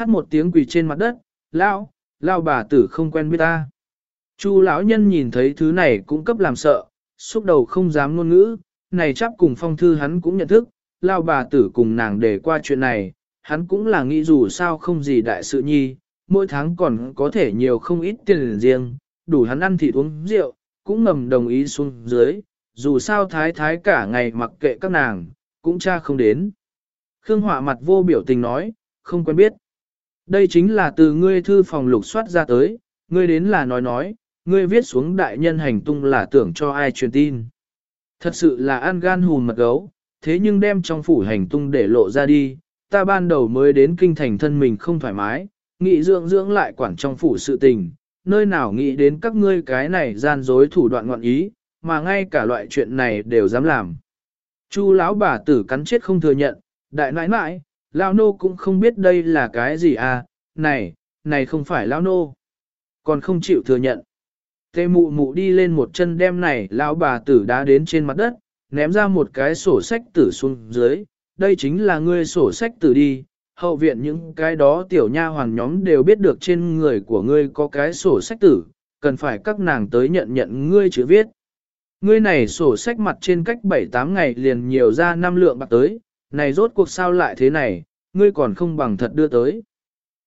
hát một tiếng quỳ trên mặt đất, lão, lão bà tử không quen biết ta. Chu lão nhân nhìn thấy thứ này cũng cấp làm sợ, xúc đầu không dám ngôn ngữ, này chắp cùng phong thư hắn cũng nhận thức, lão bà tử cùng nàng để qua chuyện này, hắn cũng là nghĩ dù sao không gì đại sự nhi, mỗi tháng còn có thể nhiều không ít tiền riêng, đủ hắn ăn thịt uống rượu, cũng ngầm đồng ý xuống dưới, dù sao thái thái cả ngày mặc kệ các nàng, cũng cha không đến. Khương Họa mặt vô biểu tình nói, không quen biết. Đây chính là từ ngươi thư phòng lục soát ra tới, ngươi đến là nói nói, ngươi viết xuống đại nhân hành tung là tưởng cho ai truyền tin. Thật sự là ăn gan hùn mật gấu, thế nhưng đem trong phủ hành tung để lộ ra đi, ta ban đầu mới đến kinh thành thân mình không thoải mái, nghĩ dưỡng dưỡng lại quản trong phủ sự tình, nơi nào nghĩ đến các ngươi cái này gian dối thủ đoạn ngoạn ý, mà ngay cả loại chuyện này đều dám làm. Chu lão bà tử cắn chết không thừa nhận, đại nãi nãi, lão nô cũng không biết đây là cái gì à, này, này không phải lão nô, còn không chịu thừa nhận. Tê mụ mụ đi lên một chân đem này lão bà tử đá đến trên mặt đất, ném ra một cái sổ sách tử xuống dưới, đây chính là ngươi sổ sách tử đi, hậu viện những cái đó tiểu nha hoàng nhóm đều biết được trên người của ngươi có cái sổ sách tử, cần phải các nàng tới nhận nhận ngươi chữ viết. Ngươi này sổ sách mặt trên cách 7-8 ngày liền nhiều ra năm lượng bạc tới, này rốt cuộc sao lại thế này, ngươi còn không bằng thật đưa tới.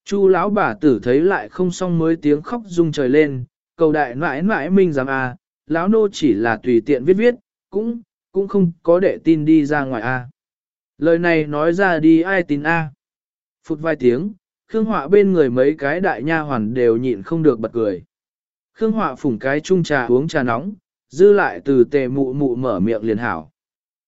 Chu lão bà tử thấy lại không xong mới tiếng khóc rung trời lên, cầu đại nãi nãi minh dám a, à, lão nô chỉ là tùy tiện viết viết, cũng, cũng không có để tin đi ra ngoài a. Lời này nói ra đi ai tin à. a? Phút vài tiếng, Khương Họa bên người mấy cái đại nha hoàn đều nhịn không được bật cười. Khương Họa phủng cái chung trà uống trà nóng, dư lại từ tề mụ mụ mở miệng liền hảo.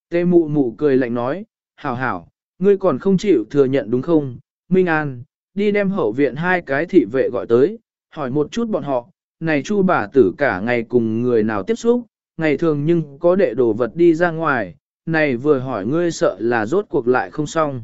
Tề mụ mụ cười lạnh nói, hảo hảo, ngươi còn không chịu thừa nhận đúng không, Minh An, đi đem hậu viện hai cái thị vệ gọi tới, hỏi một chút bọn họ, này chu bà tử cả ngày cùng người nào tiếp xúc, ngày thường nhưng có đệ đồ vật đi ra ngoài, này vừa hỏi ngươi sợ là rốt cuộc lại không xong.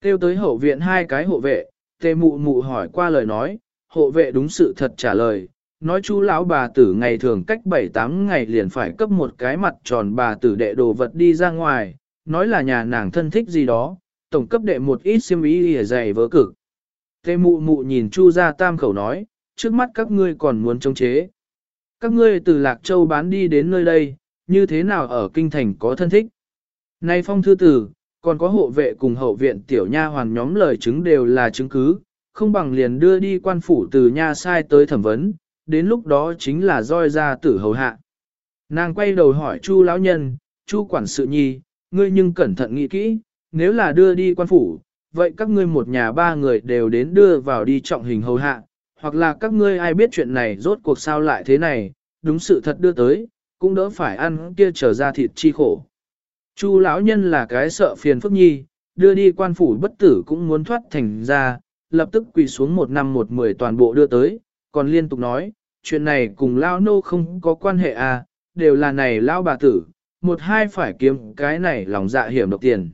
Kêu tới hậu viện hai cái hộ vệ, tề mụ mụ hỏi qua lời nói, hộ vệ đúng sự thật trả lời, nói chú lão bà tử ngày thường cách 7-8 ngày liền phải cấp một cái mặt tròn bà tử đệ đồ vật đi ra ngoài, nói là nhà nàng thân thích gì đó, tổng cấp đệ một ít xiêm ý ỉa dày vớ cực. Tề mụ mụ nhìn chu ra tam khẩu nói, trước mắt các ngươi còn muốn chống chế. Các ngươi từ Lạc Châu bán đi đến nơi đây, như thế nào ở kinh thành có thân thích? Nay phong thư tử, còn có hộ vệ cùng hậu viện tiểu nha hoàn nhóm lời chứng đều là chứng cứ, không bằng liền đưa đi quan phủ từ nha sai tới thẩm vấn, đến lúc đó chính là roi ra tử hầu hạ. Nàng quay đầu hỏi Chu lão nhân, Chu quản sự nhi, ngươi nhưng cẩn thận nghĩ kỹ, nếu là đưa đi quan phủ, vậy các ngươi một nhà ba người đều đến đưa vào đi trọng hình hầu hạ, hoặc là các ngươi ai biết chuyện này rốt cuộc sao lại thế này, đúng sự thật đưa tới, cũng đỡ phải ăn kia trở ra thịt chi khổ. Chu lão nhân là cái sợ phiền phức nhi, đưa đi quan phủ bất tử cũng muốn thoát thành ra, lập tức quỳ xuống một năm một mười toàn bộ đưa tới, còn liên tục nói, chuyện này cùng lao nô không có quan hệ à, đều là này lao bà tử, một hai phải kiếm cái này lòng dạ hiểm độc tiền.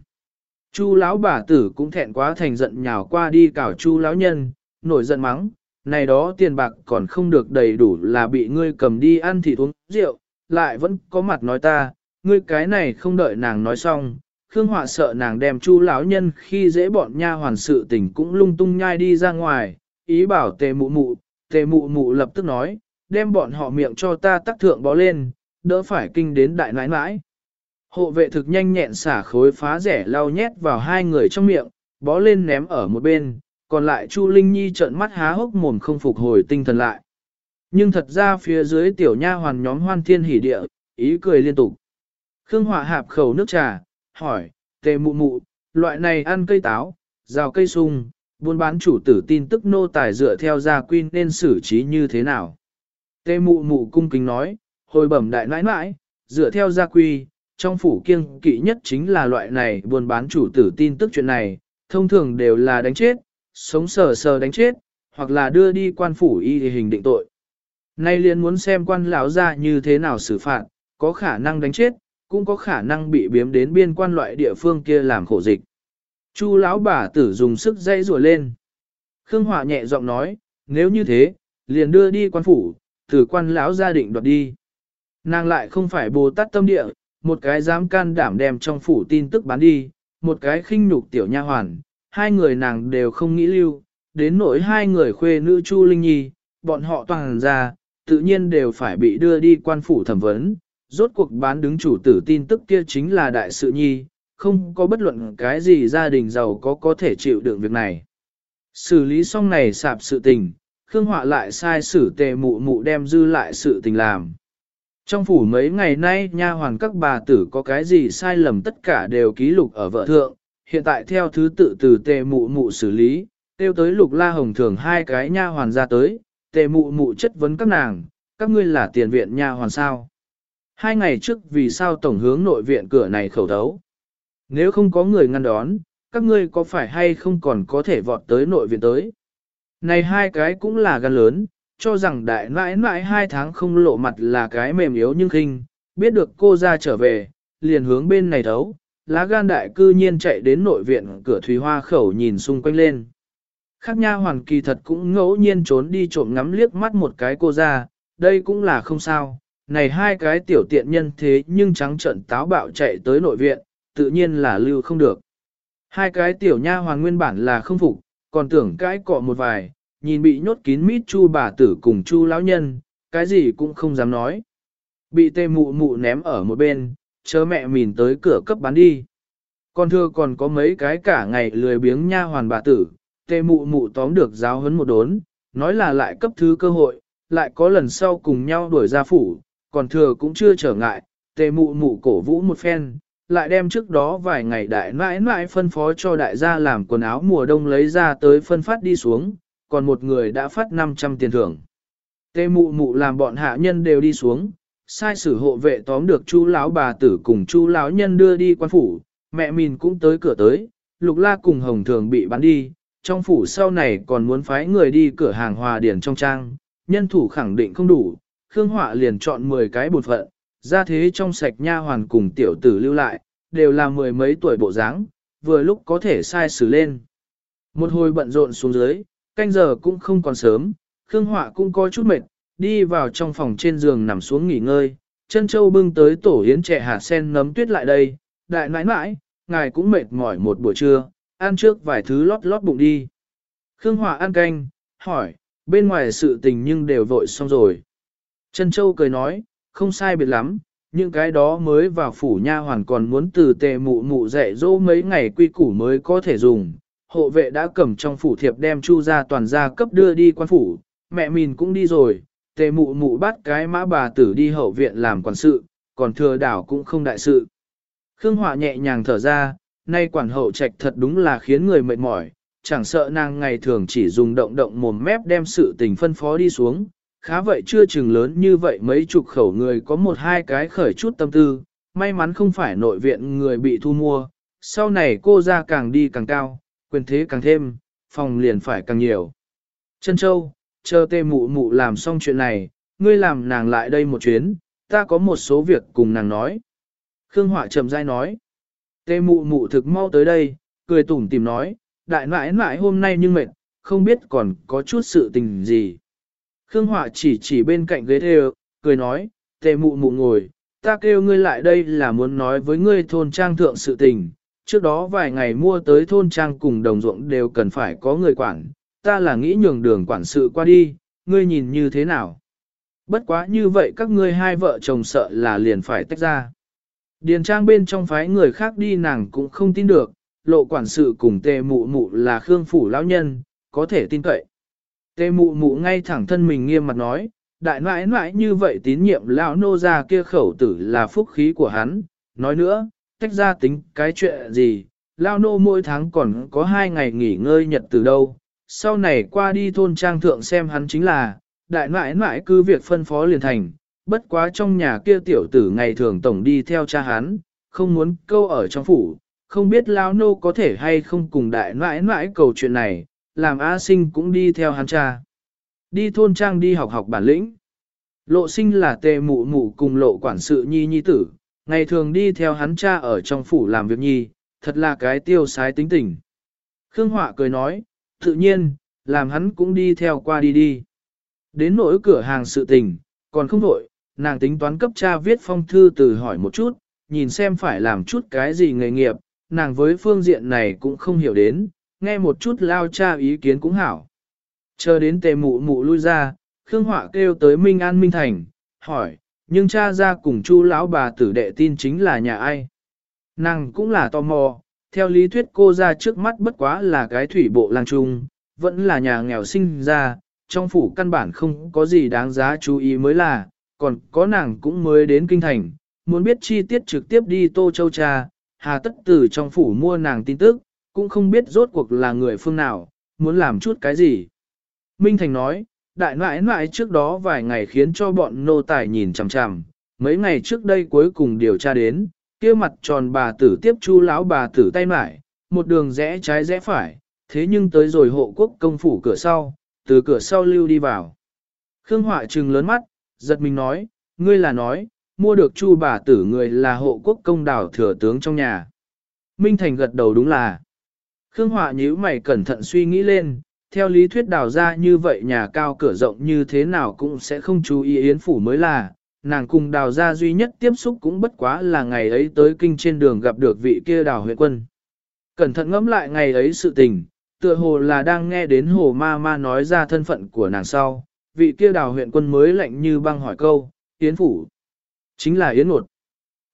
Chu lão bà tử cũng thẹn quá thành giận nhào qua đi cào chu lão nhân, nổi giận mắng, này đó tiền bạc còn không được đầy đủ là bị ngươi cầm đi ăn thịt uống rượu, lại vẫn có mặt nói ta, ngươi cái này không đợi nàng nói xong, Khương Họa sợ nàng đem chu lão nhân khi dễ bọn nha hoàn sự tình cũng lung tung nhai đi ra ngoài, ý bảo tề mụ mụ, tề mụ mụ lập tức nói, đem bọn họ miệng cho ta tắc thượng bó lên, đỡ phải kinh đến đại nãi nãi. Hộ vệ thực nhanh nhẹn xả khối phá rẻ lau nhét vào hai người trong miệng, bó lên ném ở một bên, còn lại Chu Linh Nhi trợn mắt há hốc mồm không phục hồi tinh thần lại. Nhưng thật ra phía dưới tiểu nha hoàn nhóm hoan thiên hỉ địa, ý cười liên tục. Khương Họa hạp khẩu nước trà, hỏi, tề mụ mụ, loại này ăn cây táo, rào cây sung, buôn bán chủ tử tin tức nô tài dựa theo gia quy nên xử trí như thế nào. Tề mụ mụ cung kính nói, hồi bẩm đại nãi nãi, dựa theo gia quy, trong phủ kiêng kỵ nhất chính là loại này buôn bán chủ tử tin tức chuyện này, thông thường đều là đánh chết, sống sờ sờ đánh chết, hoặc là đưa đi quan phủ y hình định tội. Nay liền muốn xem quan lão ra như thế nào xử phạt, có khả năng đánh chết, cũng có khả năng bị biếm đến biên quan loại địa phương kia làm khổ dịch. Chu lão bà tử dùng sức dây rùa lên. Khương Hỏa nhẹ giọng nói, nếu như thế, liền đưa đi quan phủ, từ quan lão gia định đoạt đi. Nàng lại không phải bồ tát tâm địa, một cái dám can đảm đem trong phủ tin tức bán đi, một cái khinh nhục tiểu nha hoàn, hai người nàng đều không nghĩ lưu, đến nỗi hai người khuê nữ Chu Linh Nhi, bọn họ toàn ra, tự nhiên đều phải bị đưa đi quan phủ thẩm vấn. Rốt cuộc bán đứng chủ tử tin tức kia chính là đại sự nhi, không có bất luận cái gì gia đình giàu có có thể chịu đựng việc này. Xử lý xong này sạp sự tình, Khương Họa lại sai xử tề mụ mụ đem dư lại sự tình làm. Trong phủ mấy ngày nay nha hoàn các bà tử có cái gì sai lầm tất cả đều ký lục ở vợ thượng, hiện tại theo thứ tự từ tề mụ mụ xử lý, tiêu tới lục la hồng thường hai cái nha hoàn ra tới, tề mụ mụ chất vấn các nàng, các ngươi là tiền viện nha hoàn sao. Hai ngày trước vì sao tổng hướng nội viện cửa này khẩu thấu. Nếu không có người ngăn đón, các ngươi có phải hay không còn có thể vọt tới nội viện tới. Này hai cái cũng là gan lớn, cho rằng đại nãi nãi hai tháng không lộ mặt là cái mềm yếu nhưng khinh, biết được cô ra trở về, liền hướng bên này thấu, lá gan đại cư nhiên chạy đến nội viện cửa thủy hoa khẩu nhìn xung quanh lên. Khác nha hoàn kỳ thật cũng ngẫu nhiên trốn đi trộm ngắm liếc mắt một cái cô ra, đây cũng là không sao, này hai cái tiểu tiện nhân thế nhưng trắng trận táo bạo chạy tới nội viện, tự nhiên là lưu không được. Hai cái tiểu nha hoàn nguyên bản là không phục, còn tưởng cái cọ một vài, nhìn bị nhốt kín mít chu bà tử cùng chu lão nhân, cái gì cũng không dám nói. Bị tê mụ mụ ném ở một bên, chớ mẹ mìn tới cửa cấp bán đi. Còn thưa còn có mấy cái cả ngày lười biếng nha hoàn bà tử, tê mụ mụ tóm được giáo huấn một đốn, nói là lại cấp thứ cơ hội, lại có lần sau cùng nhau đuổi ra phủ, còn thừa cũng chưa trở ngại, tê mụ mụ cổ vũ một phen, lại đem trước đó vài ngày đại mãi mãi phân phó cho đại gia làm quần áo mùa đông lấy ra tới phân phát đi xuống, còn một người đã phát 500 tiền thưởng. Tê mụ mụ làm bọn hạ nhân đều đi xuống, sai sử hộ vệ tóm được chu lão bà tử cùng chu lão nhân đưa đi quan phủ, mẹ mình cũng tới cửa tới, lục la cùng hồng thường bị bắn đi, trong phủ sau này còn muốn phái người đi cửa hàng hòa điển trong trang, nhân thủ khẳng định không đủ, Khương Họa liền chọn 10 cái bột phận, ra thế trong sạch nha hoàn cùng tiểu tử lưu lại, đều là mười mấy tuổi bộ dáng, vừa lúc có thể sai xử lên. Một hồi bận rộn xuống dưới, canh giờ cũng không còn sớm, Khương Họa cũng có chút mệt, đi vào trong phòng trên giường nằm xuống nghỉ ngơi, chân châu bưng tới tổ yến trẻ hạt sen nấm tuyết lại đây, đại nãi nãi, ngài cũng mệt mỏi một buổi trưa, ăn trước vài thứ lót lót bụng đi. Khương Họa ăn canh, hỏi, bên ngoài sự tình nhưng đều vội xong rồi. Trân Châu cười nói, không sai biệt lắm, những cái đó mới vào phủ nha hoàn còn muốn từ tề mụ mụ dạy dỗ mấy ngày quy củ mới có thể dùng. Hộ vệ đã cầm trong phủ thiệp đem chu ra toàn gia cấp đưa đi quan phủ, mẹ mình cũng đi rồi, tề mụ mụ bắt cái mã bà tử đi hậu viện làm quản sự, còn thừa đảo cũng không đại sự. Khương Họa nhẹ nhàng thở ra, nay quản hậu trạch thật đúng là khiến người mệt mỏi, chẳng sợ nàng ngày thường chỉ dùng động động mồm mép đem sự tình phân phó đi xuống, khá vậy chưa chừng lớn như vậy mấy chục khẩu người có một hai cái khởi chút tâm tư, may mắn không phải nội viện người bị thu mua, sau này cô ra càng đi càng cao, quyền thế càng thêm, phòng liền phải càng nhiều. Trân Châu, chờ tê mụ mụ làm xong chuyện này, ngươi làm nàng lại đây một chuyến, ta có một số việc cùng nàng nói. Khương Họa chậm rãi nói, tê mụ mụ thực mau tới đây, cười tủm tìm nói, đại nãi nãi hôm nay nhưng mệt, không biết còn có chút sự tình gì. Khương Họa chỉ chỉ bên cạnh ghế thê cười nói, tề mụ mụ ngồi, ta kêu ngươi lại đây là muốn nói với ngươi thôn trang thượng sự tình. Trước đó vài ngày mua tới thôn trang cùng đồng ruộng đều cần phải có người quản, ta là nghĩ nhường đường quản sự qua đi, ngươi nhìn như thế nào. Bất quá như vậy các ngươi hai vợ chồng sợ là liền phải tách ra. Điền trang bên trong phái người khác đi nàng cũng không tin được, lộ quản sự cùng tề mụ mụ là Khương Phủ lão nhân, có thể tin cậy. Tề mụ mụ ngay thẳng thân mình nghiêm mặt nói, đại nãi nãi như vậy tín nhiệm lão nô ra kia khẩu tử là phúc khí của hắn. Nói nữa, tách ra tính cái chuyện gì, lao nô mỗi tháng còn có hai ngày nghỉ ngơi nhật từ đâu. Sau này qua đi thôn trang thượng xem hắn chính là, đại nãi nãi cứ việc phân phó liền thành, bất quá trong nhà kia tiểu tử ngày thường tổng đi theo cha hắn, không muốn câu ở trong phủ, không biết lao nô có thể hay không cùng đại nãi nãi cầu chuyện này, làm A sinh cũng đi theo hắn cha. Đi thôn trang đi học học bản lĩnh. Lộ sinh là tề mụ mụ cùng lộ quản sự nhi nhi tử, ngày thường đi theo hắn cha ở trong phủ làm việc nhi, thật là cái tiêu sái tính tình. Khương Họa cười nói, tự nhiên, làm hắn cũng đi theo qua đi đi. Đến nỗi cửa hàng sự tình, còn không đổi, nàng tính toán cấp cha viết phong thư từ hỏi một chút, nhìn xem phải làm chút cái gì nghề nghiệp, nàng với phương diện này cũng không hiểu đến, nghe một chút lao cha ý kiến cũng hảo. Chờ đến tề mụ mụ lui ra, Khương Họa kêu tới Minh An Minh Thành, hỏi, nhưng cha ra cùng chu lão bà tử đệ tin chính là nhà ai? Nàng cũng là tò mò, theo lý thuyết cô ra trước mắt bất quá là cái thủy bộ lang trung, vẫn là nhà nghèo sinh ra, trong phủ căn bản không có gì đáng giá chú ý mới là, còn có nàng cũng mới đến kinh thành, muốn biết chi tiết trực tiếp đi Tô Châu cha, hà tất tử trong phủ mua nàng tin tức, cũng không biết rốt cuộc là người phương nào, muốn làm chút cái gì. Minh Thành nói, đại nãi nãi trước đó vài ngày khiến cho bọn nô tài nhìn chằm chằm, mấy ngày trước đây cuối cùng điều tra đến, kia mặt tròn bà tử tiếp chu lão bà tử tay mải, một đường rẽ trái rẽ phải, thế nhưng tới rồi hộ quốc công phủ cửa sau, từ cửa sau lưu đi vào. Khương Họa trừng lớn mắt, giật mình nói, ngươi là nói, mua được chu bà tử người là hộ quốc công đảo thừa tướng trong nhà. Minh Thành gật đầu đúng là. Khương Họa nhíu mày cẩn thận suy nghĩ lên, theo lý thuyết đào ra như vậy nhà cao cửa rộng như thế nào cũng sẽ không chú ý yến phủ mới là, nàng cùng đào ra duy nhất tiếp xúc cũng bất quá là ngày ấy tới kinh trên đường gặp được vị kia đào huyện quân. Cẩn thận ngẫm lại ngày ấy sự tình, tựa hồ là đang nghe đến hồ ma ma nói ra thân phận của nàng sau, vị kia đào huyện quân mới lạnh như băng hỏi câu, yến phủ. Chính là yến nột.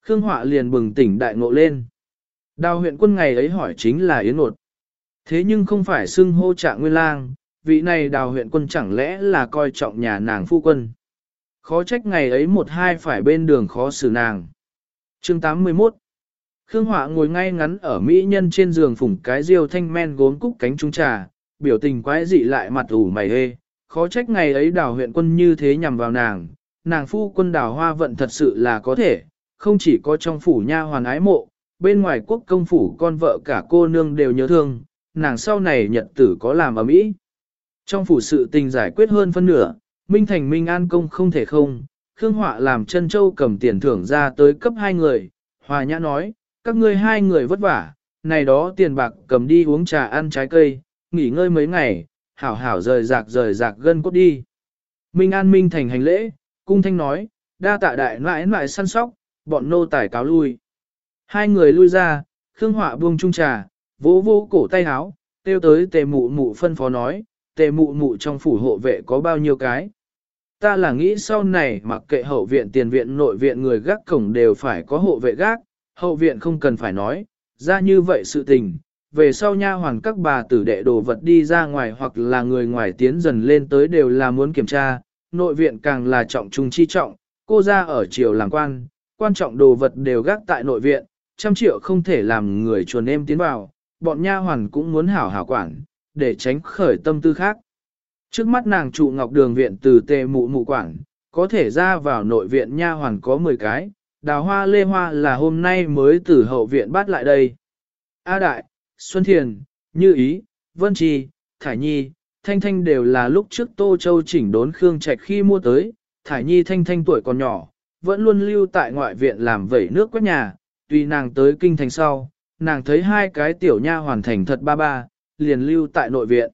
Khương Họa liền bừng tỉnh đại ngộ lên. Đào huyện quân ngày ấy hỏi chính là yến nột. Thế nhưng không phải xưng hô trạng nguyên lang, vị này đào huyện quân chẳng lẽ là coi trọng nhà nàng phu quân. Khó trách ngày ấy một hai phải bên đường khó xử nàng. chương 81 Khương Họa ngồi ngay ngắn ở Mỹ nhân trên giường phủng cái riêu thanh men gốm cúc cánh trung trà, biểu tình quái dị lại mặt ủ mày hê. Khó trách ngày ấy đào huyện quân như thế nhằm vào nàng, nàng phu quân đào hoa vận thật sự là có thể, không chỉ có trong phủ nha hoàn ái mộ, bên ngoài quốc công phủ con vợ cả cô nương đều nhớ thương, nàng sau này nhật tử có làm ở mỹ. Trong phủ sự tình giải quyết hơn phân nửa, Minh Thành Minh An công không thể không, Khương Họa làm chân châu cầm tiền thưởng ra tới cấp hai người, Hòa Nhã nói, các ngươi hai người vất vả, này đó tiền bạc cầm đi uống trà ăn trái cây, nghỉ ngơi mấy ngày, hảo hảo rời rạc rời rạc gân cốt đi. Minh An Minh Thành hành lễ, cung thanh nói, đa tạ đại nãi nãi săn sóc, bọn nô tải cáo lui. Hai người lui ra, Khương Họa buông chung trà, vỗ vô cổ tay háo, tiêu tới tề mụ mụ phân phó nói, tề mụ mụ trong phủ hộ vệ có bao nhiêu cái. Ta là nghĩ sau này mặc kệ hậu viện tiền viện nội viện người gác cổng đều phải có hộ vệ gác, hậu viện không cần phải nói, ra như vậy sự tình, về sau nha hoàn các bà tử đệ đồ vật đi ra ngoài hoặc là người ngoài tiến dần lên tới đều là muốn kiểm tra, nội viện càng là trọng trung chi trọng, cô ra ở triều làng quan, quan trọng đồ vật đều gác tại nội viện, trăm triệu không thể làm người chuồn em tiến vào, bọn nha hoàn cũng muốn hảo hảo quản, để tránh khởi tâm tư khác. Trước mắt nàng trụ ngọc đường viện từ tề mụ mụ quản, có thể ra vào nội viện nha hoàn có 10 cái, đào hoa lê hoa là hôm nay mới từ hậu viện bắt lại đây. A Đại, Xuân Thiền, Như Ý, Vân Trì, Thải Nhi, Thanh Thanh đều là lúc trước Tô Châu chỉnh đốn Khương Trạch khi mua tới, Thải Nhi Thanh Thanh tuổi còn nhỏ, vẫn luôn lưu tại ngoại viện làm vẩy nước quét nhà, tuy nàng tới kinh thành sau, nàng thấy hai cái tiểu nha hoàn thành thật ba ba, liền lưu tại nội viện.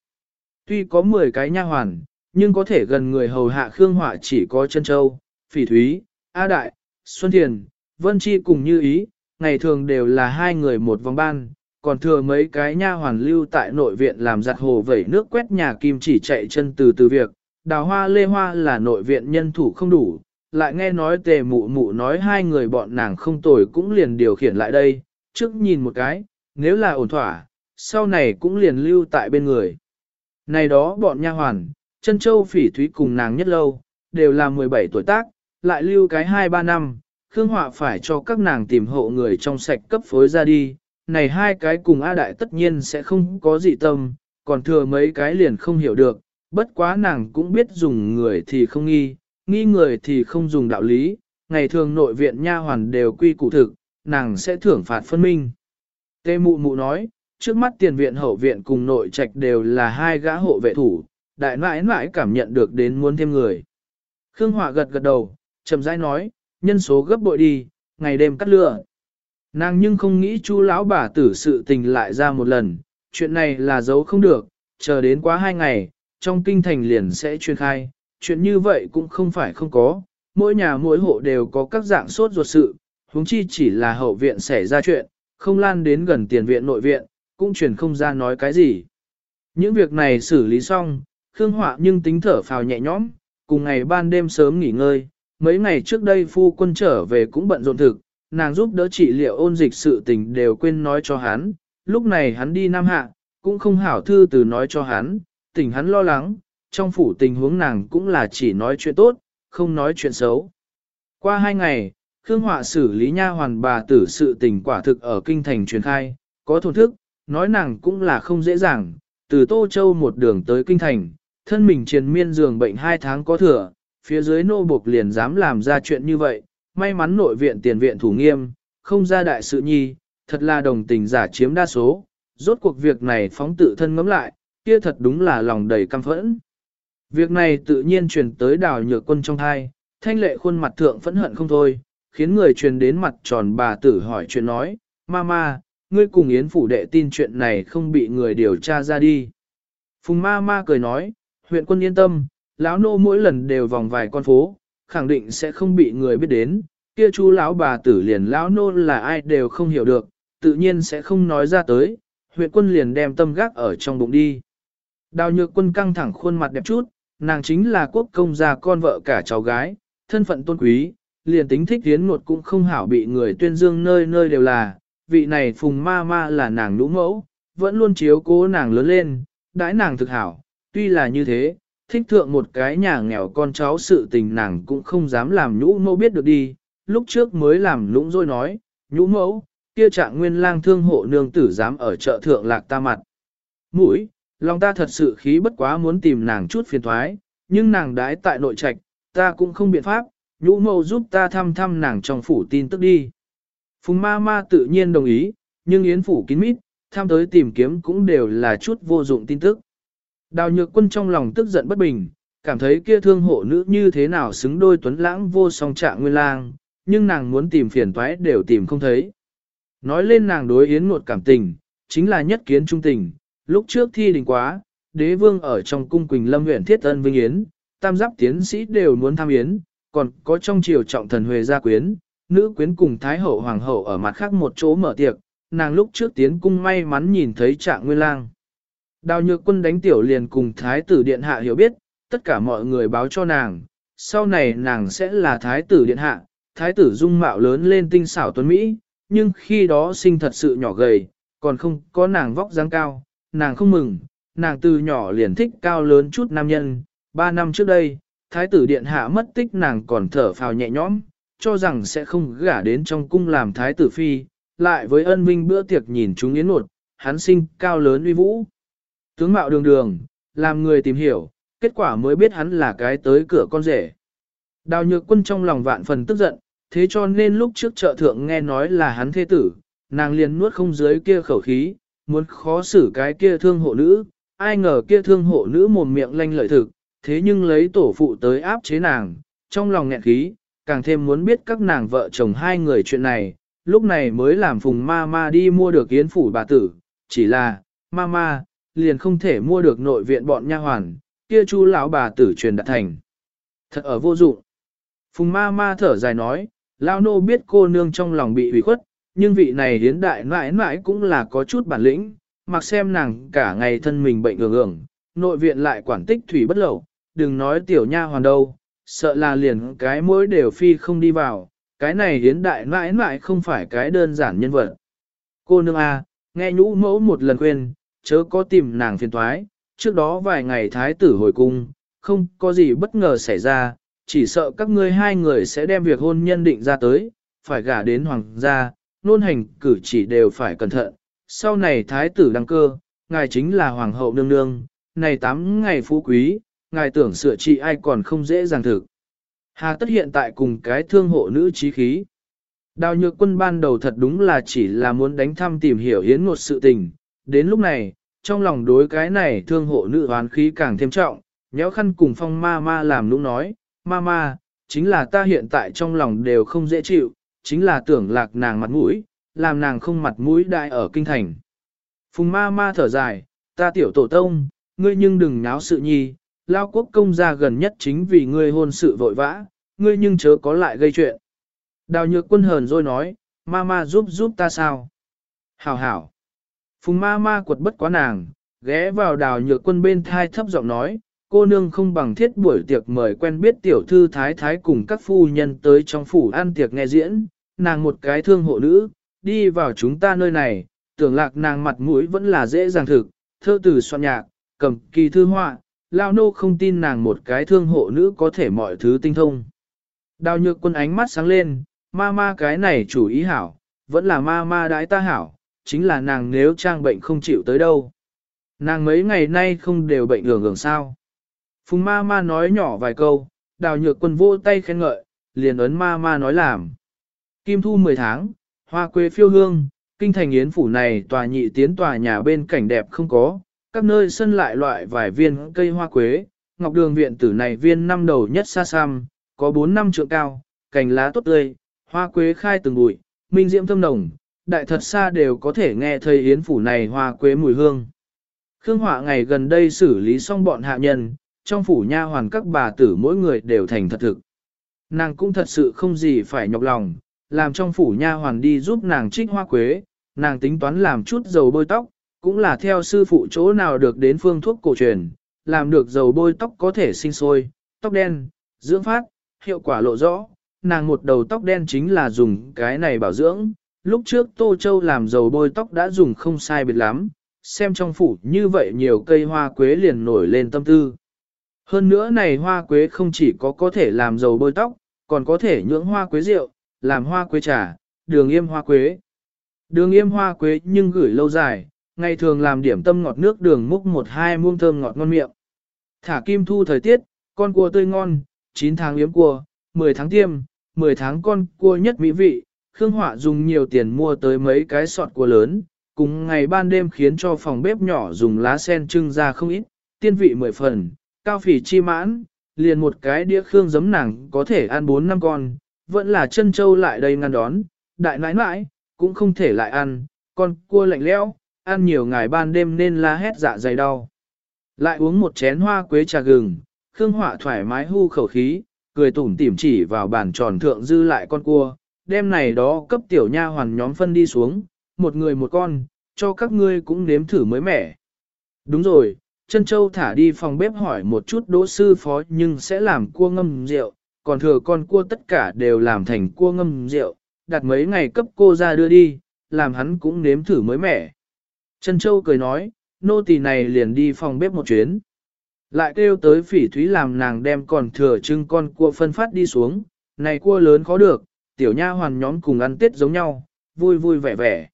Tuy có 10 cái nha hoàn, nhưng có thể gần người hầu hạ Khương Họa chỉ có chân châu, phỉ thúy, A Đại, Xuân Thiền, Vân Chi cùng như ý, ngày thường đều là hai người một vòng ban, còn thừa mấy cái nha hoàn lưu tại nội viện làm giặt hồ vẩy nước quét nhà kim chỉ chạy chân từ từ việc, đào hoa lê hoa là nội viện nhân thủ không đủ, lại nghe nói tề mụ mụ nói hai người bọn nàng không tồi cũng liền điều khiển lại đây, trước nhìn một cái, nếu là ổn thỏa, sau này cũng liền lưu tại bên người. Này đó bọn nha hoàn, chân châu phỉ thúy cùng nàng nhất lâu, đều là 17 tuổi tác, lại lưu cái 2-3 năm, Khương Họa phải cho các nàng tìm hộ người trong sạch cấp phối ra đi, này hai cái cùng A Đại tất nhiên sẽ không có dị tâm, còn thừa mấy cái liền không hiểu được, bất quá nàng cũng biết dùng người thì không nghi, nghi người thì không dùng đạo lý, ngày thường nội viện nha hoàn đều quy củ thực, nàng sẽ thưởng phạt phân minh. Tê mụ mụ nói, trước mắt tiền viện hậu viện cùng nội trạch đều là hai gã hộ vệ thủ, đại nãi nãi cảm nhận được đến muốn thêm người. Khương Họa gật gật đầu, chậm rãi nói, nhân số gấp bội đi, ngày đêm cắt lửa. Nàng nhưng không nghĩ chu lão bà tử sự tình lại ra một lần, chuyện này là giấu không được, chờ đến quá hai ngày, trong kinh thành liền sẽ truyền khai, chuyện như vậy cũng không phải không có, mỗi nhà mỗi hộ đều có các dạng sốt ruột sự, huống chi chỉ là hậu viện xảy ra chuyện, không lan đến gần tiền viện nội viện, cũng truyền không ra nói cái gì. Những việc này xử lý xong, Khương Họa nhưng tính thở phào nhẹ nhõm, cùng ngày ban đêm sớm nghỉ ngơi, mấy ngày trước đây phu quân trở về cũng bận rộn thực, nàng giúp đỡ trị liệu ôn dịch sự tình đều quên nói cho hắn, lúc này hắn đi Nam Hạ, cũng không hảo thư từ nói cho hắn, tình hắn lo lắng, trong phủ tình huống nàng cũng là chỉ nói chuyện tốt, không nói chuyện xấu. Qua hai ngày, Khương Họa xử lý nha hoàn bà tử sự tình quả thực ở kinh thành truyền khai, có thổn thức, nói nàng cũng là không dễ dàng, từ Tô Châu một đường tới kinh thành, thân mình triền miên giường bệnh hai tháng có thừa, phía dưới nô buộc liền dám làm ra chuyện như vậy, may mắn nội viện tiền viện thủ nghiêm, không ra đại sự nhi, thật là đồng tình giả chiếm đa số, rốt cuộc việc này phóng tự thân ngẫm lại, kia thật đúng là lòng đầy căm phẫn. Việc này tự nhiên truyền tới đào nhược quân trong thai, thanh lệ khuôn mặt thượng phẫn hận không thôi, khiến người truyền đến mặt tròn bà tử hỏi chuyện nói, Mama, ngươi cùng Yến phủ đệ tin chuyện này không bị người điều tra ra đi. Phùng ma ma cười nói, huyện quân yên tâm, lão nô mỗi lần đều vòng vài con phố, khẳng định sẽ không bị người biết đến, kia chú lão bà tử liền lão nô là ai đều không hiểu được, tự nhiên sẽ không nói ra tới, huyện quân liền đem tâm gác ở trong bụng đi. Đào nhược quân căng thẳng khuôn mặt đẹp chút, nàng chính là quốc công gia con vợ cả cháu gái, thân phận tôn quý, liền tính thích tiến ngột cũng không hảo bị người tuyên dương nơi nơi đều là, vị này phùng ma ma là nàng lũ mẫu, vẫn luôn chiếu cố nàng lớn lên, đãi nàng thực hảo, tuy là như thế, thích thượng một cái nhà nghèo con cháu sự tình nàng cũng không dám làm nhũ mẫu biết được đi, lúc trước mới làm lũng rồi nói, nhũ mẫu, kia trạng nguyên lang thương hộ nương tử dám ở chợ thượng lạc ta mặt. Mũi, lòng ta thật sự khí bất quá muốn tìm nàng chút phiền thoái, nhưng nàng đãi tại nội trạch, ta cũng không biện pháp, nhũ mẫu giúp ta thăm thăm nàng trong phủ tin tức đi. Phùng ma ma tự nhiên đồng ý, nhưng yến phủ kín mít, tham tới tìm kiếm cũng đều là chút vô dụng tin tức. Đào nhược quân trong lòng tức giận bất bình, cảm thấy kia thương hộ nữ như thế nào xứng đôi tuấn lãng vô song trạng nguyên lang, nhưng nàng muốn tìm phiền toái đều tìm không thấy. Nói lên nàng đối yến một cảm tình, chính là nhất kiến trung tình, lúc trước thi đình quá, đế vương ở trong cung Quỳnh Lâm huyện thiết ân vinh yến, tam giáp tiến sĩ đều muốn tham yến, còn có trong triều trọng thần Huệ gia quyến, nữ quyến cùng Thái hậu Hoàng hậu ở mặt khác một chỗ mở tiệc, nàng lúc trước tiến cung may mắn nhìn thấy trạng nguyên lang. Đào nhược quân đánh tiểu liền cùng Thái tử Điện Hạ hiểu biết, tất cả mọi người báo cho nàng, sau này nàng sẽ là Thái tử Điện Hạ, Thái tử dung mạo lớn lên tinh xảo tuấn Mỹ, nhưng khi đó sinh thật sự nhỏ gầy, còn không có nàng vóc dáng cao, nàng không mừng, nàng từ nhỏ liền thích cao lớn chút nam nhân, ba năm trước đây, Thái tử Điện Hạ mất tích nàng còn thở phào nhẹ nhõm, cho rằng sẽ không gả đến trong cung làm Thái tử Phi, lại với ân vinh bữa tiệc nhìn chúng yến nột, hắn sinh cao lớn uy vũ. Tướng mạo đường đường, làm người tìm hiểu, kết quả mới biết hắn là cái tới cửa con rể. Đào nhược quân trong lòng vạn phần tức giận, thế cho nên lúc trước trợ thượng nghe nói là hắn thế tử, nàng liền nuốt không dưới kia khẩu khí, muốn khó xử cái kia thương hộ nữ, ai ngờ kia thương hộ nữ mồm miệng lanh lợi thực, thế nhưng lấy tổ phụ tới áp chế nàng, trong lòng nghẹn khí, càng thêm muốn biết các nàng vợ chồng hai người chuyện này, lúc này mới làm phùng ma ma đi mua được yến phủ bà tử, chỉ là, ma ma, liền không thể mua được nội viện bọn nha hoàn, kia chu lão bà tử truyền đạt thành. Thật ở vô dụng. Phùng ma ma thở dài nói, lão nô biết cô nương trong lòng bị hủy khuất, nhưng vị này hiến đại mãi mãi cũng là có chút bản lĩnh, mặc xem nàng cả ngày thân mình bệnh ưởng ưởng, nội viện lại quản tích thủy bất lậu, đừng nói tiểu nha hoàn đâu, sợ là liền cái mỗi đều phi không đi vào, cái này hiến đại mãi mãi không phải cái đơn giản nhân vật. Cô nương A, nghe nhũ mẫu một lần khuyên, chớ có tìm nàng phiền thoái, trước đó vài ngày thái tử hồi cung, không có gì bất ngờ xảy ra, chỉ sợ các ngươi hai người sẽ đem việc hôn nhân định ra tới, phải gả đến hoàng gia, nôn hành cử chỉ đều phải cẩn thận. Sau này thái tử đăng cơ, ngài chính là hoàng hậu nương nương, này tám ngày phú quý, ngài tưởng sửa trị ai còn không dễ dàng thực. Hà tất hiện tại cùng cái thương hộ nữ trí khí. Đào nhược quân ban đầu thật đúng là chỉ là muốn đánh thăm tìm hiểu hiến ngột sự tình. Đến lúc này, trong lòng đối cái này thương hộ nữ hoán khí càng thêm trọng, nhéo khăn cùng phong ma ma làm nũng nói, ma ma, chính là ta hiện tại trong lòng đều không dễ chịu, chính là tưởng lạc nàng mặt mũi, làm nàng không mặt mũi đại ở kinh thành. Phùng ma ma thở dài, ta tiểu tổ tông, ngươi nhưng đừng náo sự nhi, lao quốc công gia gần nhất chính vì ngươi hôn sự vội vã, ngươi nhưng chớ có lại gây chuyện. Đào nhược quân hờn rồi nói, ma ma giúp giúp ta sao? Hảo hảo. Phùng ma ma quật bất quá nàng, ghé vào đào nhược quân bên thai thấp giọng nói, cô nương không bằng thiết buổi tiệc mời quen biết tiểu thư thái thái cùng các phu nhân tới trong phủ ăn tiệc nghe diễn, nàng một cái thương hộ nữ, đi vào chúng ta nơi này, tưởng lạc nàng mặt mũi vẫn là dễ dàng thực, thơ từ soạn nhạc, cầm kỳ thư họa, lao nô không tin nàng một cái thương hộ nữ có thể mọi thứ tinh thông. Đào nhược quân ánh mắt sáng lên, ma ma cái này chủ ý hảo, vẫn là ma ma đãi ta hảo, chính là nàng nếu trang bệnh không chịu tới đâu. Nàng mấy ngày nay không đều bệnh hưởng hưởng sao. Phùng ma ma nói nhỏ vài câu, đào nhược quân vô tay khen ngợi, liền ấn ma ma nói làm. Kim thu 10 tháng, hoa quế phiêu hương, kinh thành yến phủ này tòa nhị tiến tòa nhà bên cảnh đẹp không có, các nơi sân lại loại vài viên cây hoa quế, ngọc đường viện tử này viên năm đầu nhất xa xăm, có 4 năm trượng cao, cành lá tốt tươi, hoa quế khai từng bụi, minh diễm thơm nồng, đại thật xa đều có thể nghe thấy yến phủ này hoa quế mùi hương. Khương Họa ngày gần đây xử lý xong bọn hạ nhân, trong phủ nha hoàn các bà tử mỗi người đều thành thật thực. Nàng cũng thật sự không gì phải nhọc lòng, làm trong phủ nha hoàn đi giúp nàng trích hoa quế, nàng tính toán làm chút dầu bôi tóc, cũng là theo sư phụ chỗ nào được đến phương thuốc cổ truyền, làm được dầu bôi tóc có thể sinh sôi, tóc đen, dưỡng phát, hiệu quả lộ rõ, nàng một đầu tóc đen chính là dùng cái này bảo dưỡng, lúc trước Tô Châu làm dầu bôi tóc đã dùng không sai biệt lắm, xem trong phủ như vậy nhiều cây hoa quế liền nổi lên tâm tư. Hơn nữa này hoa quế không chỉ có có thể làm dầu bôi tóc, còn có thể nhưỡng hoa quế rượu, làm hoa quế trà, đường yêm hoa quế. Đường yêm hoa quế nhưng gửi lâu dài, ngày thường làm điểm tâm ngọt nước đường múc một hai muông thơm ngọt ngon miệng. Thả kim thu thời tiết, con cua tươi ngon, 9 tháng yếm cua, 10 tháng tiêm, 10 tháng con cua nhất mỹ vị, Khương Họa dùng nhiều tiền mua tới mấy cái sọt cua lớn, cùng ngày ban đêm khiến cho phòng bếp nhỏ dùng lá sen trưng ra không ít, tiên vị mười phần, cao phỉ chi mãn, liền một cái đĩa khương giấm nàng có thể ăn bốn năm con, vẫn là chân châu lại đây ngăn đón, đại nãi nãi, cũng không thể lại ăn, con cua lạnh lẽo, ăn nhiều ngày ban đêm nên la hét dạ dày đau. Lại uống một chén hoa quế trà gừng, Khương Họa thoải mái hu khẩu khí, cười tủm tỉm chỉ vào bàn tròn thượng dư lại con cua, đêm này đó cấp tiểu nha hoàn nhóm phân đi xuống, một người một con, cho các ngươi cũng nếm thử mới mẻ. Đúng rồi, chân châu thả đi phòng bếp hỏi một chút đỗ sư phó nhưng sẽ làm cua ngâm rượu, còn thừa con cua tất cả đều làm thành cua ngâm rượu, đặt mấy ngày cấp cô ra đưa đi, làm hắn cũng nếm thử mới mẻ. Trần châu cười nói, nô tỳ này liền đi phòng bếp một chuyến. Lại kêu tới phỉ thúy làm nàng đem còn thừa trưng con cua phân phát đi xuống, này cua lớn khó được, tiểu nha hoàn nhóm cùng ăn tết giống nhau, vui vui vẻ vẻ.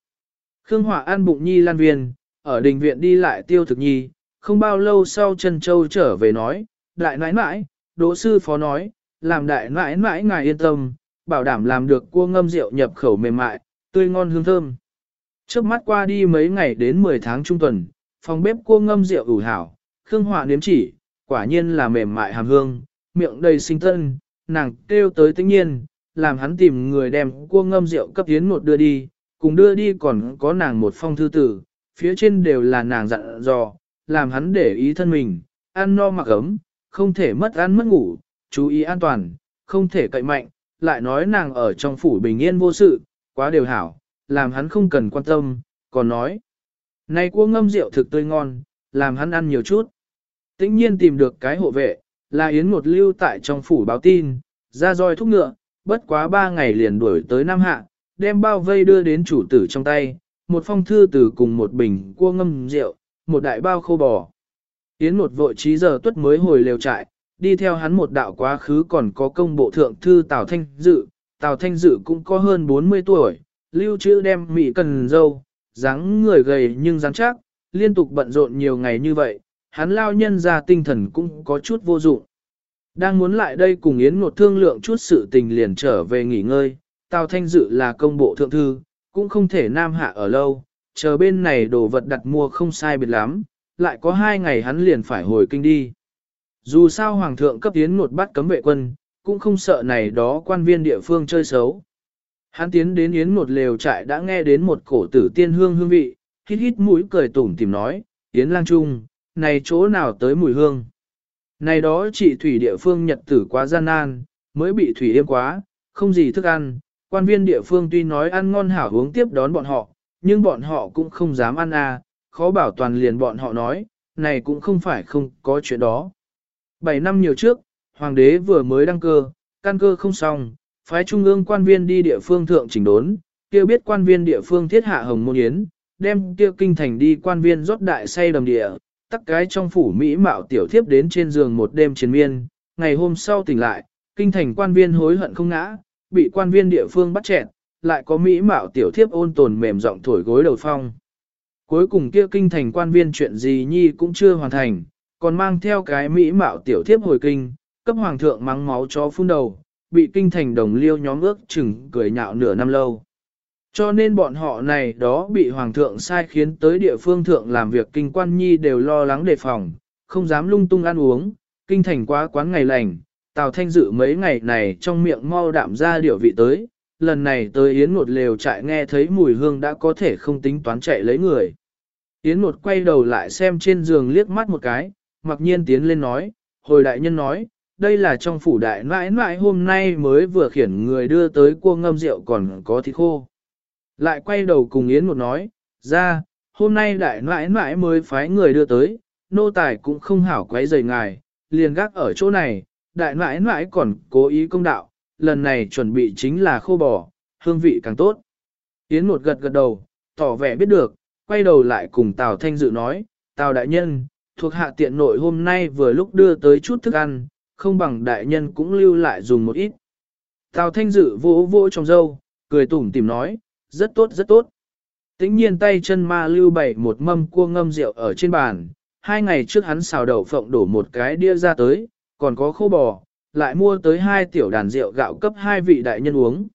Khương Hỏa ăn bụng nhi lan viên, ở đình viện đi lại tiêu thực nhi, không bao lâu sau Trần châu trở về nói, đại nãi nãi, đỗ sư phó nói, làm đại nãi nãi ngài yên tâm, bảo đảm làm được cua ngâm rượu nhập khẩu mềm mại, tươi ngon hương thơm. Trước mắt qua đi mấy ngày đến 10 tháng trung tuần, phòng bếp cua ngâm rượu ủ hảo, Khương Họa nếm chỉ, quả nhiên là mềm mại hàm hương, miệng đầy sinh tân, nàng kêu tới tĩnh nhiên, làm hắn tìm người đem cua ngâm rượu cấp tiến một đưa đi, cùng đưa đi còn có nàng một phong thư tử, phía trên đều là nàng dặn dò, làm hắn để ý thân mình, ăn no mặc ấm, không thể mất ăn mất ngủ, chú ý an toàn, không thể cậy mạnh, lại nói nàng ở trong phủ bình yên vô sự, quá đều hảo, làm hắn không cần quan tâm, còn nói. Này cua ngâm rượu thực tươi ngon, làm hắn ăn nhiều chút. Tĩnh nhiên tìm được cái hộ vệ, là Yến một lưu tại trong phủ báo tin, ra roi thúc ngựa, bất quá ba ngày liền đuổi tới Nam Hạ, đem bao vây đưa đến chủ tử trong tay, một phong thư từ cùng một bình cua ngâm rượu, một đại bao khô bò. Yến một vội trí giờ tuất mới hồi lều trại, đi theo hắn một đạo quá khứ còn có công bộ thượng thư Tào Thanh Dự, Tào Thanh Dự cũng có hơn 40 tuổi, lưu trữ đem mị cần dâu, dáng người gầy nhưng rắn chắc, liên tục bận rộn nhiều ngày như vậy, hắn lao nhân ra tinh thần cũng có chút vô dụng. Đang muốn lại đây cùng Yến một thương lượng chút sự tình liền trở về nghỉ ngơi, Tào Thanh Dự là công bộ thượng thư, cũng không thể nam hạ ở lâu, chờ bên này đồ vật đặt mua không sai biệt lắm, lại có hai ngày hắn liền phải hồi kinh đi. Dù sao Hoàng thượng cấp tiến một bắt cấm vệ quân, cũng không sợ này đó quan viên địa phương chơi xấu. Hắn tiến đến yến một lều trại đã nghe đến một cổ tử tiên hương hương vị, hít hít mũi cười tủm tìm nói, yến lang trung, này chỗ nào tới mùi hương. Này đó chị thủy địa phương nhật tử quá gian nan, mới bị thủy yêm quá, không gì thức ăn, quan viên địa phương tuy nói ăn ngon hảo uống tiếp đón bọn họ, nhưng bọn họ cũng không dám ăn à, khó bảo toàn liền bọn họ nói, này cũng không phải không có chuyện đó. Bảy năm nhiều trước, hoàng đế vừa mới đăng cơ, căn cơ không xong, phái trung ương quan viên đi địa phương thượng chỉnh đốn, kia biết quan viên địa phương thiết hạ hồng môn yến, đem kia kinh thành đi quan viên rót đại say đầm địa, tắc cái trong phủ Mỹ mạo tiểu thiếp đến trên giường một đêm chiến miên, ngày hôm sau tỉnh lại, kinh thành quan viên hối hận không ngã, bị quan viên địa phương bắt chẹn, lại có Mỹ mạo tiểu thiếp ôn tồn mềm giọng thổi gối đầu phong. Cuối cùng kia kinh thành quan viên chuyện gì nhi cũng chưa hoàn thành, còn mang theo cái Mỹ mạo tiểu thiếp hồi kinh, cấp hoàng thượng mắng máu chó phun đầu, bị kinh thành đồng liêu nhóm ước chừng cười nhạo nửa năm lâu. Cho nên bọn họ này đó bị hoàng thượng sai khiến tới địa phương thượng làm việc kinh quan nhi đều lo lắng đề phòng, không dám lung tung ăn uống, kinh thành quá quán ngày lành, Tào Thanh Dự mấy ngày này trong miệng mau đạm ra điệu vị tới, lần này tới Yến Ngột lều trại nghe thấy mùi hương đã có thể không tính toán chạy lấy người. Yến Ngột quay đầu lại xem trên giường liếc mắt một cái, mặc nhiên tiến lên nói, hồi đại nhân nói, đây là trong phủ đại mãi mãi hôm nay mới vừa khiển người đưa tới cua ngâm rượu còn có thịt khô. Lại quay đầu cùng Yến một nói, ra, hôm nay đại mãi mãi mới phái người đưa tới, nô tài cũng không hảo quấy rầy ngài, liền gác ở chỗ này, đại mãi mãi còn cố ý công đạo, lần này chuẩn bị chính là khô bò, hương vị càng tốt. Yến một gật gật đầu, tỏ vẻ biết được, quay đầu lại cùng Tào Thanh Dự nói, Tào Đại Nhân, thuộc hạ tiện nội hôm nay vừa lúc đưa tới chút thức ăn, không bằng Đại Nhân cũng lưu lại dùng một ít. Tào Thanh Dự vỗ vỗ trong dâu, cười tủm tìm nói, rất tốt rất tốt. Tĩnh nhiên tay chân ma lưu bày một mâm cua ngâm rượu ở trên bàn, hai ngày trước hắn xào đậu phộng đổ một cái đĩa ra tới, còn có khô bò, lại mua tới hai tiểu đàn rượu gạo cấp hai vị đại nhân uống.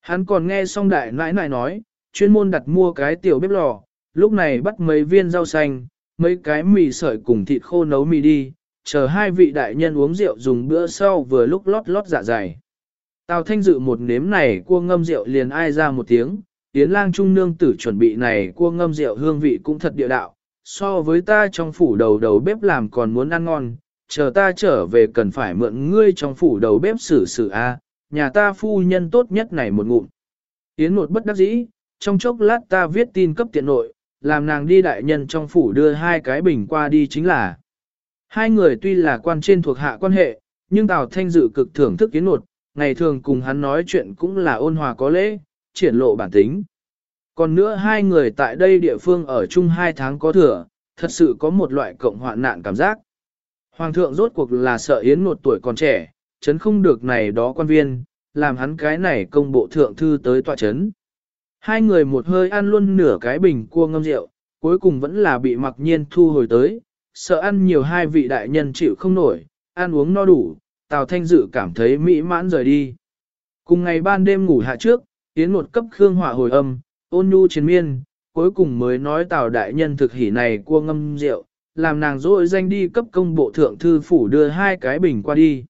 Hắn còn nghe xong đại nãi nãi nói, chuyên môn đặt mua cái tiểu bếp lò, lúc này bắt mấy viên rau xanh, mấy cái mì sợi cùng thịt khô nấu mì đi, chờ hai vị đại nhân uống rượu dùng bữa sau vừa lúc lót lót dạ dày. Tào Thanh dự một nếm này cua ngâm rượu liền ai ra một tiếng, Yến lang trung nương tử chuẩn bị này cua ngâm rượu hương vị cũng thật địa đạo, so với ta trong phủ đầu đầu bếp làm còn muốn ăn ngon, chờ ta trở về cần phải mượn ngươi trong phủ đầu bếp xử xử a, nhà ta phu nhân tốt nhất này một ngụm. Yến một bất đắc dĩ, trong chốc lát ta viết tin cấp tiện nội, làm nàng đi đại nhân trong phủ đưa hai cái bình qua đi chính là. Hai người tuy là quan trên thuộc hạ quan hệ, nhưng Tào Thanh Dự cực thưởng thức kiến nột, ngày thường cùng hắn nói chuyện cũng là ôn hòa có lễ, triển lộ bản tính. Còn nữa hai người tại đây địa phương ở chung hai tháng có thừa, thật sự có một loại cộng hoạn nạn cảm giác. Hoàng thượng rốt cuộc là sợ Yến một tuổi còn trẻ, chấn không được này đó quan viên, làm hắn cái này công bộ thượng thư tới tọa chấn. Hai người một hơi ăn luôn nửa cái bình cua ngâm rượu, cuối cùng vẫn là bị mặc nhiên thu hồi tới, sợ ăn nhiều hai vị đại nhân chịu không nổi, ăn uống no đủ, Tào Thanh Dự cảm thấy mỹ mãn rời đi. Cùng ngày ban đêm ngủ hạ trước, Yến một cấp khương hỏa hồi âm, ôn nhu chiến miên, cuối cùng mới nói Tào Đại Nhân thực hỉ này cua ngâm rượu, làm nàng dội danh đi cấp công bộ thượng thư phủ đưa hai cái bình qua đi.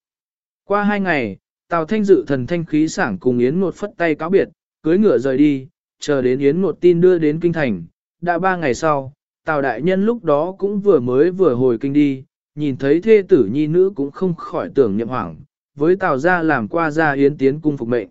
Qua hai ngày, Tào Thanh Dự thần thanh khí sảng cùng Yến một phất tay cáo biệt, cưới ngựa rời đi, chờ đến Yến một tin đưa đến kinh thành. Đã ba ngày sau, Tào Đại Nhân lúc đó cũng vừa mới vừa hồi kinh đi, nhìn thấy thê tử nhi nữ cũng không khỏi tưởng nhậm hoảng, với Tào gia làm qua gia Yến tiến cung phục mệnh.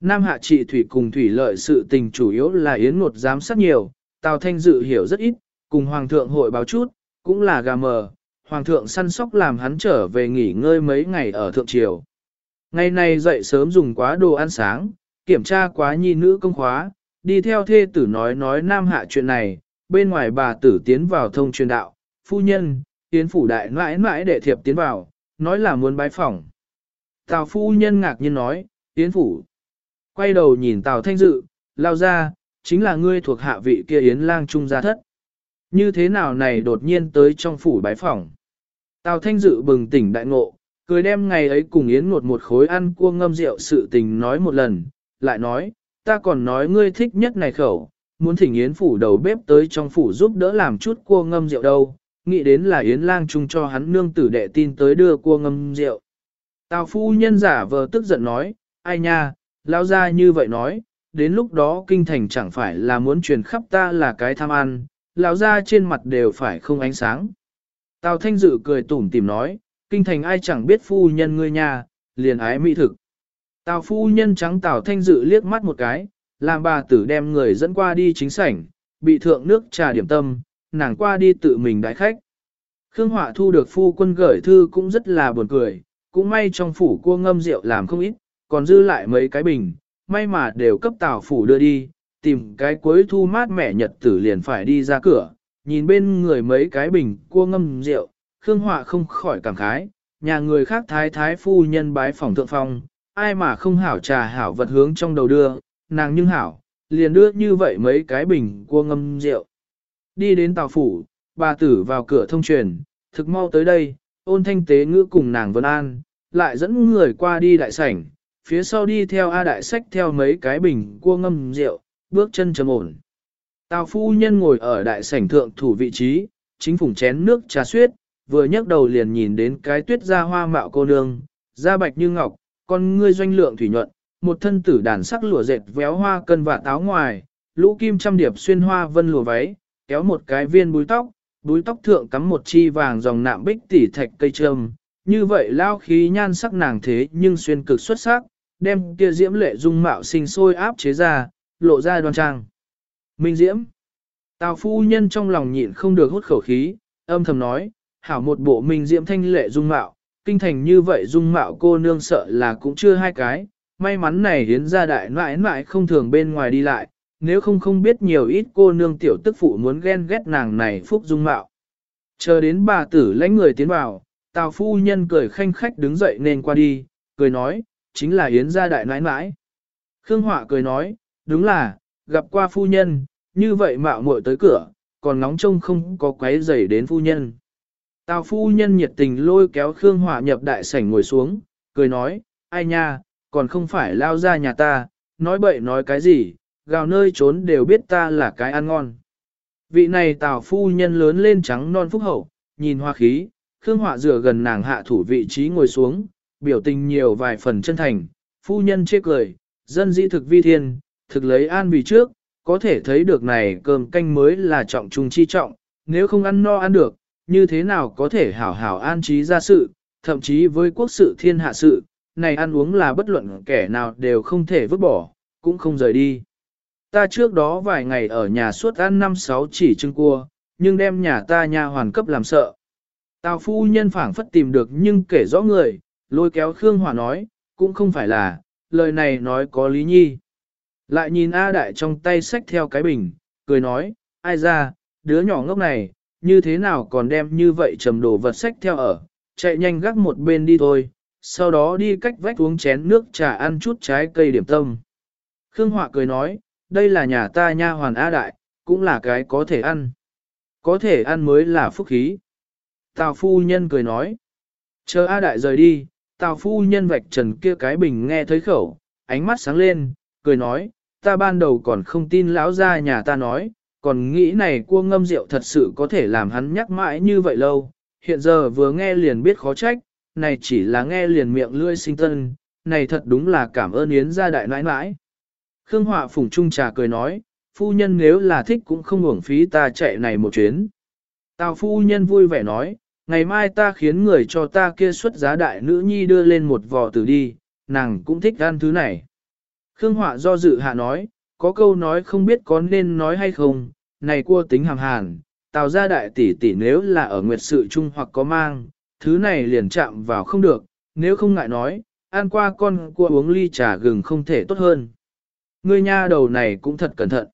Nam hạ trị thủy cùng thủy lợi sự tình chủ yếu là Yến Ngột giám sát nhiều, Tào Thanh Dự hiểu rất ít, cùng Hoàng thượng hội báo chút, cũng là gà mờ, Hoàng thượng săn sóc làm hắn trở về nghỉ ngơi mấy ngày ở Thượng Triều. Ngày nay dậy sớm dùng quá đồ ăn sáng, kiểm tra quá nhi nữ công khóa, đi theo thê tử nói nói Nam hạ chuyện này, bên ngoài bà tử tiến vào thông truyền đạo, phu nhân, tiến phủ đại mãi mãi để thiệp tiến vào, nói là muốn bái phỏng. Tào phu nhân ngạc nhiên nói, tiến phủ. Quay đầu nhìn Tào Thanh Dự, lao ra, chính là ngươi thuộc hạ vị kia Yến lang trung gia thất. Như thế nào này đột nhiên tới trong phủ bái phỏng. Tào Thanh Dự bừng tỉnh đại ngộ, cười đem ngày ấy cùng Yến ngột một khối ăn cua ngâm rượu sự tình nói một lần, lại nói, ta còn nói ngươi thích nhất này khẩu, muốn thỉnh Yến phủ đầu bếp tới trong phủ giúp đỡ làm chút cua ngâm rượu đâu, nghĩ đến là Yến lang trung cho hắn nương tử đệ tin tới đưa cua ngâm rượu. Tào phu nhân giả vờ tức giận nói, ai nha, lao ra như vậy nói, đến lúc đó kinh thành chẳng phải là muốn truyền khắp ta là cái tham ăn, lão ra trên mặt đều phải không ánh sáng. Tào thanh dự cười tủm tìm nói, kinh thành ai chẳng biết phu nhân ngươi nha, liền ái mỹ thực. Tào phu nhân trắng tào thanh dự liếc mắt một cái, làm bà tử đem người dẫn qua đi chính sảnh, bị thượng nước trà điểm tâm, nàng qua đi tự mình đái khách. Khương Họa thu được phu quân gửi thư cũng rất là buồn cười, cũng may trong phủ cua ngâm rượu làm không ít, còn dư lại mấy cái bình, may mà đều cấp tào phủ đưa đi, tìm cái cuối thu mát mẻ nhật tử liền phải đi ra cửa, nhìn bên người mấy cái bình cua ngâm rượu, Khương Họa không khỏi cảm khái, nhà người khác thái thái phu nhân bái phòng thượng phong, ai mà không hảo trà hảo vật hướng trong đầu đưa, nàng nhưng hảo, liền đưa như vậy mấy cái bình cua ngâm rượu. Đi đến tàu phủ, bà tử vào cửa thông truyền, thực mau tới đây, ôn thanh tế ngữ cùng nàng Vân An, lại dẫn người qua đi đại sảnh, phía sau đi theo A đại sách theo mấy cái bình cua ngâm rượu, bước chân trầm ổn. Tào phu nhân ngồi ở đại sảnh thượng thủ vị trí, chính phủng chén nước trà suyết, vừa nhấc đầu liền nhìn đến cái tuyết ra hoa mạo cô nương, da bạch như ngọc, con ngươi doanh lượng thủy nhuận, một thân tử đàn sắc lụa dệt véo hoa cân và táo ngoài, lũ kim trăm điệp xuyên hoa vân lụa váy, kéo một cái viên búi tóc, búi tóc thượng cắm một chi vàng dòng nạm bích tỉ thạch cây trâm, như vậy lao khí nhan sắc nàng thế nhưng xuyên cực xuất sắc, đem kia diễm lệ dung mạo sinh sôi áp chế ra, lộ ra đoan trang. Minh diễm. Tào phu nhân trong lòng nhịn không được hút khẩu khí, âm thầm nói, hảo một bộ minh diễm thanh lệ dung mạo, kinh thành như vậy dung mạo cô nương sợ là cũng chưa hai cái, may mắn này hiến ra đại mãi mãi không thường bên ngoài đi lại, nếu không không biết nhiều ít cô nương tiểu tức phụ muốn ghen ghét nàng này phúc dung mạo. Chờ đến bà tử lãnh người tiến vào, tào phu nhân cười khanh khách đứng dậy nên qua đi, cười nói, chính là hiến gia đại nãi nãi. Khương Họa cười nói, đúng là, gặp qua phu nhân, như vậy mạo muội tới cửa, còn nóng trông không có quấy rầy đến phu nhân. Tào phu nhân nhiệt tình lôi kéo Khương Họa nhập đại sảnh ngồi xuống, cười nói, ai nha, còn không phải lao ra nhà ta, nói bậy nói cái gì, gào nơi trốn đều biết ta là cái ăn ngon. Vị này tào phu nhân lớn lên trắng non phúc hậu, nhìn hoa khí, Khương Họa rửa gần nàng hạ thủ vị trí ngồi xuống, biểu tình nhiều vài phần chân thành, phu nhân chê cười, dân dĩ thực vi thiên, thực lấy an vì trước, có thể thấy được này cơm canh mới là trọng trung chi trọng, nếu không ăn no ăn được, như thế nào có thể hảo hảo an trí ra sự, thậm chí với quốc sự thiên hạ sự, này ăn uống là bất luận kẻ nào đều không thể vứt bỏ, cũng không rời đi. Ta trước đó vài ngày ở nhà suốt ăn năm sáu chỉ trưng cua, nhưng đem nhà ta nha hoàn cấp làm sợ. Tào phu nhân phảng phất tìm được nhưng kể rõ người, lôi kéo Khương Hòa nói, cũng không phải là, lời này nói có lý nhi. Lại nhìn A Đại trong tay xách theo cái bình, cười nói, ai ra, đứa nhỏ ngốc này, như thế nào còn đem như vậy trầm đồ vật xách theo ở, chạy nhanh gác một bên đi thôi, sau đó đi cách vách uống chén nước trà ăn chút trái cây điểm tâm. Khương Họa cười nói, đây là nhà ta nha hoàn A Đại, cũng là cái có thể ăn. Có thể ăn mới là phúc khí. Tào phu nhân cười nói, chờ A Đại rời đi, Tào phu nhân vạch trần kia cái bình nghe thấy khẩu, ánh mắt sáng lên, cười nói, ta ban đầu còn không tin lão ra nhà ta nói, còn nghĩ này cua ngâm rượu thật sự có thể làm hắn nhắc mãi như vậy lâu, hiện giờ vừa nghe liền biết khó trách, này chỉ là nghe liền miệng lươi sinh tân, này thật đúng là cảm ơn Yến gia đại nãi nãi. Khương Họa phùng trung trà cười nói, phu nhân nếu là thích cũng không uổng phí ta chạy này một chuyến. Tào phu nhân vui vẻ nói, ngày mai ta khiến người cho ta kia xuất giá đại nữ nhi đưa lên một vò tử đi, nàng cũng thích ăn thứ này. Khương Họa do dự hạ nói, có câu nói không biết có nên nói hay không, này cua tính hàm hàn, tào gia đại tỷ tỷ nếu là ở nguyệt sự chung hoặc có mang, thứ này liền chạm vào không được, nếu không ngại nói, ăn qua con cua uống ly trà gừng không thể tốt hơn. Ngươi nha đầu này cũng thật cẩn thận.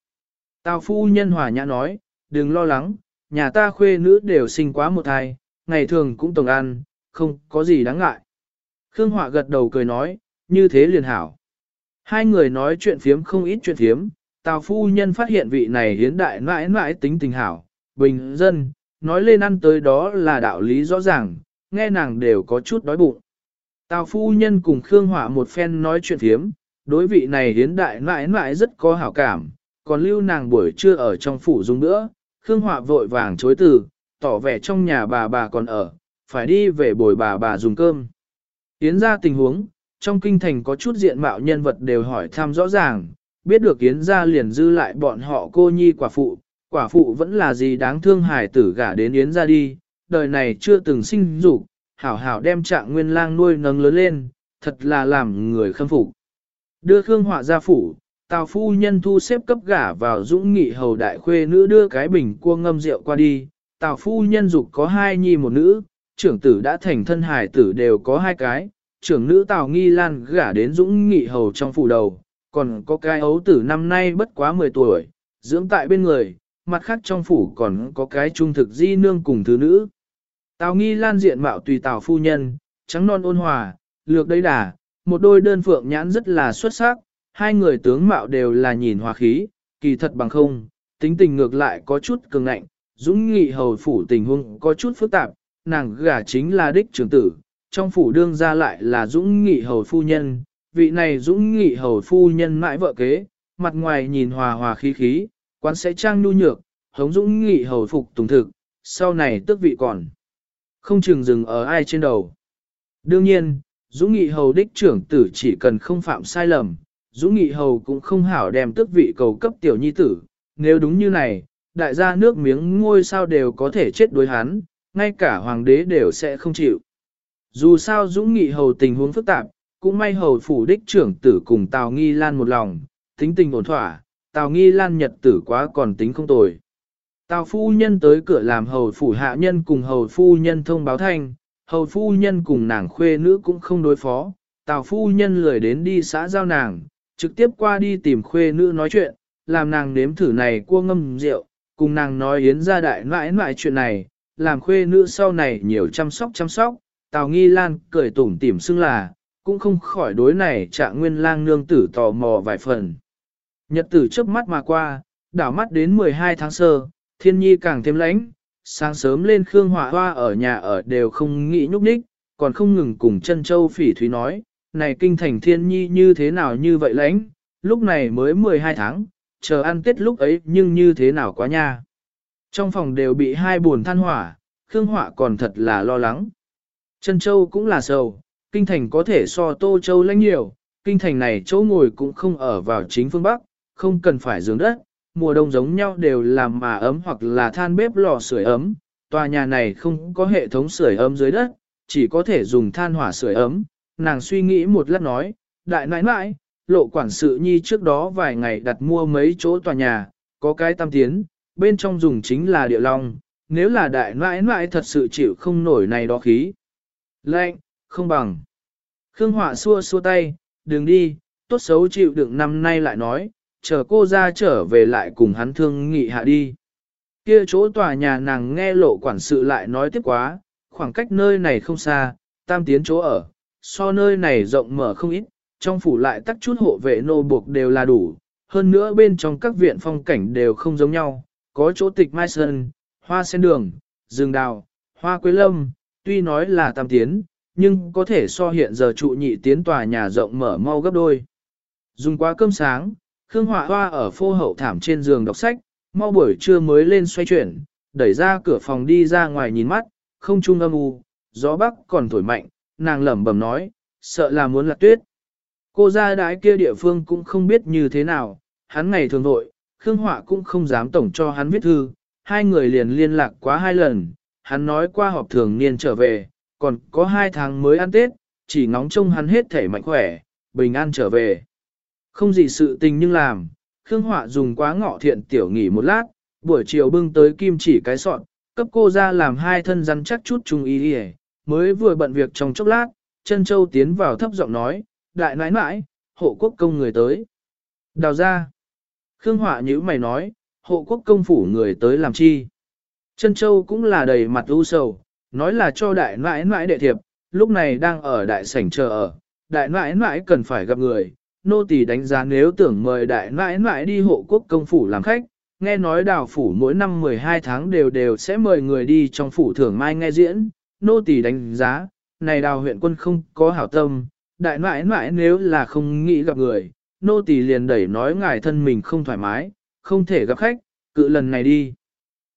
Tào phu nhân hòa nhã nói, đừng lo lắng, nhà ta khuê nữ đều sinh quá một thai, ngày thường cũng tổng ăn, không có gì đáng ngại. Khương Họa gật đầu cười nói, như thế liền hảo. Hai người nói chuyện phiếm không ít chuyện phiếm, Tào phu nhân phát hiện vị này hiến đại mãi mãi tính tình hảo, bình dân, nói lên ăn tới đó là đạo lý rõ ràng, nghe nàng đều có chút đói bụng. Tào phu nhân cùng Khương Họa một phen nói chuyện thiếm, đối vị này hiến đại mãi mãi rất có hảo cảm, còn lưu nàng buổi trưa ở trong phủ dùng nữa, Khương Họa vội vàng chối từ, tỏ vẻ trong nhà bà bà còn ở, phải đi về bồi bà bà dùng cơm. Yến ra tình huống, trong kinh thành có chút diện mạo nhân vật đều hỏi thăm rõ ràng, biết được Yến ra liền dư lại bọn họ cô nhi quả phụ, quả phụ vẫn là gì đáng thương hài tử gả đến Yến ra đi, đời này chưa từng sinh dục, hảo hảo đem trạng nguyên lang nuôi nấng lớn lên, thật là làm người khâm phục. Đưa Khương Họa ra phủ, Tào phu nhân thu xếp cấp gả vào dũng nghị hầu đại khuê nữ đưa cái bình cua ngâm rượu qua đi. Tào phu nhân dục có hai nhi một nữ, trưởng tử đã thành thân hải tử đều có hai cái, trưởng nữ Tào Nghi Lan gả đến dũng nghị hầu trong phủ đầu, còn có cái ấu tử năm nay bất quá 10 tuổi, dưỡng tại bên người, mặt khác trong phủ còn có cái trung thực di nương cùng thứ nữ. Tào Nghi Lan diện mạo tùy Tào phu nhân, trắng non ôn hòa, lược đấy đà, một đôi đơn phượng nhãn rất là xuất sắc, hai người tướng mạo đều là nhìn hòa khí, kỳ thật bằng không, tính tình ngược lại có chút cường ngạnh, dũng nghị hầu phủ tình huống có chút phức tạp, nàng gả chính là đích trưởng tử, trong phủ đương ra lại là dũng nghị hầu phu nhân, vị này dũng nghị hầu phu nhân mãi vợ kế, mặt ngoài nhìn hòa hòa khí khí, quán sẽ trang nhu nhược, hống dũng nghị hầu phục tùng thực, sau này tước vị còn. Không chừng dừng ở ai trên đầu. Đương nhiên, dũng nghị hầu đích trưởng tử chỉ cần không phạm sai lầm, dũng nghị hầu cũng không hảo đem tước vị cầu cấp tiểu nhi tử, nếu đúng như này, đại gia nước miếng ngôi sao đều có thể chết đối hắn, ngay cả hoàng đế đều sẽ không chịu. Dù sao dũng nghị hầu tình huống phức tạp, cũng may hầu phủ đích trưởng tử cùng Tào Nghi Lan một lòng, tính tình ổn thỏa, Tào Nghi Lan nhật tử quá còn tính không tồi. Tào phu nhân tới cửa làm hầu phủ hạ nhân cùng hầu phu nhân thông báo thanh, hầu phu nhân cùng nàng khuê nữ cũng không đối phó, Tào phu nhân lười đến đi xã giao nàng, trực tiếp qua đi tìm khuê nữ nói chuyện, làm nàng nếm thử này cua ngâm rượu, cùng nàng nói yến ra đại mãi mãi chuyện này, làm khuê nữ sau này nhiều chăm sóc chăm sóc, Tào Nghi Lan cười tủm tỉm xưng là, cũng không khỏi đối này trạng nguyên lang nương tử tò mò vài phần. Nhật tử trước mắt mà qua, đảo mắt đến 12 tháng sơ, thiên nhi càng thêm lãnh, sáng sớm lên Khương Hỏa Hoa ở nhà ở đều không nghĩ nhúc nhích, còn không ngừng cùng chân châu phỉ thúy nói, này kinh thành thiên nhi như thế nào như vậy lãnh, lúc này mới 12 tháng, chờ ăn tết lúc ấy nhưng như thế nào quá nha. Trong phòng đều bị hai buồn than hỏa, Khương hỏa còn thật là lo lắng. Chân châu cũng là sầu, kinh thành có thể so tô châu lãnh nhiều, kinh thành này chỗ ngồi cũng không ở vào chính phương Bắc, không cần phải dưỡng đất, mùa đông giống nhau đều làm mà ấm hoặc là than bếp lò sưởi ấm, tòa nhà này không có hệ thống sưởi ấm dưới đất, chỉ có thể dùng than hỏa sưởi ấm, nàng suy nghĩ một lát nói, đại nãi nãi, lộ quản sự nhi trước đó vài ngày đặt mua mấy chỗ tòa nhà, có cái tam tiến, bên trong dùng chính là địa long, nếu là đại nãi nãi thật sự chịu không nổi này đó khí. lạnh, không bằng. Khương Họa xua xua tay, đừng đi, tốt xấu chịu đựng năm nay lại nói, chờ cô ra trở về lại cùng hắn thương nghị hạ đi. Kia chỗ tòa nhà nàng nghe lộ quản sự lại nói tiếp quá, khoảng cách nơi này không xa, tam tiến chỗ ở, so nơi này rộng mở không ít, trong phủ lại tắt chút hộ vệ nô buộc đều là đủ, hơn nữa bên trong các viện phong cảnh đều không giống nhau, có chỗ tịch mai sơn, hoa sen đường, rừng đào, hoa quế lâm, tuy nói là tam tiến, nhưng có thể so hiện giờ trụ nhị tiến tòa nhà rộng mở mau gấp đôi. Dùng qua cơm sáng, Khương Họa Hoa ở phô hậu thảm trên giường đọc sách, mau buổi trưa mới lên xoay chuyển, đẩy ra cửa phòng đi ra ngoài nhìn mắt, không trung âm u, gió bắc còn thổi mạnh, nàng lẩm bẩm nói, sợ là muốn lạc tuyết. Cô ra đái kia địa phương cũng không biết như thế nào, hắn ngày thường vội, Khương Họa cũng không dám tổng cho hắn viết thư, hai người liền liên lạc quá hai lần, hắn nói qua họp thường niên trở về, còn có hai tháng mới ăn Tết, chỉ ngóng trông hắn hết thể mạnh khỏe, bình an trở về. Không gì sự tình nhưng làm, Khương Họa dùng quá ngọ thiện tiểu nghỉ một lát, buổi chiều bưng tới kim chỉ cái sọn, cấp cô ra làm hai thân rắn chắc chút chung ý đi mới vừa bận việc trong chốc lát, chân châu tiến vào thấp giọng nói, đại nãi nãi, hộ quốc công người tới. Đào ra. Khương Họa nhữ mày nói, hộ quốc công phủ người tới làm chi. Chân châu cũng là đầy mặt u sầu, nói là cho đại nãi nãi đệ thiệp, lúc này đang ở đại sảnh chờ ở, đại nãi nãi cần phải gặp người, nô tỳ đánh giá nếu tưởng mời đại nãi nãi đi hộ quốc công phủ làm khách, nghe nói đào phủ mỗi năm 12 tháng đều đều sẽ mời người đi trong phủ thưởng mai nghe diễn, nô tỳ đánh giá, này đào huyện quân không có hảo tâm, đại nãi nãi nếu là không nghĩ gặp người, nô tỳ liền đẩy nói ngài thân mình không thoải mái, không thể gặp khách, cự lần này đi.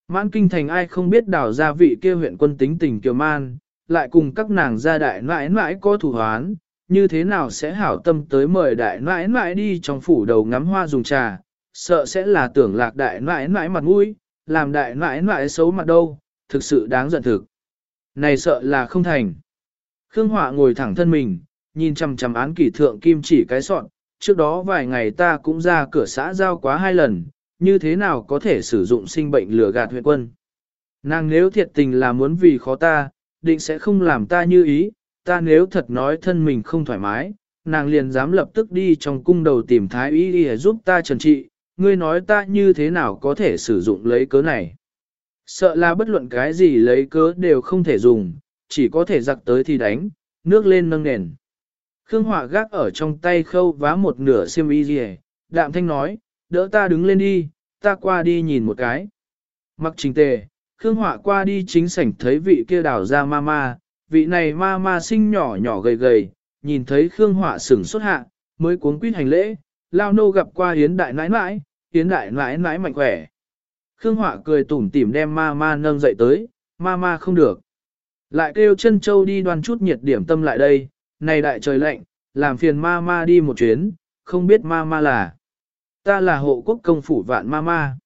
Mãn kinh thành ai không biết đào gia vị kia huyện quân tính tình kiều man, lại cùng các nàng gia đại nãi nãi có thủ hoán, như thế nào sẽ hảo tâm tới mời đại nãi nãi đi trong phủ đầu ngắm hoa dùng trà, sợ sẽ là tưởng lạc đại nãi nãi mặt mũi, làm đại nãi nãi xấu mặt đâu, thực sự đáng giận thực. Này sợ là không thành. Khương Họa ngồi thẳng thân mình, nhìn chằm chằm án kỷ thượng kim chỉ cái sọn, trước đó vài ngày ta cũng ra cửa xã giao quá hai lần, như thế nào có thể sử dụng sinh bệnh lừa gạt huyện quân. Nàng nếu thiệt tình là muốn vì khó ta, định sẽ không làm ta như ý, ta nếu thật nói thân mình không thoải mái, nàng liền dám lập tức đi trong cung đầu tìm thái y để giúp ta trần trị, ngươi nói ta như thế nào có thể sử dụng lấy cớ này. Sợ là bất luận cái gì lấy cớ đều không thể dùng, chỉ có thể giặc tới thì đánh, nước lên nâng nền. Khương Họa gác ở trong tay khâu vá một nửa xiêm y gì đạm thanh nói, đỡ ta đứng lên đi, ta qua đi nhìn một cái. Mặc trình tề, Khương Họa qua đi chính sảnh thấy vị kia đảo ra ma ma, vị này ma ma sinh nhỏ nhỏ gầy gầy, nhìn thấy Khương Họa sửng xuất hạ, mới cuốn quýt hành lễ, lao nô gặp qua hiến đại nãi nãi, hiến đại nãi nãi mạnh khỏe. Khương Họa cười tủm tỉm đem ma ma nâng dậy tới, ma ma không được. Lại kêu chân châu đi đoan chút nhiệt điểm tâm lại đây, này đại trời lạnh, làm phiền ma ma đi một chuyến, không biết ma ma là. Ta là hộ quốc công phủ vạn ma ma.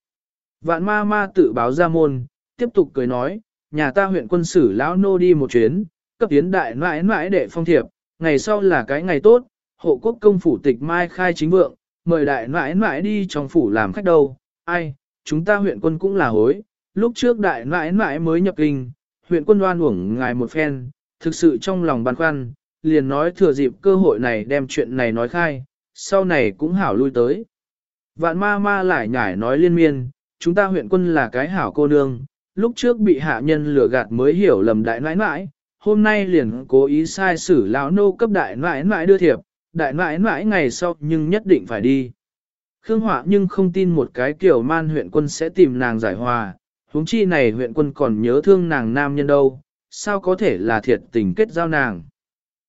Vạn ma ma tự báo ra môn, tiếp tục cười nói, nhà ta huyện quân sử lão nô đi một chuyến, cấp tiến đại mãi mãi để phong thiệp, ngày sau là cái ngày tốt, hộ quốc công phủ tịch mai khai chính vượng, mời đại mãi mãi đi trong phủ làm khách đâu, ai, chúng ta huyện quân cũng là hối, lúc trước đại mãi mãi mới nhập kinh, huyện quân đoan uổng ngài một phen, thực sự trong lòng băn khoăn, liền nói thừa dịp cơ hội này đem chuyện này nói khai, sau này cũng hảo lui tới. Vạn ma ma lại nhải nói liên miên, chúng ta huyện quân là cái hảo cô nương, lúc trước bị hạ nhân lừa gạt mới hiểu lầm đại nãi nãi, hôm nay liền cố ý sai xử lão nô cấp đại nãi nãi đưa thiệp, đại nãi nãi ngày sau nhưng nhất định phải đi. Khương Họa nhưng không tin một cái kiểu man huyện quân sẽ tìm nàng giải hòa, huống chi này huyện quân còn nhớ thương nàng nam nhân đâu, sao có thể là thiệt tình kết giao nàng.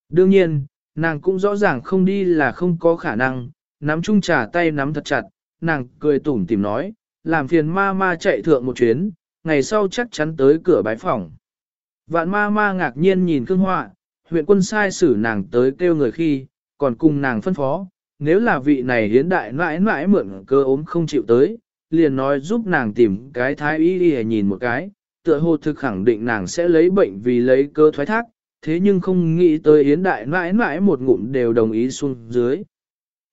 Đương nhiên, nàng cũng rõ ràng không đi là không có khả năng, nắm chung trà tay nắm thật chặt, nàng cười tủm tìm nói, làm phiền ma ma chạy thượng một chuyến, ngày sau chắc chắn tới cửa bái phòng. Vạn ma ma ngạc nhiên nhìn Khương Họa, huyện quân sai xử nàng tới kêu người khi, còn cùng nàng phân phó, nếu là vị này hiến đại mãi mãi mượn cơ ốm không chịu tới, liền nói giúp nàng tìm cái thái y y nhìn một cái, tựa hồ thực khẳng định nàng sẽ lấy bệnh vì lấy cơ thoái thác, thế nhưng không nghĩ tới hiến đại mãi mãi một ngụm đều đồng ý xuống dưới.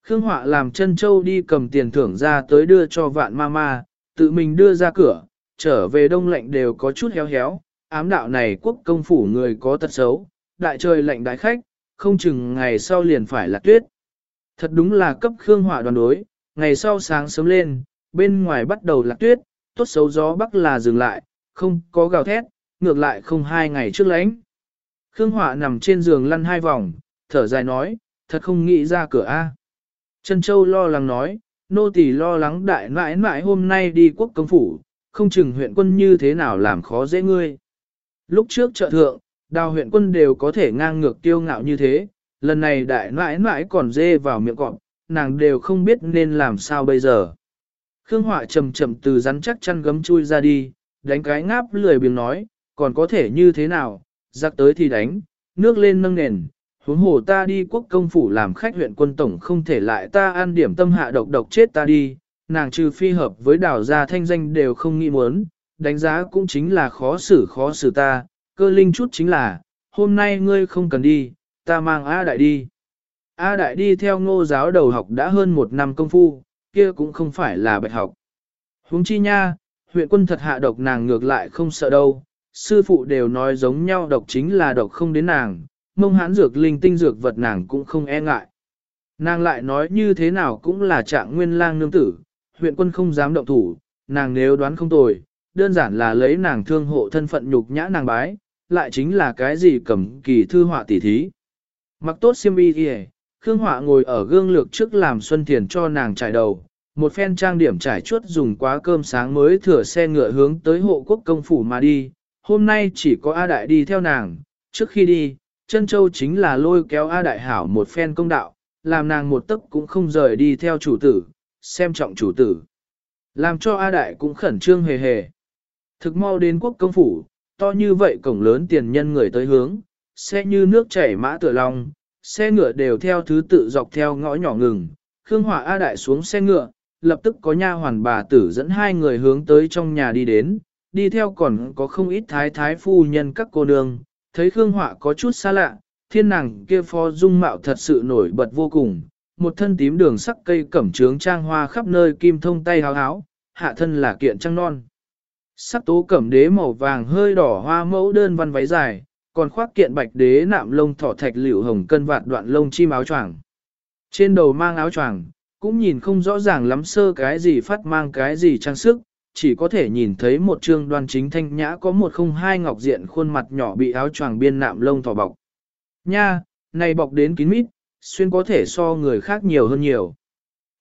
Khương Họa làm chân châu đi cầm tiền thưởng ra tới đưa cho vạn ma ma, tự mình đưa ra cửa, trở về đông lạnh đều có chút héo héo, ám đạo này quốc công phủ người có tật xấu, đại trời lạnh đại khách, không chừng ngày sau liền phải là tuyết. Thật đúng là cấp Khương hỏa đoàn đối, ngày sau sáng sớm lên, bên ngoài bắt đầu lạc tuyết, tốt xấu gió bắc là dừng lại, không có gào thét, ngược lại không hai ngày trước lánh. Khương hỏa nằm trên giường lăn hai vòng, thở dài nói, thật không nghĩ ra cửa A. Trân Châu lo lắng nói, nô tỳ lo lắng đại nãi nãi hôm nay đi quốc công phủ, không chừng huyện quân như thế nào làm khó dễ ngươi. Lúc trước trợ thượng, đào huyện quân đều có thể ngang ngược tiêu ngạo như thế, lần này đại nãi nãi còn dê vào miệng cọp, nàng đều không biết nên làm sao bây giờ. Khương Họa chầm chậm từ rắn chắc chăn gấm chui ra đi, đánh cái ngáp lười biếng nói, còn có thể như thế nào, giặc tới thì đánh, nước lên nâng nền, huống hồ ta đi quốc công phủ làm khách huyện quân tổng không thể lại ta ăn điểm tâm hạ độc độc chết ta đi, nàng trừ phi hợp với đảo gia thanh danh đều không nghĩ muốn, đánh giá cũng chính là khó xử khó xử ta, cơ linh chút chính là, hôm nay ngươi không cần đi, ta mang A Đại đi. A Đại đi theo ngô giáo đầu học đã hơn một năm công phu, kia cũng không phải là bạch học. Huống chi nha, huyện quân thật hạ độc nàng ngược lại không sợ đâu, sư phụ đều nói giống nhau độc chính là độc không đến nàng, mông hãn dược linh tinh dược vật nàng cũng không e ngại. Nàng lại nói như thế nào cũng là trạng nguyên lang nương tử, huyện quân không dám động thủ, nàng nếu đoán không tồi, đơn giản là lấy nàng thương hộ thân phận nhục nhã nàng bái, lại chính là cái gì cầm kỳ thư họa tỉ thí. Mặc tốt xiêm y kìa, Khương Họa ngồi ở gương lược trước làm Xuân Thiền cho nàng trải đầu, một phen trang điểm trải chuốt dùng quá cơm sáng mới thừa xe ngựa hướng tới hộ quốc công phủ mà đi, hôm nay chỉ có A Đại đi theo nàng, trước khi đi, chân châu chính là lôi kéo A Đại hảo một phen công đạo, làm nàng một tấc cũng không rời đi theo chủ tử, xem trọng chủ tử. Làm cho A Đại cũng khẩn trương hề hề. Thực mau đến quốc công phủ, to như vậy cổng lớn tiền nhân người tới hướng, xe như nước chảy mã tựa lòng, xe ngựa đều theo thứ tự dọc theo ngõ nhỏ ngừng. Khương Hỏa A Đại xuống xe ngựa, lập tức có nha hoàn bà tử dẫn hai người hướng tới trong nhà đi đến, đi theo còn có không ít thái thái phu nhân các cô nương, thấy Khương Họa có chút xa lạ, thiên nàng kia phó dung mạo thật sự nổi bật vô cùng, một thân tím đường sắc cây cẩm trướng trang hoa khắp nơi kim thông tay háo háo, hạ thân là kiện trăng non. Sắc tố cẩm đế màu vàng hơi đỏ hoa mẫu đơn văn váy dài, còn khoác kiện bạch đế nạm lông thỏ thạch liễu hồng cân vạt đoạn lông chim áo choàng. Trên đầu mang áo choàng, cũng nhìn không rõ ràng lắm sơ cái gì phát mang cái gì trang sức, chỉ có thể nhìn thấy một trương đoan chính thanh nhã có một không hai ngọc diện khuôn mặt nhỏ bị áo choàng biên nạm lông thỏ bọc. Nha, này bọc đến kín mít, xuyên có thể so người khác nhiều hơn nhiều.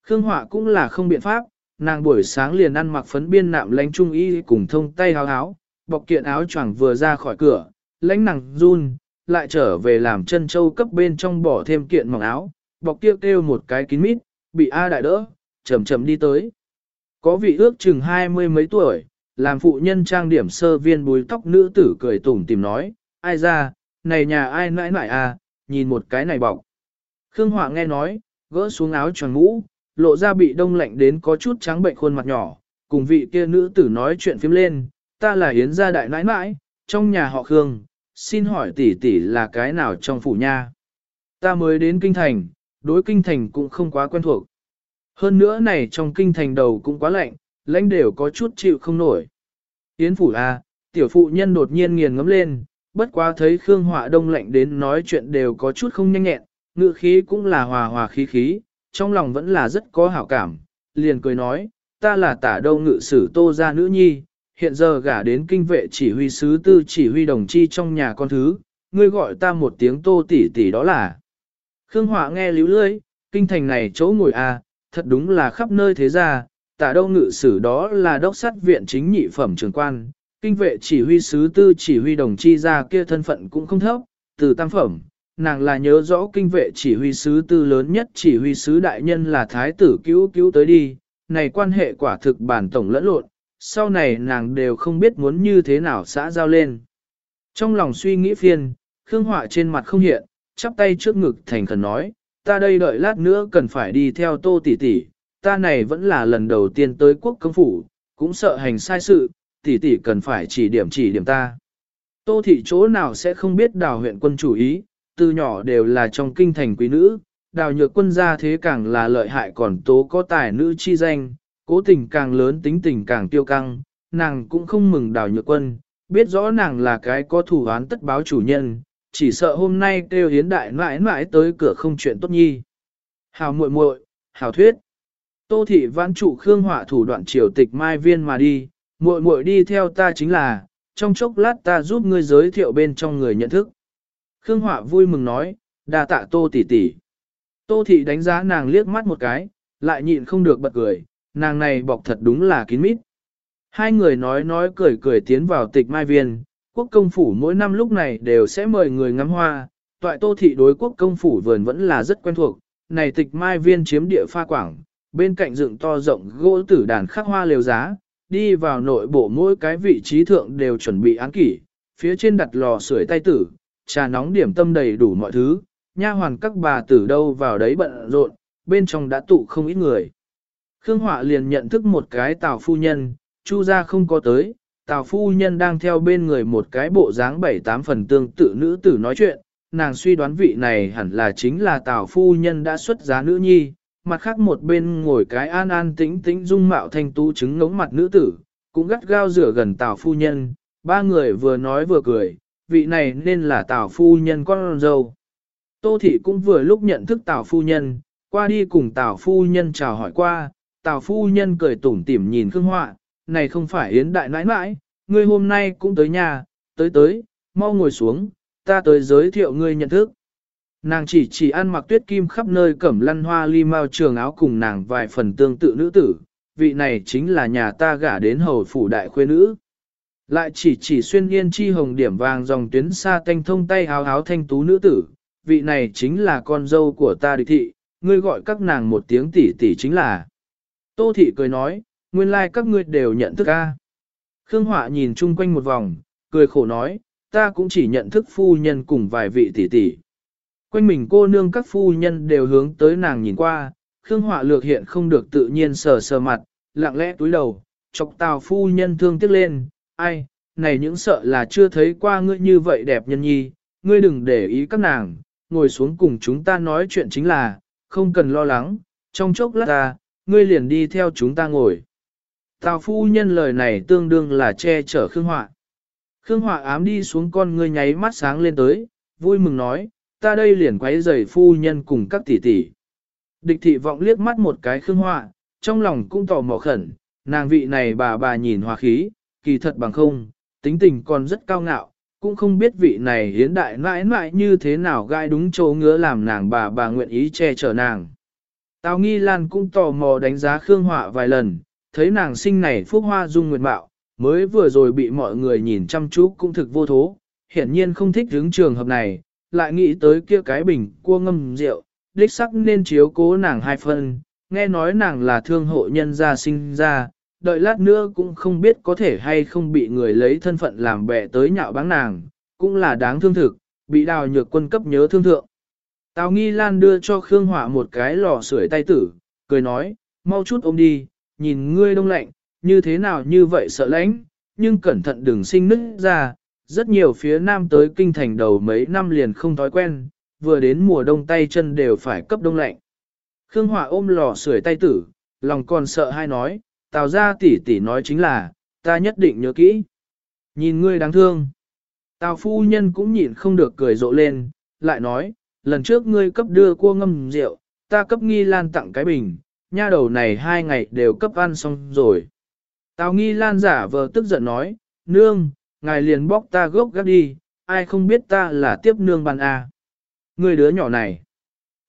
Khương Họa cũng là không biện pháp, nàng buổi sáng liền ăn mặc phấn biên nạm lánh trung y cùng thông tay háo áo, bọc kiện áo choàng vừa ra khỏi cửa, lãnh nàng run, lại trở về làm chân châu cấp bên trong bỏ thêm kiện mỏng áo, bọc kia kêu, kêu một cái kín mít, bị A đại đỡ, chậm chậm đi tới. Có vị ước chừng hai mươi mấy tuổi, làm phụ nhân trang điểm sơ viên bùi tóc nữ tử cười tủm tìm nói, ai ra, này nhà ai nãi nãi à, nhìn một cái này bọc. Khương Họa nghe nói, gỡ xuống áo choàng mũ, lộ ra bị đông lạnh đến có chút trắng bệnh khuôn mặt nhỏ, cùng vị kia nữ tử nói chuyện phím lên, ta là Yến gia đại nãi nãi, trong nhà họ Khương, xin hỏi tỷ tỷ là cái nào trong phủ nha. Ta mới đến kinh thành, đối kinh thành cũng không quá quen thuộc. Hơn nữa này trong kinh thành đầu cũng quá lạnh, lãnh đều có chút chịu không nổi. Yến phủ à, tiểu phụ nhân đột nhiên nghiền ngấm lên, bất quá thấy Khương Họa đông lạnh đến nói chuyện đều có chút không nhanh nhẹn, ngự khí cũng là hòa hòa khí khí, trong lòng vẫn là rất có hảo cảm, liền cười nói, ta là tả đâu ngự sử tô gia nữ nhi, hiện giờ gả đến kinh vệ chỉ huy sứ tư chỉ huy đồng chi trong nhà con thứ, ngươi gọi ta một tiếng tô tỷ tỷ đó là. Khương Họa nghe líu lưỡi, kinh thành này chỗ ngồi à, thật đúng là khắp nơi thế ra, tả đâu ngự sử đó là đốc sát viện chính nhị phẩm trường quan, kinh vệ chỉ huy sứ tư chỉ huy đồng chi ra kia thân phận cũng không thấp, từ tam phẩm, nàng là nhớ rõ kinh vệ chỉ huy sứ tư lớn nhất chỉ huy sứ đại nhân là thái tử cứu cứu tới đi, này quan hệ quả thực bản tổng lẫn lộn, sau này nàng đều không biết muốn như thế nào xã giao lên. Trong lòng suy nghĩ phiền, Khương Họa trên mặt không hiện, chắp tay trước ngực thành khẩn nói, ta đây đợi lát nữa cần phải đi theo tô tỷ tỷ, ta này vẫn là lần đầu tiên tới quốc công phủ, cũng sợ hành sai sự, tỷ tỷ cần phải chỉ điểm chỉ điểm ta. Tô thị chỗ nào sẽ không biết đào huyện quân chủ ý, từ nhỏ đều là trong kinh thành quý nữ, đào nhược quân gia thế càng là lợi hại còn tố có tài nữ chi danh, cố tình càng lớn tính tình càng tiêu căng, nàng cũng không mừng đào nhược quân, biết rõ nàng là cái có thủ án tất báo chủ nhân, chỉ sợ hôm nay kêu hiến đại mãi mãi tới cửa không chuyện tốt nhi. Hào muội muội, hào thuyết. Tô thị vãn trụ Khương Họa thủ đoạn triều tịch mai viên mà đi, muội muội đi theo ta chính là, trong chốc lát ta giúp ngươi giới thiệu bên trong người nhận thức. Khương Họa vui mừng nói, đa tạ Tô tỷ tỷ. Tô thị đánh giá nàng liếc mắt một cái, lại nhịn không được bật cười, nàng này bọc thật đúng là kín mít. Hai người nói nói cười cười tiến vào tịch mai viên, quốc công phủ mỗi năm lúc này đều sẽ mời người ngắm hoa, toại tô thị đối quốc công phủ vườn vẫn là rất quen thuộc, này tịch mai viên chiếm địa pha quảng, bên cạnh dựng to rộng gỗ tử đàn khắc hoa liều giá, đi vào nội bộ mỗi cái vị trí thượng đều chuẩn bị án kỷ, phía trên đặt lò sưởi tay tử, trà nóng điểm tâm đầy đủ mọi thứ, nha hoàn các bà tử đâu vào đấy bận rộn, bên trong đã tụ không ít người. Khương Họa liền nhận thức một cái tào phu nhân, chu gia không có tới, tào phu nhân đang theo bên người một cái bộ dáng bảy tám phần tương tự nữ tử nói chuyện, nàng suy đoán vị này hẳn là chính là tào phu nhân đã xuất giá nữ nhi, mặt khác một bên ngồi cái an an tĩnh tĩnh dung mạo thanh tú chứng ngống mặt nữ tử, cũng gắt gao rửa gần tào phu nhân, ba người vừa nói vừa cười, vị này nên là tào phu nhân con dâu. Tô thị cũng vừa lúc nhận thức tào phu nhân, qua đi cùng tào phu nhân chào hỏi qua, tào phu nhân cười tủm tỉm nhìn Khương Họa, này không phải yến đại nãi nãi, ngươi hôm nay cũng tới nhà, tới tới, mau ngồi xuống, ta tới giới thiệu ngươi nhận thức. Nàng chỉ chỉ ăn mặc tuyết kim khắp nơi cẩm lăn hoa ly mao trường áo cùng nàng vài phần tương tự nữ tử, vị này chính là nhà ta gả đến hầu phủ đại khuê nữ. Lại chỉ chỉ xuyên yên chi hồng điểm vàng dòng tuyến xa tanh thông tay háo háo thanh tú nữ tử, vị này chính là con dâu của ta địch thị, ngươi gọi các nàng một tiếng tỷ tỷ chính là. Tô thị cười nói, nguyên lai like các ngươi đều nhận thức ca. Khương Họa nhìn chung quanh một vòng, cười khổ nói, ta cũng chỉ nhận thức phu nhân cùng vài vị tỷ tỷ. Quanh mình cô nương các phu nhân đều hướng tới nàng nhìn qua, Khương Họa lược hiện không được tự nhiên sờ sờ mặt, lặng lẽ túi đầu, chọc tào phu nhân thương tiếc lên, ai, này những sợ là chưa thấy qua ngươi như vậy đẹp nhân nhi, ngươi đừng để ý các nàng, ngồi xuống cùng chúng ta nói chuyện chính là, không cần lo lắng, trong chốc lát ta, ngươi liền đi theo chúng ta ngồi. Tào phu nhân lời này tương đương là che chở Khương Họa. Khương Họa ám đi xuống con ngươi nháy mắt sáng lên tới, vui mừng nói, ta đây liền quấy rầy phu nhân cùng các tỷ tỷ. Địch thị vọng liếc mắt một cái Khương Họa, trong lòng cũng tò mò khẩn, nàng vị này bà bà nhìn hòa khí, kỳ thật bằng không, tính tình còn rất cao ngạo, cũng không biết vị này hiến đại mãi mãi như thế nào gai đúng chỗ ngứa làm nàng bà bà nguyện ý che chở nàng. Tào Nghi Lan cũng tò mò đánh giá Khương Họa vài lần, thấy nàng sinh này phúc hoa dung nguyệt mạo, mới vừa rồi bị mọi người nhìn chăm chú cũng thực vô thố, hiển nhiên không thích hướng trường hợp này, lại nghĩ tới kia cái bình cua ngâm rượu, đích sắc nên chiếu cố nàng hai phân, nghe nói nàng là thương hộ nhân gia sinh ra, đợi lát nữa cũng không biết có thể hay không bị người lấy thân phận làm bẻ tới nhạo báng nàng, cũng là đáng thương thực, bị đào nhược quân cấp nhớ thương thượng. Tào Nghi Lan đưa cho Khương Hỏa một cái lò sưởi tay tử, cười nói, mau chút ôm đi, nhìn ngươi đông lạnh, như thế nào như vậy sợ lãnh, nhưng cẩn thận đừng sinh nứt ra, rất nhiều phía nam tới kinh thành đầu mấy năm liền không thói quen, vừa đến mùa đông tay chân đều phải cấp đông lạnh. Khương Hỏa ôm lò sưởi tay tử, lòng còn sợ hai nói, tào ra tỷ tỷ nói chính là, ta nhất định nhớ kỹ. Nhìn ngươi đáng thương. Tào phu nhân cũng nhịn không được cười rộ lên, lại nói, lần trước ngươi cấp đưa cua ngâm rượu, ta cấp nghi lan tặng cái bình, nha đầu này hai ngày đều cấp ăn xong rồi. Tào nghi lan giả vờ tức giận nói, nương, ngài liền bóc ta gốc gác đi, ai không biết ta là tiếp nương bàn à. Người đứa nhỏ này.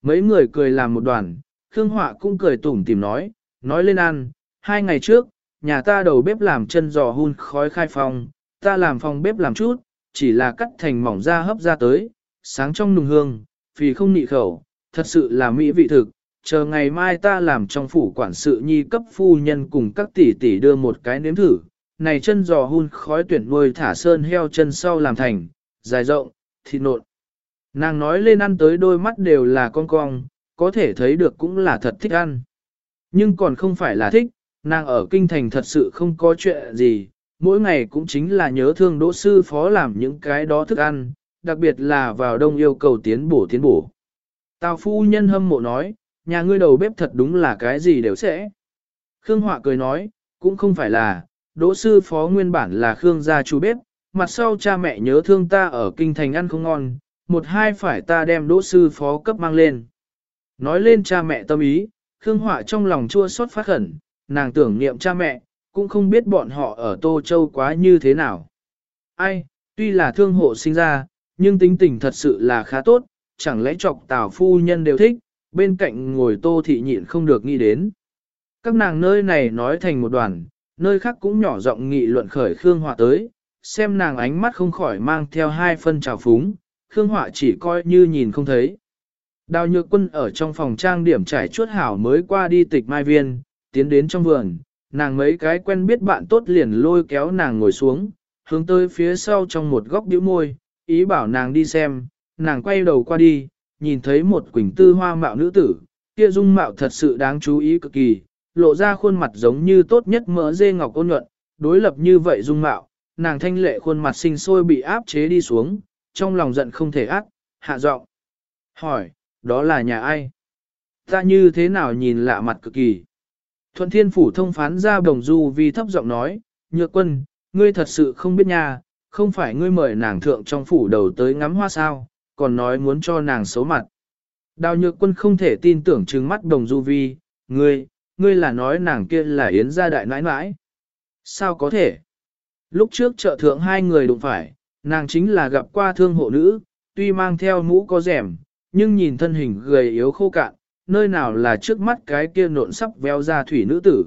Mấy người cười làm một đoàn, Khương Họa cũng cười tủm tìm nói, nói lên ăn, hai ngày trước, nhà ta đầu bếp làm chân giò hun khói khai phòng, ta làm phòng bếp làm chút, chỉ là cắt thành mỏng ra hấp ra tới, sáng trong nùng hương, vì không nị khẩu, thật sự là mỹ vị thực, chờ ngày mai ta làm trong phủ quản sự nhi cấp phu nhân cùng các tỷ tỷ đưa một cái nếm thử, này chân giò hun khói tuyển nuôi thả sơn heo chân sau làm thành, dài rộng, thịt nộn. Nàng nói lên ăn tới đôi mắt đều là con cong, có thể thấy được cũng là thật thích ăn. Nhưng còn không phải là thích, nàng ở kinh thành thật sự không có chuyện gì, mỗi ngày cũng chính là nhớ thương đỗ sư phó làm những cái đó thức ăn, đặc biệt là vào đông yêu cầu tiến bổ tiến bổ. Tào phu nhân hâm mộ nói, nhà ngươi đầu bếp thật đúng là cái gì đều sẽ. Khương Họa cười nói, cũng không phải là, đỗ sư phó nguyên bản là Khương gia chủ bếp, mặt sau cha mẹ nhớ thương ta ở kinh thành ăn không ngon, một hai phải ta đem đỗ sư phó cấp mang lên. Nói lên cha mẹ tâm ý, Khương Họa trong lòng chua xót phát khẩn, nàng tưởng niệm cha mẹ, cũng không biết bọn họ ở Tô Châu quá như thế nào. Ai, tuy là thương hộ sinh ra, nhưng tính tình thật sự là khá tốt, chẳng lẽ chọc tào phu nhân đều thích, bên cạnh ngồi Tô Thị nhịn không được nghĩ đến. Các nàng nơi này nói thành một đoàn, nơi khác cũng nhỏ giọng nghị luận khởi Khương Họa tới, xem nàng ánh mắt không khỏi mang theo hai phân trào phúng, Khương Họa chỉ coi như nhìn không thấy. Đào nhược quân ở trong phòng trang điểm trải chuốt hảo mới qua đi tịch mai viên, tiến đến trong vườn, nàng mấy cái quen biết bạn tốt liền lôi kéo nàng ngồi xuống, hướng tới phía sau trong một góc bĩu môi, ý bảo nàng đi xem, nàng quay đầu qua đi, nhìn thấy một quỳnh tư hoa mạo nữ tử, kia dung mạo thật sự đáng chú ý cực kỳ, lộ ra khuôn mặt giống như tốt nhất mỡ dê ngọc ôn nhuận, đối lập như vậy dung mạo, nàng thanh lệ khuôn mặt sinh sôi bị áp chế đi xuống, trong lòng giận không thể ác, hạ giọng hỏi, đó là nhà ai? Ta như thế nào nhìn lạ mặt cực kỳ? Thuận thiên phủ thông phán ra đồng du Vi thấp giọng nói, nhược quân, ngươi thật sự không biết nha, không phải ngươi mời nàng thượng trong phủ đầu tới ngắm hoa sao, còn nói muốn cho nàng xấu mặt. Đào nhược quân không thể tin tưởng trừng mắt đồng du vi, ngươi, ngươi là nói nàng kia là yến gia đại nãi nãi. Sao có thể? Lúc trước chợ thượng hai người đụng phải, nàng chính là gặp qua thương hộ nữ, tuy mang theo mũ có rẻm, nhưng nhìn thân hình gầy yếu khô cạn, nơi nào là trước mắt cái kia nộn sắp véo ra thủy nữ tử.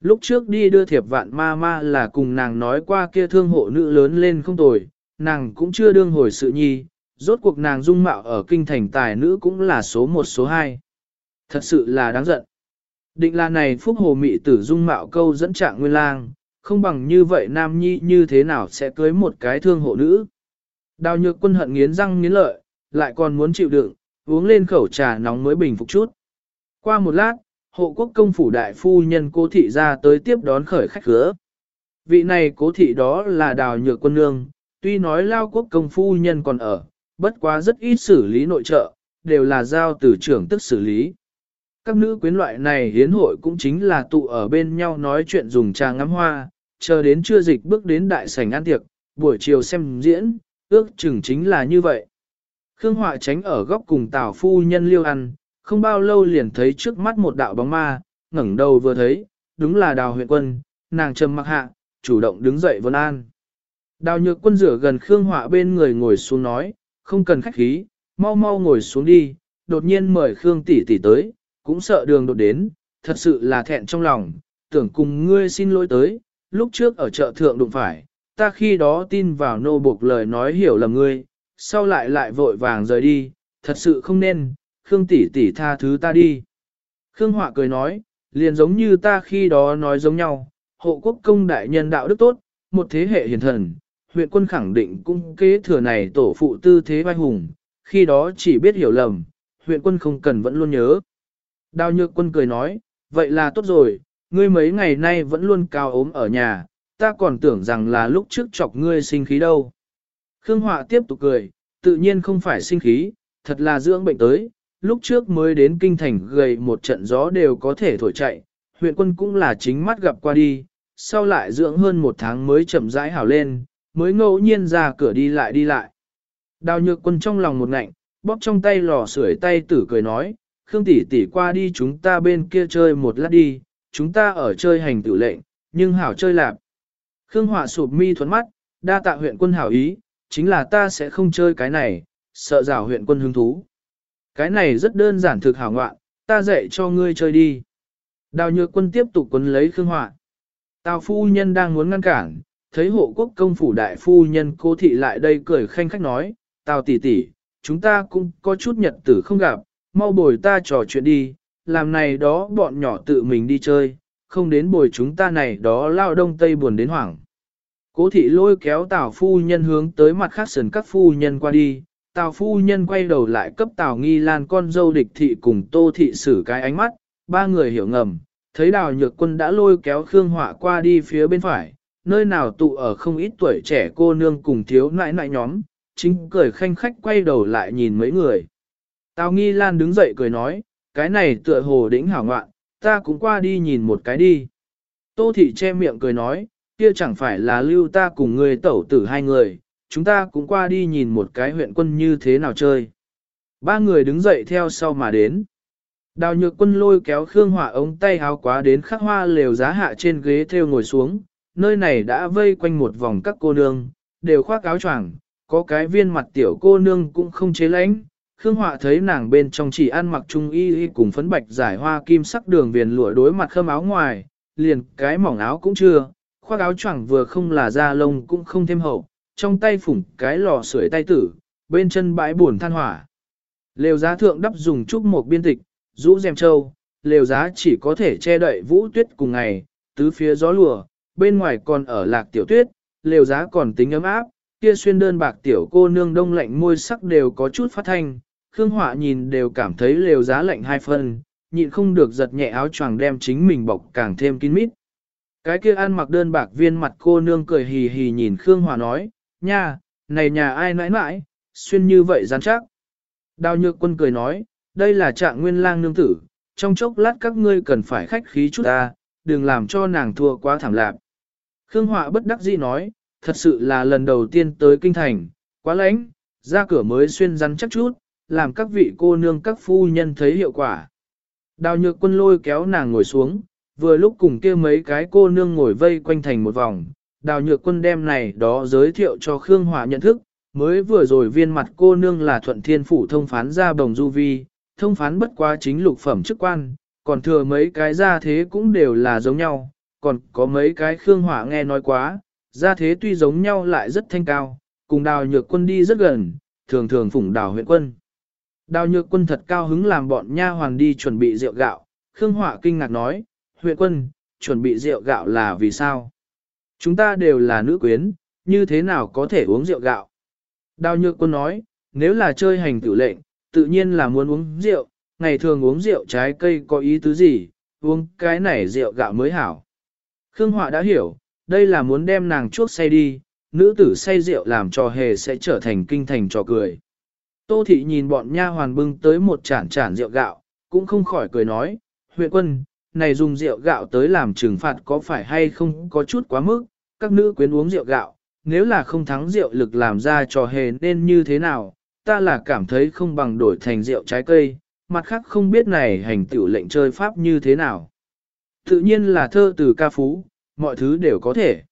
Lúc trước đi đưa thiệp vạn ma ma là cùng nàng nói qua kia thương hộ nữ lớn lên không tồi, nàng cũng chưa đương hồi sự nhi, rốt cuộc nàng dung mạo ở kinh thành tài nữ cũng là số một số hai. Thật sự là đáng giận. Định là này phúc hồ mị tử dung mạo câu dẫn trạng nguyên lang, không bằng như vậy nam nhi như thế nào sẽ cưới một cái thương hộ nữ. Đào nhược quân hận nghiến răng nghiến lợi, lại còn muốn chịu đựng, uống lên khẩu trà nóng mới bình phục chút. Qua một lát, hộ quốc công phủ đại phu nhân cố thị ra tới tiếp đón khởi khách khứa. Vị này cố thị đó là đào nhược quân nương, tuy nói lao quốc công phu nhân còn ở, bất quá rất ít xử lý nội trợ, đều là giao từ trưởng tức xử lý. Các nữ quyến loại này hiến hội cũng chính là tụ ở bên nhau nói chuyện dùng trà ngắm hoa, chờ đến trưa dịch bước đến đại sảnh ăn tiệc, buổi chiều xem diễn, ước chừng chính là như vậy. Khương Họa tránh ở góc cùng Tào phu nhân liêu ăn, không bao lâu liền thấy trước mắt một đạo bóng ma, ngẩng đầu vừa thấy, đúng là Đào huyện quân, nàng trầm mặc hạ, chủ động đứng dậy vân an. Đào nhược quân rửa gần Khương Họa bên người ngồi xuống nói, không cần khách khí, mau mau ngồi xuống đi, đột nhiên mời Khương tỷ tỷ tới, cũng sợ đường đột đến, thật sự là thẹn trong lòng, tưởng cùng ngươi xin lỗi tới, lúc trước ở chợ thượng đụng phải, ta khi đó tin vào nô buộc lời nói hiểu lầm ngươi, sau lại lại vội vàng rời đi, thật sự không nên, Khương tỷ tỷ tha thứ ta đi. Khương Họa cười nói, liền giống như ta khi đó nói giống nhau, hộ quốc công đại nhân đạo đức tốt, một thế hệ hiền thần, huyện quân khẳng định cung kế thừa này tổ phụ tư thế vai hùng, khi đó chỉ biết hiểu lầm, huyện quân không cần vẫn luôn nhớ. Đào nhược quân cười nói, vậy là tốt rồi, ngươi mấy ngày nay vẫn luôn cao ốm ở nhà, ta còn tưởng rằng là lúc trước chọc ngươi sinh khí đâu. Khương Họa tiếp tục cười, tự nhiên không phải sinh khí, thật là dưỡng bệnh tới, lúc trước mới đến kinh thành gầy một trận gió đều có thể thổi chạy, huyện quân cũng là chính mắt gặp qua đi, sau lại dưỡng hơn một tháng mới chậm rãi hảo lên, mới ngẫu nhiên ra cửa đi lại đi lại. Đào nhược quân trong lòng một ngạnh, bóp trong tay lò sưởi tay tử cười nói, Khương tỷ tỷ qua đi chúng ta bên kia chơi một lát đi, chúng ta ở chơi hành tử lệnh, nhưng hảo chơi lạp. Khương Họa sụp mi thuẫn mắt, đa tạ huyện quân hảo ý, chính là ta sẽ không chơi cái này, sợ rào huyện quân hứng thú. Cái này rất đơn giản thực hảo ngoạn, ta dạy cho ngươi chơi đi. Đào nhược quân tiếp tục quấn lấy Khương Họa. Tào phu nhân đang muốn ngăn cản, thấy hộ quốc công phủ đại phu nhân cô thị lại đây cười khanh khách nói, Tào tỷ tỷ, chúng ta cũng có chút nhật tử không gặp, mau bồi ta trò chuyện đi, làm này đó bọn nhỏ tự mình đi chơi, không đến bồi chúng ta này đó lao đông tây buồn đến hoảng. Cố thị lôi kéo Tào phu nhân hướng tới mặt khác sườn các phu nhân qua đi, Tào phu nhân quay đầu lại cấp Tào nghi lan con dâu địch thị cùng tô thị xử cái ánh mắt, ba người hiểu ngầm, thấy đào nhược quân đã lôi kéo Khương Họa qua đi phía bên phải, nơi nào tụ ở không ít tuổi trẻ cô nương cùng thiếu nãi nãi nhóm, chính cười khanh khách quay đầu lại nhìn mấy người. Tào nghi lan đứng dậy cười nói, cái này tựa hồ đỉnh hảo ngoạn, ta cũng qua đi nhìn một cái đi. Tô thị che miệng cười nói, kia chẳng phải là lưu ta cùng người tẩu tử hai người, chúng ta cũng qua đi nhìn một cái huyện quân như thế nào chơi. Ba người đứng dậy theo sau mà đến. Đào nhược quân lôi kéo Khương Hỏa ống tay háo quá đến khắc hoa lều giá hạ trên ghế theo ngồi xuống, nơi này đã vây quanh một vòng các cô nương, đều khoác áo choàng, có cái viên mặt tiểu cô nương cũng không chế lãnh. Khương Họa thấy nàng bên trong chỉ ăn mặc trung y y cùng phấn bạch giải hoa kim sắc đường viền lụa đối mặt khâm áo ngoài, liền cái mỏng áo cũng chưa, khoác áo choàng vừa không là da lông cũng không thêm hậu, trong tay phủng cái lò sưởi tay tử, bên chân bãi buồn than hỏa. Lều giá thượng đắp dùng trúc một biên tịch, rũ rèm châu, lều giá chỉ có thể che đậy vũ tuyết cùng ngày, tứ phía gió lùa, bên ngoài còn ở lạc tiểu tuyết, lều giá còn tính ấm áp, kia xuyên đơn bạc tiểu cô nương đông lạnh môi sắc đều có chút phát thanh, Khương Họa nhìn đều cảm thấy lều giá lạnh hai phân, nhịn không được giật nhẹ áo choàng đem chính mình bọc càng thêm kín mít. Cái kia ăn mặc đơn bạc viên mặt cô nương cười hì hì nhìn Khương hòa nói, nha, này nhà ai nãi nãi, xuyên như vậy rắn chắc. Đào nhược quân cười nói, đây là trạng nguyên lang nương tử, trong chốc lát các ngươi cần phải khách khí chút ta, đừng làm cho nàng thua quá thảm lạc. Khương Họa bất đắc dĩ nói, thật sự là lần đầu tiên tới kinh thành, quá lãnh, ra cửa mới xuyên rắn chắc chút, làm các vị cô nương các phu nhân thấy hiệu quả. Đào nhược quân lôi kéo nàng ngồi xuống, vừa lúc cùng kia mấy cái cô nương ngồi vây quanh thành một vòng, đào nhược quân đem này đó giới thiệu cho Khương Hòa nhận thức, mới vừa rồi viên mặt cô nương là thuận thiên phủ thông phán ra bồng du vi, thông phán bất quá chính lục phẩm chức quan, còn thừa mấy cái ra thế cũng đều là giống nhau, còn có mấy cái Khương Hỏa nghe nói quá, ra thế tuy giống nhau lại rất thanh cao, cùng đào nhược quân đi rất gần, thường thường phủng đào huyện quân. Đào nhược quân thật cao hứng làm bọn nha hoàng đi chuẩn bị rượu gạo, Khương Hỏa kinh ngạc nói, huyện quân, chuẩn bị rượu gạo là vì sao? Chúng ta đều là nữ quyến, như thế nào có thể uống rượu gạo? Đào nhược quân nói, nếu là chơi hành tử lệnh, tự nhiên là muốn uống rượu, ngày thường uống rượu trái cây có ý tứ gì, uống cái này rượu gạo mới hảo. Khương Họa đã hiểu, đây là muốn đem nàng chuốc say đi, nữ tử say rượu làm trò hề sẽ trở thành kinh thành trò cười. Tô thị nhìn bọn nha hoàn bưng tới một chản chản rượu gạo, cũng không khỏi cười nói, huyện quân, này dùng rượu gạo tới làm trừng phạt có phải hay không có chút quá mức, các nữ quyến uống rượu gạo, nếu là không thắng rượu lực làm ra trò hề nên như thế nào, ta là cảm thấy không bằng đổi thành rượu trái cây, mặt khác không biết này hành tiểu lệnh chơi pháp như thế nào. Tự nhiên là thơ từ ca phú, mọi thứ đều có thể.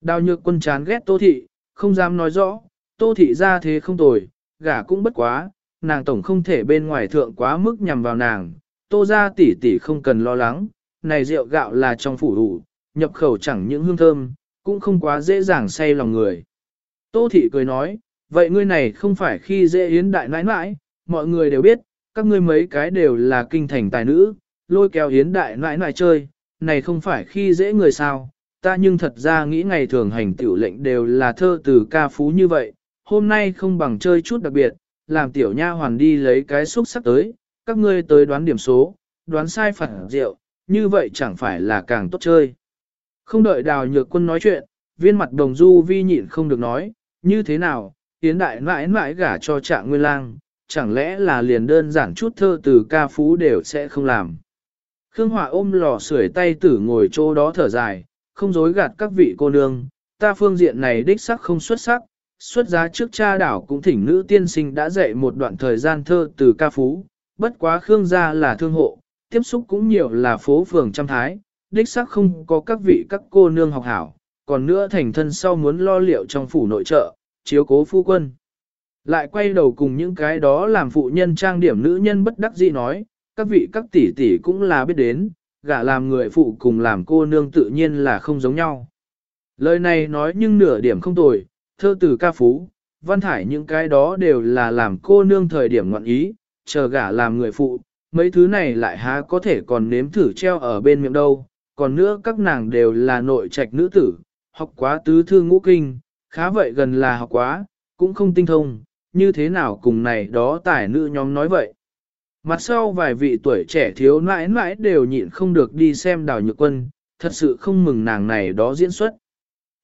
Đào nhược quân chán ghét tô thị, không dám nói rõ, tô thị ra thế không tồi, gả cũng bất quá, nàng tổng không thể bên ngoài thượng quá mức nhằm vào nàng, tô ra tỷ tỷ không cần lo lắng, này rượu gạo là trong phủ đủ, nhập khẩu chẳng những hương thơm, cũng không quá dễ dàng say lòng người. Tô thị cười nói, vậy ngươi này không phải khi dễ yến đại nãi nãi, mọi người đều biết, các ngươi mấy cái đều là kinh thành tài nữ, lôi kéo yến đại nãi nãi chơi, này không phải khi dễ người sao, ta nhưng thật ra nghĩ ngày thường hành tiểu lệnh đều là thơ từ ca phú như vậy, hôm nay không bằng chơi chút đặc biệt, làm tiểu nha hoàn đi lấy cái xúc sắc tới, các ngươi tới đoán điểm số, đoán sai phản rượu, như vậy chẳng phải là càng tốt chơi. Không đợi đào nhược quân nói chuyện, viên mặt đồng du vi nhịn không được nói, như thế nào, tiến đại mãi mãi gả cho trạng nguyên lang, chẳng lẽ là liền đơn giản chút thơ từ ca phú đều sẽ không làm. Khương hòa ôm lò sưởi tay tử ngồi chỗ đó thở dài, không dối gạt các vị cô nương, ta phương diện này đích sắc không xuất sắc, xuất giá trước cha đảo cũng thỉnh nữ tiên sinh đã dạy một đoạn thời gian thơ từ ca phú, bất quá Khương gia là thương hộ, tiếp xúc cũng nhiều là phố phường trăm thái, đích xác không có các vị các cô nương học hảo, còn nữa thành thân sau muốn lo liệu trong phủ nội trợ, chiếu cố phu quân. Lại quay đầu cùng những cái đó làm phụ nhân trang điểm nữ nhân bất đắc dĩ nói, các vị các tỷ tỷ cũng là biết đến, gả làm người phụ cùng làm cô nương tự nhiên là không giống nhau. Lời này nói nhưng nửa điểm không tồi, thơ từ ca phú, văn thải những cái đó đều là làm cô nương thời điểm ngoạn ý, chờ gả làm người phụ, mấy thứ này lại há có thể còn nếm thử treo ở bên miệng đâu, còn nữa các nàng đều là nội trạch nữ tử, học quá tứ thư ngũ kinh, khá vậy gần là học quá, cũng không tinh thông, như thế nào cùng này đó tài nữ nhóm nói vậy. Mặt sau vài vị tuổi trẻ thiếu nãi nãi đều nhịn không được đi xem đào nhược quân, thật sự không mừng nàng này đó diễn xuất.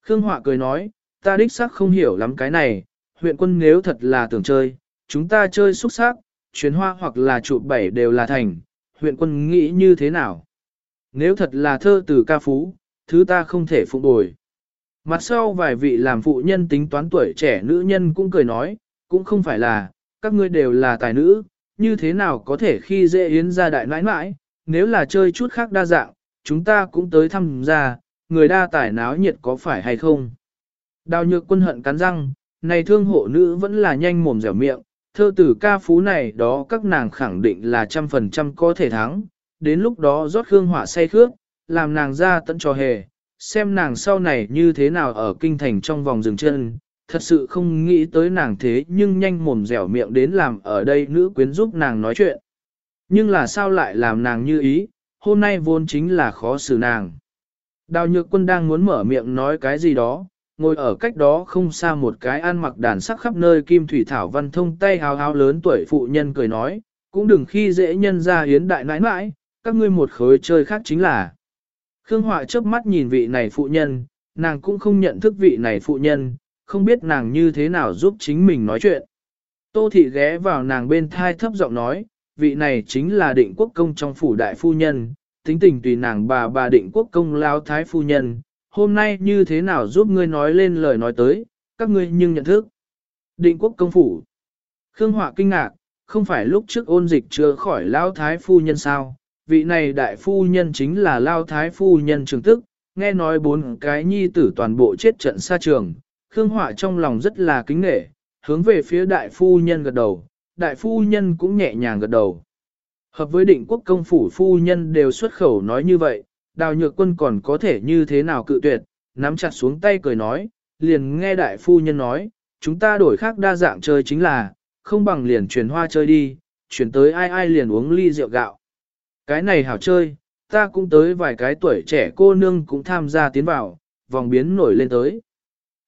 Khương Họa cười nói, ta đích xác không hiểu lắm cái này, huyện quân nếu thật là tưởng chơi, chúng ta chơi xúc sắc, chuyến hoa hoặc là trụ bảy đều là thành, huyện quân nghĩ như thế nào? Nếu thật là thơ từ ca phú, thứ ta không thể phụ bồi. Mặt sau vài vị làm phụ nhân tính toán tuổi trẻ nữ nhân cũng cười nói, cũng không phải là, các ngươi đều là tài nữ, như thế nào có thể khi dễ yến ra đại nãi nãi, nếu là chơi chút khác đa dạng, chúng ta cũng tới thăm ra, người đa tài náo nhiệt có phải hay không. Đào nhược quân hận cắn răng, này thương hộ nữ vẫn là nhanh mồm dẻo miệng, thơ tử ca phú này đó các nàng khẳng định là trăm phần trăm có thể thắng, đến lúc đó rót hương hỏa say khước, làm nàng ra tận trò hề, xem nàng sau này như thế nào ở kinh thành trong vòng rừng chân, thật sự không nghĩ tới nàng thế nhưng nhanh mồm dẻo miệng đến làm ở đây nữ quyến giúp nàng nói chuyện. Nhưng là sao lại làm nàng như ý, hôm nay vốn chính là khó xử nàng. Đào nhược quân đang muốn mở miệng nói cái gì đó, ngồi ở cách đó không xa một cái ăn mặc đàn sắc khắp nơi kim thủy thảo văn thông tay hào hào lớn tuổi phụ nhân cười nói, cũng đừng khi dễ nhân ra hiến đại nãi nãi, các ngươi một khối chơi khác chính là. Khương Họa chớp mắt nhìn vị này phụ nhân, nàng cũng không nhận thức vị này phụ nhân, không biết nàng như thế nào giúp chính mình nói chuyện. Tô thị ghé vào nàng bên thai thấp giọng nói, vị này chính là định quốc công trong phủ đại phu nhân, tính tình tùy nàng bà bà định quốc công lao thái phu nhân, hôm nay như thế nào giúp ngươi nói lên lời nói tới, các ngươi nhưng nhận thức. Định quốc công phủ. Khương Họa kinh ngạc, không phải lúc trước ôn dịch chưa khỏi lao thái phu nhân sao, vị này đại phu nhân chính là lao thái phu nhân trường tức, nghe nói bốn cái nhi tử toàn bộ chết trận xa trường, Khương Họa trong lòng rất là kính nghệ, hướng về phía đại phu nhân gật đầu, đại phu nhân cũng nhẹ nhàng gật đầu. Hợp với định quốc công phủ phu nhân đều xuất khẩu nói như vậy, đào nhược quân còn có thể như thế nào cự tuyệt, nắm chặt xuống tay cười nói, liền nghe đại phu nhân nói, chúng ta đổi khác đa dạng chơi chính là, không bằng liền chuyển hoa chơi đi, chuyển tới ai ai liền uống ly rượu gạo. Cái này hảo chơi, ta cũng tới vài cái tuổi trẻ cô nương cũng tham gia tiến vào, vòng biến nổi lên tới.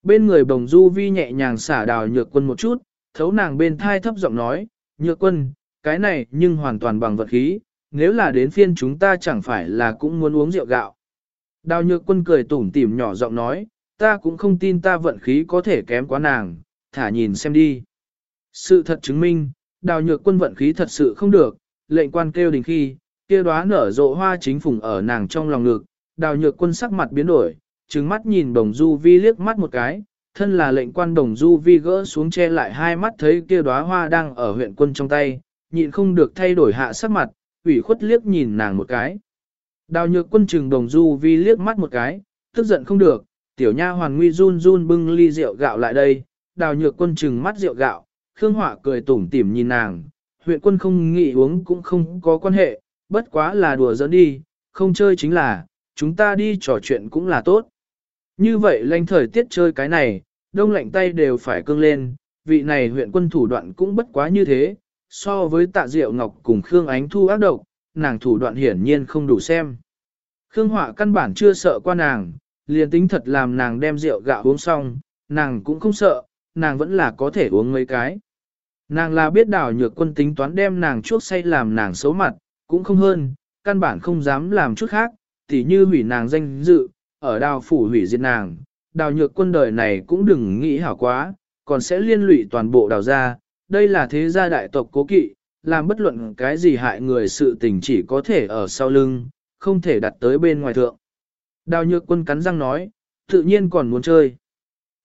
Bên người bồng du vi nhẹ nhàng xả đào nhược quân một chút, thấu nàng bên thai thấp giọng nói, nhược quân, cái này nhưng hoàn toàn bằng vật khí, nếu là đến phiên chúng ta chẳng phải là cũng muốn uống rượu gạo. Đào nhược quân cười tủm tỉm nhỏ giọng nói, ta cũng không tin ta vận khí có thể kém quá nàng, thả nhìn xem đi. Sự thật chứng minh, đào nhược quân vận khí thật sự không được, lệnh quan kêu đình khi, kia đóa nở rộ hoa chính phùng ở nàng trong lòng ngực, đào nhược quân sắc mặt biến đổi, trừng mắt nhìn đồng du vi liếc mắt một cái, thân là lệnh quan đồng du vi gỡ xuống che lại hai mắt thấy kia đóa hoa đang ở huyện quân trong tay, nhịn không được thay đổi hạ sắc mặt, ủy khuất liếc nhìn nàng một cái. Đào nhược quân trừng đồng du vi liếc mắt một cái, tức giận không được, tiểu nha hoàn nguy run run bưng ly rượu gạo lại đây, đào nhược quân trừng mắt rượu gạo, Khương Họa cười tủm tỉm nhìn nàng, huyện quân không nghĩ uống cũng không có quan hệ, bất quá là đùa giỡn đi, không chơi chính là, chúng ta đi trò chuyện cũng là tốt. Như vậy lanh thời tiết chơi cái này, đông lạnh tay đều phải cương lên, vị này huyện quân thủ đoạn cũng bất quá như thế, so với tạ diệu ngọc cùng Khương Ánh Thu ác độc, nàng thủ đoạn hiển nhiên không đủ xem. Khương Họa căn bản chưa sợ qua nàng, liền tính thật làm nàng đem rượu gạo uống xong, nàng cũng không sợ, nàng vẫn là có thể uống mấy cái. Nàng là biết đảo nhược quân tính toán đem nàng chuốc say làm nàng xấu mặt, cũng không hơn, căn bản không dám làm chút khác, tỉ như hủy nàng danh dự, ở đào phủ hủy diệt nàng, đào nhược quân đời này cũng đừng nghĩ hảo quá, còn sẽ liên lụy toàn bộ đào gia, đây là thế gia đại tộc cố kỵ, làm bất luận cái gì hại người sự tình chỉ có thể ở sau lưng, không thể đặt tới bên ngoài thượng. Đào nhược quân cắn răng nói, tự nhiên còn muốn chơi.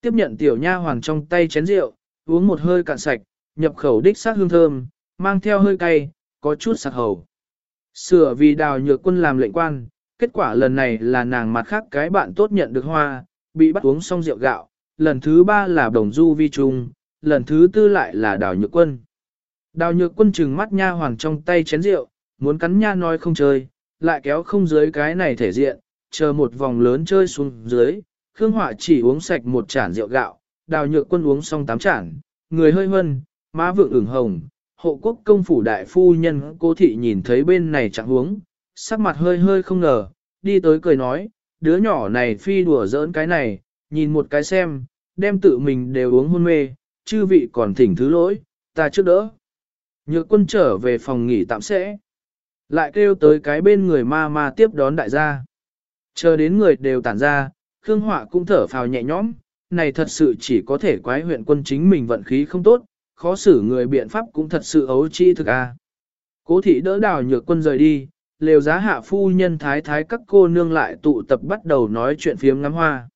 Tiếp nhận tiểu nha hoàng trong tay chén rượu, uống một hơi cạn sạch, nhập khẩu đích sát hương thơm, mang theo hơi cay, có chút sạc hầu. Sửa vì đào nhược quân làm lệnh quan, kết quả lần này là nàng mặt khác cái bạn tốt nhận được hoa, bị bắt uống xong rượu gạo, lần thứ ba là đồng du vi trung, lần thứ tư lại là đào nhược quân. Đào nhược quân trừng mắt nha hoàng trong tay chén rượu, muốn cắn nha nói không chơi, lại kéo không dưới cái này thể diện, chờ một vòng lớn chơi xuống dưới, Khương Họa chỉ uống sạch một chản rượu gạo, đào nhược quân uống xong tám chản, người hơi hân, má vượng ửng hồng, hộ quốc công phủ đại phu nhân cô thị nhìn thấy bên này chẳng uống, sắc mặt hơi hơi không ngờ, đi tới cười nói, đứa nhỏ này phi đùa giỡn cái này, nhìn một cái xem, đem tự mình đều uống hôn mê, chư vị còn thỉnh thứ lỗi, ta trước đỡ. Nhược quân trở về phòng nghỉ tạm sẽ. Lại kêu tới cái bên người ma ma tiếp đón đại gia. Chờ đến người đều tản ra, Khương Họa cũng thở phào nhẹ nhõm, này thật sự chỉ có thể quái huyện quân chính mình vận khí không tốt, khó xử người biện pháp cũng thật sự ấu chi thực a. Cố thị đỡ đào nhược quân rời đi, lều giá hạ phu nhân thái thái các cô nương lại tụ tập bắt đầu nói chuyện phiếm ngắm hoa.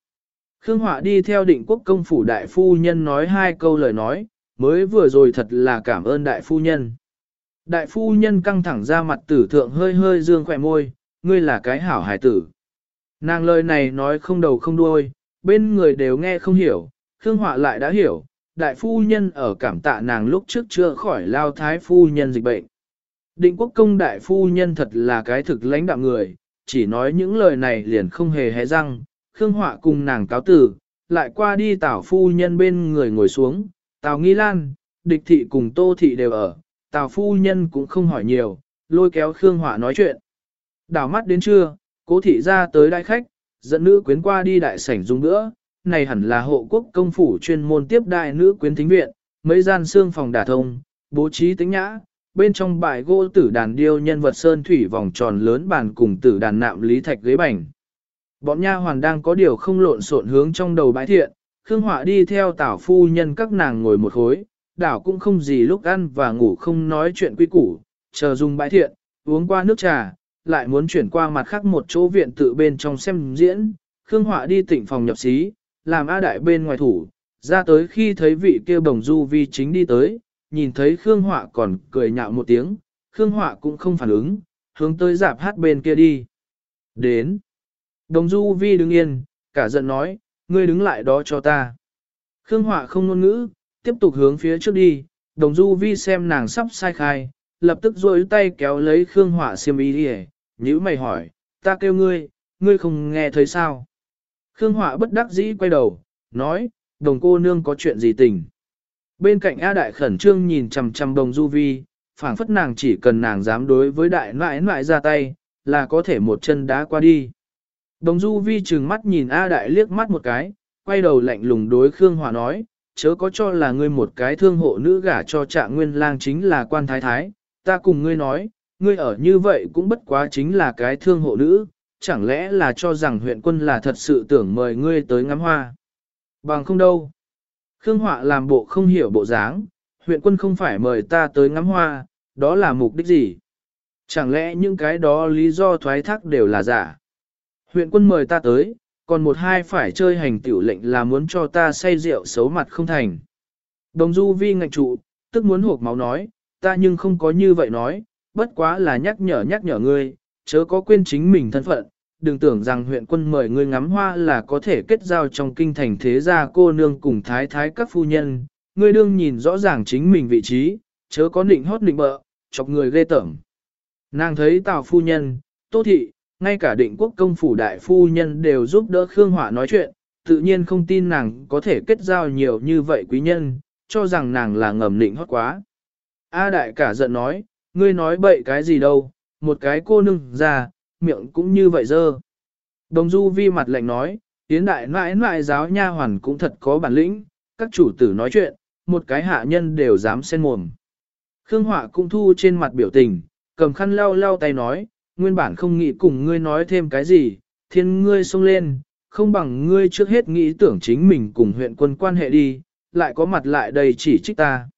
Khương Họa đi theo định quốc công phủ đại phu nhân nói hai câu lời nói, mới vừa rồi thật là cảm ơn đại phu nhân. Đại phu nhân căng thẳng ra mặt tử thượng hơi hơi dương khỏe môi, ngươi là cái hảo hài tử. Nàng lời này nói không đầu không đuôi, bên người đều nghe không hiểu, Khương Họa lại đã hiểu, đại phu nhân ở cảm tạ nàng lúc trước chưa khỏi lao thái phu nhân dịch bệnh. Định quốc công đại phu nhân thật là cái thực lãnh đạo người, chỉ nói những lời này liền không hề hé răng, Khương Họa cùng nàng cáo tử, lại qua đi tảo phu nhân bên người ngồi xuống, tào nghi lan, địch thị cùng tô thị đều ở, tào phu nhân cũng không hỏi nhiều, lôi kéo Khương Họa nói chuyện. Đảo mắt đến trưa, cố thị ra tới đại khách, dẫn nữ quyến qua đi đại sảnh dùng nữa, này hẳn là hộ quốc công phủ chuyên môn tiếp đại nữ quyến thính viện, mấy gian xương phòng đả thông, bố trí tính nhã, bên trong bài gỗ tử đàn điêu nhân vật sơn thủy vòng tròn lớn bàn cùng tử đàn nạm lý thạch ghế bành. Bọn nha hoàn đang có điều không lộn xộn hướng trong đầu bãi thiện, Khương Họa đi theo tảo phu nhân các nàng ngồi một khối, đảo cũng không gì lúc ăn và ngủ không nói chuyện quy củ, chờ dùng bãi thiện, uống qua nước trà, lại muốn chuyển qua mặt khác một chỗ viện tự bên trong xem diễn, Khương Họa đi tỉnh phòng nhập xí, làm A Đại bên ngoài thủ, ra tới khi thấy vị kia bồng du vi chính đi tới, nhìn thấy Khương Họa còn cười nhạo một tiếng, Khương Họa cũng không phản ứng, hướng tới dạp hát bên kia đi. Đến. Đồng du vi đứng yên, cả giận nói, ngươi đứng lại đó cho ta. Khương Họa không ngôn ngữ, tiếp tục hướng phía trước đi, đồng du vi xem nàng sắp sai khai, lập tức rôi tay kéo lấy Khương Họa xiêm y đi nhữ mày hỏi, ta kêu ngươi, ngươi không nghe thấy sao? Khương Họa bất đắc dĩ quay đầu, nói, đồng cô nương có chuyện gì tình? Bên cạnh A Đại khẩn trương nhìn chằm chằm đồng du vi, phảng phất nàng chỉ cần nàng dám đối với đại nãi nãi ra tay, là có thể một chân đá qua đi. Đồng du vi trừng mắt nhìn A Đại liếc mắt một cái, quay đầu lạnh lùng đối Khương Hòa nói, chớ có cho là ngươi một cái thương hộ nữ gả cho trạng nguyên lang chính là quan thái thái, ta cùng ngươi nói, ngươi ở như vậy cũng bất quá chính là cái thương hộ nữ, chẳng lẽ là cho rằng huyện quân là thật sự tưởng mời ngươi tới ngắm hoa. Bằng không đâu. Khương Họa làm bộ không hiểu bộ dáng, huyện quân không phải mời ta tới ngắm hoa, đó là mục đích gì? Chẳng lẽ những cái đó lý do thoái thác đều là giả? Huyện quân mời ta tới, còn một hai phải chơi hành tiểu lệnh là muốn cho ta say rượu xấu mặt không thành. Đồng du vi ngạch trụ, tức muốn hộp máu nói, ta nhưng không có như vậy nói, bất quá là nhắc nhở nhắc nhở ngươi, chớ có quên chính mình thân phận, đừng tưởng rằng huyện quân mời ngươi ngắm hoa là có thể kết giao trong kinh thành thế gia cô nương cùng thái thái các phu nhân, ngươi đương nhìn rõ ràng chính mình vị trí, chớ có định hót định bợ, chọc người ghê tởm. Nàng thấy tào phu nhân, tô thị, ngay cả định quốc công phủ đại phu nhân đều giúp đỡ Khương hỏa nói chuyện, tự nhiên không tin nàng có thể kết giao nhiều như vậy quý nhân, cho rằng nàng là ngầm định hót quá. A đại cả giận nói, ngươi nói bậy cái gì đâu, một cái cô nương già miệng cũng như vậy dơ. Đồng du vi mặt lạnh nói, tiến đại nãi nãi giáo nha hoàn cũng thật có bản lĩnh, các chủ tử nói chuyện, một cái hạ nhân đều dám xen mồm. Khương Họa cũng thu trên mặt biểu tình, cầm khăn lau lau tay nói, nguyên bản không nghĩ cùng ngươi nói thêm cái gì, thiên ngươi xông lên, không bằng ngươi trước hết nghĩ tưởng chính mình cùng huyện quân quan hệ đi, lại có mặt lại đầy chỉ trích ta.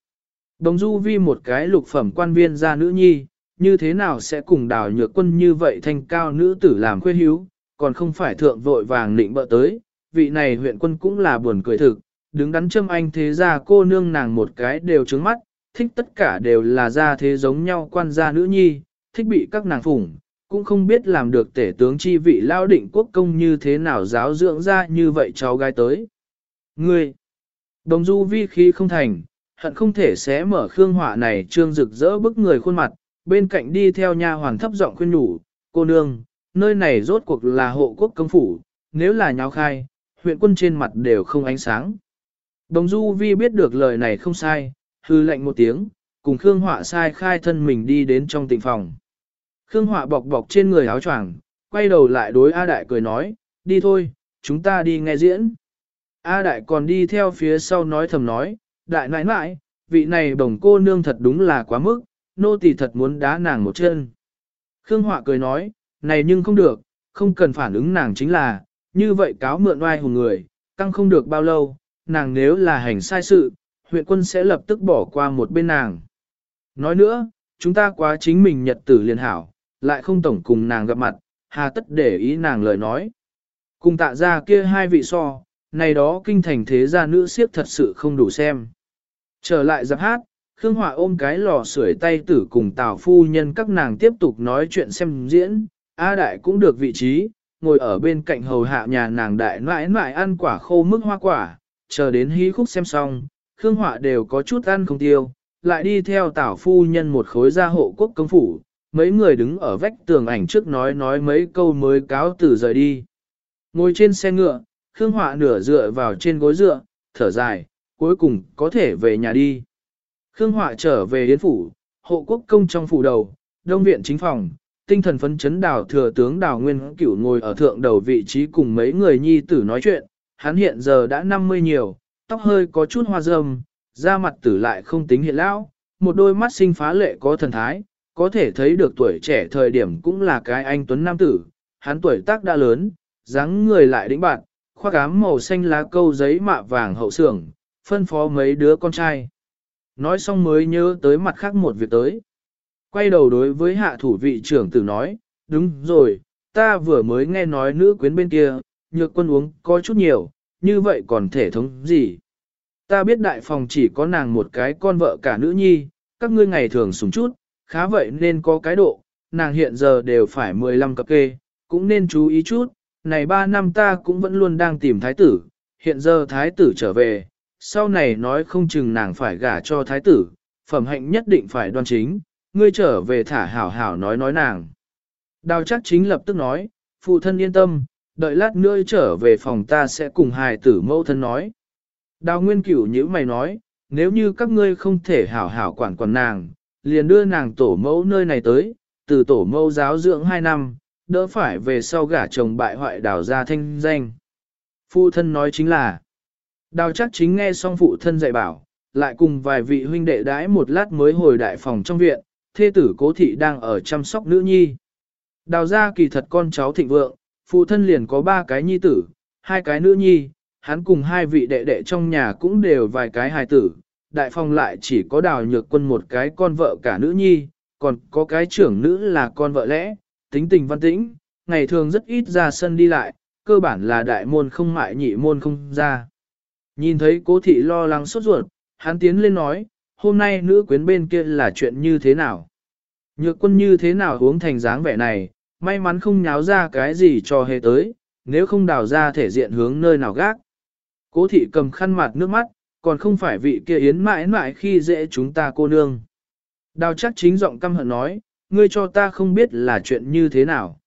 Đồng du vi một cái lục phẩm quan viên gia nữ nhi, như thế nào sẽ cùng đào nhược quân như vậy thanh cao nữ tử làm khuê hiếu, còn không phải thượng vội vàng định bợ tới, vị này huyện quân cũng là buồn cười thực, đứng đắn châm anh thế ra cô nương nàng một cái đều trứng mắt, thích tất cả đều là gia thế giống nhau quan gia nữ nhi, thích bị các nàng phủng, cũng không biết làm được tể tướng chi vị lao định quốc công như thế nào giáo dưỡng ra như vậy cháu gái tới. Ngươi, đồng du vi khí không thành, hận không thể xé mở khương họa này trương rực rỡ bức người khuôn mặt, bên cạnh đi theo nha hoàn thấp giọng khuyên nhủ, cô nương, nơi này rốt cuộc là hộ quốc công phủ, nếu là nháo khai, huyện quân trên mặt đều không ánh sáng. Đồng du vi biết được lời này không sai, hư lệnh một tiếng, cùng Khương Họa sai khai thân mình đi đến trong tịnh phòng. Khương Họa bọc bọc trên người áo choàng, quay đầu lại đối A Đại cười nói, đi thôi, chúng ta đi nghe diễn. A Đại còn đi theo phía sau nói thầm nói, Đại nãi nãi, vị này đồng cô nương thật đúng là quá mức, nô tỳ thật muốn đá nàng một chân. Khương Họa cười nói, này nhưng không được, không cần phản ứng nàng chính là, như vậy cáo mượn oai hùng người, căng không được bao lâu, nàng nếu là hành sai sự, huyện quân sẽ lập tức bỏ qua một bên nàng. Nói nữa, chúng ta quá chính mình nhật tử liền hảo, lại không tổng cùng nàng gặp mặt, hà tất để ý nàng lời nói. Cùng tạ ra kia hai vị so, này đó kinh thành thế gia nữ siếp thật sự không đủ xem. Trở lại giáp hát, Khương Họa ôm cái lò sưởi tay tử cùng Tào phu nhân các nàng tiếp tục nói chuyện xem diễn, A Đại cũng được vị trí, ngồi ở bên cạnh hầu hạ nhà nàng đại nãi nãi ăn quả khô mức hoa quả, chờ đến hí khúc xem xong, Khương Họa đều có chút ăn không tiêu, lại đi theo Tào phu nhân một khối gia hộ quốc công phủ, mấy người đứng ở vách tường ảnh trước nói nói mấy câu mới cáo từ rời đi. Ngồi trên xe ngựa, Khương Họa nửa dựa vào trên gối dựa, thở dài, cuối cùng có thể về nhà đi. Khương Họa trở về Yến Phủ, hộ quốc công trong phủ đầu, đông viện chính phòng, tinh thần phấn chấn đào thừa tướng đào nguyên cửu ngồi ở thượng đầu vị trí cùng mấy người nhi tử nói chuyện, hắn hiện giờ đã 50 nhiều, tóc hơi có chút hoa râm, da mặt tử lại không tính hiện lão, một đôi mắt sinh phá lệ có thần thái, có thể thấy được tuổi trẻ thời điểm cũng là cái anh tuấn nam tử, hắn tuổi tác đã lớn, dáng người lại đĩnh bạn, khoác ám màu xanh lá câu giấy mạ vàng hậu sưởng, phân phó mấy đứa con trai. Nói xong mới nhớ tới mặt khác một việc tới. Quay đầu đối với hạ thủ vị trưởng tử nói, đúng rồi, ta vừa mới nghe nói nữ quyến bên kia, nhược quân uống có chút nhiều, như vậy còn thể thống gì? Ta biết đại phòng chỉ có nàng một cái con vợ cả nữ nhi, các ngươi ngày thường sùng chút, khá vậy nên có cái độ, nàng hiện giờ đều phải 15 cập kê, cũng nên chú ý chút, này 3 năm ta cũng vẫn luôn đang tìm thái tử, hiện giờ thái tử trở về, sau này nói không chừng nàng phải gả cho thái tử, phẩm hạnh nhất định phải đoan chính, ngươi trở về thả hảo hảo nói nói nàng. Đào chắc chính lập tức nói, phụ thân yên tâm, đợi lát nữa trở về phòng ta sẽ cùng hài tử mẫu thân nói. Đào nguyên cửu như mày nói, nếu như các ngươi không thể hảo hảo quản quản nàng, liền đưa nàng tổ mẫu nơi này tới, từ tổ mẫu giáo dưỡng 2 năm, đỡ phải về sau gả chồng bại hoại đào ra thanh danh. Phụ thân nói chính là, đào chắc chính nghe xong phụ thân dạy bảo, lại cùng vài vị huynh đệ đãi một lát mới hồi đại phòng trong viện, thê tử cố thị đang ở chăm sóc nữ nhi. Đào ra kỳ thật con cháu thịnh vượng, phụ thân liền có ba cái nhi tử, hai cái nữ nhi, hắn cùng hai vị đệ đệ trong nhà cũng đều vài cái hài tử, đại phòng lại chỉ có đào nhược quân một cái con vợ cả nữ nhi, còn có cái trưởng nữ là con vợ lẽ, tính tình văn tĩnh, ngày thường rất ít ra sân đi lại, cơ bản là đại môn không mại nhị môn không ra. Nhìn thấy cố thị lo lắng sốt ruột, hắn tiến lên nói, hôm nay nữ quyến bên kia là chuyện như thế nào? Nhược quân như thế nào uống thành dáng vẻ này, may mắn không nháo ra cái gì cho hề tới, nếu không đào ra thể diện hướng nơi nào gác. Cố thị cầm khăn mặt nước mắt, còn không phải vị kia yến mãi mãi khi dễ chúng ta cô nương. Đào chắc chính giọng căm hận nói, ngươi cho ta không biết là chuyện như thế nào.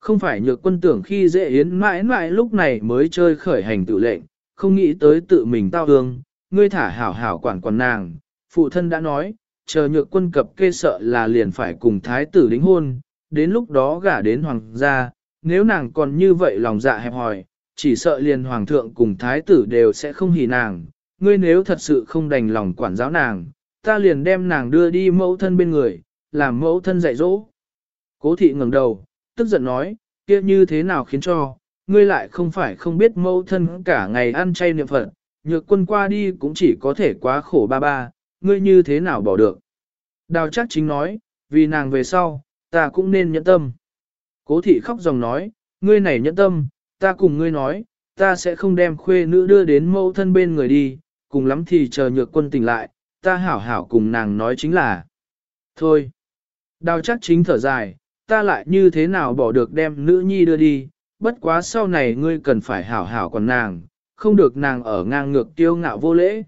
Không phải nhược quân tưởng khi dễ yến mãi mãi lúc này mới chơi khởi hành tự lệnh, không nghĩ tới tự mình tao hương, ngươi thả hảo hảo quản quản nàng. Phụ thân đã nói, chờ nhược quân cập kê sợ là liền phải cùng thái tử đính hôn, đến lúc đó gả đến hoàng gia, nếu nàng còn như vậy lòng dạ hẹp hòi, chỉ sợ liền hoàng thượng cùng thái tử đều sẽ không hỉ nàng, ngươi nếu thật sự không đành lòng quản giáo nàng, ta liền đem nàng đưa đi mẫu thân bên người, làm mẫu thân dạy dỗ. Cố thị ngẩng đầu, tức giận nói, kia như thế nào khiến cho, ngươi lại không phải không biết mẫu thân cả ngày ăn chay niệm phật, nhược quân qua đi cũng chỉ có thể quá khổ ba ba, ngươi như thế nào bỏ được. Đào chắc chính nói, vì nàng về sau, ta cũng nên nhẫn tâm. Cố thị khóc dòng nói, ngươi này nhẫn tâm, ta cùng ngươi nói, ta sẽ không đem khuê nữ đưa đến mẫu thân bên người đi, cùng lắm thì chờ nhược quân tỉnh lại, ta hảo hảo cùng nàng nói chính là. Thôi, đào chắc chính thở dài, ta lại như thế nào bỏ được đem nữ nhi đưa đi, bất quá sau này ngươi cần phải hảo hảo còn nàng, không được nàng ở ngang ngược tiêu ngạo vô lễ.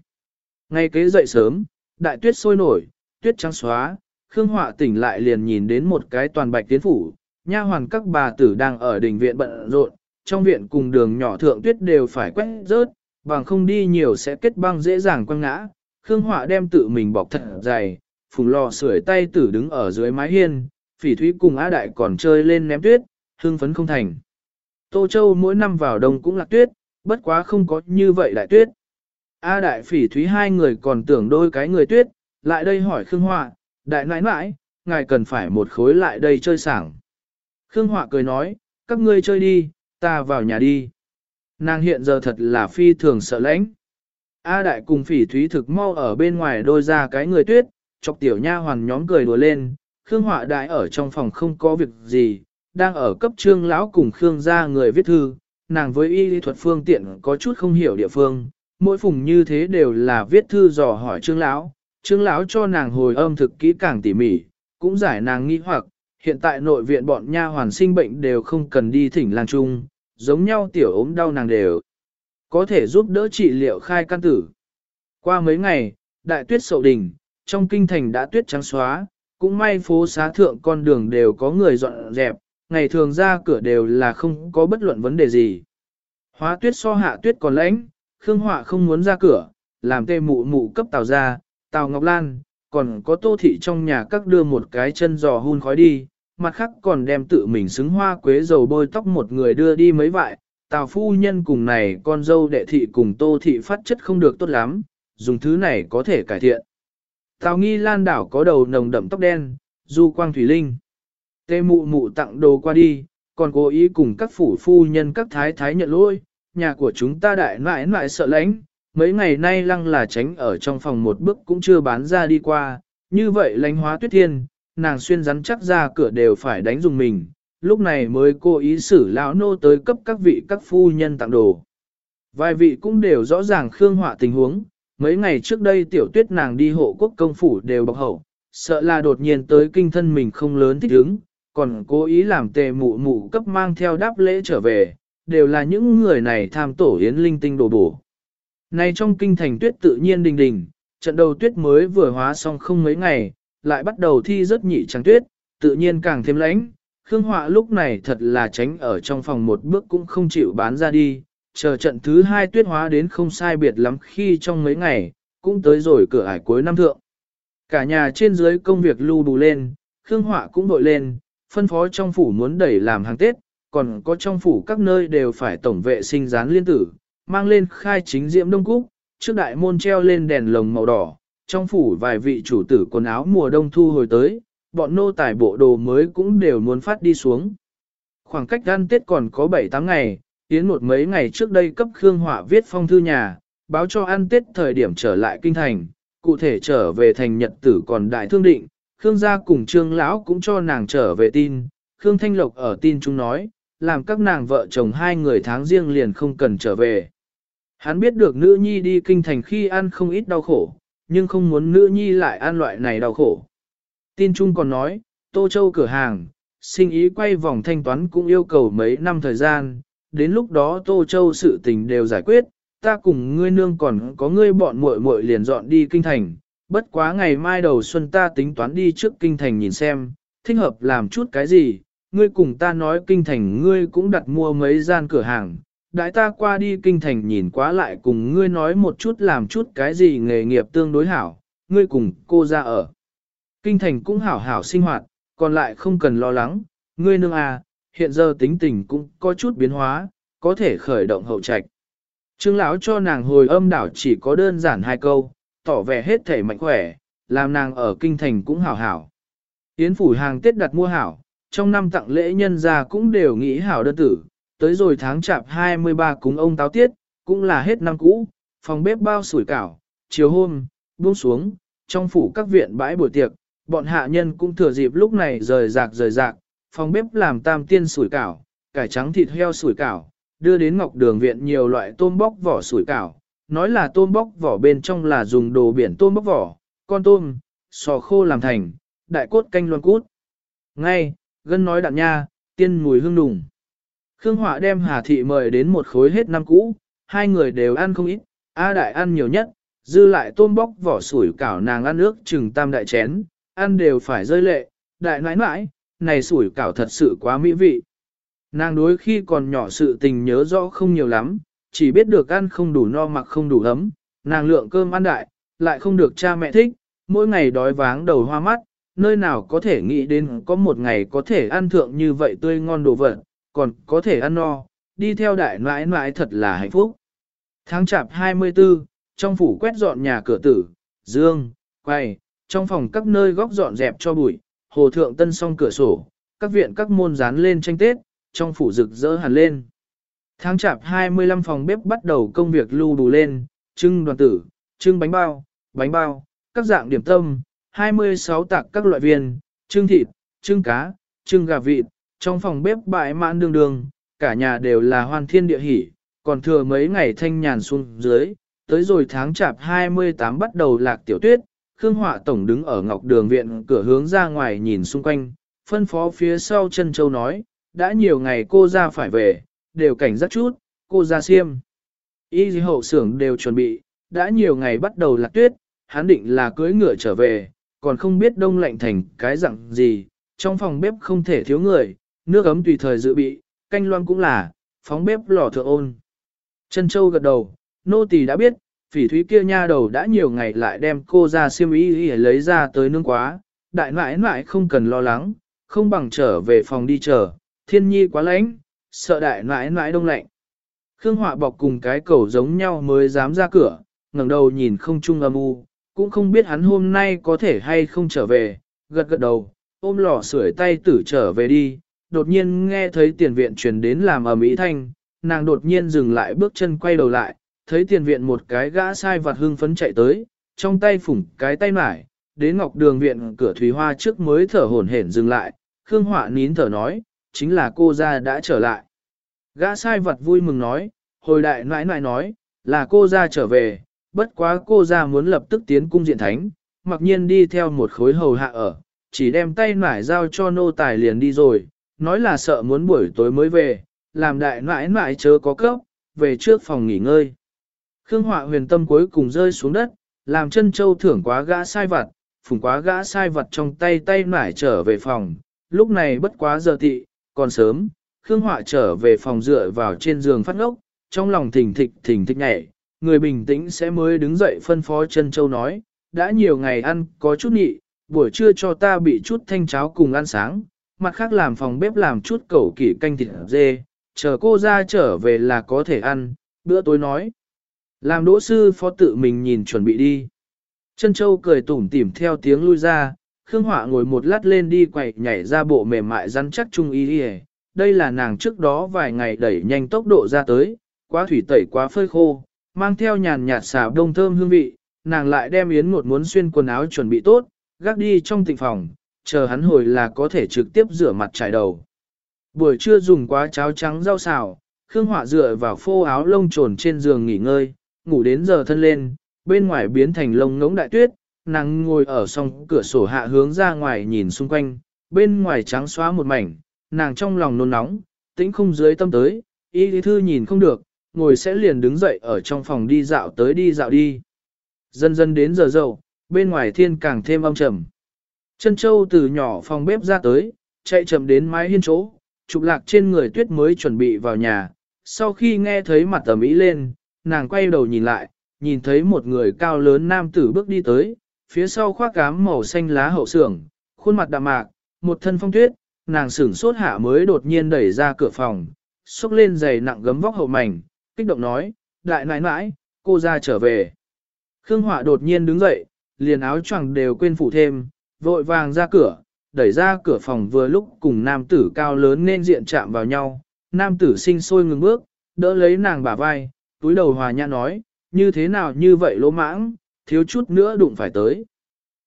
Ngay kế dậy sớm, đại tuyết sôi nổi, tuyết trắng xóa, Khương Họa tỉnh lại liền nhìn đến một cái toàn bạch tiến phủ, nha hoàn các bà tử đang ở đình viện bận rộn, trong viện cùng đường nhỏ thượng tuyết đều phải quét rớt, bằng không đi nhiều sẽ kết băng dễ dàng quăng ngã. Khương Họa đem tự mình bọc thật dày, phùng lò sưởi tay tử đứng ở dưới mái hiên, phỉ thúy cùng á đại còn chơi lên ném tuyết, hương phấn không thành. Tô Châu mỗi năm vào đông cũng lạc tuyết, bất quá không có như vậy đại tuyết. A đại phỉ thúy hai người còn tưởng đôi cái người tuyết, lại đây hỏi Khương Họa, đại nãi nãi, ngài cần phải một khối lại đây chơi sảng. Khương Họa cười nói, các ngươi chơi đi, ta vào nhà đi. Nàng hiện giờ thật là phi thường sợ lãnh. A đại cùng phỉ thúy thực mau ở bên ngoài đôi ra cái người tuyết, chọc tiểu nha hoàn nhóm cười đùa lên, Khương Họa đại ở trong phòng không có việc gì, đang ở cấp trương lão cùng Khương gia người viết thư, nàng với y lý thuật phương tiện có chút không hiểu địa phương, mỗi phùng như thế đều là viết thư dò hỏi trương lão, trương lão cho nàng hồi âm thực kỹ càng tỉ mỉ, cũng giải nàng nghi hoặc, hiện tại nội viện bọn nha hoàn sinh bệnh đều không cần đi thỉnh lang trung, giống nhau tiểu ốm đau nàng đều có thể giúp đỡ trị liệu khai căn tử. Qua mấy ngày, đại tuyết sậu đỉnh trong kinh thành đã tuyết trắng xóa, cũng may phố xá thượng con đường đều có người dọn dẹp, ngày thường ra cửa đều là không có bất luận vấn đề gì. Hóa tuyết so hạ tuyết còn lãnh, Khương Họa không muốn ra cửa, làm tê mụ mụ cấp tàu ra, tàu Ngọc Lan, còn có tô thị trong nhà các đưa một cái chân giò hun khói đi, mặt khác còn đem tự mình xứng hoa quế dầu bôi tóc một người đưa đi mấy vại, tào phu nhân cùng này con dâu đệ thị cùng tô thị phát chất không được tốt lắm, dùng thứ này có thể cải thiện. Tào nghi lan đảo có đầu nồng đậm tóc đen, du quang thủy linh. Tê mụ mụ tặng đồ qua đi, còn cố ý cùng các phủ phu nhân các thái thái nhận lỗi, nhà của chúng ta đại nại nãi sợ lãnh, mấy ngày nay lăng là tránh ở trong phòng một bước cũng chưa bán ra đi qua, như vậy lãnh hóa tuyết thiên, nàng xuyên rắn chắc ra cửa đều phải đánh dùng mình, lúc này mới cố ý xử lão nô tới cấp các vị các phu nhân tặng đồ. Vài vị cũng đều rõ ràng khương họa tình huống, mấy ngày trước đây tiểu tuyết nàng đi hộ quốc công phủ đều bọc hậu, sợ là đột nhiên tới kinh thân mình không lớn thích ứng, còn cố ý làm tề mụ mụ cấp mang theo đáp lễ trở về, đều là những người này tham tổ yến linh tinh đồ bổ. Này trong kinh thành tuyết tự nhiên đình đình, trận đầu tuyết mới vừa hóa xong không mấy ngày, lại bắt đầu thi rất nhị trắng tuyết, tự nhiên càng thêm lãnh. Khương Họa lúc này thật là tránh ở trong phòng một bước cũng không chịu bán ra đi, chờ trận thứ hai tuyết hóa đến không sai biệt lắm khi trong mấy ngày, cũng tới rồi cửa ải cuối năm thượng. Cả nhà trên dưới công việc lưu đủ lên, Khương Họa cũng đội lên, phân phó trong phủ muốn đẩy làm hàng Tết, còn có trong phủ các nơi đều phải tổng vệ sinh dán liên tử, mang lên khai chính diễm đông cúc, trước đại môn treo lên đèn lồng màu đỏ, trong phủ vài vị chủ tử quần áo mùa đông thu hồi tới, bọn nô tài bộ đồ mới cũng đều muốn phát đi xuống. Khoảng cách ăn Tết còn có 7-8 ngày, tiến một mấy ngày trước đây cấp Khương Họa viết phong thư nhà, báo cho ăn Tết thời điểm trở lại kinh thành, cụ thể trở về thành nhật tử còn đại thương định, Khương gia cùng trương lão cũng cho nàng trở về tin, Khương Thanh Lộc ở tin chúng nói, làm các nàng vợ chồng hai người tháng riêng liền không cần trở về. Hắn biết được nữ nhi đi kinh thành khi ăn không ít đau khổ, nhưng không muốn nữ nhi lại ăn loại này đau khổ. Tin chung còn nói, Tô Châu cửa hàng, sinh ý quay vòng thanh toán cũng yêu cầu mấy năm thời gian, đến lúc đó Tô Châu sự tình đều giải quyết, ta cùng ngươi nương còn có ngươi bọn muội muội liền dọn đi kinh thành, bất quá ngày mai đầu xuân ta tính toán đi trước kinh thành nhìn xem, thích hợp làm chút cái gì, ngươi cùng ta nói kinh thành ngươi cũng đặt mua mấy gian cửa hàng, đại ta qua đi kinh thành nhìn quá lại cùng ngươi nói một chút làm chút cái gì nghề nghiệp tương đối hảo, ngươi cùng cô ra ở. Kinh thành cũng hảo hảo sinh hoạt, còn lại không cần lo lắng, ngươi nương à, hiện giờ tính tình cũng có chút biến hóa, có thể khởi động hậu trạch. Trương lão cho nàng hồi âm đảo chỉ có đơn giản hai câu, tỏ vẻ hết thể mạnh khỏe, làm nàng ở kinh thành cũng hảo hảo. Yến phủ hàng Tết đặt mua hảo, trong năm tặng lễ nhân gia cũng đều nghĩ hảo đơn tử, tới rồi tháng chạp 23 cúng ông táo tiết, cũng là hết năm cũ, phòng bếp bao sủi cảo, chiều hôm, buông xuống, trong phủ các viện bãi buổi tiệc, bọn hạ nhân cũng thừa dịp lúc này rời rạc rời rạc, phòng bếp làm tam tiên sủi cảo, cải trắng thịt heo sủi cảo, đưa đến ngọc đường viện nhiều loại tôm bóc vỏ sủi cảo, nói là tôm bóc vỏ bên trong là dùng đồ biển tôm bóc vỏ, con tôm, sò khô làm thành, đại cốt canh loan cút. Ngay, gân nói đạn nha, tiên mùi hương đùng. Khương Họa đem Hà Thị mời đến một khối hết năm cũ, hai người đều ăn không ít, A Đại ăn nhiều nhất, dư lại tôm bóc vỏ sủi cảo nàng ăn nước chừng tam đại chén, ăn đều phải rơi lệ, đại nãi nãi, này sủi cảo thật sự quá mỹ vị. Nàng đối khi còn nhỏ sự tình nhớ rõ không nhiều lắm, chỉ biết được ăn không đủ no mặc không đủ ấm, nàng lượng cơm ăn đại, lại không được cha mẹ thích, mỗi ngày đói váng đầu hoa mắt, nơi nào có thể nghĩ đến có một ngày có thể ăn thượng như vậy tươi ngon đồ vật, còn có thể ăn no, đi theo đại nãi nãi thật là hạnh phúc. Tháng chạp 24, trong phủ quét dọn nhà cửa tử, dương, quay, trong phòng các nơi góc dọn dẹp cho bụi, hồ thượng tân song cửa sổ, các viện các môn dán lên tranh tết, trong phủ rực rỡ hẳn lên. Tháng chạp 25 phòng bếp bắt đầu công việc lưu đủ lên, trưng đoàn tử, trưng bánh bao, bánh bao, các dạng điểm tâm, 26 tạc các loại viên, trưng thịt, trưng cá, trưng gà vịt, trong phòng bếp bãi mãn đường đường, cả nhà đều là hoàn thiên địa hỷ, còn thừa mấy ngày thanh nhàn xuống dưới, tới rồi tháng chạp 28 bắt đầu lạc tiểu tuyết, Khương Họa Tổng đứng ở ngọc đường viện cửa hướng ra ngoài nhìn xung quanh, phân phó phía sau chân châu nói, đã nhiều ngày cô ra phải về, đều cảnh giác chút, cô ra xiêm. Y hậu xưởng đều chuẩn bị, đã nhiều ngày bắt đầu lạc tuyết, hắn định là cưới ngựa trở về, còn không biết đông lạnh thành cái dạng gì, trong phòng bếp không thể thiếu người, nước ấm tùy thời dự bị, canh loan cũng là, phóng bếp lò thượng ôn. Trân Châu gật đầu, nô tỳ đã biết, phỉ thúy kia nha đầu đã nhiều ngày lại đem cô ra siêu ý để lấy ra tới nương quá, đại nãi nãi không cần lo lắng, không bằng trở về phòng đi chờ, thiên nhi quá lạnh, sợ đại nãi nãi đông lạnh. Khương Họa bọc cùng cái cầu giống nhau mới dám ra cửa, ngẩng đầu nhìn không trung âm u, cũng không biết hắn hôm nay có thể hay không trở về, gật gật đầu, ôm lò sưởi tay tử trở về đi, đột nhiên nghe thấy tiền viện truyền đến làm ở mỹ thanh, nàng đột nhiên dừng lại bước chân quay đầu lại, thấy tiền viện một cái gã sai vặt hưng phấn chạy tới, trong tay phủng cái tay mải, đến ngọc đường viện cửa thủy hoa trước mới thở hổn hển dừng lại, Khương Họa nín thở nói, chính là cô ra đã trở lại. Gã sai vật vui mừng nói, hồi đại nãi nãi nói, là cô ra trở về, bất quá cô ra muốn lập tức tiến cung diện thánh, mặc nhiên đi theo một khối hầu hạ ở, chỉ đem tay nải giao cho nô tài liền đi rồi, nói là sợ muốn buổi tối mới về, làm đại nãi nãi chớ có cấp, về trước phòng nghỉ ngơi. Khương Họa huyền tâm cuối cùng rơi xuống đất, làm chân châu thưởng quá gã sai vật, phùng quá gã sai vật trong tay tay nải trở về phòng, lúc này bất quá giờ tị, còn sớm, Khương Họa trở về phòng dựa vào trên giường phát ngốc, trong lòng thỉnh thịch thỉnh thịch nhẹ, người bình tĩnh sẽ mới đứng dậy phân phó chân châu nói, đã nhiều ngày ăn có chút nhị, buổi trưa cho ta bị chút thanh cháo cùng ăn sáng, mặt khác làm phòng bếp làm chút cẩu kỷ canh thịt dê, chờ cô ra trở về là có thể ăn, bữa tối nói. Làm đỗ sư phó tự mình nhìn chuẩn bị đi. Chân châu cười tủm tỉm theo tiếng lui ra, Khương Họa ngồi một lát lên đi quậy nhảy ra bộ mềm mại rắn chắc trung y đi đây là nàng trước đó vài ngày đẩy nhanh tốc độ ra tới, quá thủy tẩy quá phơi khô, mang theo nhàn nhạt xào đông thơm hương vị, nàng lại đem yến một muốn xuyên quần áo chuẩn bị tốt, gác đi trong tịnh phòng, chờ hắn hồi là có thể trực tiếp rửa mặt trải đầu. Buổi trưa dùng quá cháo trắng rau xào, Khương Họa dựa vào phô áo lông trồn trên giường nghỉ ngơi, ngủ đến giờ thân lên, bên ngoài biến thành lông ngỗng đại tuyết, nàng ngồi ở song cửa sổ hạ hướng ra ngoài nhìn xung quanh, bên ngoài trắng xóa một mảnh, nàng trong lòng nôn nóng, tĩnh không dưới tâm tới, y lý thư nhìn không được, ngồi sẽ liền đứng dậy ở trong phòng đi dạo tới đi dạo đi. Dần dần đến giờ dậu, bên ngoài thiên càng thêm âm trầm. Chân châu từ nhỏ phòng bếp ra tới, chạy chậm đến mái hiên chỗ, trục lạc trên người tuyết mới chuẩn bị vào nhà. Sau khi nghe thấy mặt tầm ý lên, nàng quay đầu nhìn lại, nhìn thấy một người cao lớn nam tử bước đi tới, phía sau khoác cám màu xanh lá hậu sưởng, khuôn mặt đạm mạc, một thân phong tuyết, nàng sửng sốt hạ mới đột nhiên đẩy ra cửa phòng, xúc lên giày nặng gấm vóc hậu mảnh, kích động nói, đại nãi nãi, cô ra trở về. Khương Họa đột nhiên đứng dậy, liền áo choàng đều quên phủ thêm, vội vàng ra cửa, đẩy ra cửa phòng vừa lúc cùng nam tử cao lớn nên diện chạm vào nhau, nam tử sinh sôi ngừng bước, đỡ lấy nàng bả vai, túi đầu hòa nhã nói, như thế nào như vậy lỗ mãng, thiếu chút nữa đụng phải tới.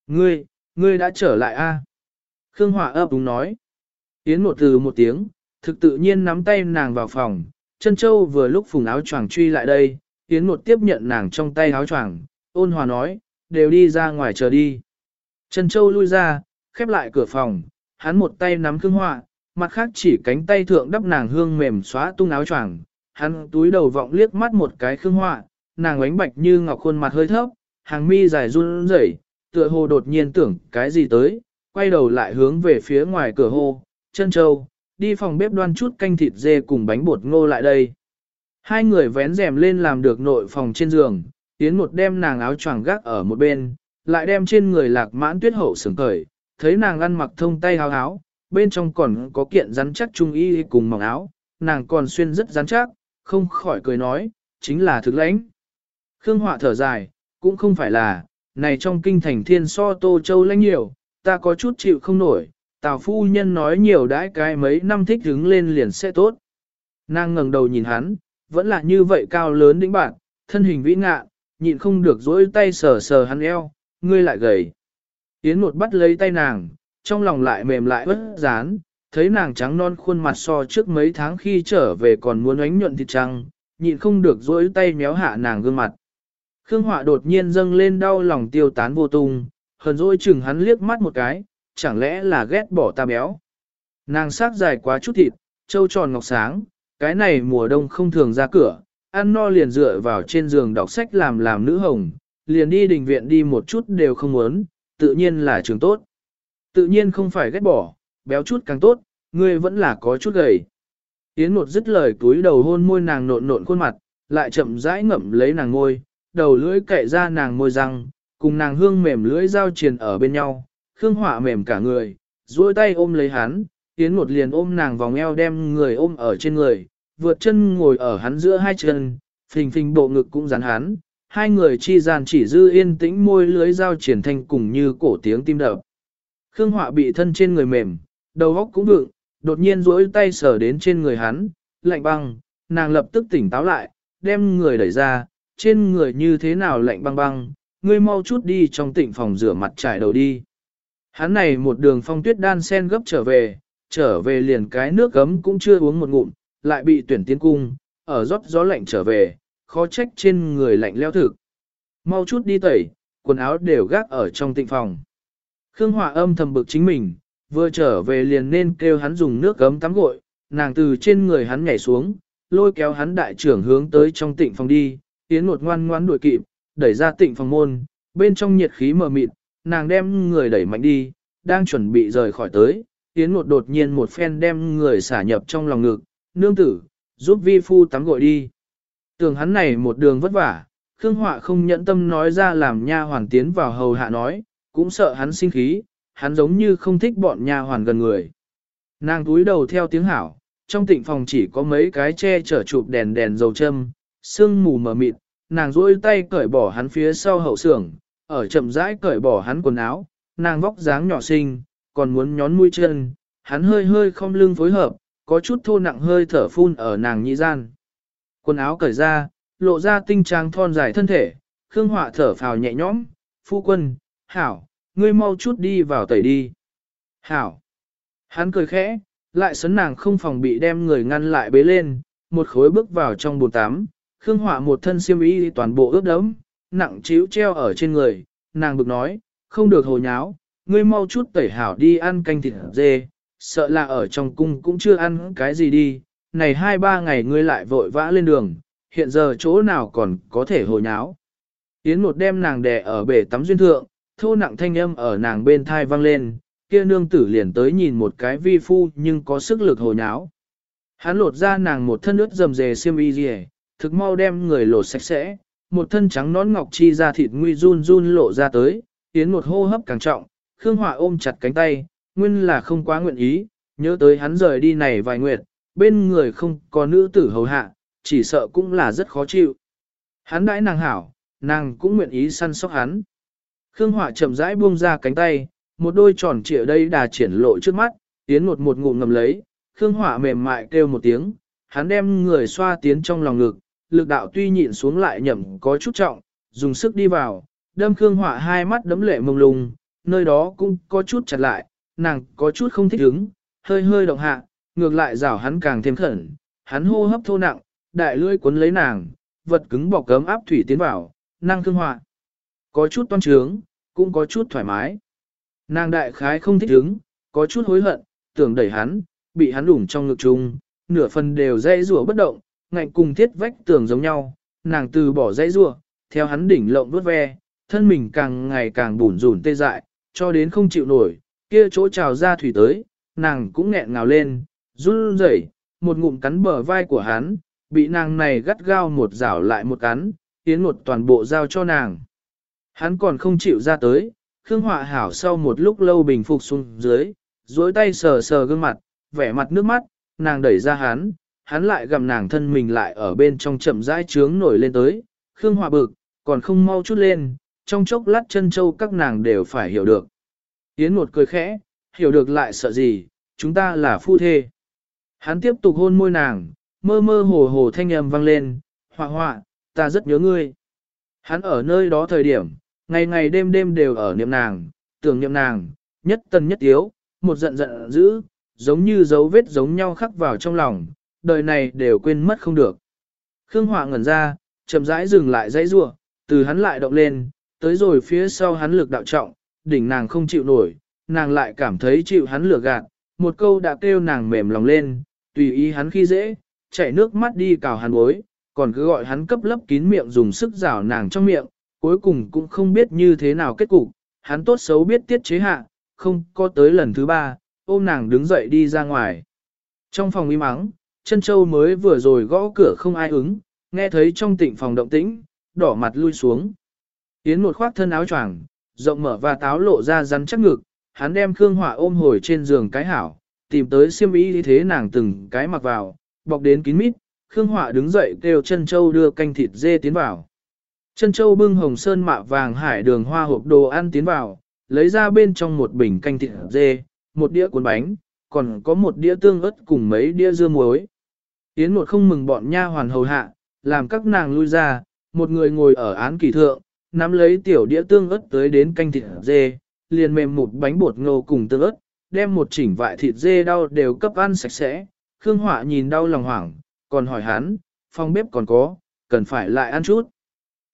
Ngươi, ngươi đã trở lại a? Khương Hòa ấp đúng nói. Yến một từ một tiếng, thực tự nhiên nắm tay nàng vào phòng, chân châu vừa lúc phùng áo choàng truy lại đây, Yến một tiếp nhận nàng trong tay áo choàng, ôn hòa nói, đều đi ra ngoài chờ đi. Trần châu lui ra, khép lại cửa phòng, hắn một tay nắm Khương Hỏa, mặt khác chỉ cánh tay thượng đắp nàng hương mềm xóa tung áo choàng, hắn túi đầu vọng liếc mắt một cái Khương Hỏa, nàng ánh bạch như ngọc khuôn mặt hơi thấp, hàng mi dài run rẩy, tựa hồ đột nhiên tưởng cái gì tới, quay đầu lại hướng về phía ngoài cửa hô, "Trân châu, đi phòng bếp đoan chút canh thịt dê cùng bánh bột ngô lại đây. Hai người vén rèm lên làm được nội phòng trên giường, tiến một đem nàng áo choàng gác ở một bên, lại đem trên người lạc mãn tuyết hậu sừng cởi, thấy nàng ăn mặc thông tay áo áo, bên trong còn có kiện rắn chắc trung y cùng mỏng áo, nàng còn xuyên rất rắn chắc, không khỏi cười nói, chính là thực lãnh. Khương Họa thở dài, cũng không phải là, này trong kinh thành thiên so tô châu lãnh nhiều, ta có chút chịu không nổi, tào phu nhân nói nhiều đãi cái mấy năm thích đứng lên liền sẽ tốt. Nàng ngẩng đầu nhìn hắn, vẫn là như vậy cao lớn đĩnh bạn, thân hình vĩ ngạ, nhịn không được dỗi tay sờ sờ hắn eo, ngươi lại gầy. Yến một bắt lấy tay nàng, trong lòng lại mềm lại bất dán, thấy nàng trắng non khuôn mặt so trước mấy tháng khi trở về còn muốn ánh nhuận thịt trăng, nhịn không được dỗi tay méo hạ nàng gương mặt. Khương Họa đột nhiên dâng lên đau lòng tiêu tán vô tung, hờn dỗi chừng hắn liếc mắt một cái, chẳng lẽ là ghét bỏ ta béo. Nàng sắc dài quá chút thịt, trâu tròn ngọc sáng, cái này mùa đông không thường ra cửa, ăn no liền dựa vào trên giường đọc sách làm làm nữ hồng, liền đi đình viện đi một chút đều không muốn, tự nhiên là trường tốt. Tự nhiên không phải ghét bỏ, béo chút càng tốt, ngươi vẫn là có chút gầy. Yến một dứt lời túi đầu hôn môi nàng nộn nộn khuôn mặt, lại chậm rãi ngậm lấy nàng ngôi, đầu lưỡi cậy ra nàng môi răng, cùng nàng hương mềm lưỡi giao triền ở bên nhau, khương hỏa mềm cả người, duỗi tay ôm lấy hắn, Yến một liền ôm nàng vòng eo đem người ôm ở trên người, vượt chân ngồi ở hắn giữa hai chân, phình phình bộ ngực cũng dán hắn, hai người chi gian chỉ dư yên tĩnh môi lưới giao triển thanh cùng như cổ tiếng tim đập. Khương Họa bị thân trên người mềm, đầu óc cũng vượng, đột nhiên duỗi tay sờ đến trên người hắn, lạnh băng, nàng lập tức tỉnh táo lại, đem người đẩy ra, trên người như thế nào lạnh băng băng, ngươi mau chút đi trong tịnh phòng rửa mặt trải đầu đi. Hắn này một đường phong tuyết đan sen gấp trở về, trở về liền cái nước gấm cũng chưa uống một ngụm, lại bị tuyển tiến cung, ở rót gió lạnh trở về, khó trách trên người lạnh leo thực. Mau chút đi tẩy, quần áo đều gác ở trong tịnh phòng. Khương Hòa âm thầm bực chính mình, vừa trở về liền nên kêu hắn dùng nước gấm tắm gội, nàng từ trên người hắn nhảy xuống, lôi kéo hắn đại trưởng hướng tới trong tịnh phòng đi, tiến một ngoan ngoãn đuổi kịp, đẩy ra tịnh phòng môn, bên trong nhiệt khí mờ mịt, nàng đem người đẩy mạnh đi, đang chuẩn bị rời khỏi tới, tiến một đột nhiên một phen đem người xả nhập trong lòng ngực, nương tử, giúp vi phu tắm gội đi. Tưởng hắn này một đường vất vả, Khương Họa không nhẫn tâm nói ra làm nha hoàn tiến vào hầu hạ nói, cũng sợ hắn sinh khí, hắn giống như không thích bọn nha hoàn gần người. Nàng túi đầu theo tiếng hảo, trong tịnh phòng chỉ có mấy cái che chở chụp đèn đèn dầu châm, sương mù mờ mịt, nàng duỗi tay cởi bỏ hắn phía sau hậu xưởng, ở chậm rãi cởi bỏ hắn quần áo, nàng vóc dáng nhỏ xinh, còn muốn nhón mũi chân, hắn hơi hơi không lưng phối hợp, có chút thô nặng hơi thở phun ở nàng nhị gian. Quần áo cởi ra, lộ ra tinh trang thon dài thân thể, Khương Họa thở phào nhẹ nhõm, phu quân, hảo, ngươi mau chút đi vào tẩy đi. Hảo. Hắn cười khẽ, lại sấn nàng không phòng bị đem người ngăn lại bế lên, một khối bước vào trong bồn tắm, Khương Họa một thân xiêm y toàn bộ ướt đẫm, nặng chiếu treo ở trên người, nàng bực nói, không được hồ nháo, ngươi mau chút tẩy hảo đi ăn canh thịt dê, sợ là ở trong cung cũng chưa ăn cái gì đi, này hai ba ngày ngươi lại vội vã lên đường, hiện giờ chỗ nào còn có thể hồi nháo. Yến một đêm nàng đè ở bể tắm duyên thượng, thô nặng thanh âm ở nàng bên thai vang lên, kia nương tử liền tới nhìn một cái vi phu nhưng có sức lực hồi nháo. Hắn lột ra nàng một thân ướt dầm dề xiêm y dì thực mau đem người lột sạch sẽ, một thân trắng nón ngọc chi ra thịt nguy run run lộ ra tới, Yến một hô hấp càng trọng, Khương Họa ôm chặt cánh tay, nguyên là không quá nguyện ý, nhớ tới hắn rời đi này vài nguyệt, bên người không có nữ tử hầu hạ, chỉ sợ cũng là rất khó chịu. Hắn đãi nàng hảo, nàng cũng nguyện ý săn sóc hắn. Khương Họa chậm rãi buông ra cánh tay, một đôi tròn trịa đây đà triển lộ trước mắt, tiến một một ngụm ngầm lấy, Khương Họa mềm mại kêu một tiếng, hắn đem người xoa tiến trong lòng ngực, lực đạo tuy nhịn xuống lại nhậm có chút trọng, dùng sức đi vào, đâm Khương Họa hai mắt đấm lệ mông lung, nơi đó cũng có chút chặt lại, nàng có chút không thích ứng, hơi hơi động hạ, ngược lại rảo hắn càng thêm khẩn, hắn hô hấp thô nặng, đại lưỡi cuốn lấy nàng, vật cứng bọc cấm áp thủy tiến vào, năng thương Họa. Có chút toan trướng, cũng có chút thoải mái. Nàng đại khái không thích ứng, có chút hối hận, tưởng đẩy hắn, bị hắn đủng trong ngực chung, nửa phần đều dây rùa bất động, ngạnh cùng thiết vách tường giống nhau, nàng từ bỏ dây rùa, theo hắn đỉnh lộng vuốt ve, thân mình càng ngày càng bủn rủn tê dại, cho đến không chịu nổi, kia chỗ trào ra thủy tới, nàng cũng nghẹn ngào lên, run rẩy, một ngụm cắn bờ vai của hắn, bị nàng này gắt gao một rảo lại một cắn, tiến một toàn bộ giao cho nàng. Hắn còn không chịu ra tới, Khương Họa Hảo sau một lúc lâu bình phục xuống dưới, duỗi tay sờ sờ gương mặt, vẻ mặt nước mắt, nàng đẩy ra hắn, hắn lại gặm nàng thân mình lại ở bên trong chậm rãi trướng nổi lên tới, Khương Họa bực, còn không mau chút lên, trong chốc lát chân châu các nàng đều phải hiểu được. Yến một cười khẽ, hiểu được lại sợ gì, chúng ta là phu thê. Hắn tiếp tục hôn môi nàng, mơ mơ hồ hồ thanh âm vang lên, họa họa, ta rất nhớ ngươi. Hắn ở nơi đó thời điểm, ngày ngày đêm đêm đều ở niệm nàng, tưởng niệm nàng, nhất tần nhất yếu, một giận giận dữ, giống như dấu vết giống nhau khắc vào trong lòng, đời này đều quên mất không được. Khương Họa ngẩn ra, chậm rãi dừng lại dãy rua, từ hắn lại động lên, tới rồi phía sau hắn lực đạo trọng, đỉnh nàng không chịu nổi, nàng lại cảm thấy chịu hắn lừa gạt, một câu đã kêu nàng mềm lòng lên, tùy ý hắn khi dễ, chảy nước mắt đi cào hắn bối, còn cứ gọi hắn cấp lấp kín miệng dùng sức rào nàng trong miệng, cuối cùng cũng không biết như thế nào kết cục, hắn tốt xấu biết tiết chế hạ, không có tới lần thứ ba, ôm nàng đứng dậy đi ra ngoài. Trong phòng im mắng, chân châu mới vừa rồi gõ cửa không ai ứng, nghe thấy trong tịnh phòng động tĩnh, đỏ mặt lui xuống. Yến một khoác thân áo choàng, rộng mở và táo lộ ra rắn chắc ngực, hắn đem Khương hỏa ôm hồi trên giường cái hảo, tìm tới xiêm y thế nàng từng cái mặc vào, bọc đến kín mít, Khương Họa đứng dậy kêu chân châu đưa canh thịt dê tiến vào. Chân châu bưng hồng sơn mạ vàng hải đường hoa hộp đồ ăn tiến vào, lấy ra bên trong một bình canh thịt dê, một đĩa cuốn bánh, còn có một đĩa tương ớt cùng mấy đĩa dưa muối. Yến một không mừng bọn nha hoàn hầu hạ, làm các nàng lui ra, một người ngồi ở án kỳ thượng, nắm lấy tiểu đĩa tương ớt tới đến canh thịt dê, liền mềm một bánh bột ngô cùng tương ớt, đem một chỉnh vại thịt dê đau đều cấp ăn sạch sẽ. Khương Họa nhìn đau lòng hoảng, còn hỏi hắn, phòng bếp còn có, cần phải lại ăn chút.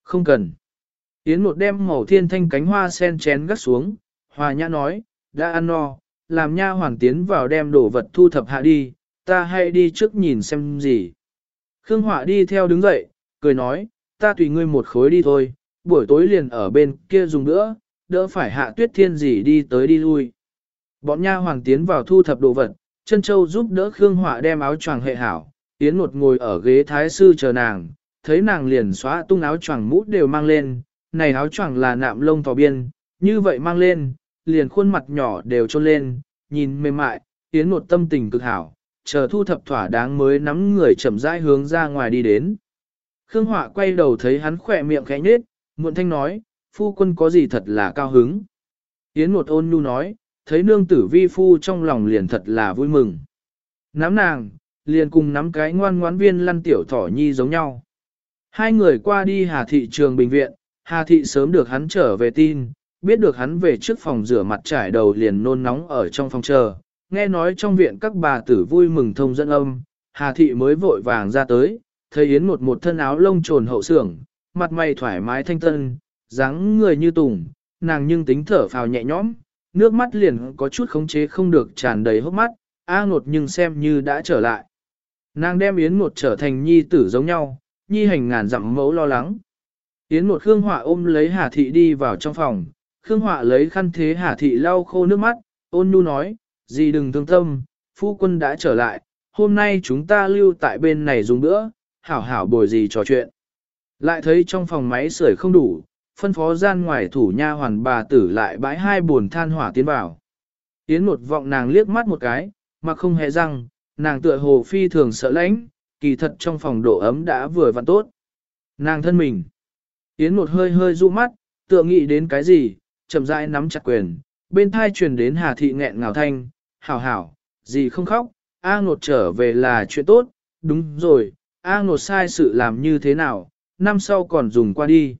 Không cần. Yến một đem màu thiên thanh cánh hoa sen chén gắt xuống, hòa nhã nói, đã ăn no, làm nha hoàng tiến vào đem đồ vật thu thập hạ đi, ta hay đi trước nhìn xem gì. Khương Họa đi theo đứng dậy, cười nói, ta tùy ngươi một khối đi thôi, buổi tối liền ở bên kia dùng nữa, đỡ phải hạ tuyết thiên gì đi tới đi lui. Bọn nha hoàng tiến vào thu thập đồ vật, chân châu giúp đỡ Khương Họa đem áo choàng hệ hảo, Yến một ngồi ở ghế thái sư chờ nàng, thấy nàng liền xóa tung áo choàng mũ đều mang lên, này áo choàng là nạm lông thò biên, như vậy mang lên, liền khuôn mặt nhỏ đều trôn lên, nhìn mềm mại, Yến một tâm tình cực hảo, chờ thu thập thỏa đáng mới nắm người chậm rãi hướng ra ngoài đi đến. Khương Họa quay đầu thấy hắn khỏe miệng khẽ nhếch, muộn thanh nói, phu quân có gì thật là cao hứng. Yến một ôn nhu nói, thấy nương tử vi phu trong lòng liền thật là vui mừng. Nắm nàng, liền cùng nắm cái ngoan ngoãn viên lăn tiểu thỏ nhi giống nhau. Hai người qua đi hà thị trường bệnh viện, Hà thị sớm được hắn trở về tin, biết được hắn về trước phòng rửa mặt trải đầu liền nôn nóng ở trong phòng chờ, nghe nói trong viện các bà tử vui mừng thông dẫn âm, Hà thị mới vội vàng ra tới, thấy Yến một một thân áo lông trồn hậu sưởng, mặt mày thoải mái thanh tân, dáng người như tùng, nàng nhưng tính thở phào nhẹ nhõm, nước mắt liền có chút khống chế không được tràn đầy hốc mắt, A ngột nhưng xem như đã trở lại. Nàng đem Yến Ngột trở thành nhi tử giống nhau, nhi hành ngàn dặm mẫu lo lắng. Yến Ngột Khương Họa ôm lấy Hà Thị đi vào trong phòng, Khương Họa lấy khăn thế Hà Thị lau khô nước mắt, ôn nhu nói, gì đừng thương tâm, phu quân đã trở lại, hôm nay chúng ta lưu tại bên này dùng bữa, hảo hảo bồi gì trò chuyện. Lại thấy trong phòng máy sưởi không đủ, phân phó gian ngoài thủ nha hoàn bà tử lại bãi hai buồn than hỏa tiến vào. Yến một vọng nàng liếc mắt một cái, mà không hề răng, nàng tựa hồ phi thường sợ lãnh, kỳ thật trong phòng độ ấm đã vừa vặn tốt. Nàng thân mình. Yến một hơi hơi du mắt, tựa nghĩ đến cái gì, chậm rãi nắm chặt quyền, bên thai truyền đến Hà Thị nghẹn ngào thanh, hảo hảo, gì không khóc, A ngột trở về là chuyện tốt, đúng rồi, A ngột sai sự làm như thế nào, năm sau còn dùng qua đi.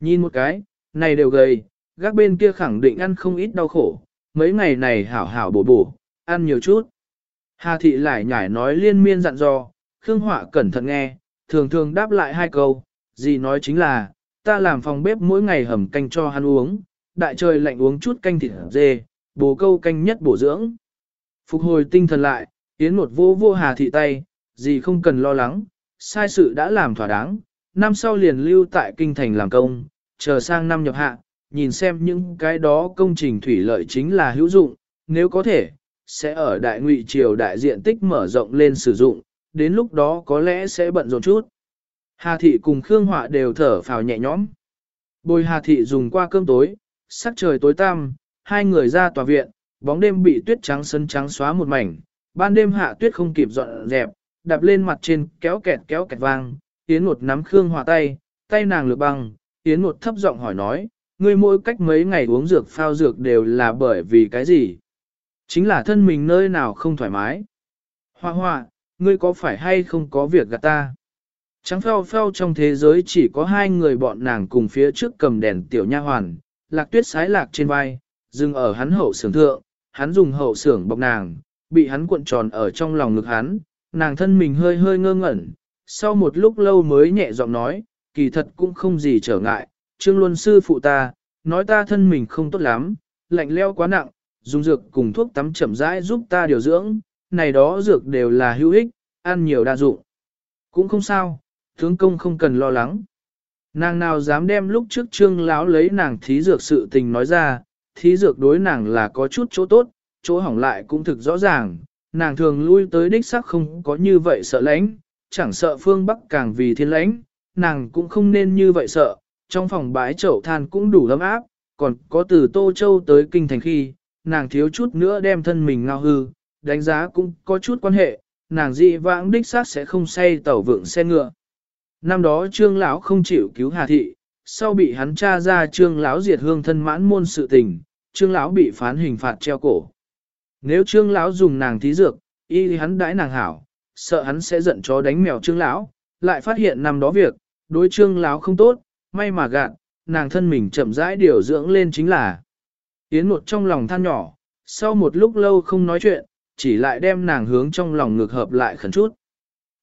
Nhìn một cái, này đều gầy, gác bên kia khẳng định ăn không ít đau khổ, mấy ngày này hảo hảo bổ bổ, ăn nhiều chút. Hà thị lại nhải nói liên miên dặn dò, Khương Họa cẩn thận nghe, thường thường đáp lại hai câu, gì nói chính là, ta làm phòng bếp mỗi ngày hầm canh cho hắn uống, đại trời lạnh uống chút canh thịt dê, bổ câu canh nhất bổ dưỡng. Phục hồi tinh thần lại, Yến một vô vô hà thị tay, gì không cần lo lắng, sai sự đã làm thỏa đáng, năm sau liền lưu tại kinh thành làm công, chờ sang năm nhập hạ, nhìn xem những cái đó công trình thủy lợi chính là hữu dụng, nếu có thể, sẽ ở đại ngụy triều đại diện tích mở rộng lên sử dụng, đến lúc đó có lẽ sẽ bận rộn chút. Hà thị cùng Khương Họa đều thở phào nhẹ nhõm. Bồi Hà thị dùng qua cơm tối, sắc trời tối tăm, hai người ra tòa viện, bóng đêm bị tuyết trắng sân trắng xóa một mảnh, ban đêm hạ tuyết không kịp dọn dẹp, đạp lên mặt trên kéo kẹt kéo kẹt vang, Yến một nắm Khương hòa tay, tay nàng lược băng, Yến một thấp giọng hỏi nói, ngươi mỗi cách mấy ngày uống dược phao dược đều là bởi vì cái gì? Chính là thân mình nơi nào không thoải mái. Hoa hoa, ngươi có phải hay không có việc gạt ta? Trắng phao phao trong thế giới chỉ có hai người bọn nàng cùng phía trước cầm đèn tiểu nha hoàn, lạc tuyết sái lạc trên vai, dừng ở hắn hậu sưởng thượng, hắn dùng hậu sưởng bọc nàng, bị hắn cuộn tròn ở trong lòng ngực hắn, nàng thân mình hơi hơi ngơ ngẩn, sau một lúc lâu mới nhẹ giọng nói, kỳ thật cũng không gì trở ngại, trương luân sư phụ ta, nói ta thân mình không tốt lắm, lạnh leo quá nặng, dùng dược cùng thuốc tắm chậm rãi giúp ta điều dưỡng, này đó dược đều là hữu ích, ăn nhiều đa dụng. Cũng không sao, tướng công không cần lo lắng. Nàng nào dám đem lúc trước trương lão lấy nàng thí dược sự tình nói ra, thí dược đối nàng là có chút chỗ tốt, chỗ hỏng lại cũng thực rõ ràng, nàng thường lui tới đích sắc không có như vậy sợ lãnh, chẳng sợ phương Bắc càng vì thiên lãnh, nàng cũng không nên như vậy sợ, trong phòng bãi chậu than cũng đủ ấm áp, còn có từ Tô Châu tới Kinh Thành khi, nàng thiếu chút nữa đem thân mình ngao hư, đánh giá cũng có chút quan hệ, nàng dị vãng đích xác sẽ không say tàu vượng xe ngựa. Năm đó trương lão không chịu cứu Hà Thị, sau bị hắn tra ra trương lão diệt hương thân mãn môn sự tình, trương lão bị phán hình phạt treo cổ. Nếu trương lão dùng nàng thí dược, y hắn đãi nàng hảo, sợ hắn sẽ giận chó đánh mèo trương lão, lại phát hiện năm đó việc, đối trương lão không tốt, may mà gạn, nàng thân mình chậm rãi điều dưỡng lên chính là. Yến một trong lòng than nhỏ, sau một lúc lâu không nói chuyện, chỉ lại đem nàng hướng trong lòng ngược hợp lại khẩn chút.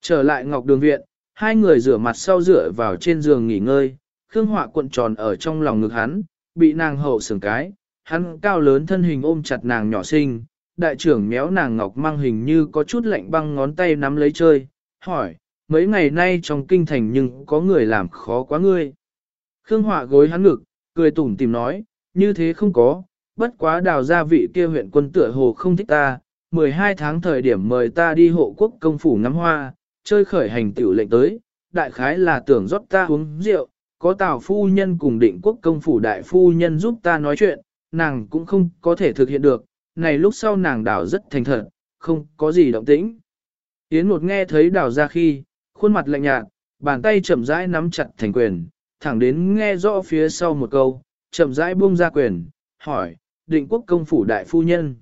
Trở lại ngọc đường viện, hai người rửa mặt sau rửa vào trên giường nghỉ ngơi, Khương Họa cuộn tròn ở trong lòng ngực hắn, bị nàng hậu sừng cái, hắn cao lớn thân hình ôm chặt nàng nhỏ xinh, đại trưởng méo nàng ngọc mang hình như có chút lạnh băng ngón tay nắm lấy chơi, hỏi, mấy ngày nay trong kinh thành nhưng có người làm khó quá ngươi. Khương Họa gối hắn ngực, cười tủm tìm nói, như thế không có, bất quá đào gia vị kia huyện quân tựa hồ không thích ta, 12 tháng thời điểm mời ta đi hộ quốc công phủ ngắm hoa, chơi khởi hành tiểu lệnh tới, đại khái là tưởng rót ta uống rượu, có tào phu nhân cùng định quốc công phủ đại phu nhân giúp ta nói chuyện, nàng cũng không có thể thực hiện được, này lúc sau nàng đảo rất thành thật, không có gì động tĩnh. Yến một nghe thấy đảo ra khi, khuôn mặt lạnh nhạt, bàn tay chậm rãi nắm chặt thành quyền, thẳng đến nghe rõ phía sau một câu, chậm rãi buông ra quyền, hỏi, định quốc công phủ đại phu nhân.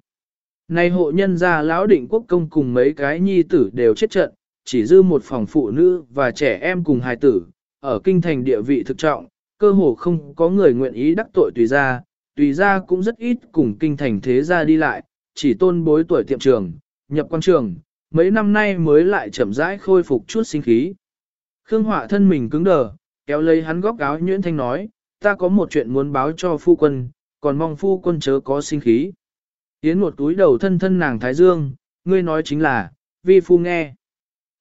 Này hộ nhân gia lão định quốc công cùng mấy cái nhi tử đều chết trận, chỉ dư một phòng phụ nữ và trẻ em cùng hài tử, ở kinh thành địa vị thực trọng, cơ hồ không có người nguyện ý đắc tội tùy ra, tùy ra cũng rất ít cùng kinh thành thế gia đi lại, chỉ tôn bối tuổi tiệm trường, nhập quan trường, mấy năm nay mới lại chậm rãi khôi phục chút sinh khí. Khương Họa thân mình cứng đờ, kéo lấy hắn góc áo nhuyễn thanh nói, ta có một chuyện muốn báo cho phu quân, còn mong phu quân chớ có sinh khí. Yến một túi đầu thân thân nàng Thái Dương, ngươi nói chính là, vi phu nghe.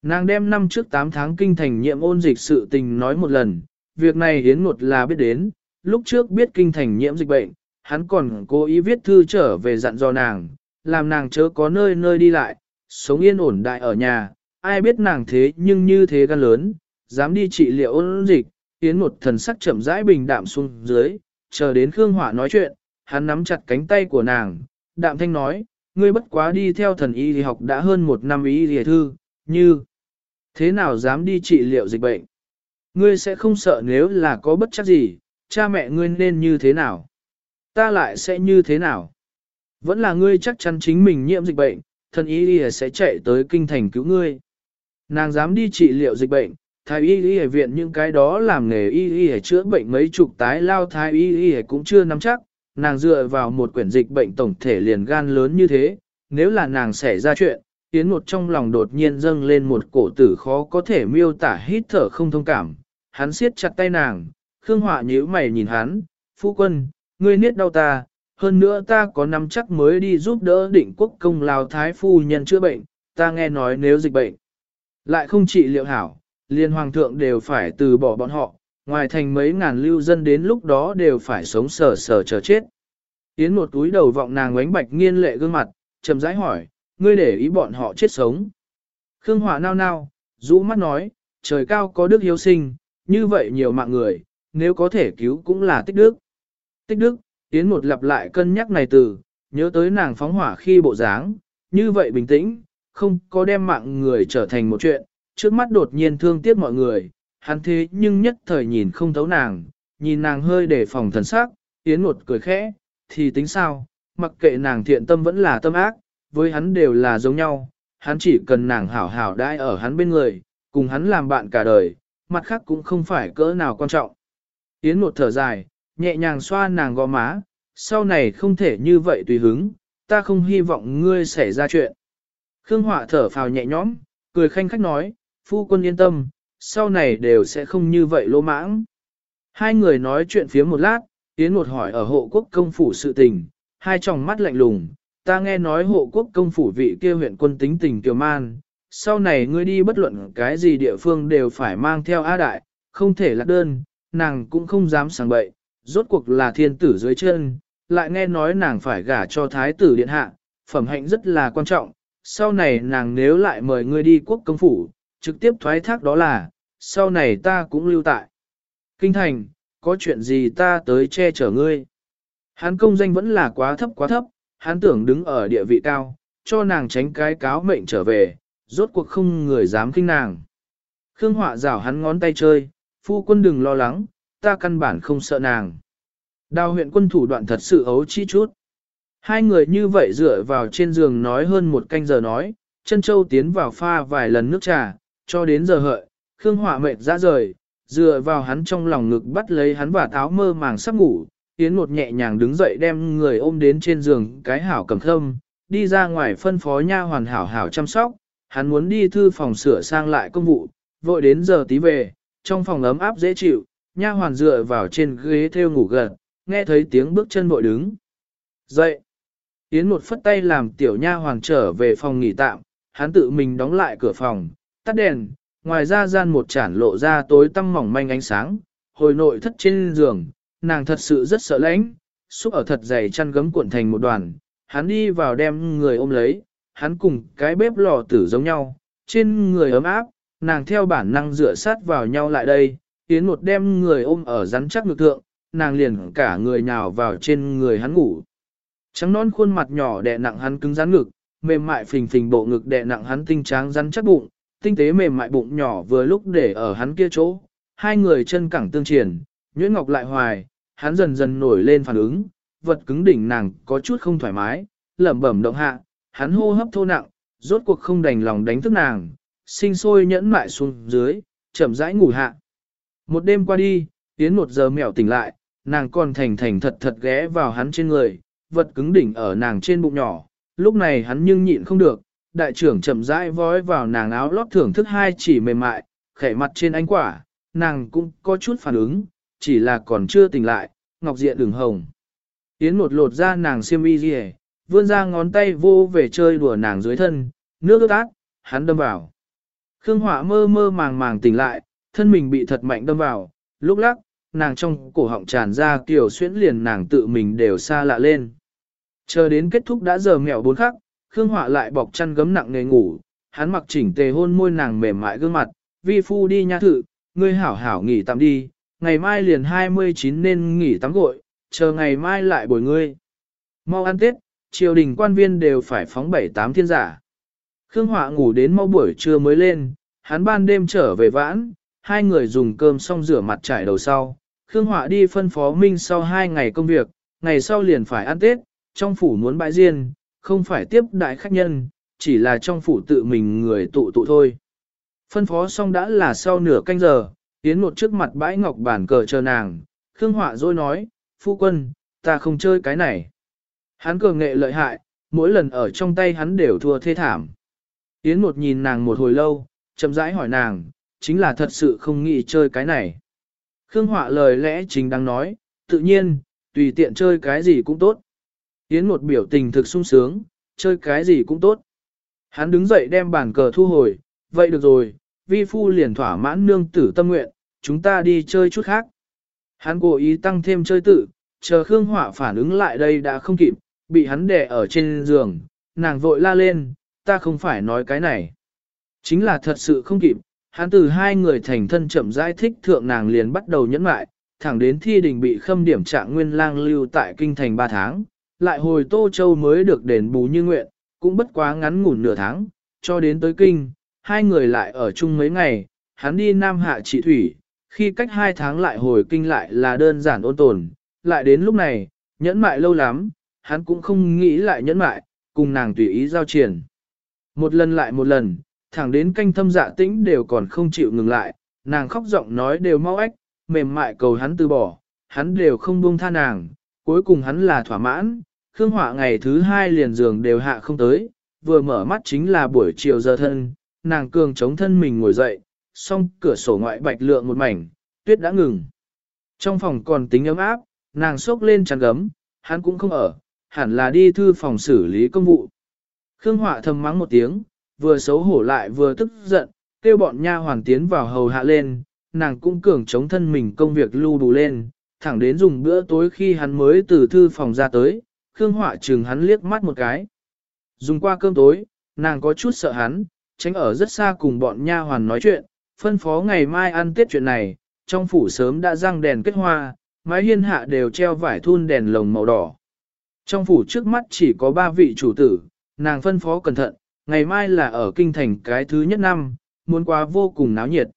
Nàng đem năm trước 8 tháng kinh thành nhiệm ôn dịch sự tình nói một lần, việc này Yến một là biết đến, lúc trước biết kinh thành nhiễm dịch bệnh, hắn còn cố ý viết thư trở về dặn dò nàng, làm nàng chớ có nơi nơi đi lại, sống yên ổn đại ở nhà, ai biết nàng thế nhưng như thế gan lớn, dám đi trị liệu ôn dịch, Yến một thần sắc chậm rãi bình đạm xuống dưới, chờ đến Khương Hỏa nói chuyện, hắn nắm chặt cánh tay của nàng, đạm thanh nói, ngươi bất quá đi theo thần y thì học đã hơn một năm y thì thư, như thế nào dám đi trị liệu dịch bệnh? Ngươi sẽ không sợ nếu là có bất chắc gì, cha mẹ ngươi nên như thế nào? Ta lại sẽ như thế nào? Vẫn là ngươi chắc chắn chính mình nhiễm dịch bệnh, thần y y sẽ chạy tới kinh thành cứu ngươi. Nàng dám đi trị liệu dịch bệnh, thái y y viện những cái đó làm nghề y y chữa bệnh mấy chục tái lao thái y y cũng chưa nắm chắc, nàng dựa vào một quyển dịch bệnh tổng thể liền gan lớn như thế, nếu là nàng xảy ra chuyện, Yến một trong lòng đột nhiên dâng lên một cổ tử khó có thể miêu tả hít thở không thông cảm, hắn siết chặt tay nàng, Khương Họa nhíu mày nhìn hắn, phu quân, ngươi niết đau ta, hơn nữa ta có nắm chắc mới đi giúp đỡ định quốc công lào thái phu nhân chữa bệnh, ta nghe nói nếu dịch bệnh, lại không trị liệu hảo, liên hoàng thượng đều phải từ bỏ bọn họ, ngoài thành mấy ngàn lưu dân đến lúc đó đều phải sống sờ sờ chờ chết. Yến một túi đầu vọng nàng ánh bạch nghiên lệ gương mặt, chậm rãi hỏi, ngươi để ý bọn họ chết sống. Khương Hỏa nao nao, rũ mắt nói, trời cao có đức hiếu sinh, như vậy nhiều mạng người, nếu có thể cứu cũng là tích đức. Tích đức, Yến một lặp lại cân nhắc này từ, nhớ tới nàng phóng hỏa khi bộ dáng, như vậy bình tĩnh, không có đem mạng người trở thành một chuyện, trước mắt đột nhiên thương tiếc mọi người, hắn thế nhưng nhất thời nhìn không thấu nàng, nhìn nàng hơi để phòng thần sắc, Yến một cười khẽ, thì tính sao, mặc kệ nàng thiện tâm vẫn là tâm ác, với hắn đều là giống nhau, hắn chỉ cần nàng hảo hảo đãi ở hắn bên người, cùng hắn làm bạn cả đời, mặt khác cũng không phải cỡ nào quan trọng. Yến một thở dài, nhẹ nhàng xoa nàng gò má, sau này không thể như vậy tùy hứng, ta không hy vọng ngươi xảy ra chuyện. Khương Họa thở phào nhẹ nhõm, cười khanh khách nói, phu quân yên tâm, sau này đều sẽ không như vậy lỗ mãng. Hai người nói chuyện phía một lát, Yến một hỏi ở hộ quốc công phủ sự tình, hai tròng mắt lạnh lùng, ta nghe nói hộ quốc công phủ vị kia huyện quân tính tình kiều man, sau này ngươi đi bất luận cái gì địa phương đều phải mang theo A Đại, không thể lạc đơn, nàng cũng không dám sang bậy, rốt cuộc là thiên tử dưới chân, lại nghe nói nàng phải gả cho thái tử điện hạ, phẩm hạnh rất là quan trọng, sau này nàng nếu lại mời ngươi đi quốc công phủ, trực tiếp thoái thác đó là, sau này ta cũng lưu tại. Kinh thành, có chuyện gì ta tới che chở ngươi. Hắn công danh vẫn là quá thấp quá thấp, hắn tưởng đứng ở địa vị cao, cho nàng tránh cái cáo mệnh trở về, rốt cuộc không người dám kinh nàng. Khương Họa rảo hắn ngón tay chơi, phu quân đừng lo lắng, ta căn bản không sợ nàng. Đào huyện quân thủ đoạn thật sự ấu chi chút. Hai người như vậy dựa vào trên giường nói hơn một canh giờ nói, chân châu tiến vào pha vài lần nước trà, cho đến giờ hợi, Khương Họa mệt ra rời, dựa vào hắn trong lòng ngực bắt lấy hắn và tháo mơ màng sắp ngủ, Yến một nhẹ nhàng đứng dậy đem người ôm đến trên giường cái hảo cầm thâm, đi ra ngoài phân phó nha hoàn hảo hảo chăm sóc, hắn muốn đi thư phòng sửa sang lại công vụ, vội đến giờ tí về, trong phòng ấm áp dễ chịu, nha hoàn dựa vào trên ghế theo ngủ gần, nghe thấy tiếng bước chân vội đứng. Dậy! Yến một phất tay làm tiểu nha hoàn trở về phòng nghỉ tạm, hắn tự mình đóng lại cửa phòng, tắt đèn, ngoài ra gian một chản lộ ra tối tăm mỏng manh ánh sáng, hồi nội thất trên giường, nàng thật sự rất sợ lãnh, xúc ở thật dày chăn gấm cuộn thành một đoàn, hắn đi vào đem người ôm lấy, hắn cùng cái bếp lò tử giống nhau, trên người ấm áp, nàng theo bản năng dựa sát vào nhau lại đây, Yến một đem người ôm ở rắn chắc ngực thượng, nàng liền cả người nhào vào trên người hắn ngủ. Trắng non khuôn mặt nhỏ đè nặng hắn cứng rắn ngực, mềm mại phình phình bộ ngực đè nặng hắn tinh tráng rắn chắc bụng, tinh tế mềm mại bụng nhỏ vừa lúc để ở hắn kia chỗ, hai người chân cẳng tương triển, nhuyễn ngọc lại hoài, hắn dần dần nổi lên phản ứng, vật cứng đỉnh nàng có chút không thoải mái, lẩm bẩm động hạ, hắn hô hấp thô nặng, rốt cuộc không đành lòng đánh thức nàng, sinh sôi nhẫn mại xuống dưới, chậm rãi ngủ hạ. Một đêm qua đi, Yến một giờ mèo tỉnh lại, nàng còn thành thành thật thật ghé vào hắn trên người, vật cứng đỉnh ở nàng trên bụng nhỏ, lúc này hắn nhưng nhịn không được, đại trưởng chậm rãi vói vào nàng áo lót thưởng thức hai chỉ mềm mại, khẽ mặt trên ánh quả, nàng cũng có chút phản ứng, chỉ là còn chưa tỉnh lại, ngọc diện đường hồng. Yến một lột ra nàng xiêm y rìa, vươn ra ngón tay vô về chơi đùa nàng dưới thân, nước ướt át, hắn đâm vào. Khương hỏa mơ mơ màng màng tỉnh lại, thân mình bị thật mạnh đâm vào, lúc lắc, nàng trong cổ họng tràn ra kiểu xuyễn liền nàng tự mình đều xa lạ lên. Chờ đến kết thúc đã giờ mẹo bốn khắc, Khương Họa lại bọc chăn gấm nặng nề ngủ, hắn mặc chỉnh tề hôn môi nàng mềm mại gương mặt, vi phu đi nha thự, ngươi hảo hảo nghỉ tạm đi, ngày mai liền 29 nên nghỉ tắm gội, chờ ngày mai lại bồi ngươi. Mau ăn Tết, triều đình quan viên đều phải phóng bảy tám thiên giả. Khương Họa ngủ đến mau buổi trưa mới lên, hắn ban đêm trở về vãn, hai người dùng cơm xong rửa mặt trải đầu sau. Khương Họa đi phân phó Minh sau hai ngày công việc, ngày sau liền phải ăn Tết, trong phủ muốn bãi riêng, không phải tiếp đại khách nhân, chỉ là trong phủ tự mình người tụ tụ thôi. Phân phó xong đã là sau nửa canh giờ, tiến một trước mặt bãi ngọc bản cờ chờ nàng, Khương Họa rồi nói, phu quân, ta không chơi cái này. Hắn cờ nghệ lợi hại, mỗi lần ở trong tay hắn đều thua thê thảm. Yến một nhìn nàng một hồi lâu, chậm rãi hỏi nàng, chính là thật sự không nghĩ chơi cái này. Khương Họa lời lẽ chính đang nói, tự nhiên, tùy tiện chơi cái gì cũng tốt. Yến một biểu tình thực sung sướng, chơi cái gì cũng tốt. Hắn đứng dậy đem bàn cờ thu hồi, vậy được rồi, vi phu liền thỏa mãn nương tử tâm nguyện, chúng ta đi chơi chút khác. Hắn cố ý tăng thêm chơi tự, chờ Khương Họa phản ứng lại đây đã không kịp, bị hắn đè ở trên giường, nàng vội la lên, ta không phải nói cái này. Chính là thật sự không kịp, hắn từ hai người thành thân chậm rãi thích thượng nàng liền bắt đầu nhẫn lại, thẳng đến thi đình bị khâm điểm trạng nguyên lang lưu tại kinh thành 3 tháng, lại hồi Tô Châu mới được đền bù như nguyện, cũng bất quá ngắn ngủn nửa tháng, cho đến tới kinh, hai người lại ở chung mấy ngày, hắn đi Nam Hạ trị thủy, khi cách hai tháng lại hồi kinh lại là đơn giản ôn tồn, lại đến lúc này, nhẫn mại lâu lắm, hắn cũng không nghĩ lại nhẫn mại, cùng nàng tùy ý giao triển. Một lần lại một lần, thẳng đến canh thâm dạ tĩnh đều còn không chịu ngừng lại, nàng khóc giọng nói đều mau ếch, mềm mại cầu hắn từ bỏ, hắn đều không buông tha nàng, cuối cùng hắn là thỏa mãn, Khương Họa ngày thứ hai liền giường đều hạ không tới, vừa mở mắt chính là buổi chiều giờ thân, nàng cường chống thân mình ngồi dậy, xong cửa sổ ngoại bạch lượng một mảnh, tuyết đã ngừng. Trong phòng còn tính ấm áp, nàng sốc lên chăn gấm, hắn cũng không ở, hẳn là đi thư phòng xử lý công vụ. Khương Họa thầm mắng một tiếng, vừa xấu hổ lại vừa tức giận, kêu bọn nha hoàn tiến vào hầu hạ lên, nàng cũng cường chống thân mình công việc lưu đủ lên, thẳng đến dùng bữa tối khi hắn mới từ thư phòng ra tới, Khương Họa chừng hắn liếc mắt một cái. Dùng qua cơm tối, nàng có chút sợ hắn, tránh ở rất xa cùng bọn nha hoàn nói chuyện, phân phó ngày mai ăn tiết chuyện này, trong phủ sớm đã răng đèn kết hoa, mái hiên hạ đều treo vải thun đèn lồng màu đỏ. Trong phủ trước mắt chỉ có ba vị chủ tử, nàng phân phó cẩn thận, ngày mai là ở kinh thành cái thứ nhất năm, muốn quá vô cùng náo nhiệt.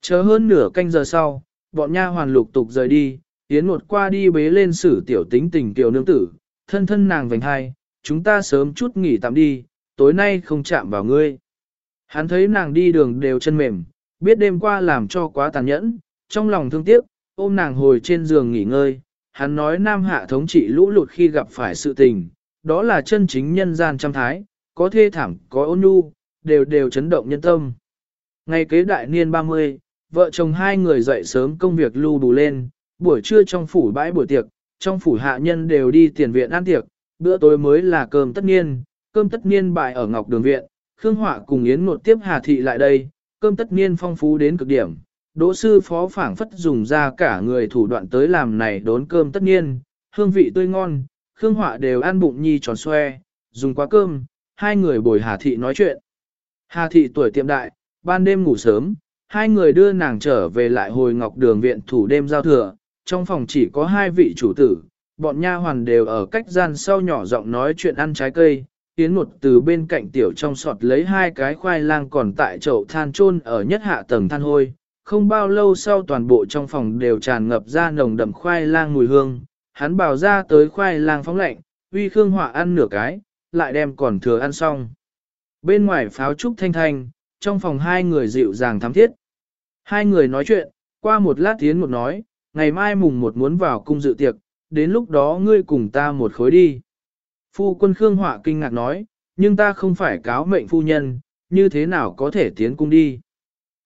Chờ hơn nửa canh giờ sau, bọn nha hoàn lục tục rời đi, yến một qua đi bế lên sử tiểu tính tình tiểu nương tử, thân thân nàng vành hai, chúng ta sớm chút nghỉ tạm đi, tối nay không chạm vào ngươi. Hắn thấy nàng đi đường đều chân mềm, biết đêm qua làm cho quá tàn nhẫn, trong lòng thương tiếc, ôm nàng hồi trên giường nghỉ ngơi. Hắn nói Nam Hạ thống trị lũ lụt khi gặp phải sự tình, đó là chân chính nhân gian trăm thái, có thê thảm, có ôn nhu, đều đều chấn động nhân tâm. Ngày kế đại niên 30, vợ chồng hai người dậy sớm công việc lưu đủ lên, buổi trưa trong phủ bãi buổi tiệc, trong phủ hạ nhân đều đi tiền viện ăn tiệc, bữa tối mới là cơm tất niên, cơm tất niên bại ở Ngọc Đường Viện, Khương Họa cùng Yến một tiếp Hà Thị lại đây, cơm tất niên phong phú đến cực điểm. Đỗ sư phó phảng phất dùng ra cả người thủ đoạn tới làm này đốn cơm tất niên, hương vị tươi ngon, Khương Họa đều ăn bụng nhi tròn xoe, dùng quá cơm, hai người bồi Hà Thị nói chuyện. Hà Thị tuổi tiệm đại, ban đêm ngủ sớm, hai người đưa nàng trở về lại hồi ngọc đường viện thủ đêm giao thừa, trong phòng chỉ có hai vị chủ tử, bọn nha hoàn đều ở cách gian sau nhỏ giọng nói chuyện ăn trái cây, Tiến một từ bên cạnh tiểu trong sọt lấy hai cái khoai lang còn tại chậu than chôn ở nhất hạ tầng than hôi. Không bao lâu sau toàn bộ trong phòng đều tràn ngập ra nồng đậm khoai lang mùi hương, hắn bảo ra tới khoai lang phóng lạnh, uy khương họa ăn nửa cái, lại đem còn thừa ăn xong. Bên ngoài pháo trúc thanh thanh, trong phòng hai người dịu dàng thắm thiết. Hai người nói chuyện, qua một lát tiến một nói, ngày mai mùng một muốn vào cung dự tiệc, đến lúc đó ngươi cùng ta một khối đi. Phu quân Khương Họa kinh ngạc nói, nhưng ta không phải cáo mệnh phu nhân, như thế nào có thể tiến cung đi.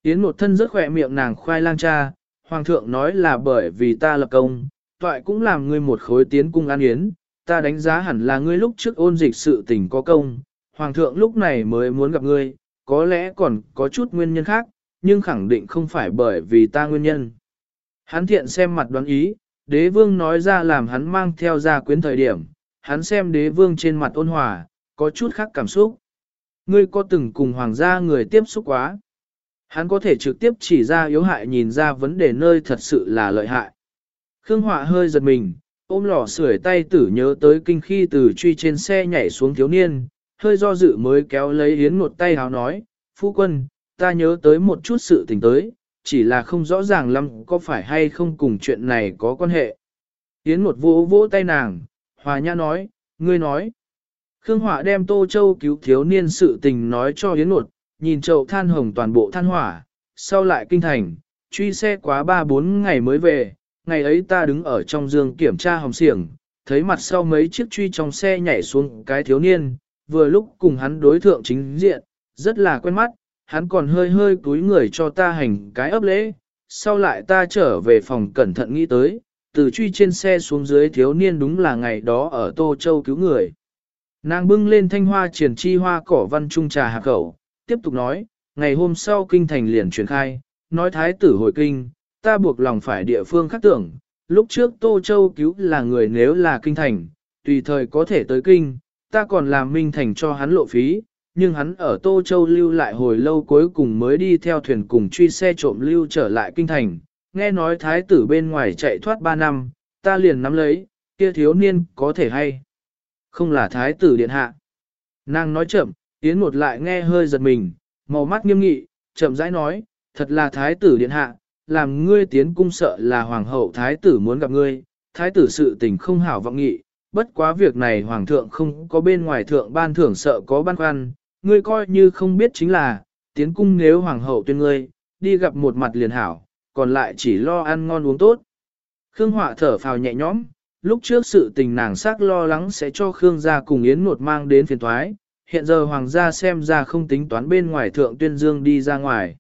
Tiến một thân rất khỏe miệng nàng khoai lang cha, hoàng thượng nói là bởi vì ta lập công, toại cũng làm ngươi một khối tiến cung an yến, ta đánh giá hẳn là ngươi lúc trước ôn dịch sự tình có công, hoàng thượng lúc này mới muốn gặp ngươi, có lẽ còn có chút nguyên nhân khác, nhưng khẳng định không phải bởi vì ta nguyên nhân. Hắn thiện xem mặt đoán ý, đế vương nói ra làm hắn mang theo ra quyến thời điểm, hắn xem đế vương trên mặt ôn hòa, có chút khác cảm xúc. Ngươi có từng cùng hoàng gia người tiếp xúc quá. Hắn có thể trực tiếp chỉ ra yếu hại nhìn ra vấn đề nơi thật sự là lợi hại. Khương Họa hơi giật mình, ôm lò sưởi tay tử nhớ tới kinh khi từ truy trên xe nhảy xuống thiếu niên, hơi do dự mới kéo lấy yến một tay háo nói, phu quân, ta nhớ tới một chút sự tình tới, chỉ là không rõ ràng lắm có phải hay không cùng chuyện này có quan hệ. Yến một vỗ vỗ tay nàng, hòa nhã nói, ngươi nói. Khương hỏa đem Tô Châu cứu thiếu niên sự tình nói cho Yến một, nhìn chậu than hồng toàn bộ than hỏa, sau lại kinh thành, truy xe quá 3-4 ngày mới về, ngày ấy ta đứng ở trong giường kiểm tra hồng xiềng, thấy mặt sau mấy chiếc truy trong xe nhảy xuống cái thiếu niên, vừa lúc cùng hắn đối thượng chính diện, rất là quen mắt, hắn còn hơi hơi túi người cho ta hành cái ấp lễ, sau lại ta trở về phòng cẩn thận nghĩ tới, từ truy trên xe xuống dưới thiếu niên đúng là ngày đó ở Tô Châu cứu người. Nàng bưng lên thanh hoa triển chi hoa cỏ văn trung trà hạ khẩu, tiếp tục nói, ngày hôm sau kinh thành liền truyền khai, nói thái tử hồi kinh, ta buộc lòng phải địa phương khác tưởng, lúc trước Tô Châu cứu là người nếu là kinh thành, tùy thời có thể tới kinh, ta còn làm minh thành cho hắn lộ phí, nhưng hắn ở Tô Châu lưu lại hồi lâu cuối cùng mới đi theo thuyền cùng truy xe trộm lưu trở lại kinh thành, nghe nói thái tử bên ngoài chạy thoát 3 năm, ta liền nắm lấy, kia thiếu niên có thể hay. Không là thái tử điện hạ. Nàng nói chậm, tiến một lại nghe hơi giật mình, màu mắt nghiêm nghị, chậm rãi nói, thật là thái tử điện hạ, làm ngươi tiến cung sợ là hoàng hậu thái tử muốn gặp ngươi, thái tử sự tình không hảo vọng nghị, bất quá việc này hoàng thượng không có bên ngoài thượng ban thưởng sợ có ban khoăn, ngươi coi như không biết chính là, tiến cung nếu hoàng hậu tuyên ngươi, đi gặp một mặt liền hảo, còn lại chỉ lo ăn ngon uống tốt. Khương Họa thở phào nhẹ nhõm, lúc trước sự tình nàng xác lo lắng sẽ cho Khương gia cùng Yến Nột mang đến phiền thoái, hiện giờ hoàng gia xem ra không tính toán bên ngoài thượng tuyên dương đi ra ngoài.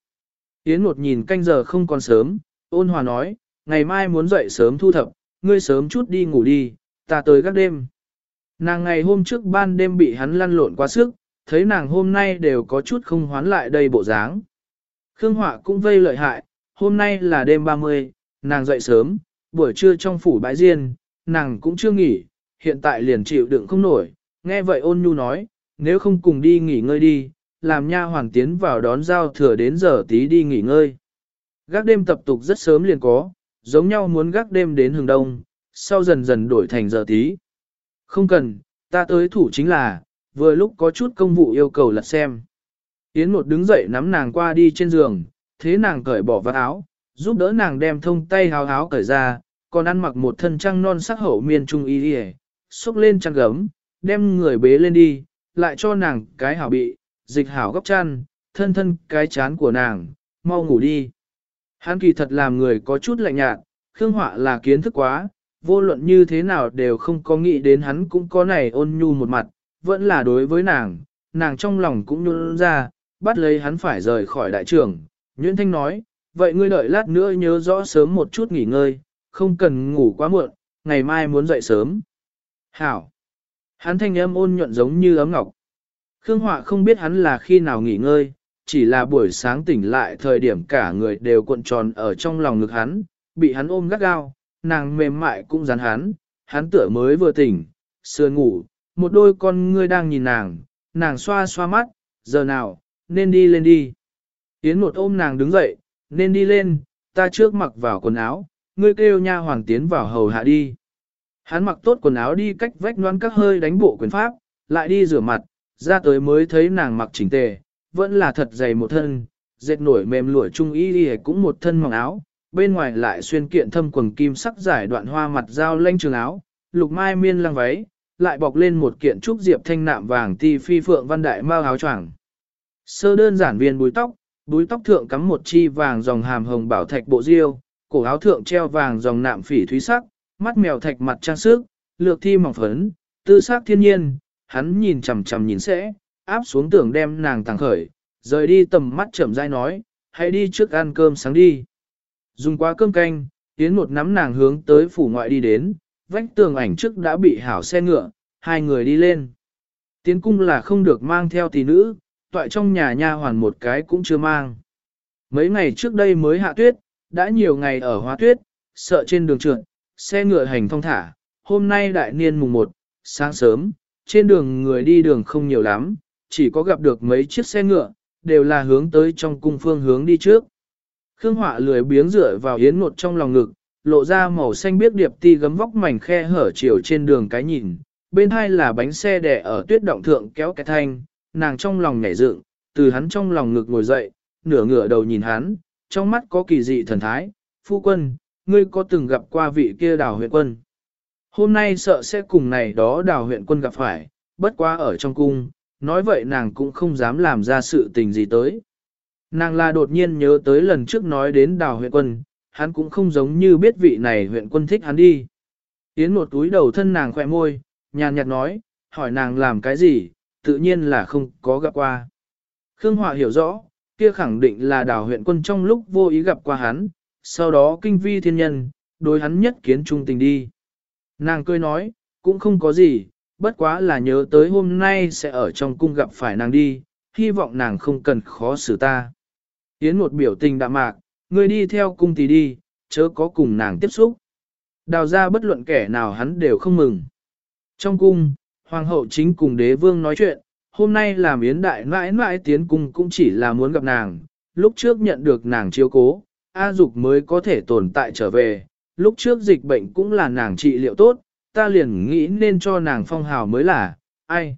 Yến một nhìn canh giờ không còn sớm, ôn hòa nói, ngày mai muốn dậy sớm thu thập, ngươi sớm chút đi ngủ đi, ta tới các đêm. Nàng ngày hôm trước ban đêm bị hắn lăn lộn quá sức, thấy nàng hôm nay đều có chút không hoán lại đây bộ dáng. Khương Họa cũng vây lợi hại, hôm nay là đêm 30, nàng dậy sớm, buổi trưa trong phủ bãi riêng, nàng cũng chưa nghỉ, hiện tại liền chịu đựng không nổi, nghe vậy ôn nhu nói, nếu không cùng đi nghỉ ngơi đi, làm nha hoàng tiến vào đón giao thừa đến giờ tí đi nghỉ ngơi. Gác đêm tập tục rất sớm liền có, giống nhau muốn gác đêm đến hừng đông, sau dần dần đổi thành giờ tí. Không cần, ta tới thủ chính là, vừa lúc có chút công vụ yêu cầu lật xem. Yến một đứng dậy nắm nàng qua đi trên giường, thế nàng cởi bỏ vạt áo, giúp đỡ nàng đem thông tay háo háo cởi ra, còn ăn mặc một thân trăng non sắc hậu miên trung y đi xúc lên chăn gấm, đem người bế lên đi, lại cho nàng cái hảo bị, dịch hảo góc chăn, thân thân cái chán của nàng, mau ngủ đi. Hắn kỳ thật làm người có chút lạnh nhạt, Khương Họa là kiến thức quá, vô luận như thế nào đều không có nghĩ đến hắn cũng có này ôn nhu một mặt, vẫn là đối với nàng, nàng trong lòng cũng nhún ra, bắt lấy hắn phải rời khỏi đại trưởng. Nguyễn Thanh nói, vậy ngươi đợi lát nữa nhớ rõ sớm một chút nghỉ ngơi, không cần ngủ quá muộn, ngày mai muốn dậy sớm. Hảo! Hắn thanh âm ôn nhuận giống như ấm ngọc. Khương Họa không biết hắn là khi nào nghỉ ngơi, chỉ là buổi sáng tỉnh lại thời điểm cả người đều cuộn tròn ở trong lòng ngực hắn, bị hắn ôm gắt gao, nàng mềm mại cũng dán hắn, hắn tựa mới vừa tỉnh, sườn ngủ, một đôi con ngươi đang nhìn nàng, nàng xoa xoa mắt, giờ nào, nên đi lên đi. Yến một ôm nàng đứng dậy, nên đi lên, ta trước mặc vào quần áo, ngươi kêu nha hoàng tiến vào hầu hạ đi. Hắn mặc tốt quần áo đi cách vách noan các hơi đánh bộ quyền pháp, lại đi rửa mặt, ra tới mới thấy nàng mặc chỉnh tề, vẫn là thật dày một thân, dệt nổi mềm lụa trung y y cũng một thân mỏng áo, bên ngoài lại xuyên kiện thâm quần kim sắc giải đoạn hoa mặt dao lanh trường áo, lục mai miên lăng váy, lại bọc lên một kiện trúc diệp thanh nạm vàng ti phi phượng văn đại mao áo choàng. Sơ đơn giản viên búi tóc, búi tóc thượng cắm một chi vàng dòng hàm hồng bảo thạch bộ diêu, cổ áo thượng treo vàng dòng nạm phỉ thúy sắc, mắt mèo thạch mặt trang sức, lược thi mỏng phấn, tư sắc thiên nhiên, hắn nhìn chằm chằm nhìn sẽ, áp xuống tưởng đem nàng tàng khởi, rời đi tầm mắt chậm rãi nói, hãy đi trước ăn cơm sáng đi. Dùng qua cơm canh, tiến một nắm nàng hướng tới phủ ngoại đi đến, vách tường ảnh trước đã bị hảo xe ngựa, hai người đi lên. Tiến cung là không được mang theo tỷ nữ, toại trong nhà nha hoàn một cái cũng chưa mang. Mấy ngày trước đây mới hạ tuyết, đã nhiều ngày ở hóa tuyết, sợ trên đường trượt, xe ngựa hành thông thả, hôm nay đại niên mùng 1, sáng sớm, trên đường người đi đường không nhiều lắm, chỉ có gặp được mấy chiếc xe ngựa, đều là hướng tới trong cung phương hướng đi trước. Khương Họa lười biếng dựa vào yến ngột trong lòng ngực, lộ ra màu xanh biếc điệp ti gấm vóc mảnh khe hở chiều trên đường cái nhìn, bên hai là bánh xe đẻ ở tuyết động thượng kéo cái thanh, nàng trong lòng nhảy dựng, từ hắn trong lòng ngực ngồi dậy, nửa ngửa đầu nhìn hắn, trong mắt có kỳ dị thần thái, phu quân, ngươi có từng gặp qua vị kia đào huyện quân. Hôm nay sợ sẽ cùng này đó đào huyện quân gặp phải, bất quá ở trong cung, nói vậy nàng cũng không dám làm ra sự tình gì tới. Nàng là đột nhiên nhớ tới lần trước nói đến đào huyện quân, hắn cũng không giống như biết vị này huyện quân thích hắn đi. Yến một túi đầu thân nàng khỏe môi, nhàn nhạt nói, hỏi nàng làm cái gì, tự nhiên là không có gặp qua. Khương Họa hiểu rõ, kia khẳng định là đào huyện quân trong lúc vô ý gặp qua hắn, sau đó kinh vi thiên nhân, đối hắn nhất kiến trung tình đi. Nàng cười nói, cũng không có gì, bất quá là nhớ tới hôm nay sẽ ở trong cung gặp phải nàng đi, hy vọng nàng không cần khó xử ta. Yến một biểu tình đạm mạc, ngươi đi theo cung thì đi, chớ có cùng nàng tiếp xúc. Đào ra bất luận kẻ nào hắn đều không mừng. Trong cung, hoàng hậu chính cùng đế vương nói chuyện, hôm nay làm yến đại mãi mãi tiến cung cũng chỉ là muốn gặp nàng, lúc trước nhận được nàng chiếu cố, A Dục mới có thể tồn tại trở về, lúc trước dịch bệnh cũng là nàng trị liệu tốt, ta liền nghĩ nên cho nàng phong hào mới là, ai.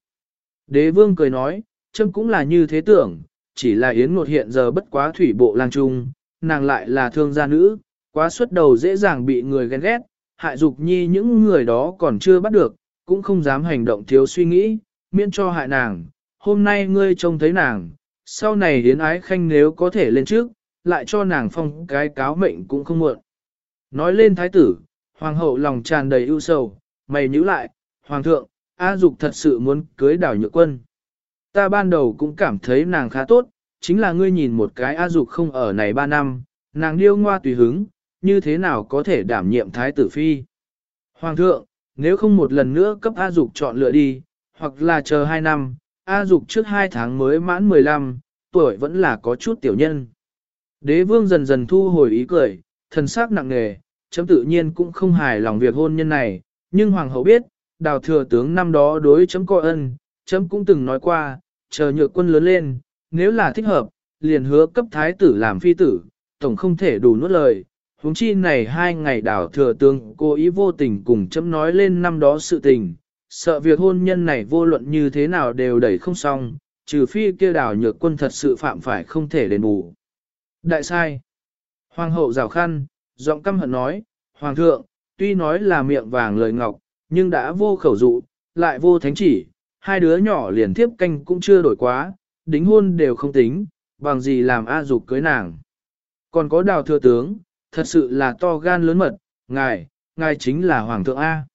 Đế vương cười nói, châm cũng là như thế tưởng, chỉ là Yến Ngột hiện giờ bất quá thủy bộ lang trung, nàng lại là thương gia nữ, quá xuất đầu dễ dàng bị người ghen ghét, hại dục nhi những người đó còn chưa bắt được, cũng không dám hành động thiếu suy nghĩ, miễn cho hại nàng. Hôm nay ngươi trông thấy nàng, sau này Yến Ái Khanh nếu có thể lên trước, lại cho nàng phong cái cáo mệnh cũng không muộn. Nói lên thái tử, hoàng hậu lòng tràn đầy ưu sầu, mày nhíu lại, hoàng thượng, A Dục thật sự muốn cưới đảo nhược quân. Ta ban đầu cũng cảm thấy nàng khá tốt, chính là ngươi nhìn một cái A Dục không ở này ba năm, nàng điêu ngoa tùy hứng, như thế nào có thể đảm nhiệm thái tử phi. Hoàng thượng, nếu không một lần nữa cấp A Dục chọn lựa đi, hoặc là chờ hai năm, A Dục trước hai tháng mới mãn 15, tuổi vẫn là có chút tiểu nhân. Đế vương dần dần thu hồi ý cười, thần sắc nặng nề, chấm tự nhiên cũng không hài lòng việc hôn nhân này, nhưng hoàng hậu biết, đào thừa tướng năm đó đối chấm coi ân, chấm cũng từng nói qua, chờ nhược quân lớn lên, nếu là thích hợp, liền hứa cấp thái tử làm phi tử, tổng không thể đủ nuốt lời. Huống chi này hai ngày đào thừa tướng cố ý vô tình cùng chấm nói lên năm đó sự tình, sợ việc hôn nhân này vô luận như thế nào đều đẩy không xong, trừ phi kia đào nhược quân thật sự phạm phải không thể đền bù. Đại sai. Hoàng hậu rào khăn, giọng căm hận nói, Hoàng thượng, tuy nói là miệng vàng lời ngọc, nhưng đã vô khẩu dụ, lại vô thánh chỉ, hai đứa nhỏ liền tiếp canh cũng chưa đổi quá, đính hôn đều không tính, bằng gì làm A dục cưới nàng. Còn có đào thừa tướng, thật sự là to gan lớn mật, ngài, ngài chính là Hoàng thượng A.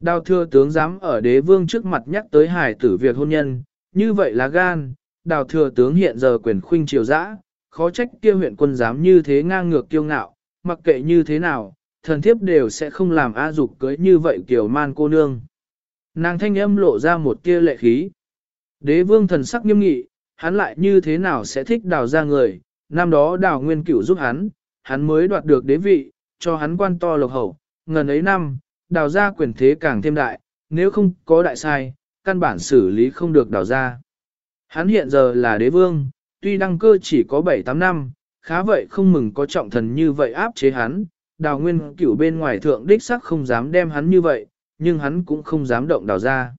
Đào thừa tướng dám ở đế vương trước mặt nhắc tới hải tử việc hôn nhân, như vậy là gan, đào thừa tướng hiện giờ quyền khuynh triều dã, khó trách kia huyện quân dám như thế ngang ngược kiêu ngạo, mặc kệ như thế nào, thần thiếp đều sẽ không làm A dục cưới như vậy kiểu man cô nương. Nàng thanh âm lộ ra một tia lệ khí. Đế vương thần sắc nghiêm nghị, hắn lại như thế nào sẽ thích đào ra người, năm đó đào nguyên cửu giúp hắn, hắn mới đoạt được đế vị, cho hắn quan to lộc hậu, ngần ấy năm, đào ra quyền thế càng thêm đại, nếu không có đại sai, căn bản xử lý không được đào ra. Hắn hiện giờ là đế vương, tuy đăng cơ chỉ có 7-8 năm, khá vậy không mừng có trọng thần như vậy áp chế hắn, đào nguyên cửu bên ngoài thượng đích sắc không dám đem hắn như vậy, nhưng hắn cũng không dám động đào ra.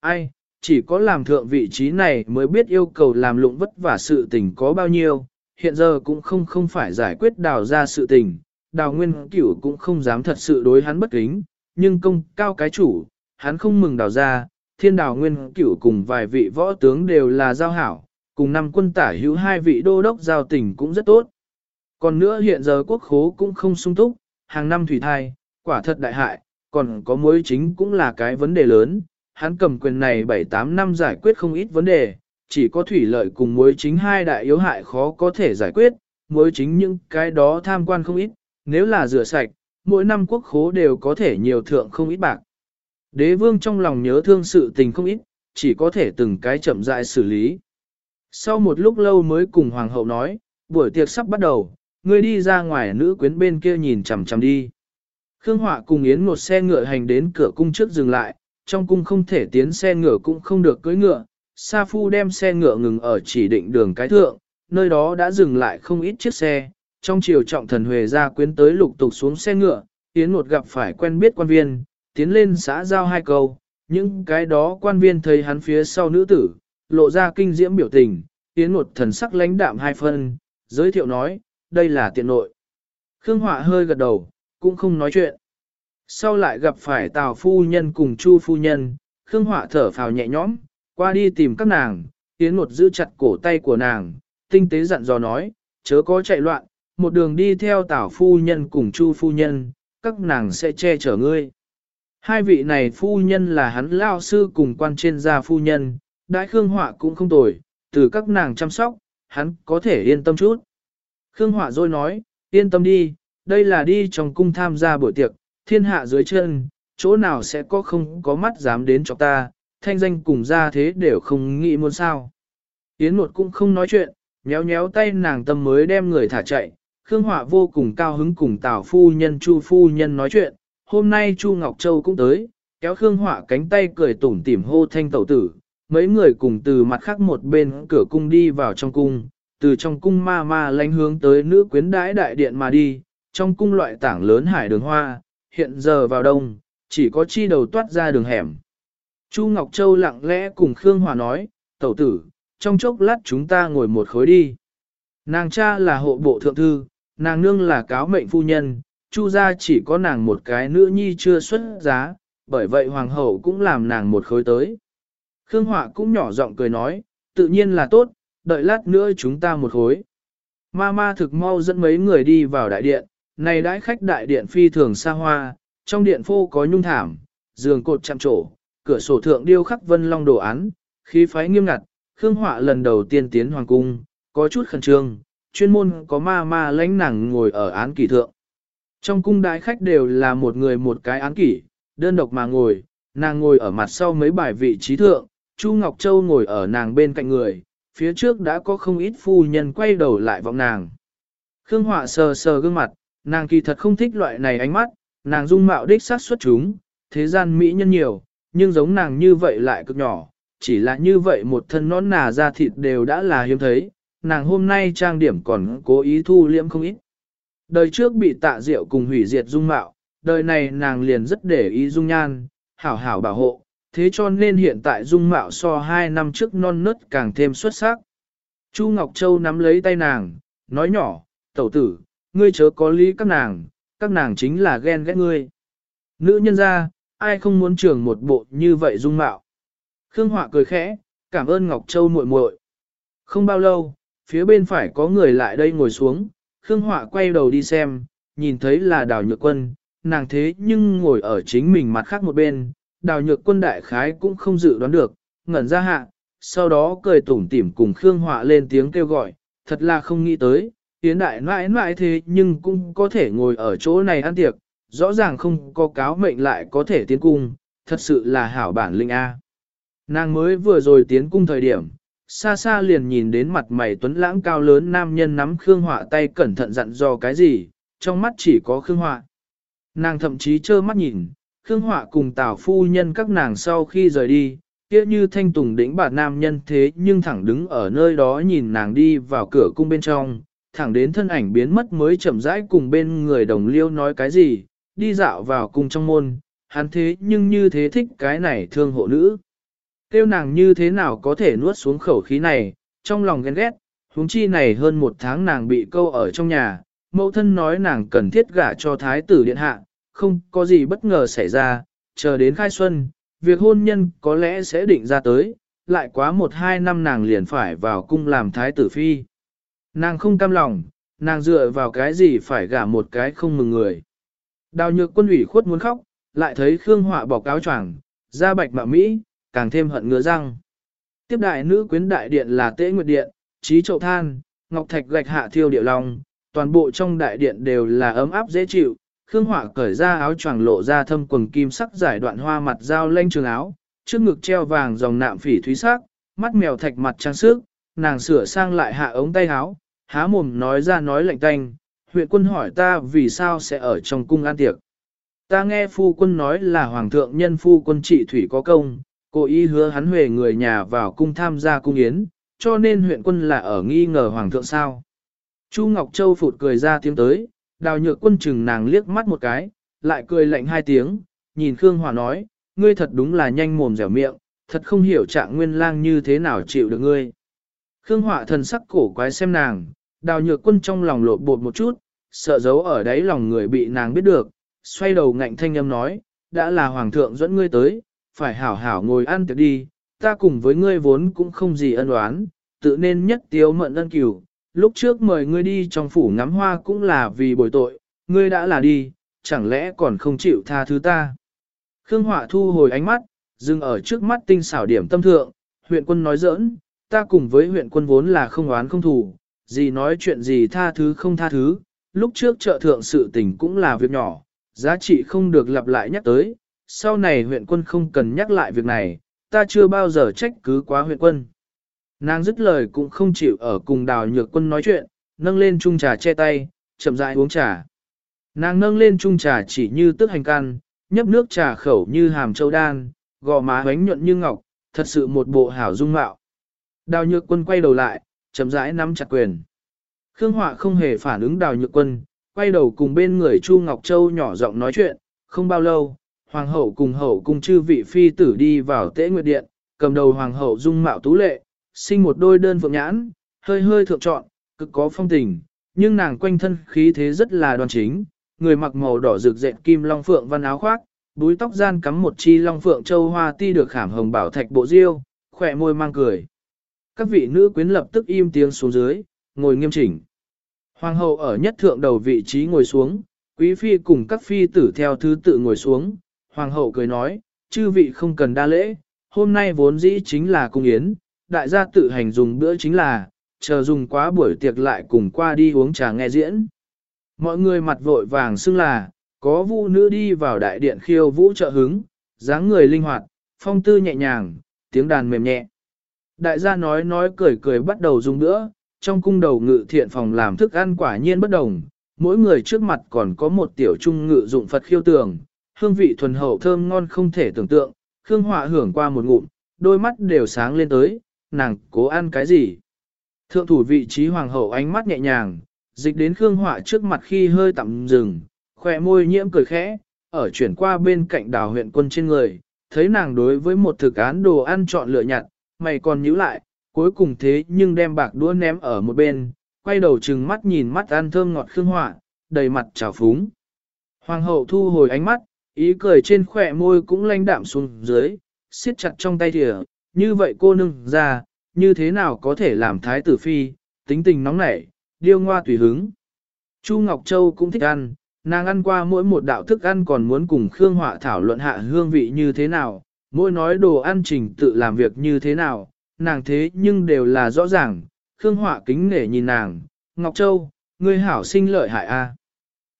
Ai, chỉ có làm thượng vị trí này mới biết yêu cầu làm lụng vất vả sự tình có bao nhiêu, hiện giờ cũng không không phải giải quyết đào ra sự tình, đào nguyên cửu cũng không dám thật sự đối hắn bất kính, nhưng công cao cái chủ, hắn không mừng đào ra, thiên đào nguyên cửu cùng vài vị võ tướng đều là giao hảo, cùng năm quân tả hữu hai vị đô đốc giao tình cũng rất tốt. Còn nữa hiện giờ quốc khố cũng không sung túc, hàng năm thủy thai, quả thật đại hại, còn có mối chính cũng là cái vấn đề lớn. Hắn cầm quyền này 7-8 năm giải quyết không ít vấn đề, chỉ có thủy lợi cùng mối chính hai đại yếu hại khó có thể giải quyết, mối chính những cái đó tham quan không ít, nếu là rửa sạch, mỗi năm quốc khố đều có thể nhiều thượng không ít bạc. Đế vương trong lòng nhớ thương sự tình không ít, chỉ có thể từng cái chậm rãi xử lý. Sau một lúc lâu mới cùng hoàng hậu nói, buổi tiệc sắp bắt đầu, ngươi đi ra ngoài nữ quyến bên kia nhìn chằm chằm đi. Khương Họa cùng Yến một xe ngựa hành đến cửa cung trước dừng lại, trong cung không thể tiến xe ngựa cũng không được cưỡi ngựa. Sa Phu đem xe ngựa ngừng ở chỉ định đường cái thượng, nơi đó đã dừng lại không ít chiếc xe. Trong chiều trọng thần Huệ ra quyến tới lục tục xuống xe ngựa, Yến một gặp phải quen biết quan viên, tiến lên xã giao hai câu. Những cái đó quan viên thấy hắn phía sau nữ tử, lộ ra kinh diễm biểu tình, tiến một thần sắc lãnh đạm hai phân, giới thiệu nói, đây là tiện nội. Khương Họa hơi gật đầu, cũng không nói chuyện. Sau lại gặp phải Tào phu nhân cùng Chu phu nhân, Khương Họa thở phào nhẹ nhõm, qua đi tìm các nàng, tiến một giữ chặt cổ tay của nàng, tinh tế dặn dò nói, chớ có chạy loạn, một đường đi theo Tào phu nhân cùng Chu phu nhân, các nàng sẽ che chở ngươi. Hai vị này phu nhân là hắn lao sư cùng quan trên gia phu nhân, đại Khương Họa cũng không tồi, từ các nàng chăm sóc, hắn có thể yên tâm chút. Khương Họa rồi nói, yên tâm đi, đây là đi trong cung tham gia buổi tiệc, thiên hạ dưới chân, chỗ nào sẽ có không có mắt dám đến cho ta, thanh danh cùng ra thế đều không nghĩ muốn sao. Yến một cũng không nói chuyện, nhéo nhéo tay nàng tâm mới đem người thả chạy, Khương Họa vô cùng cao hứng cùng Tào phu nhân Chu phu nhân nói chuyện, hôm nay Chu Ngọc Châu cũng tới, kéo Khương Họa cánh tay cười tủm tỉm hô thanh tẩu tử, mấy người cùng từ mặt khác một bên cửa cung đi vào trong cung, từ trong cung ma ma lánh hướng tới nữ quyến đãi đại điện mà đi, trong cung loại tảng lớn hải đường hoa, hiện giờ vào đông, chỉ có chi đầu toát ra đường hẻm. Chu Ngọc Châu lặng lẽ cùng Khương Hòa nói, tẩu tử, trong chốc lát chúng ta ngồi một khối đi. Nàng cha là hộ bộ thượng thư, nàng nương là cáo mệnh phu nhân, Chu gia chỉ có nàng một cái nữ nhi chưa xuất giá, bởi vậy hoàng hậu cũng làm nàng một khối tới. Khương Họa cũng nhỏ giọng cười nói, tự nhiên là tốt, đợi lát nữa chúng ta một khối. Ma ma thực mau dẫn mấy người đi vào đại điện, này đãi khách đại điện phi thường xa hoa, trong điện phô có nhung thảm, giường cột chạm trổ, cửa sổ thượng điêu khắc vân long đồ án, khí phái nghiêm ngặt, Khương Họa lần đầu tiên tiến hoàng cung, có chút khẩn trương, chuyên môn có ma ma lãnh nàng ngồi ở án kỷ thượng. Trong cung đại khách đều là một người một cái án kỷ, đơn độc mà ngồi, nàng ngồi ở mặt sau mấy bài vị trí thượng, Chu Ngọc Châu ngồi ở nàng bên cạnh người, phía trước đã có không ít phu nhân quay đầu lại vọng nàng. Khương Họa sờ sờ gương mặt, nàng kỳ thật không thích loại này ánh mắt, nàng dung mạo đích sát xuất chúng, thế gian mỹ nhân nhiều, nhưng giống nàng như vậy lại cực nhỏ, chỉ là như vậy một thân nón nà da thịt đều đã là hiếm thấy, nàng hôm nay trang điểm còn cố ý thu liễm không ít. Đời trước bị tạ diệu cùng hủy diệt dung mạo, đời này nàng liền rất để ý dung nhan, hảo hảo bảo hộ, thế cho nên hiện tại dung mạo so hai năm trước non nớt càng thêm xuất sắc. Chu Ngọc Châu nắm lấy tay nàng, nói nhỏ, tẩu tử, ngươi chớ có lý các nàng, các nàng chính là ghen ghét ngươi. Nữ nhân ra, ai không muốn trưởng một bộ như vậy dung mạo. Khương Họa cười khẽ, cảm ơn Ngọc Châu muội muội. Không bao lâu, phía bên phải có người lại đây ngồi xuống, Khương Họa quay đầu đi xem, nhìn thấy là đào nhược quân, nàng thế nhưng ngồi ở chính mình mặt khác một bên, đào nhược quân đại khái cũng không dự đoán được, ngẩn ra hạ, sau đó cười tủm tỉm cùng Khương Họa lên tiếng kêu gọi, thật là không nghĩ tới, Yến đại mãi mãi thế nhưng cũng có thể ngồi ở chỗ này ăn tiệc, rõ ràng không có cáo mệnh lại có thể tiến cung, thật sự là hảo bản linh A. Nàng mới vừa rồi tiến cung thời điểm, xa xa liền nhìn đến mặt mày tuấn lãng cao lớn nam nhân nắm Khương Họa tay cẩn thận dặn dò cái gì, trong mắt chỉ có Khương Họa. Nàng thậm chí trơ mắt nhìn, Khương Họa cùng Tào phu nhân các nàng sau khi rời đi, kia như thanh tùng đỉnh bà nam nhân thế nhưng thẳng đứng ở nơi đó nhìn nàng đi vào cửa cung bên trong, thẳng đến thân ảnh biến mất mới chậm rãi cùng bên người đồng liêu nói cái gì, đi dạo vào cung trong môn, hắn thế nhưng như thế thích cái này thương hộ nữ. Tiêu nàng như thế nào có thể nuốt xuống khẩu khí này, trong lòng ghen ghét, huống chi này hơn một tháng nàng bị câu ở trong nhà, mẫu thân nói nàng cần thiết gả cho thái tử điện hạ, không có gì bất ngờ xảy ra, chờ đến khai xuân, việc hôn nhân có lẽ sẽ định ra tới, lại quá một hai năm nàng liền phải vào cung làm thái tử phi. Nàng không cam lòng, nàng dựa vào cái gì phải gả một cái không mừng người. Đào nhược quân ủy khuất muốn khóc, lại thấy Khương Họa bỏ cáo choàng, da bạch mạ Mỹ, càng thêm hận ngứa răng. Tiếp đại nữ quyến đại điện là tế nguyệt điện, trí trậu than, ngọc thạch gạch hạ thiêu điệu lòng, toàn bộ trong đại điện đều là ấm áp dễ chịu. Khương Họa cởi ra áo choàng lộ ra thâm quần kim sắc giải đoạn hoa mặt dao lanh trường áo, trước ngực treo vàng dòng nạm phỉ thúy sắc, mắt mèo thạch mặt trang sức, nàng sửa sang lại hạ ống tay áo, há mồm nói ra nói lạnh tanh, huyện quân hỏi ta vì sao sẽ ở trong cung an tiệc. Ta nghe phu quân nói là hoàng thượng nhân phu quân trị thủy có công, cố ý hứa hắn huề người nhà vào cung tham gia cung yến, cho nên huyện quân là ở nghi ngờ hoàng thượng sao. Chu Ngọc Châu phụt cười ra tiếng tới, đào nhược quân chừng nàng liếc mắt một cái, lại cười lạnh hai tiếng, nhìn Khương Hòa nói, ngươi thật đúng là nhanh mồm dẻo miệng, thật không hiểu trạng nguyên lang như thế nào chịu được ngươi. Khương Hòa thần sắc cổ quái xem nàng, đào nhược quân trong lòng lộ bột một chút, sợ giấu ở đáy lòng người bị nàng biết được, xoay đầu ngạnh thanh âm nói, đã là hoàng thượng dẫn ngươi tới, phải hảo hảo ngồi ăn tiệc đi, ta cùng với ngươi vốn cũng không gì ân oán, tự nên nhất tiếu mận ân cửu, lúc trước mời ngươi đi trong phủ ngắm hoa cũng là vì bồi tội, ngươi đã là đi, chẳng lẽ còn không chịu tha thứ ta. Khương Họa thu hồi ánh mắt, dừng ở trước mắt tinh xảo điểm tâm thượng, huyện quân nói giỡn, ta cùng với huyện quân vốn là không oán không thù, gì nói chuyện gì tha thứ không tha thứ, lúc trước trợ thượng sự tình cũng là việc nhỏ, giá trị không được lặp lại nhắc tới, sau này huyện quân không cần nhắc lại việc này, ta chưa bao giờ trách cứ quá huyện quân. Nàng dứt lời cũng không chịu ở cùng đào nhược quân nói chuyện, nâng lên chung trà che tay, chậm rãi uống trà. Nàng nâng lên chung trà chỉ như tức hành can, nhấp nước trà khẩu như hàm châu đan, gò má bánh nhuận như ngọc, thật sự một bộ hảo dung mạo. Đào nhược quân quay đầu lại, chậm rãi nắm chặt quyền. Khương Họa không hề phản ứng đào nhược quân, quay đầu cùng bên người Chu Ngọc Châu nhỏ giọng nói chuyện, không bao lâu, hoàng hậu cùng hậu cùng chư vị phi tử đi vào tế nguyệt điện, cầm đầu hoàng hậu dung mạo tú lệ, sinh một đôi đơn phượng nhãn, hơi hơi thượng trọn, cực có phong tình, nhưng nàng quanh thân khí thế rất là đoan chính, người mặc màu đỏ rực rẹn kim long phượng văn áo khoác, búi tóc gian cắm một chi long phượng châu hoa ti được khảm hồng bảo thạch bộ diêu, khỏe môi mang cười. Các vị nữ quyến lập tức im tiếng xuống dưới, ngồi nghiêm chỉnh. Hoàng hậu ở nhất thượng đầu vị trí ngồi xuống, quý phi cùng các phi tử theo thứ tự ngồi xuống. Hoàng hậu cười nói, chư vị không cần đa lễ, hôm nay vốn dĩ chính là cung yến, đại gia tự hành dùng bữa chính là, chờ dùng quá buổi tiệc lại cùng qua đi uống trà nghe diễn. Mọi người mặt vội vàng xưng là, có vũ nữ đi vào đại điện khiêu vũ trợ hứng, dáng người linh hoạt, phong tư nhẹ nhàng, tiếng đàn mềm nhẹ. Đại gia nói nói cười cười bắt đầu dùng nữa, trong cung đầu ngự thiện phòng làm thức ăn quả nhiên bất đồng, mỗi người trước mặt còn có một tiểu trung ngự dụng Phật khiêu tường, hương vị thuần hậu thơm ngon không thể tưởng tượng, Khương Họa hưởng qua một ngụm, đôi mắt đều sáng lên tới, nàng cố ăn cái gì. Thượng thủ vị trí hoàng hậu ánh mắt nhẹ nhàng, dịch đến Khương Họa trước mặt khi hơi tạm dừng, khỏe môi nhiễm cười khẽ, ở chuyển qua bên cạnh đào huyện quân trên người, thấy nàng đối với một thực án đồ ăn chọn lựa nhặt, mày còn nhíu lại, cuối cùng thế nhưng đem bạc đũa ném ở một bên, quay đầu trừng mắt nhìn mắt ăn thơm ngọt khương họa, đầy mặt trào phúng. Hoàng hậu thu hồi ánh mắt, ý cười trên khỏe môi cũng lanh đạm xuống dưới, siết chặt trong tay thìa, như vậy cô nương ra, như thế nào có thể làm thái tử phi, tính tình nóng nảy, điêu ngoa tùy hứng. Chu Ngọc Châu cũng thích ăn, nàng ăn qua mỗi một đạo thức ăn còn muốn cùng Khương Họa thảo luận hạ hương vị như thế nào, mỗi nói đồ ăn trình tự làm việc như thế nào, nàng thế nhưng đều là rõ ràng, Khương Họa kính nể nhìn nàng, Ngọc Châu, ngươi hảo sinh lợi hại a.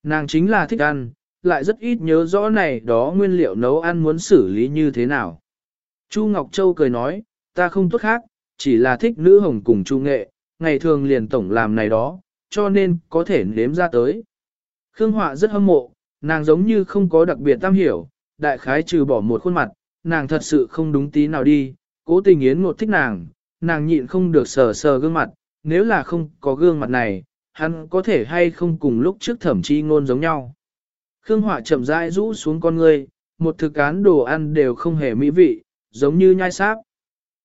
Nàng chính là thích ăn, lại rất ít nhớ rõ này đó nguyên liệu nấu ăn muốn xử lý như thế nào. Chu Ngọc Châu cười nói, ta không tốt khác, chỉ là thích nữ hồng cùng Chu Nghệ, ngày thường liền tổng làm này đó, cho nên có thể nếm ra tới. Khương Họa rất hâm mộ, nàng giống như không có đặc biệt tam hiểu, đại khái trừ bỏ một khuôn mặt, nàng thật sự không đúng tí nào đi, cố tình yến một thích nàng, nàng nhịn không được sờ sờ gương mặt, nếu là không có gương mặt này, hắn có thể hay không cùng lúc trước thẩm chi ngôn giống nhau. Khương Họa chậm rãi rũ xuống con ngươi, một thực án đồ ăn đều không hề mỹ vị, giống như nhai sáp.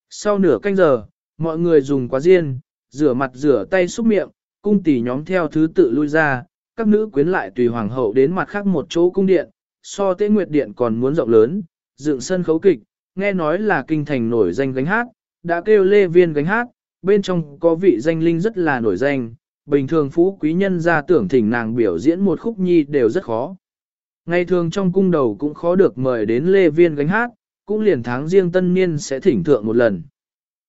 Sau nửa canh giờ, mọi người dùng quá riêng, rửa mặt rửa tay xúc miệng, cung tỷ nhóm theo thứ tự lui ra, các nữ quyến lại tùy hoàng hậu đến mặt khác một chỗ cung điện, so tế nguyệt điện còn muốn rộng lớn, dựng sân khấu kịch, nghe nói là kinh thành nổi danh gánh hát, đã kêu lê viên gánh hát, bên trong có vị danh linh rất là nổi danh, bình thường phú quý nhân ra tưởng thỉnh nàng biểu diễn một khúc nhi đều rất khó. Ngày thường trong cung đầu cũng khó được mời đến Lê Viên gánh hát, cũng liền tháng riêng tân niên sẽ thỉnh thượng một lần.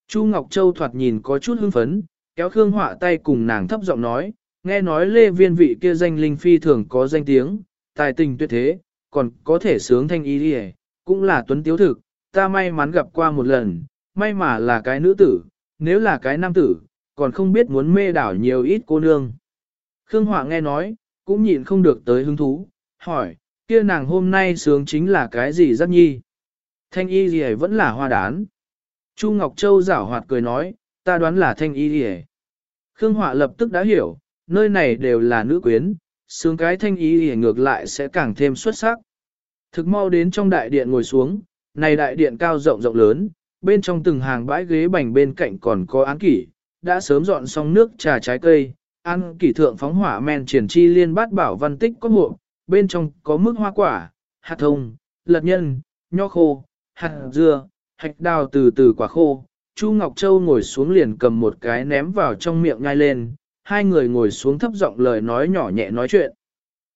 Chu Ngọc Châu thoạt nhìn có chút hưng phấn, kéo Khương Họa tay cùng nàng thấp giọng nói, nghe nói Lê Viên vị kia danh linh phi thường có danh tiếng, tài tình tuyệt thế, còn có thể sướng thanh ý đi cũng là tuấn tiếu thực, ta may mắn gặp qua một lần, may mà là cái nữ tử, nếu là cái nam tử, còn không biết muốn mê đảo nhiều ít cô nương. Khương Họa nghe nói, cũng nhịn không được tới hứng thú, hỏi, kia nàng hôm nay sướng chính là cái gì rất nhi? Thanh y gì vẫn là hoa đán. Chu Ngọc Châu giảo hoạt cười nói, ta đoán là thanh y gì Khương Họa lập tức đã hiểu, nơi này đều là nữ quyến, sướng cái thanh y gì ngược lại sẽ càng thêm xuất sắc. Thực mau đến trong đại điện ngồi xuống, này đại điện cao rộng rộng lớn, bên trong từng hàng bãi ghế bành bên cạnh còn có án kỷ, đã sớm dọn xong nước trà trái cây, ăn kỷ thượng phóng hỏa men triển chi liên bát bảo văn tích có hộ, bên trong có mức hoa quả, hạt thông, lật nhân, nho khô, hạt dưa, hạch đào từ từ quả khô. Chu Ngọc Châu ngồi xuống liền cầm một cái ném vào trong miệng ngay lên, hai người ngồi xuống thấp giọng lời nói nhỏ nhẹ nói chuyện.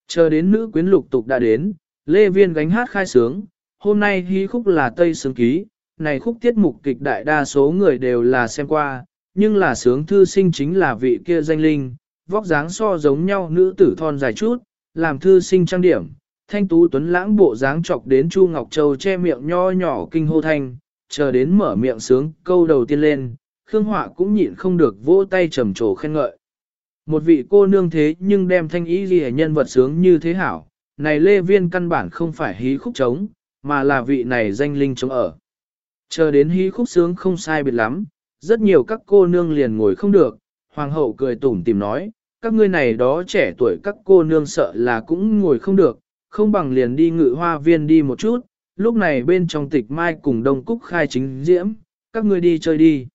Chờ đến nữ quyến lục tục đã đến, Lê Viên gánh hát khai sướng, hôm nay hí khúc là Tây Sướng Ký, này khúc tiết mục kịch đại đa số người đều là xem qua, nhưng là sướng thư sinh chính là vị kia danh linh, vóc dáng so giống nhau nữ tử thon dài chút, làm thư sinh trang điểm, thanh tú tuấn lãng bộ dáng chọc đến Chu Ngọc Châu che miệng nho nhỏ kinh hô thanh, chờ đến mở miệng sướng câu đầu tiên lên, Khương Họa cũng nhịn không được vỗ tay trầm trồ khen ngợi. Một vị cô nương thế nhưng đem thanh ý ghi nhân vật sướng như thế hảo, này Lê Viên căn bản không phải hí khúc trống, mà là vị này danh linh trống ở. Chờ đến hí khúc sướng không sai biệt lắm, rất nhiều các cô nương liền ngồi không được, hoàng hậu cười tủm tìm nói, các ngươi này đó trẻ tuổi các cô nương sợ là cũng ngồi không được, không bằng liền đi ngự hoa viên đi một chút, lúc này bên trong tịch mai cùng đông cúc khai chính diễm, các ngươi đi chơi đi.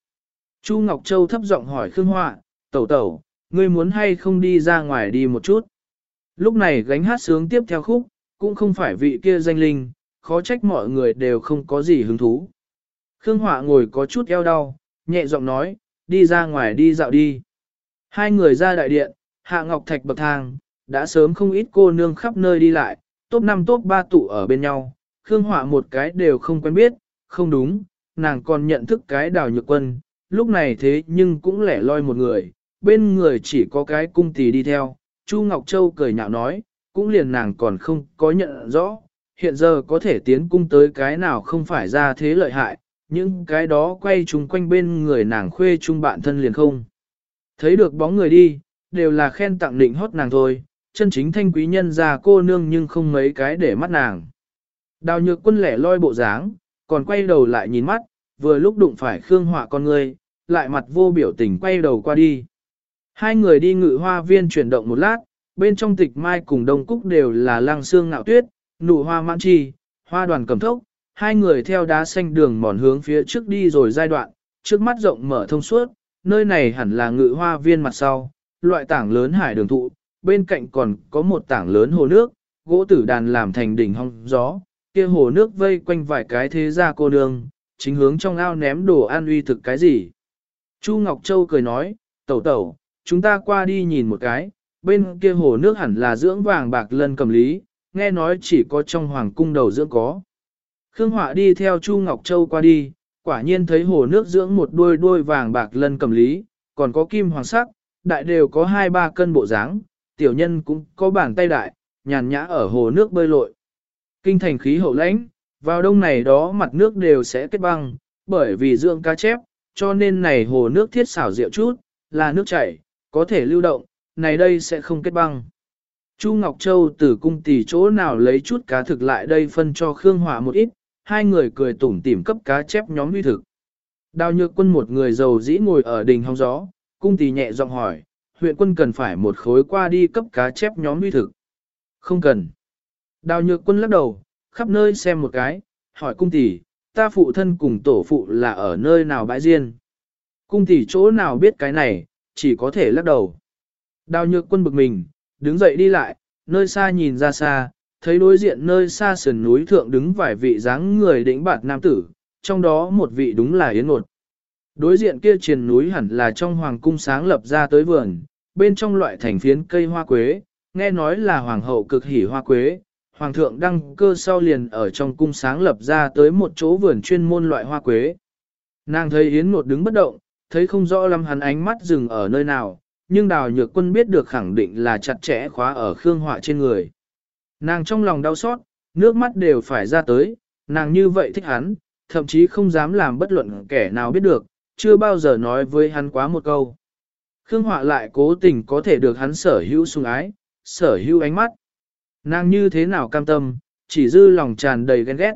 Chu Ngọc Châu thấp giọng hỏi Khương Họa, tẩu tẩu, ngươi muốn hay không đi ra ngoài đi một chút. Lúc này gánh hát sướng tiếp theo khúc, cũng không phải vị kia danh linh, khó trách mọi người đều không có gì hứng thú. Khương Họa ngồi có chút eo đau, nhẹ giọng nói, đi ra ngoài đi dạo đi. Hai người ra đại điện, hạ ngọc thạch bậc thang, đã sớm không ít cô nương khắp nơi đi lại, top 5 top 3 tụ ở bên nhau, Khương Họa một cái đều không quen biết, không đúng, nàng còn nhận thức cái đào nhược quân, lúc này thế nhưng cũng lẻ loi một người, bên người chỉ có cái cung tỷ đi theo, Chu Ngọc Châu cười nhạo nói, cũng liền nàng còn không có nhận rõ, hiện giờ có thể tiến cung tới cái nào không phải ra thế lợi hại, những cái đó quay chung quanh bên người nàng khuê chung bạn thân liền không. Thấy được bóng người đi, đều là khen tặng định hót nàng thôi, chân chính thanh quý nhân ra cô nương nhưng không mấy cái để mắt nàng. Đào nhược quân lẻ loi bộ dáng, còn quay đầu lại nhìn mắt, vừa lúc đụng phải Khương Họa con người, lại mặt vô biểu tình quay đầu qua đi. Hai người đi ngự hoa viên chuyển động một lát, bên trong tịch mai cùng đông cúc đều là lang xương ngạo tuyết, nụ hoa mãn trì hoa đoàn cầm thốc, hai người theo đá xanh đường mòn hướng phía trước đi rồi giai đoạn, trước mắt rộng mở thông suốt, nơi này hẳn là ngự hoa viên mặt sau, loại tảng lớn hải đường thụ, bên cạnh còn có một tảng lớn hồ nước, gỗ tử đàn làm thành đỉnh hong gió, kia hồ nước vây quanh vài cái thế gia cô nương, chính hướng trong ao ném đồ ăn uy thực cái gì. Chu Ngọc Châu cười nói, tẩu tẩu, chúng ta qua đi nhìn một cái, bên kia hồ nước hẳn là dưỡng vàng bạc lân cầm lý, nghe nói chỉ có trong hoàng cung đầu dưỡng có. Khương Họa đi theo Chu Ngọc Châu qua đi, quả nhiên thấy hồ nước dưỡng một đuôi đuôi vàng bạc lân cầm lý, còn có kim hoàng sắc, đại đều có hai ba cân bộ dáng, tiểu nhân cũng có bàn tay đại, nhàn nhã ở hồ nước bơi lội. Kinh thành khí hậu lãnh, vào đông này đó mặt nước đều sẽ kết băng, bởi vì dưỡng cá chép, cho nên này hồ nước thiết xảo rượu chút, là nước chảy, có thể lưu động, này đây sẽ không kết băng. Chu Ngọc Châu từ cung tỷ chỗ nào lấy chút cá thực lại đây phân cho Khương Hỏa một ít, hai người cười tủm tỉm cấp cá chép nhóm uy thực. Đào nhược quân một người giàu dĩ ngồi ở đình hóng gió, cung tỷ nhẹ giọng hỏi, huyện quân cần phải một khối qua đi cấp cá chép nhóm uy thực. Không cần. Đào nhược quân lắc đầu, khắp nơi xem một cái, hỏi cung tỷ, ta phụ thân cùng tổ phụ là ở nơi nào bãi riêng. Cung tỷ chỗ nào biết cái này, chỉ có thể lắc đầu. Đào nhược quân bực mình, đứng dậy đi lại, nơi xa nhìn ra xa, thấy đối diện nơi xa sườn núi thượng đứng vài vị dáng người đỉnh bạt nam tử, trong đó một vị đúng là Yến Ngột. Đối diện kia triền núi hẳn là trong hoàng cung sáng lập ra tới vườn, bên trong loại thành phiến cây hoa quế, nghe nói là hoàng hậu cực hỉ hoa quế, hoàng thượng đăng cơ sau liền ở trong cung sáng lập ra tới một chỗ vườn chuyên môn loại hoa quế. Nàng thấy Yến Ngột đứng bất động, thấy không rõ lắm hắn ánh mắt dừng ở nơi nào, nhưng đào nhược quân biết được khẳng định là chặt chẽ khóa ở khương họa trên người. Nàng trong lòng đau xót, nước mắt đều phải ra tới, nàng như vậy thích hắn, thậm chí không dám làm bất luận kẻ nào biết được, chưa bao giờ nói với hắn quá một câu. Khương họa lại cố tình có thể được hắn sở hữu sung ái, sở hữu ánh mắt. Nàng như thế nào cam tâm, chỉ dư lòng tràn đầy ghen ghét.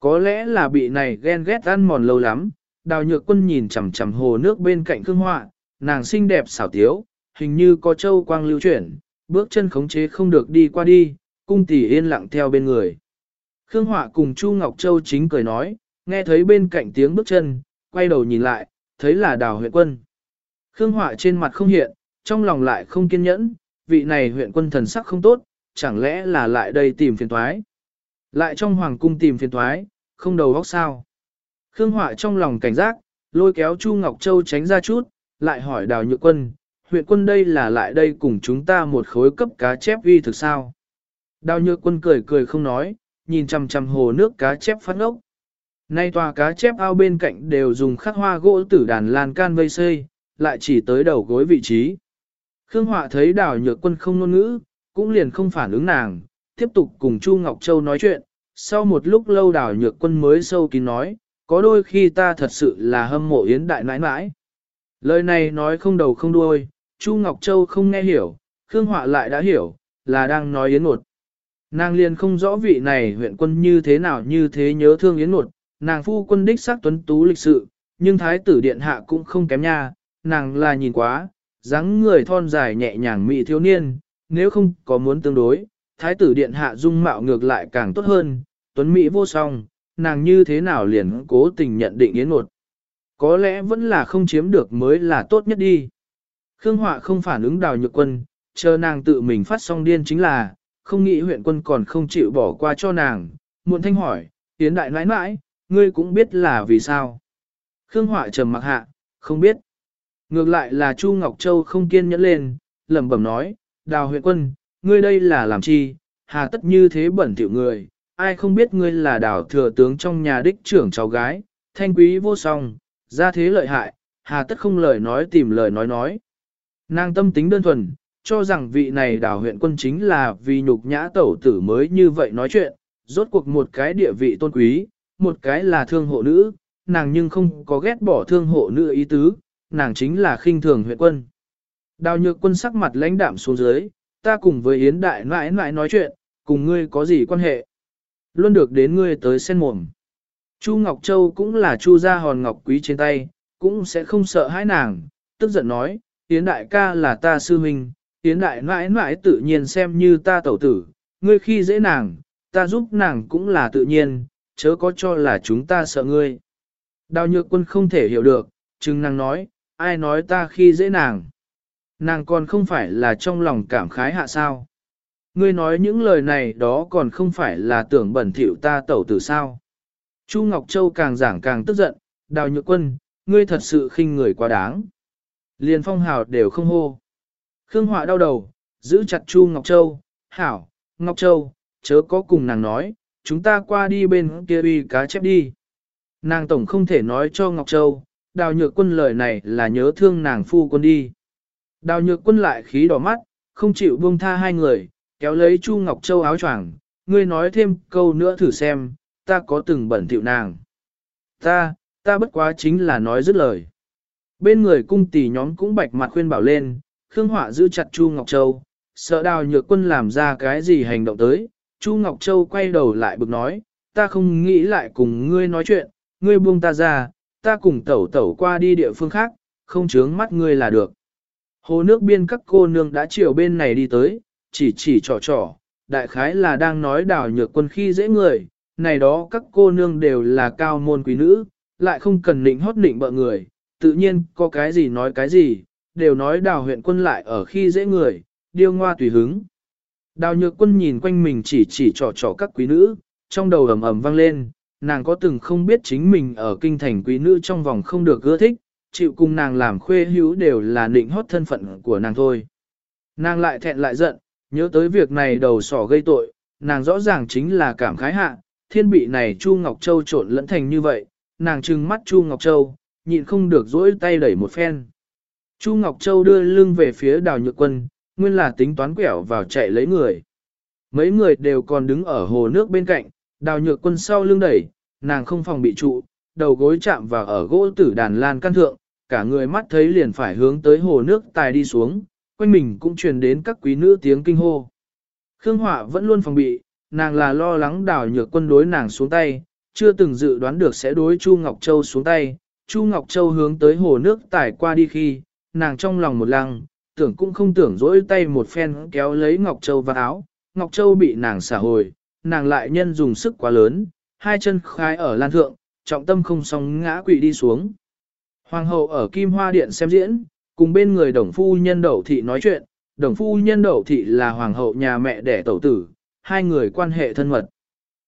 Có lẽ là bị này ghen ghét ăn mòn lâu lắm, đào nhược quân nhìn chằm chằm hồ nước bên cạnh Khương họa, nàng xinh đẹp xảo tiếu, hình như có châu quang lưu chuyển, bước chân khống chế không được đi qua đi, cung tỷ yên lặng theo bên người. Khương Họa cùng Chu Ngọc Châu chính cười nói, nghe thấy bên cạnh tiếng bước chân, quay đầu nhìn lại, thấy là đào huyện quân. Khương Họa trên mặt không hiện, trong lòng lại không kiên nhẫn, vị này huyện quân thần sắc không tốt, chẳng lẽ là lại đây tìm phiền thoái. Lại trong hoàng cung tìm phiền thoái, không đầu óc sao. Khương Họa trong lòng cảnh giác, lôi kéo Chu Ngọc Châu tránh ra chút, lại hỏi đào nhược quân, huyện quân đây là lại đây cùng chúng ta một khối cấp cá chép uy thực sao. Đào nhược quân cười cười không nói, nhìn chằm chằm hồ nước cá chép phát ngốc. Nay tòa cá chép ao bên cạnh đều dùng khắc hoa gỗ tử đàn lan can vây xây, lại chỉ tới đầu gối vị trí. Khương Họa thấy đào nhược quân không ngôn ngữ, cũng liền không phản ứng nàng, tiếp tục cùng Chu Ngọc Châu nói chuyện. Sau một lúc lâu đào nhược quân mới sâu kín nói, có đôi khi ta thật sự là hâm mộ yến đại nãi nãi. Lời này nói không đầu không đuôi, Chu Ngọc Châu không nghe hiểu, Khương Họa lại đã hiểu, là đang nói yến một. Nàng liền không rõ vị này huyện quân như thế nào như thế nhớ thương yến một, nàng phu quân đích xác tuấn tú lịch sự, nhưng thái tử điện hạ cũng không kém nha, nàng là nhìn quá, dáng người thon dài nhẹ nhàng mỹ thiếu niên, nếu không có muốn tương đối, thái tử điện hạ dung mạo ngược lại càng tốt hơn, tuấn mỹ vô song, nàng như thế nào liền cố tình nhận định yến một. Có lẽ vẫn là không chiếm được mới là tốt nhất đi. Khương Họa không phản ứng đào nhược quân, chờ nàng tự mình phát xong điên chính là, không nghĩ huyện quân còn không chịu bỏ qua cho nàng, muộn thanh hỏi, tiến đại nãi nãi, ngươi cũng biết là vì sao. Khương Họa trầm mặc hạ, không biết. Ngược lại là Chu Ngọc Châu không kiên nhẫn lên, lẩm bẩm nói, đào huyện quân, ngươi đây là làm chi, hà tất như thế bẩn thỉu người, ai không biết ngươi là đào thừa tướng trong nhà đích trưởng cháu gái, thanh quý vô song, ra thế lợi hại, hà tất không lời nói tìm lời nói nói. Nàng tâm tính đơn thuần, cho rằng vị này đào huyện quân chính là vì nhục nhã tẩu tử mới như vậy nói chuyện, rốt cuộc một cái địa vị tôn quý, một cái là thương hộ nữ, nàng nhưng không có ghét bỏ thương hộ nữ ý tứ, nàng chính là khinh thường huyện quân. Đào nhược quân sắc mặt lãnh đạm xuống dưới, ta cùng với Yến Đại mãi mãi nói chuyện, cùng ngươi có gì quan hệ. Luôn được đến ngươi tới sen mồm. Chu Ngọc Châu cũng là Chu gia hòn ngọc quý trên tay, cũng sẽ không sợ hãi nàng, tức giận nói, Yến Đại ca là ta sư huynh, Yến Đại mãi mãi tự nhiên xem như ta tẩu tử, ngươi khi dễ nàng, ta giúp nàng cũng là tự nhiên, chớ có cho là chúng ta sợ ngươi. Đào nhược quân không thể hiểu được, chừng nàng nói, ai nói ta khi dễ nàng. Nàng còn không phải là trong lòng cảm khái hạ sao. Ngươi nói những lời này đó còn không phải là tưởng bẩn thỉu ta tẩu tử sao. Chu Ngọc Châu càng giảng càng tức giận, đào nhược quân, ngươi thật sự khinh người quá đáng. Liền phong hào đều không hô. Khương Họa đau đầu, giữ chặt Chu Ngọc Châu, hảo, Ngọc Châu, chớ có cùng nàng nói, chúng ta qua đi bên kia uy cá chép đi. Nàng tổng không thể nói cho Ngọc Châu, đào nhược quân lời này là nhớ thương nàng phu quân đi. Đào nhược quân lại khí đỏ mắt, không chịu buông tha hai người, kéo lấy Chu Ngọc Châu áo choàng, ngươi nói thêm câu nữa thử xem, ta có từng bẩn thỉu nàng. Ta, ta bất quá chính là nói dứt lời. Bên người cung tỷ nhóm cũng bạch mặt khuyên bảo lên, Khương Họa giữ chặt Chu Ngọc Châu, sợ đào nhược quân làm ra cái gì hành động tới. Chu Ngọc Châu quay đầu lại bực nói, ta không nghĩ lại cùng ngươi nói chuyện, ngươi buông ta ra, ta cùng tẩu tẩu qua đi địa phương khác, không chướng mắt ngươi là được. Hồ nước biên các cô nương đã chiều bên này đi tới, chỉ chỉ trò trò, đại khái là đang nói đào nhược quân khi dễ người, này đó các cô nương đều là cao môn quý nữ, lại không cần nịnh hót nịnh bợ người, tự nhiên có cái gì nói cái gì, đều nói đào huyện quân lại ở khi dễ người, điêu ngoa tùy hứng. Đào nhược quân nhìn quanh mình chỉ chỉ trò trò các quý nữ, trong đầu ầm ầm vang lên, nàng có từng không biết chính mình ở kinh thành quý nữ trong vòng không được ưa thích, chịu cùng nàng làm khuê hữu đều là nịnh hót thân phận của nàng thôi. Nàng lại thẹn lại giận, nhớ tới việc này đầu sỏ gây tội, nàng rõ ràng chính là cảm khái hạ, thiên bị này Chu Ngọc Châu trộn lẫn thành như vậy, nàng trừng mắt Chu Ngọc Châu, nhịn không được dỗi tay đẩy một phen. Chu Ngọc Châu đưa lưng về phía đào nhược quân, nguyên là tính toán quẹo vào chạy lấy người. Mấy người đều còn đứng ở hồ nước bên cạnh, đào nhược quân sau lưng đẩy, nàng không phòng bị trụ, đầu gối chạm vào ở gỗ tử đàn lan căn thượng, cả người mắt thấy liền phải hướng tới hồ nước tài đi xuống, quanh mình cũng truyền đến các quý nữ tiếng kinh hô. Khương Họa vẫn luôn phòng bị, nàng là lo lắng đào nhược quân đối nàng xuống tay, chưa từng dự đoán được sẽ đối Chu Ngọc Châu xuống tay. Chu Ngọc Châu hướng tới hồ nước tải qua đi khi, nàng trong lòng một lăng, tưởng cũng không tưởng dỗi tay một phen kéo lấy Ngọc Châu vào áo. Ngọc Châu bị nàng xả hồi, nàng lại nhân dùng sức quá lớn, hai chân khai ở lan thượng, trọng tâm không song ngã quỵ đi xuống. Hoàng hậu ở Kim Hoa Điện xem diễn, cùng bên người đồng phu nhân đậu thị nói chuyện, đồng phu nhân đậu thị là hoàng hậu nhà mẹ đẻ tẩu tử, hai người quan hệ thân mật.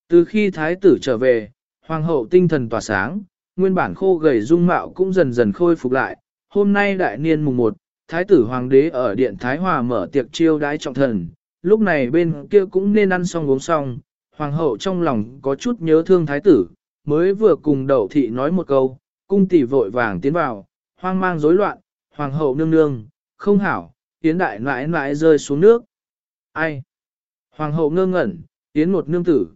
Từ khi thái tử trở về, hoàng hậu tinh thần tỏa sáng, nguyên bản khô gầy dung mạo cũng dần dần khôi phục lại. Hôm nay đại niên mùng 1, thái tử hoàng đế ở điện Thái Hòa mở tiệc chiêu đãi trọng thần, lúc này bên kia cũng nên ăn xong uống xong, hoàng hậu trong lòng có chút nhớ thương thái tử, mới vừa cùng đậu thị nói một câu, cung tỷ vội vàng tiến vào, hoang mang rối loạn, hoàng hậu nương nương, không hảo, tiến đại nãi nãi rơi xuống nước. Ai? Hoàng hậu ngơ ngẩn, tiến một nương tử.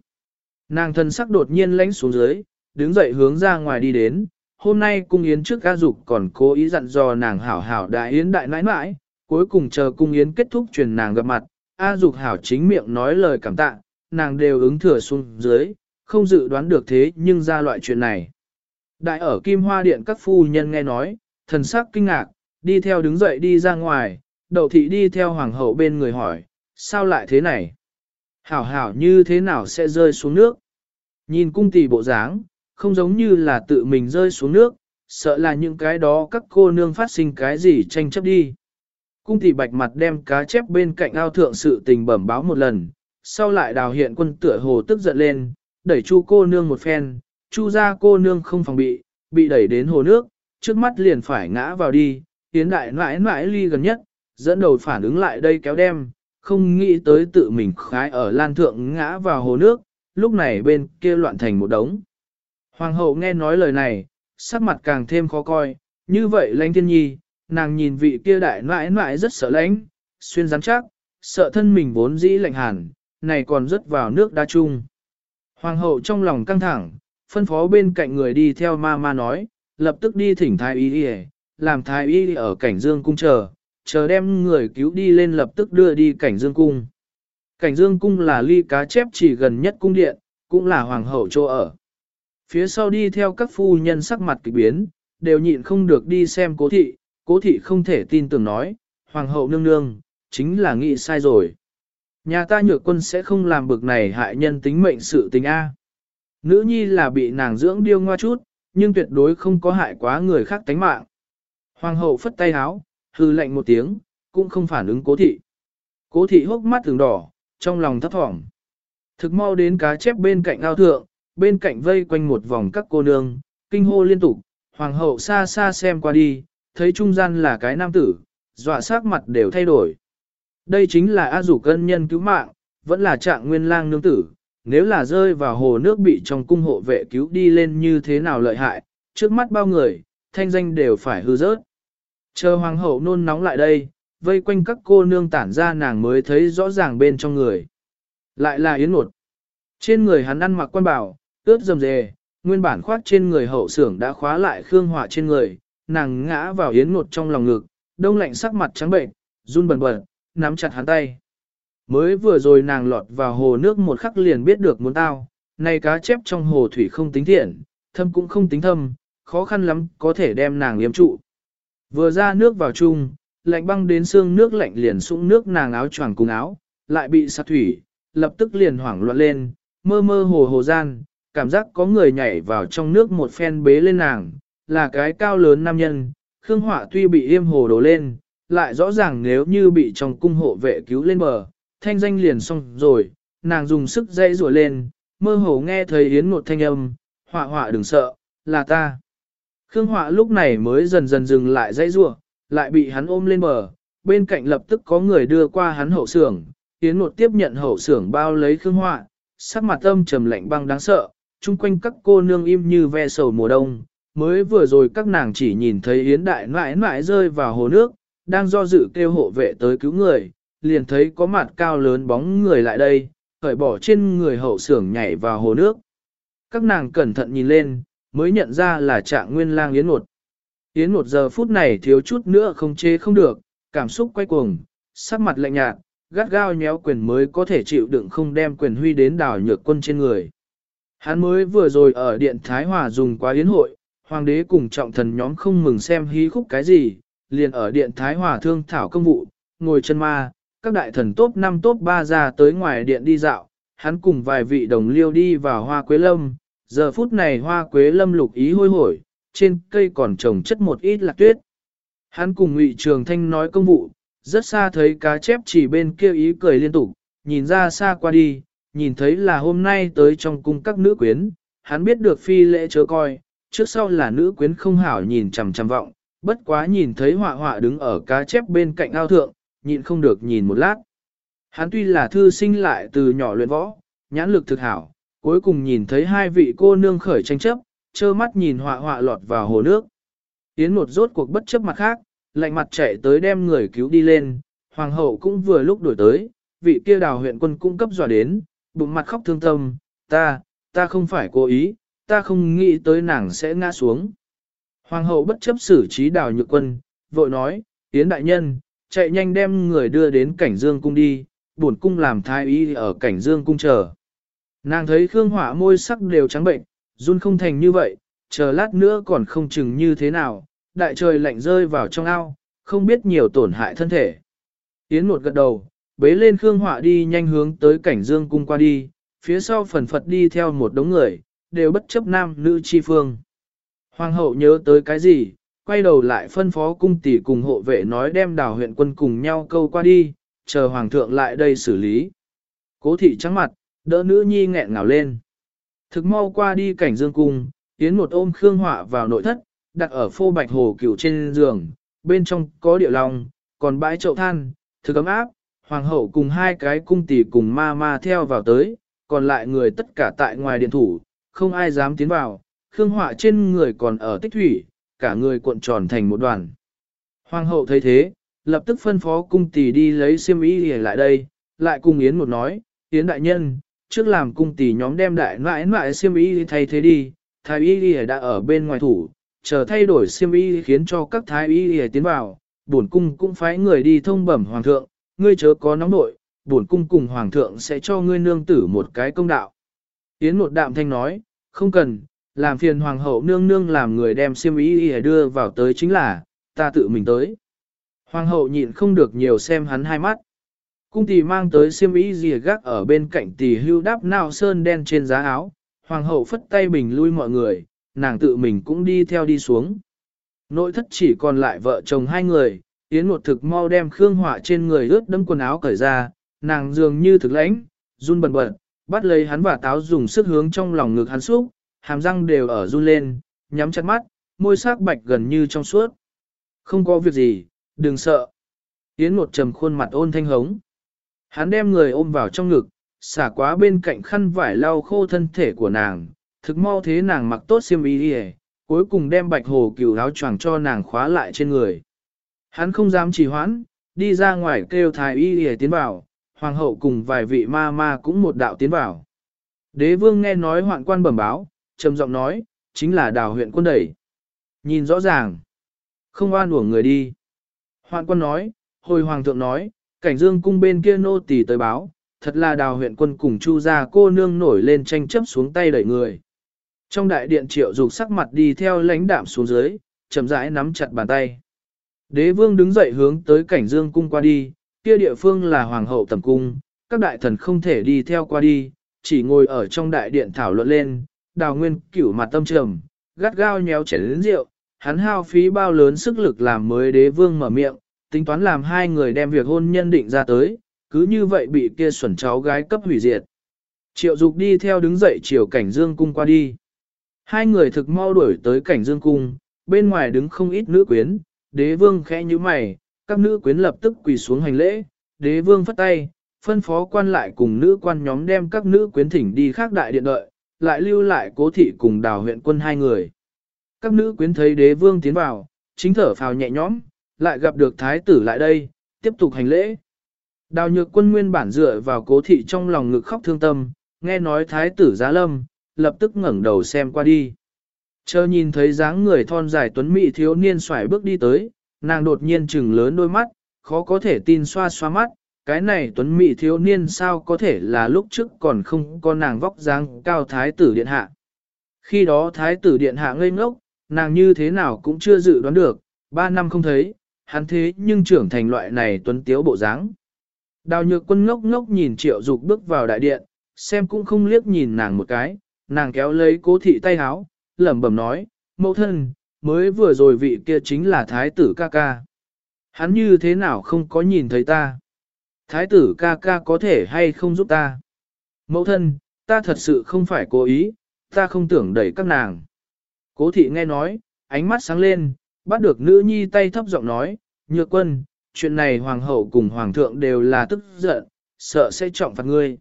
Nàng thân sắc đột nhiên lánh xuống dưới, đứng dậy hướng ra ngoài đi đến. Hôm nay cung yến trước ca dục còn cố ý dặn dò nàng hảo hảo đại yến đại nãi nãi, cuối cùng chờ cung yến kết thúc truyền nàng gặp mặt. A dục hảo chính miệng nói lời cảm tạ, nàng đều ứng thừa xuống dưới, không dự đoán được thế nhưng ra loại chuyện này. Đại ở Kim Hoa Điện các phu nhân nghe nói, thần sắc kinh ngạc, đi theo đứng dậy đi ra ngoài, đậu thị đi theo hoàng hậu bên người hỏi, sao lại thế này? Hảo hảo như thế nào sẽ rơi xuống nước? Nhìn cung tỷ bộ dáng, không giống như là tự mình rơi xuống nước, sợ là những cái đó các cô nương phát sinh cái gì tranh chấp đi. Cung tỷ bạch mặt đem cá chép bên cạnh ao thượng sự tình bẩm báo một lần, sau lại đào hiện quân tựa hồ tức giận lên, đẩy chu cô nương một phen, chu ra cô nương không phòng bị, bị đẩy đến hồ nước, trước mắt liền phải ngã vào đi, tiến đại mãi mãi ly gần nhất, dẫn đầu phản ứng lại đây kéo đem, không nghĩ tới tự mình khái ở lan thượng ngã vào hồ nước, lúc này bên kia loạn thành một đống. Hoàng hậu nghe nói lời này, sắc mặt càng thêm khó coi, như vậy lãnh thiên nhi, nàng nhìn vị kia đại nãi nãi rất sợ lãnh, xuyên rắn chắc, sợ thân mình vốn dĩ lạnh hàn, này còn rớt vào nước đa chung. Hoàng hậu trong lòng căng thẳng, phân phó bên cạnh người đi theo ma ma nói, lập tức đi thỉnh thái y đi làm thái y ở cảnh dương cung chờ, chờ đem người cứu đi lên lập tức đưa đi cảnh dương cung. Cảnh dương cung là ly cá chép chỉ gần nhất cung điện, cũng là hoàng hậu chỗ ở. Phía sau đi theo các phu nhân sắc mặt kỳ biến, đều nhịn không được đi xem cố thị, cố thị không thể tin tưởng nói, hoàng hậu nương nương, chính là nghĩ sai rồi. Nhà ta nhược quân sẽ không làm bực này hại nhân tính mệnh sự tình A. Nữ nhi là bị nàng dưỡng điêu ngoa chút, nhưng tuyệt đối không có hại quá người khác tánh mạng. Hoàng hậu phất tay háo, hư lạnh một tiếng, cũng không phản ứng cố thị. Cố thị hốc mắt thường đỏ, trong lòng thấp thỏm. Thực mau đến cá chép bên cạnh ao thượng, bên cạnh vây quanh một vòng các cô nương, kinh hô liên tục, hoàng hậu xa xa xem qua đi, thấy trung gian là cái nam tử, dọa sắc mặt đều thay đổi. Đây chính là A Dục cân nhân cứu mạng, vẫn là trạng nguyên lang nương tử, nếu là rơi vào hồ nước bị trong cung hộ vệ cứu đi lên như thế nào lợi hại, trước mắt bao người, thanh danh đều phải hư rớt. Chờ hoàng hậu nôn nóng lại đây, vây quanh các cô nương tản ra nàng mới thấy rõ ràng bên trong người. Lại là yến Nột. Trên người hắn ăn mặc quan bảo, ướt dầm dề, nguyên bản khoác trên người hậu sưởng đã khóa lại khương họa trên người, nàng ngã vào yến một trong lòng ngực, đông lạnh sắc mặt trắng bệnh, run bần bật, nắm chặt hắn tay. Mới vừa rồi nàng lọt vào hồ nước một khắc liền biết được muốn tao, này cá chép trong hồ thủy không tính thiện, thâm cũng không tính thâm, khó khăn lắm có thể đem nàng liếm trụ. Vừa ra nước vào chung, lạnh băng đến xương nước lạnh liền sũng nước nàng áo choàng cùng áo, lại bị sát thủy, lập tức liền hoảng loạn lên, mơ mơ hồ hồ gian, cảm giác có người nhảy vào trong nước một phen bế lên nàng, là cái cao lớn nam nhân, Khương Họa tuy bị yêm hồ đổ lên, lại rõ ràng nếu như bị trong cung hộ vệ cứu lên bờ, thanh danh liền xong rồi, nàng dùng sức dây rùa lên, mơ hồ nghe thấy yến một thanh âm, họa họa đừng sợ, là ta. Khương Họa lúc này mới dần dần dừng lại dây rua, lại bị hắn ôm lên bờ, bên cạnh lập tức có người đưa qua hắn hậu xưởng, Yến một tiếp nhận hậu xưởng bao lấy Khương Họa, sắc mặt âm trầm lạnh băng đáng sợ, chung quanh các cô nương im như ve sầu mùa đông, mới vừa rồi các nàng chỉ nhìn thấy Yến Đại mãi mãi rơi vào hồ nước, đang do dự kêu hộ vệ tới cứu người, liền thấy có mặt cao lớn bóng người lại đây, khởi bỏ trên người hậu sưởng nhảy vào hồ nước. Các nàng cẩn thận nhìn lên, mới nhận ra là trạng nguyên lang Yến Nột. Yến Nột giờ phút này thiếu chút nữa không chế không được, cảm xúc quay cuồng, sắc mặt lạnh nhạt, gắt gao nhéo quyền mới có thể chịu đựng không đem quyền huy đến đảo nhược quân trên người. Hắn mới vừa rồi ở điện Thái Hòa dùng quá yến hội, hoàng đế cùng trọng thần nhóm không mừng xem hí khúc cái gì, liền ở điện Thái Hòa thương thảo công vụ, ngồi chân ma, các đại thần tốt 5 tốt 3 ra tới ngoài điện đi dạo, hắn cùng vài vị đồng liêu đi vào hoa quế lâm, giờ phút này hoa quế lâm lục ý hôi hổi, trên cây còn trồng chất một ít lạc tuyết. Hắn cùng ngụy Trường Thanh nói công vụ, rất xa thấy cá chép chỉ bên kia ý cười liên tục, nhìn ra xa qua đi, nhìn thấy là hôm nay tới trong cung các nữ quyến, hắn biết được phi lễ chớ coi, trước sau là nữ quyến không hảo nhìn chằm chằm vọng, bất quá nhìn thấy họa họa đứng ở cá chép bên cạnh ao thượng, nhịn không được nhìn một lát. Hắn tuy là thư sinh lại từ nhỏ luyện võ, nhãn lực thực hảo, cuối cùng nhìn thấy hai vị cô nương khởi tranh chấp, trơ mắt nhìn họa họa lọt vào hồ nước. Yến một rốt cuộc bất chấp mặt khác, lạnh mặt chạy tới đem người cứu đi lên, hoàng hậu cũng vừa lúc đổi tới, vị kia đào huyện quân cung cấp dọa đến, bụng mặt khóc thương tâm, ta, ta không phải cố ý, ta không nghĩ tới nàng sẽ ngã xuống. Hoàng hậu bất chấp xử trí đào nhược quân, vội nói, Yến đại nhân, chạy nhanh đem người đưa đến cảnh dương cung đi, bổn cung làm thái y ở cảnh dương cung chờ. Nàng thấy Khương Hỏa môi sắc đều trắng bệnh, run không thành như vậy, chờ lát nữa còn không chừng như thế nào, đại trời lạnh rơi vào trong ao, không biết nhiều tổn hại thân thể. Yến một gật đầu, bế lên Khương Họa đi nhanh hướng tới cảnh dương cung qua đi, phía sau phần phật đi theo một đống người, đều bất chấp nam nữ chi phương. Hoàng hậu nhớ tới cái gì, quay đầu lại phân phó cung tỷ cùng hộ vệ nói đem đào huyện quân cùng nhau câu qua đi, chờ hoàng thượng lại đây xử lý. Cố thị trắng mặt, đỡ nữ nhi nghẹn ngào lên. Thực mau qua đi cảnh dương cung, tiến một ôm Khương Họa vào nội thất, đặt ở phô bạch hồ cửu trên giường, bên trong có địa lòng, còn bãi chậu than, thực ấm áp, hoàng hậu cùng hai cái cung tỷ cùng ma ma theo vào tới, còn lại người tất cả tại ngoài điện thủ, không ai dám tiến vào, Khương Họa trên người còn ở tích thủy, cả người cuộn tròn thành một đoàn. Hoàng hậu thấy thế, lập tức phân phó cung tỷ đi lấy xiêm y để lại đây, lại cùng Yến một nói, Yến đại nhân, trước làm cung tỷ nhóm đem đại nãi nãi xiêm y thay thế đi, thái y đã ở bên ngoài thủ, chờ thay đổi xiêm y khiến cho các thái y tiến vào, bổn cung cũng phái người đi thông bẩm hoàng thượng, ngươi chớ có nóng nội, bổn cung cùng hoàng thượng sẽ cho ngươi nương tử một cái công đạo. Yến một đạm thanh nói, không cần, làm phiền hoàng hậu nương nương làm người đem xiêm y đưa vào tới chính là, ta tự mình tới. Hoàng hậu nhịn không được nhiều xem hắn hai mắt. Cung tỷ mang tới Siêm y gì gác ở bên cạnh tỷ hưu đắp nào sơn đen trên giá áo. Hoàng hậu phất tay bình lui mọi người, nàng tự mình cũng đi theo đi xuống. Nội thất chỉ còn lại vợ chồng hai người, Yến một thực mau đem Khương Họa trên người ướt đẫm quần áo cởi ra, nàng dường như thực lãnh, run bần bật, bắt lấy hắn và táo dùng sức hướng trong lòng ngực hắn xúc, hàm răng đều ở run lên, nhắm chặt mắt, môi sắc bạch gần như trong suốt. Không có việc gì, đừng sợ. Yến một trầm khuôn mặt ôn thanh hống. Hắn đem người ôm vào trong ngực, xả quá bên cạnh khăn vải lau khô thân thể của nàng, thực mau thế nàng mặc tốt xiêm y đi cuối cùng đem bạch hồ cửu áo choàng cho nàng khóa lại trên người. Hắn không dám trì hoãn, đi ra ngoài kêu thái y để tiến vào, hoàng hậu cùng vài vị ma ma cũng một đạo tiến vào. Đế vương nghe nói hoạn quan bẩm báo, trầm giọng nói, chính là đào huyện quân đẩy. Nhìn rõ ràng, không oan uổng người đi. Hoạn quan nói, hồi hoàng thượng nói, cảnh dương cung bên kia nô tỳ tới báo, thật là đào huyện quân cùng chu gia cô nương nổi lên tranh chấp xuống tay đẩy người. Trong đại điện triệu dục sắc mặt đi theo lãnh đạm xuống dưới, chậm rãi nắm chặt bàn tay. Đế vương đứng dậy hướng tới cảnh dương cung qua đi, kia địa phương là hoàng hậu tầm cung, các đại thần không thể đi theo qua đi, chỉ ngồi ở trong đại điện thảo luận lên, đào nguyên cửu mặt tâm trầm, gắt gao nhéo chén lớn rượu, hắn hao phí bao lớn sức lực làm mới đế vương mở miệng, tính toán làm hai người đem việc hôn nhân định ra tới, cứ như vậy bị kia xuẩn cháu gái cấp hủy diệt. Triệu dục đi theo đứng dậy chiều cảnh dương cung qua đi. Hai người thực mau đuổi tới cảnh dương cung, bên ngoài đứng không ít nữ quyến, đế vương khẽ như mày, các nữ quyến lập tức quỳ xuống hành lễ, đế vương phất tay, phân phó quan lại cùng nữ quan nhóm đem các nữ quyến thỉnh đi khác đại điện đợi, lại lưu lại cố thị cùng đào huyện quân hai người. Các nữ quyến thấy đế vương tiến vào, chính thở phào nhẹ nhõm, lại gặp được thái tử lại đây, tiếp tục hành lễ. Đào nhược quân nguyên bản dựa vào cố thị trong lòng ngực khóc thương tâm, nghe nói thái tử giá lâm, lập tức ngẩng đầu xem qua đi. Chờ nhìn thấy dáng người thon dài tuấn mỹ thiếu niên xoài bước đi tới, nàng đột nhiên trừng lớn đôi mắt, khó có thể tin xoa xoa mắt, cái này tuấn mỹ thiếu niên sao có thể là lúc trước còn không có nàng vóc dáng cao thái tử điện hạ. Khi đó thái tử điện hạ ngây ngốc, nàng như thế nào cũng chưa dự đoán được, ba năm không thấy, hắn thế nhưng trưởng thành loại này tuấn tiếu bộ dáng. Đào nhược quân ngốc ngốc nhìn triệu dục bước vào đại điện, xem cũng không liếc nhìn nàng một cái, nàng kéo lấy cố thị tay háo, lẩm bẩm nói, mẫu thân, mới vừa rồi vị kia chính là thái tử ca ca. Hắn như thế nào không có nhìn thấy ta? Thái tử ca ca có thể hay không giúp ta? Mẫu thân, ta thật sự không phải cố ý, ta không tưởng đẩy các nàng. Cố thị nghe nói, ánh mắt sáng lên, bắt được nữ nhi tay thấp giọng nói, nhược quân, chuyện này hoàng hậu cùng hoàng thượng đều là tức giận, sợ sẽ trọng phạt ngươi.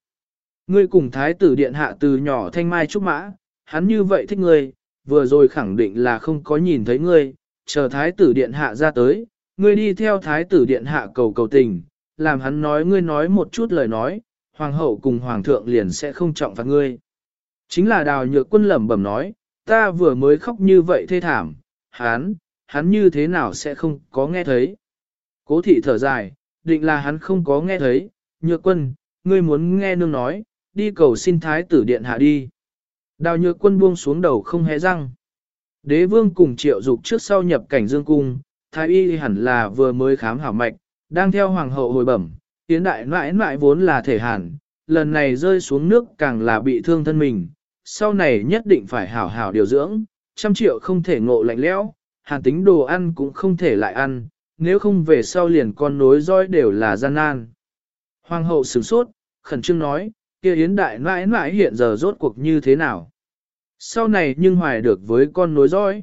Ngươi cùng thái tử điện hạ từ nhỏ thanh mai trúc mã, hắn như vậy thích ngươi, vừa rồi khẳng định là không có nhìn thấy ngươi, chờ thái tử điện hạ ra tới, ngươi đi theo thái tử điện hạ cầu cầu tình, làm hắn nói ngươi nói một chút lời nói, hoàng hậu cùng hoàng thượng liền sẽ không trọng phạt ngươi. Chính là đào nhược quân lẩm bẩm nói, ta vừa mới khóc như vậy thê thảm, hắn, hắn như thế nào sẽ không có nghe thấy. Cố thị thở dài, định là hắn không có nghe thấy, nhược quân, ngươi muốn nghe nương nói, đi cầu xin thái tử điện hạ đi. Đào nhược quân buông xuống đầu không hé răng. Đế vương cùng triệu dục trước sau nhập cảnh dương cung, thái y hẳn là vừa mới khám hảo mạch, đang theo hoàng hậu hồi bẩm, tiến đại mãi mãi vốn là thể hàn, lần này rơi xuống nước càng là bị thương thân mình, sau này nhất định phải hảo hảo điều dưỡng, trăm triệu không thể ngộ lạnh lẽo, hàn tính đồ ăn cũng không thể lại ăn, nếu không về sau liền con nối roi đều là gian nan. Hoàng hậu sửng sốt, khẩn trương nói, kia yến đại mãi mãi hiện giờ rốt cuộc như thế nào? Sau này nhưng hoài được với con nối dõi.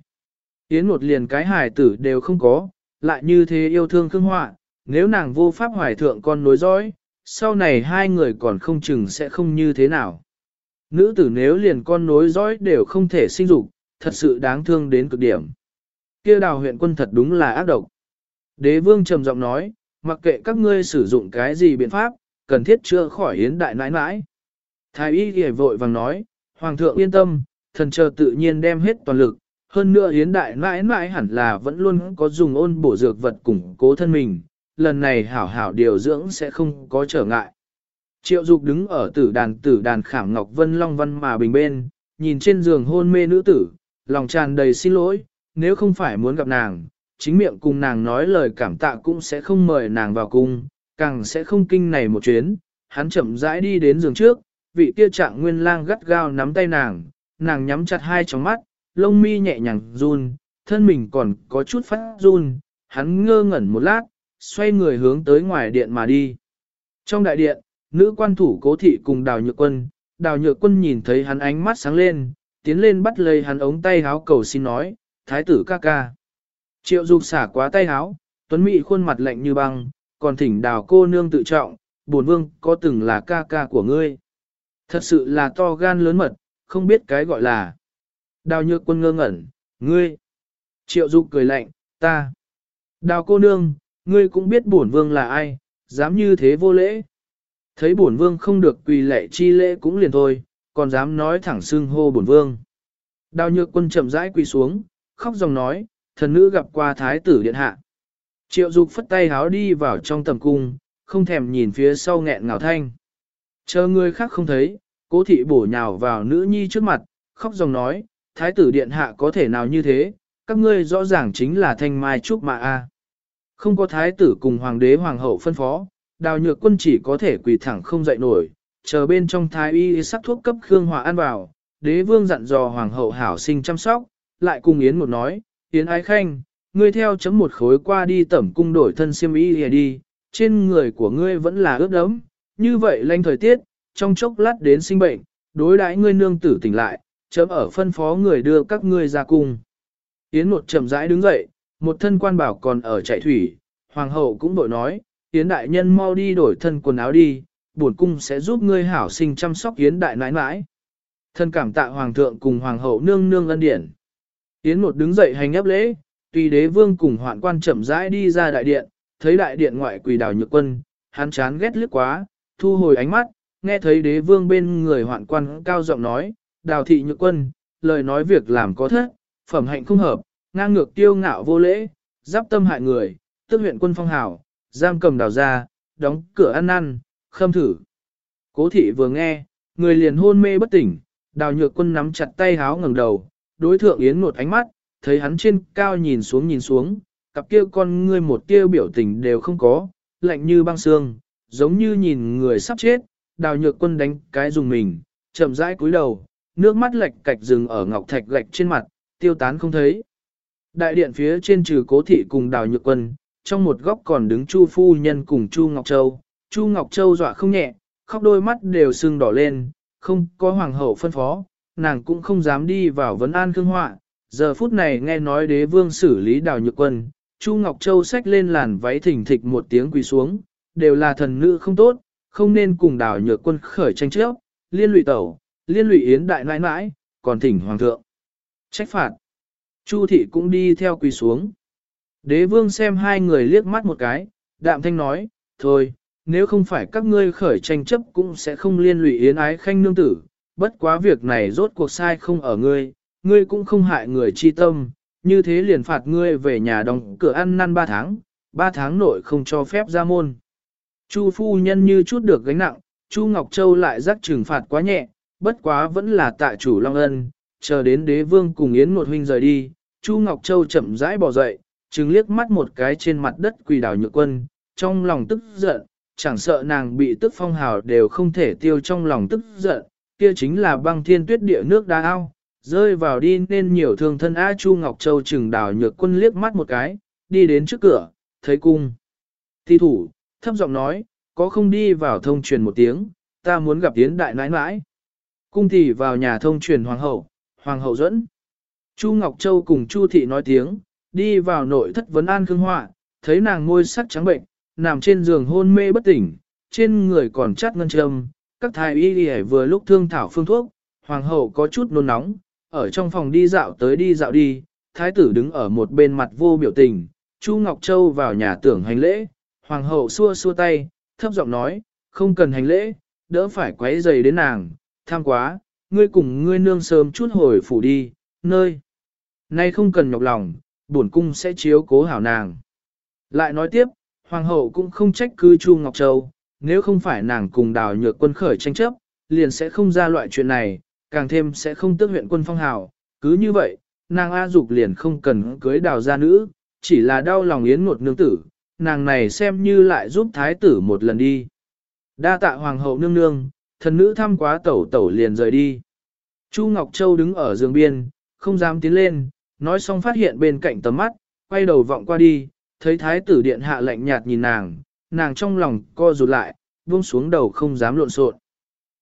Yến một liền cái hài tử đều không có, lại như thế yêu thương khương họa, nếu nàng vô pháp hoài thượng con nối dõi, sau này hai người còn không chừng sẽ không như thế nào. Nữ tử nếu liền con nối dõi đều không thể sinh dục, thật sự đáng thương đến cực điểm. kia đào huyện quân thật đúng là ác độc. Đế vương trầm giọng nói, mặc kệ các ngươi sử dụng cái gì biện pháp, cần thiết chữa khỏi yến đại nãi nãi. Thái y ghề vội vàng nói, Hoàng thượng yên tâm, thần chờ tự nhiên đem hết toàn lực, hơn nữa hiến đại mãi mãi hẳn là vẫn luôn có dùng ôn bổ dược vật củng cố thân mình, lần này hảo hảo điều dưỡng sẽ không có trở ngại. Triệu Dục đứng ở tử đàn tử đàn khảm Ngọc Vân Long Văn mà bình bên, nhìn trên giường hôn mê nữ tử, lòng tràn đầy xin lỗi, nếu không phải muốn gặp nàng, chính miệng cùng nàng nói lời cảm tạ cũng sẽ không mời nàng vào cung, càng sẽ không kinh này một chuyến. Hắn chậm rãi đi đến giường trước, vị kia trạng nguyên lang gắt gao nắm tay nàng, nàng nhắm chặt hai tròng mắt, lông mi nhẹ nhàng run, thân mình còn có chút phát run, hắn ngơ ngẩn một lát, xoay người hướng tới ngoài điện mà đi. Trong đại điện, nữ quan thủ cố thị cùng đào nhược quân, đào nhược quân nhìn thấy hắn ánh mắt sáng lên, tiến lên bắt lấy hắn ống tay háo cầu xin nói, thái tử ca ca. Triệu dục xả quá tay háo, tuấn mỹ khuôn mặt lạnh như băng, còn thỉnh đào cô nương tự trọng, bổn vương có từng là ca ca của ngươi. Thật sự là to gan lớn mật, không biết cái gọi là. Đào nhược quân ngơ ngẩn, ngươi. Triệu dục cười lạnh, ta. Đào cô nương, ngươi cũng biết bổn vương là ai, dám như thế vô lễ. Thấy bổn vương không được quỳ lệ chi lễ cũng liền thôi, còn dám nói thẳng xưng hô bổn vương. Đào nhược quân chậm rãi quỳ xuống, khóc dòng nói, thần nữ gặp qua thái tử điện hạ. Triệu dục phất tay háo đi vào trong tầm cung, không thèm nhìn phía sau nghẹn ngào thanh. Chờ người khác không thấy, cố thị bổ nhào vào nữ nhi trước mặt, khóc dòng nói, thái tử điện hạ có thể nào như thế, các ngươi rõ ràng chính là thanh mai trúc mạ a. Không có thái tử cùng hoàng đế hoàng hậu phân phó, đào nhược quân chỉ có thể quỳ thẳng không dậy nổi, chờ bên trong thái y sắc thuốc cấp khương hòa ăn vào, đế vương dặn dò hoàng hậu hảo sinh chăm sóc, lại cùng Yến một nói, Yến ái khanh, ngươi theo chấm một khối qua đi tẩm cung đổi thân siêm y đi, trên người của ngươi vẫn là ướt đẫm, như vậy lanh thời tiết, trong chốc lát đến sinh bệnh, đối đãi ngươi nương tử tỉnh lại, chấm ở phân phó người đưa các ngươi ra cung. Yến một chậm rãi đứng dậy, một thân quan bảo còn ở chạy thủy, hoàng hậu cũng bội nói, Yến đại nhân mau đi đổi thân quần áo đi, bổn cung sẽ giúp ngươi hảo sinh chăm sóc Yến đại nãi nãi. Thân cảm tạ hoàng thượng cùng hoàng hậu nương nương ân điển. Yến một đứng dậy hành ấp lễ, tùy đế vương cùng hoạn quan chậm rãi đi ra đại điện, thấy đại điện ngoại quỳ đào nhược quân, hắn chán ghét lướt quá, thu hồi ánh mắt, nghe thấy đế vương bên người hoạn quan cao giọng nói, đào thị nhược quân, lời nói việc làm có thất, phẩm hạnh không hợp, ngang ngược tiêu ngạo vô lễ, giáp tâm hại người, tức huyện quân phong hào, giam cầm đào ra, đóng cửa ăn năn, khâm thử. Cố thị vừa nghe, người liền hôn mê bất tỉnh, đào nhược quân nắm chặt tay háo ngẩng đầu, đối thượng yến một ánh mắt, thấy hắn trên cao nhìn xuống nhìn xuống, cặp kia con ngươi một tia biểu tình đều không có, lạnh như băng xương, giống như nhìn người sắp chết, đào nhược quân đánh cái dùng mình, chậm rãi cúi đầu, nước mắt lệch cạch rừng ở ngọc thạch gạch trên mặt, tiêu tán không thấy. Đại điện phía trên trừ cố thị cùng đào nhược quân, trong một góc còn đứng Chu phu nhân cùng Chu Ngọc Châu. Chu Ngọc Châu dọa không nhẹ, khóc đôi mắt đều sưng đỏ lên, không có hoàng hậu phân phó, nàng cũng không dám đi vào vấn an khương họa. Giờ phút này nghe nói đế vương xử lý đào nhược quân, Chu Ngọc Châu xách lên làn váy thỉnh thịch một tiếng quỳ xuống, đều là thần nữ không tốt, không nên cùng đào nhược quân khởi tranh chấp, liên lụy tẩu, liên lụy yến đại nãi nãi, còn thỉnh hoàng thượng. Trách phạt. Chu thị cũng đi theo quỳ xuống. Đế vương xem hai người liếc mắt một cái, đạm thanh nói, thôi, nếu không phải các ngươi khởi tranh chấp cũng sẽ không liên lụy yến ái khanh nương tử, bất quá việc này rốt cuộc sai không ở ngươi, ngươi cũng không hại người chi tâm, như thế liền phạt ngươi về nhà đóng cửa ăn năn ba tháng, ba tháng nội không cho phép ra môn. Chu phu nhân như chút được gánh nặng, Chu Ngọc Châu lại giác trừng phạt quá nhẹ, bất quá vẫn là tạ chủ Long Ân, chờ đến đế vương cùng Yến một huynh rời đi, Chu Ngọc Châu chậm rãi bỏ dậy, trừng liếc mắt một cái trên mặt đất quỳ đảo nhược quân, trong lòng tức giận, chẳng sợ nàng bị tức phong hào đều không thể tiêu trong lòng tức giận, kia chính là băng thiên tuyết địa nước đá ao, rơi vào đi nên nhiều thương thân A Chu Ngọc Châu trừng đảo nhược quân liếc mắt một cái, đi đến trước cửa, thấy cung. Thi thủ, thấp giọng nói, có không đi vào thông truyền một tiếng, ta muốn gặp Yến đại nãi nãi. Cung Thị vào nhà thông truyền hoàng hậu, hoàng hậu dẫn. Chu Ngọc Châu cùng Chu Thị nói tiếng, đi vào nội thất vấn an khương họa, thấy nàng ngôi sắc trắng bệnh, nằm trên giường hôn mê bất tỉnh, trên người còn chát ngân châm, các thái y đi vừa lúc thương thảo phương thuốc, hoàng hậu có chút nôn nóng, ở trong phòng đi dạo tới đi dạo đi, thái tử đứng ở một bên mặt vô biểu tình, Chu Ngọc Châu vào nhà tưởng hành lễ, hoàng hậu xua xua tay, thấp giọng nói, không cần hành lễ, đỡ phải quấy dày đến nàng, tham quá, ngươi cùng ngươi nương sớm chút hồi phủ đi, nơi. Nay không cần nhọc lòng, bổn cung sẽ chiếu cố hảo nàng. Lại nói tiếp, hoàng hậu cũng không trách cứ Chu Ngọc Châu, nếu không phải nàng cùng đào nhược quân khởi tranh chấp, liền sẽ không ra loại chuyện này, càng thêm sẽ không tước huyện quân phong hào. Cứ như vậy, nàng A Dục liền không cần cưới đào gia nữ, chỉ là đau lòng yến ngột nương tử, nàng này xem như lại giúp thái tử một lần đi. Đa tạ hoàng hậu nương nương, thần nữ thăm quá tẩu tẩu liền rời đi. Chu Ngọc Châu đứng ở giường biên, không dám tiến lên, nói xong phát hiện bên cạnh tầm mắt, quay đầu vọng qua đi, thấy thái tử điện hạ lạnh nhạt nhìn nàng, nàng trong lòng co rụt lại, buông xuống đầu không dám lộn xộn.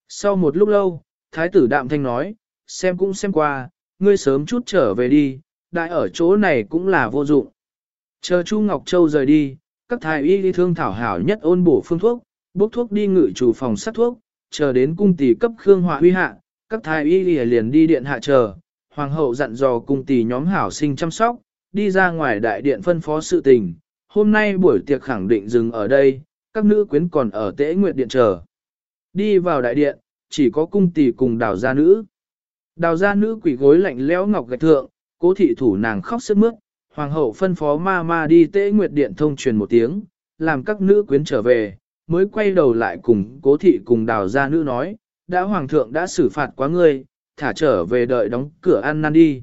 Sau một lúc lâu, thái tử đạm thanh nói, xem cũng xem qua, ngươi sớm chút trở về đi, đại ở chỗ này cũng là vô dụng. Chờ Chu Ngọc Châu rời đi, các thái y đi thương thảo hảo nhất ôn bổ phương thuốc, bốc thuốc đi ngự chủ phòng sát thuốc, chờ đến cung tỷ cấp Khương Họa huy hạ, các thái y liền đi điện hạ chờ, hoàng hậu dặn dò cung tỷ nhóm hảo sinh chăm sóc, đi ra ngoài đại điện phân phó sự tình. Hôm nay buổi tiệc khẳng định dừng ở đây, các nữ quyến còn ở tễ nguyệt điện chờ. Đi vào đại điện, chỉ có cung tỷ cùng đào gia nữ. Đào gia nữ quỷ gối lạnh lẽo ngọc gạch thượng, cố thị thủ nàng khóc sướt mướt, hoàng hậu phân phó ma ma đi tế nguyệt điện thông truyền một tiếng, làm các nữ quyến trở về, mới quay đầu lại cùng cố thị cùng đào gia nữ nói, đã hoàng thượng đã xử phạt quá ngươi, thả trở về đợi đóng cửa ăn năn đi.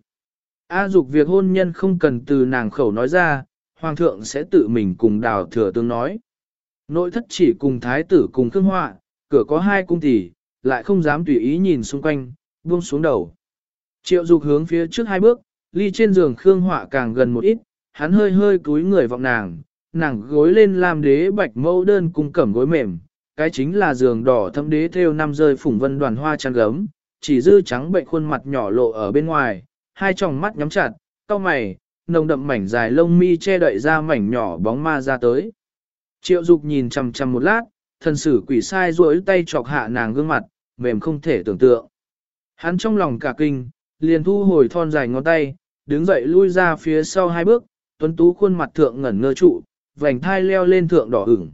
A dục việc hôn nhân không cần từ nàng khẩu nói ra, hoàng thượng sẽ tự mình cùng đào thừa tương nói. Nội thất chỉ cùng thái tử cùng thương họa, cửa có hai cung tỷ, lại không dám tùy ý nhìn xung quanh, buông xuống đầu. Triệu dục hướng phía trước hai bước, ly trên giường Khương Họa càng gần một ít, hắn hơi hơi cúi người vọng nàng, nàng gối lên làm đế bạch mẫu đơn cung cẩm gối mềm, cái chính là giường đỏ thâm đế theo năm rơi phủng vân đoàn hoa chăn gấm, chỉ dư trắng bệnh khuôn mặt nhỏ lộ ở bên ngoài, hai tròng mắt nhắm chặt, cau mày, nồng đậm mảnh dài lông mi che đậy ra mảnh nhỏ bóng ma ra tới. Triệu dục nhìn chằm chằm một lát, thần sử quỷ sai duỗi tay chọc hạ nàng gương mặt, mềm không thể tưởng tượng. Hắn trong lòng cả kinh, liền thu hồi thon dài ngón tay, đứng dậy lui ra phía sau hai bước, tuấn tú khuôn mặt thượng ngẩn ngơ trụ, vành thai leo lên thượng đỏ ửng.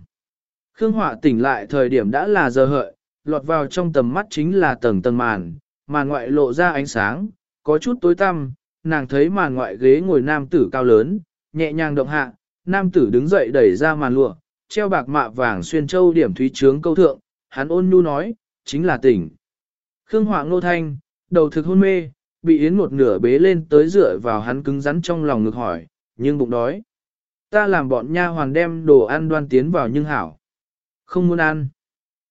Khương Họa tỉnh lại thời điểm đã là giờ hợi, lọt vào trong tầm mắt chính là tầng tầng màn, màn ngoại lộ ra ánh sáng, có chút tối tăm, nàng thấy màn ngoại ghế ngồi nam tử cao lớn, nhẹ nhàng động hạ, nam tử đứng dậy đẩy ra màn lụa, treo bạc mạ vàng xuyên châu điểm thúy trướng câu thượng, hắn ôn nhu nói, chính là tỉnh. Khương Họa ngô thanh, đầu thực hôn mê, bị Yến một nửa bế lên tới dựa vào hắn cứng rắn trong lòng ngực hỏi, nhưng bụng đói. Ta làm bọn nha hoàn đem đồ ăn đoan tiến vào nhưng hảo. Không muốn ăn.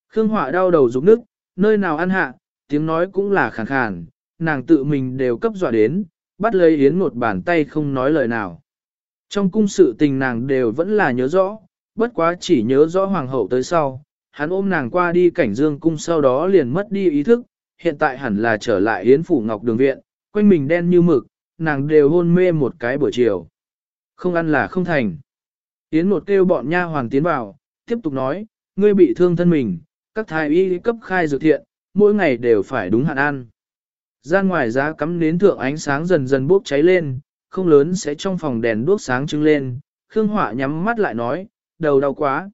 Khương Họa đau đầu rụng nước, nơi nào ăn hạ, tiếng nói cũng là khàn khàn, nàng tự mình đều cấp dọa đến, bắt lấy Yến một bàn tay không nói lời nào. Trong cung sự tình nàng đều vẫn là nhớ rõ, bất quá chỉ nhớ rõ hoàng hậu tới sau, hắn ôm nàng qua đi cảnh dương cung sau đó liền mất đi ý thức, hiện tại hẳn là trở lại Yến phủ ngọc đường viện, quanh mình đen như mực, nàng đều hôn mê một cái buổi chiều. Không ăn là không thành. Yến một kêu bọn nha hoàng tiến vào, tiếp tục nói, ngươi bị thương thân mình, các thái y cấp khai dược thiện, mỗi ngày đều phải đúng hạn ăn. Gian ngoài giá cắm nến thượng ánh sáng dần dần bốc cháy lên, không lớn sẽ trong phòng đèn đuốc sáng trưng lên, Khương Họa nhắm mắt lại nói, đầu đau quá.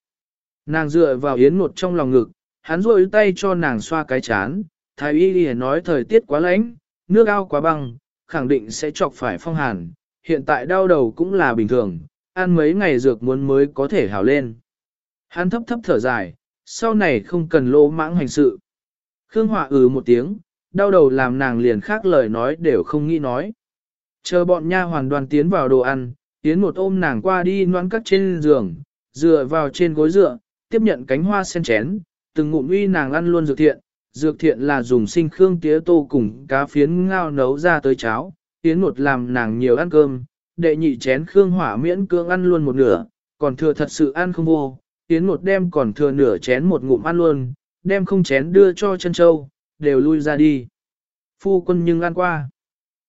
Nàng dựa vào yến một trong lòng ngực, hắn rôi tay cho nàng xoa cái chán, thái y đi nói thời tiết quá lạnh, nước ao quá băng, khẳng định sẽ chọc phải phong hàn, hiện tại đau đầu cũng là bình thường, ăn mấy ngày dược muốn mới có thể hào lên. Hắn thấp thấp thở dài, sau này không cần lỗ mãng hành sự. Khương Họa ừ một tiếng, đau đầu làm nàng liền khác lời nói đều không nghĩ nói. Chờ bọn nha hoàn đoàn tiến vào đồ ăn, tiến một ôm nàng qua đi noan cắt trên giường, dựa vào trên gối dựa, tiếp nhận cánh hoa sen chén, từng ngụm uy nàng ăn luôn dược thiện. Dược thiện là dùng sinh khương tía tô cùng cá phiến ngao nấu ra tới cháo, tiến một làm nàng nhiều ăn cơm, đệ nhị chén khương hỏa miễn cưỡng ăn luôn một nửa, còn thừa thật sự ăn không vô, tiến một đem còn thừa nửa chén một ngụm ăn luôn, đem không chén đưa cho chân châu, đều lui ra đi. Phu quân nhưng ăn qua.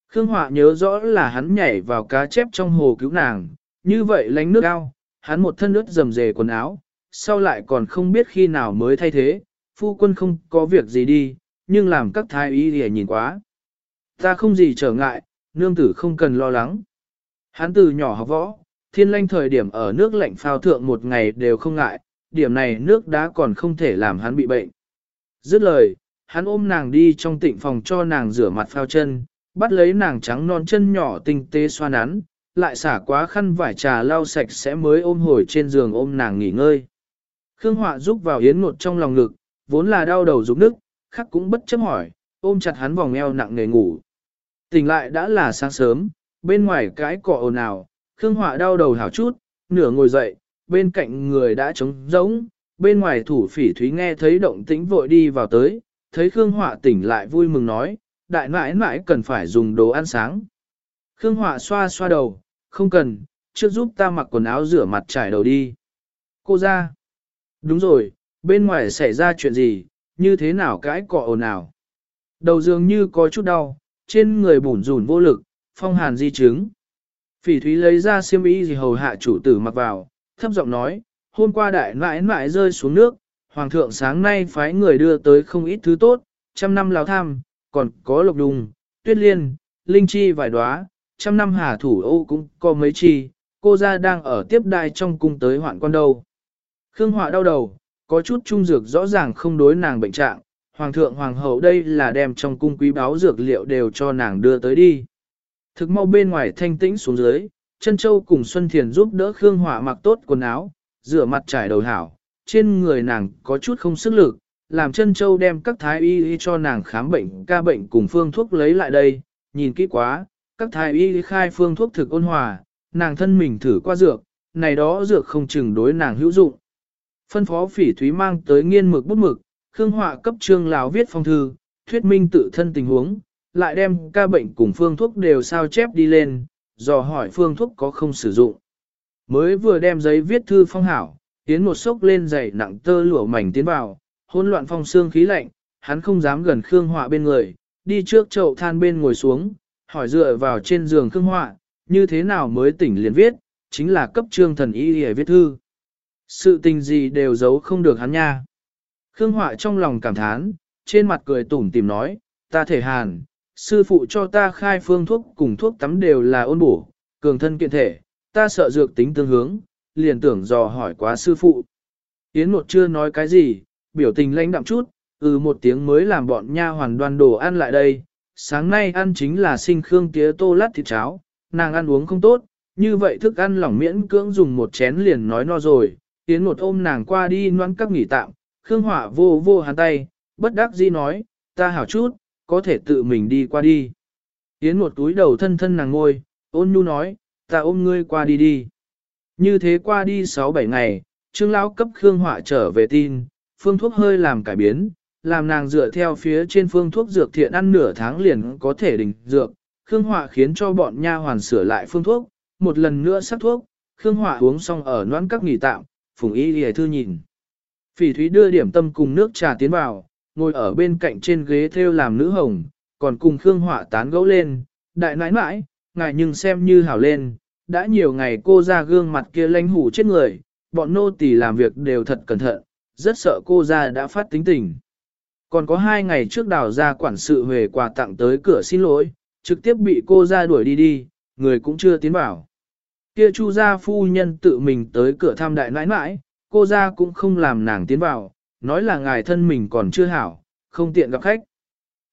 Khương Họa nhớ rõ là hắn nhảy vào cá chép trong hồ cứu nàng, như vậy lánh nước ao, hắn một thân ướt dầm dề quần áo, sau lại còn không biết khi nào mới thay thế, phu quân không có việc gì đi, nhưng làm các thái y để nhìn quá. Ta không gì trở ngại, nương tử không cần lo lắng. Hắn từ nhỏ học võ, thiên lanh thời điểm ở nước lạnh phao thượng một ngày đều không ngại, điểm này nước đá còn không thể làm hắn bị bệnh. Dứt lời, hắn ôm nàng đi trong tịnh phòng cho nàng rửa mặt phao chân, bắt lấy nàng trắng non chân nhỏ tinh tế xoa nắn, lại xả quá khăn vải trà lau sạch sẽ mới ôm hồi trên giường ôm nàng nghỉ ngơi. Khương Họa giúp vào yến ngột trong lòng ngực, vốn là đau đầu rụng nức, khắc cũng bất chấp hỏi, ôm chặt hắn vòng eo nặng nề ngủ. Tỉnh lại đã là sáng sớm, bên ngoài cái cỏ ồn ào, Khương Họa đau đầu hảo chút, nửa ngồi dậy, bên cạnh người đã trống rỗng, bên ngoài thủ phỉ thúy nghe thấy động tĩnh vội đi vào tới, thấy Khương Họa tỉnh lại vui mừng nói, đại mãi mãi cần phải dùng đồ ăn sáng. Khương Họa xoa xoa đầu, không cần, trước giúp ta mặc quần áo rửa mặt trải đầu đi. Cô ra. Đúng rồi, bên ngoài xảy ra chuyện gì, như thế nào cãi cọ ồn ào. Đầu dường như có chút đau, trên người bủn rủn vô lực, phong hàn di chứng. Phỉ thúy lấy ra xiêm y gì hầu hạ chủ tử mặc vào, thấp giọng nói, hôm qua đại nãi nãi rơi xuống nước, hoàng thượng sáng nay phái người đưa tới không ít thứ tốt, trăm năm lào tham, còn có lộc đùng, tuyết liên, linh chi vài đóa, trăm năm hà thủ ô cũng có mấy chi, cô ra đang ở tiếp đai trong cung tới hoạn quan đâu. Khương Họa đau đầu, có chút trung dược rõ ràng không đối nàng bệnh trạng, hoàng thượng hoàng hậu đây là đem trong cung quý báo dược liệu đều cho nàng đưa tới đi. Thực mau bên ngoài thanh tĩnh xuống dưới, chân châu cùng Xuân Thiền giúp đỡ Khương hỏa mặc tốt quần áo, rửa mặt trải đầu hảo, trên người nàng có chút không sức lực, làm chân châu đem các thái y cho nàng khám bệnh ca bệnh cùng phương thuốc lấy lại đây, nhìn kỹ quá, các thái y khai phương thuốc thực ôn hòa, nàng thân mình thử qua dược, này đó dược không chừng đối nàng hữu dụng. Phân phó phỉ thúy mang tới nghiên mực bút mực, Khương Họa cấp trương lào viết phong thư, thuyết minh tự thân tình huống, lại đem ca bệnh cùng phương thuốc đều sao chép đi lên, dò hỏi phương thuốc có không sử dụng. Mới vừa đem giấy viết thư phong hảo, tiến một sốc lên dày nặng tơ lụa mảnh tiến vào, hỗn loạn phong xương khí lạnh, hắn không dám gần Khương Họa bên người, đi trước chậu than bên ngồi xuống, hỏi dựa vào trên giường Khương Họa, như thế nào mới tỉnh liền viết, chính là cấp trương thần y để viết thư. Sự tình gì đều giấu không được hắn nha. Khương Họa trong lòng cảm thán, trên mặt cười tủm tìm nói, ta thể hàn, sư phụ cho ta khai phương thuốc cùng thuốc tắm đều là ôn bổ, cường thân kiện thể, ta sợ dược tính tương hướng, liền tưởng dò hỏi quá sư phụ. Yến một chưa nói cái gì, biểu tình lãnh đạm chút, ừ một tiếng mới làm bọn nha hoàn đoan đồ ăn lại đây. Sáng nay ăn chính là sinh khương tía tô lát thịt cháo, nàng ăn uống không tốt, như vậy thức ăn lỏng miễn cưỡng dùng một chén liền nói no rồi. Yến một ôm nàng qua đi noan các nghỉ tạm, Khương Hỏa vô vô hắn tay, bất đắc dĩ nói, ta hảo chút, có thể tự mình đi qua đi. Yến một túi đầu thân thân nàng ngôi, ôn nhu nói, ta ôm ngươi qua đi đi. Như thế qua đi 6-7 ngày, Trương Lão cấp Khương Họa trở về tin, phương thuốc hơi làm cải biến, làm nàng dựa theo phía trên phương thuốc dược thiện ăn nửa tháng liền có thể đình dược. Khương Họa khiến cho bọn nha hoàn sửa lại phương thuốc, một lần nữa sắc thuốc, Khương Họa uống xong ở noãn các nghỉ tạm, Phùng Y Lìa Thư nhìn. Phỉ Thúy đưa điểm tâm cùng nước trà tiến vào, ngồi ở bên cạnh trên ghế theo làm nữ hồng, còn cùng Khương Họa tán gẫu lên, đại nãi nãi, ngài nhưng xem như hảo lên, đã nhiều ngày cô ra gương mặt kia lanh hủ chết người, bọn nô tỳ làm việc đều thật cẩn thận, rất sợ cô ra đã phát tính tình. Còn có hai ngày trước đào ra quản sự về quà tặng tới cửa xin lỗi, trực tiếp bị cô ra đuổi đi đi, người cũng chưa tiến vào. Kia chu gia phu nhân tự mình tới cửa thăm đại nãi nãi, cô ra cũng không làm nàng tiến vào, nói là ngài thân mình còn chưa hảo, không tiện gặp khách.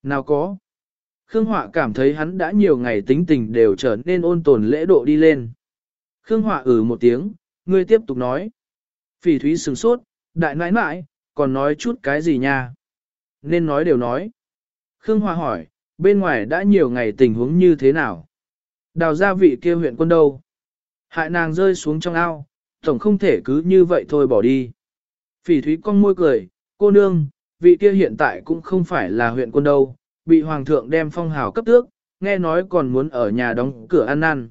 Nào có. Khương Họa cảm thấy hắn đã nhiều ngày tính tình đều trở nên ôn tồn lễ độ đi lên. Khương Họa ừ một tiếng, ngươi tiếp tục nói. Phỉ thúy sừng sốt, đại nãi nãi, còn nói chút cái gì nha? Nên nói đều nói. Khương Họa hỏi, bên ngoài đã nhiều ngày tình huống như thế nào? Đào gia vị kia huyện quân đâu? Hại nàng rơi xuống trong ao, tổng không thể cứ như vậy thôi bỏ đi. Phỉ thúy con môi cười, cô nương, vị kia hiện tại cũng không phải là huyện quân đâu, bị hoàng thượng đem phong hào cấp tước, nghe nói còn muốn ở nhà đóng cửa ăn năn.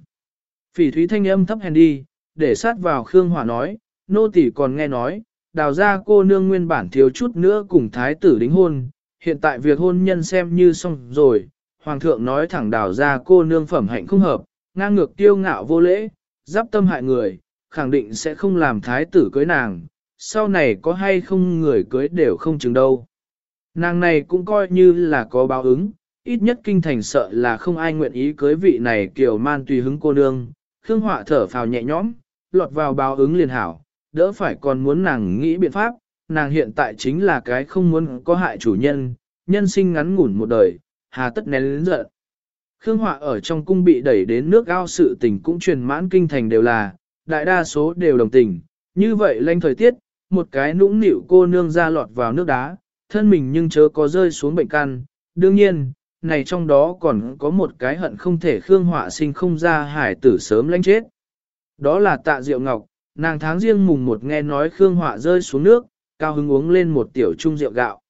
Phỉ thúy thanh âm thấp hèn đi, để sát vào Khương Hỏa nói, nô tỳ còn nghe nói, đào ra cô nương nguyên bản thiếu chút nữa cùng thái tử đính hôn, hiện tại việc hôn nhân xem như xong rồi, hoàng thượng nói thẳng đào ra cô nương phẩm hạnh không hợp, ngang ngược tiêu ngạo vô lễ, giáp tâm hại người, khẳng định sẽ không làm thái tử cưới nàng, sau này có hay không người cưới đều không chừng đâu. Nàng này cũng coi như là có báo ứng, ít nhất kinh thành sợ là không ai nguyện ý cưới vị này kiểu man tùy hứng cô nương. Khương Họa thở phào nhẹ nhõm, lọt vào báo ứng liền hảo, đỡ phải còn muốn nàng nghĩ biện pháp, nàng hiện tại chính là cái không muốn có hại chủ nhân, nhân sinh ngắn ngủn một đời, hà tất nén lớn giận. Khương Họa ở trong cung bị đẩy đến nước ao sự tình cũng truyền mãn kinh thành đều là, đại đa số đều đồng tình, như vậy lanh thời tiết, một cái nũng nịu cô nương ra lọt vào nước đá, thân mình nhưng chớ có rơi xuống bệnh căn. Đương nhiên, này trong đó còn có một cái hận không thể Khương Họa sinh không ra hải tử sớm lãnh chết. Đó là tạ Diệu Ngọc, nàng tháng riêng mùng một nghe nói Khương Họa rơi xuống nước, cao hứng uống lên một tiểu chung rượu gạo.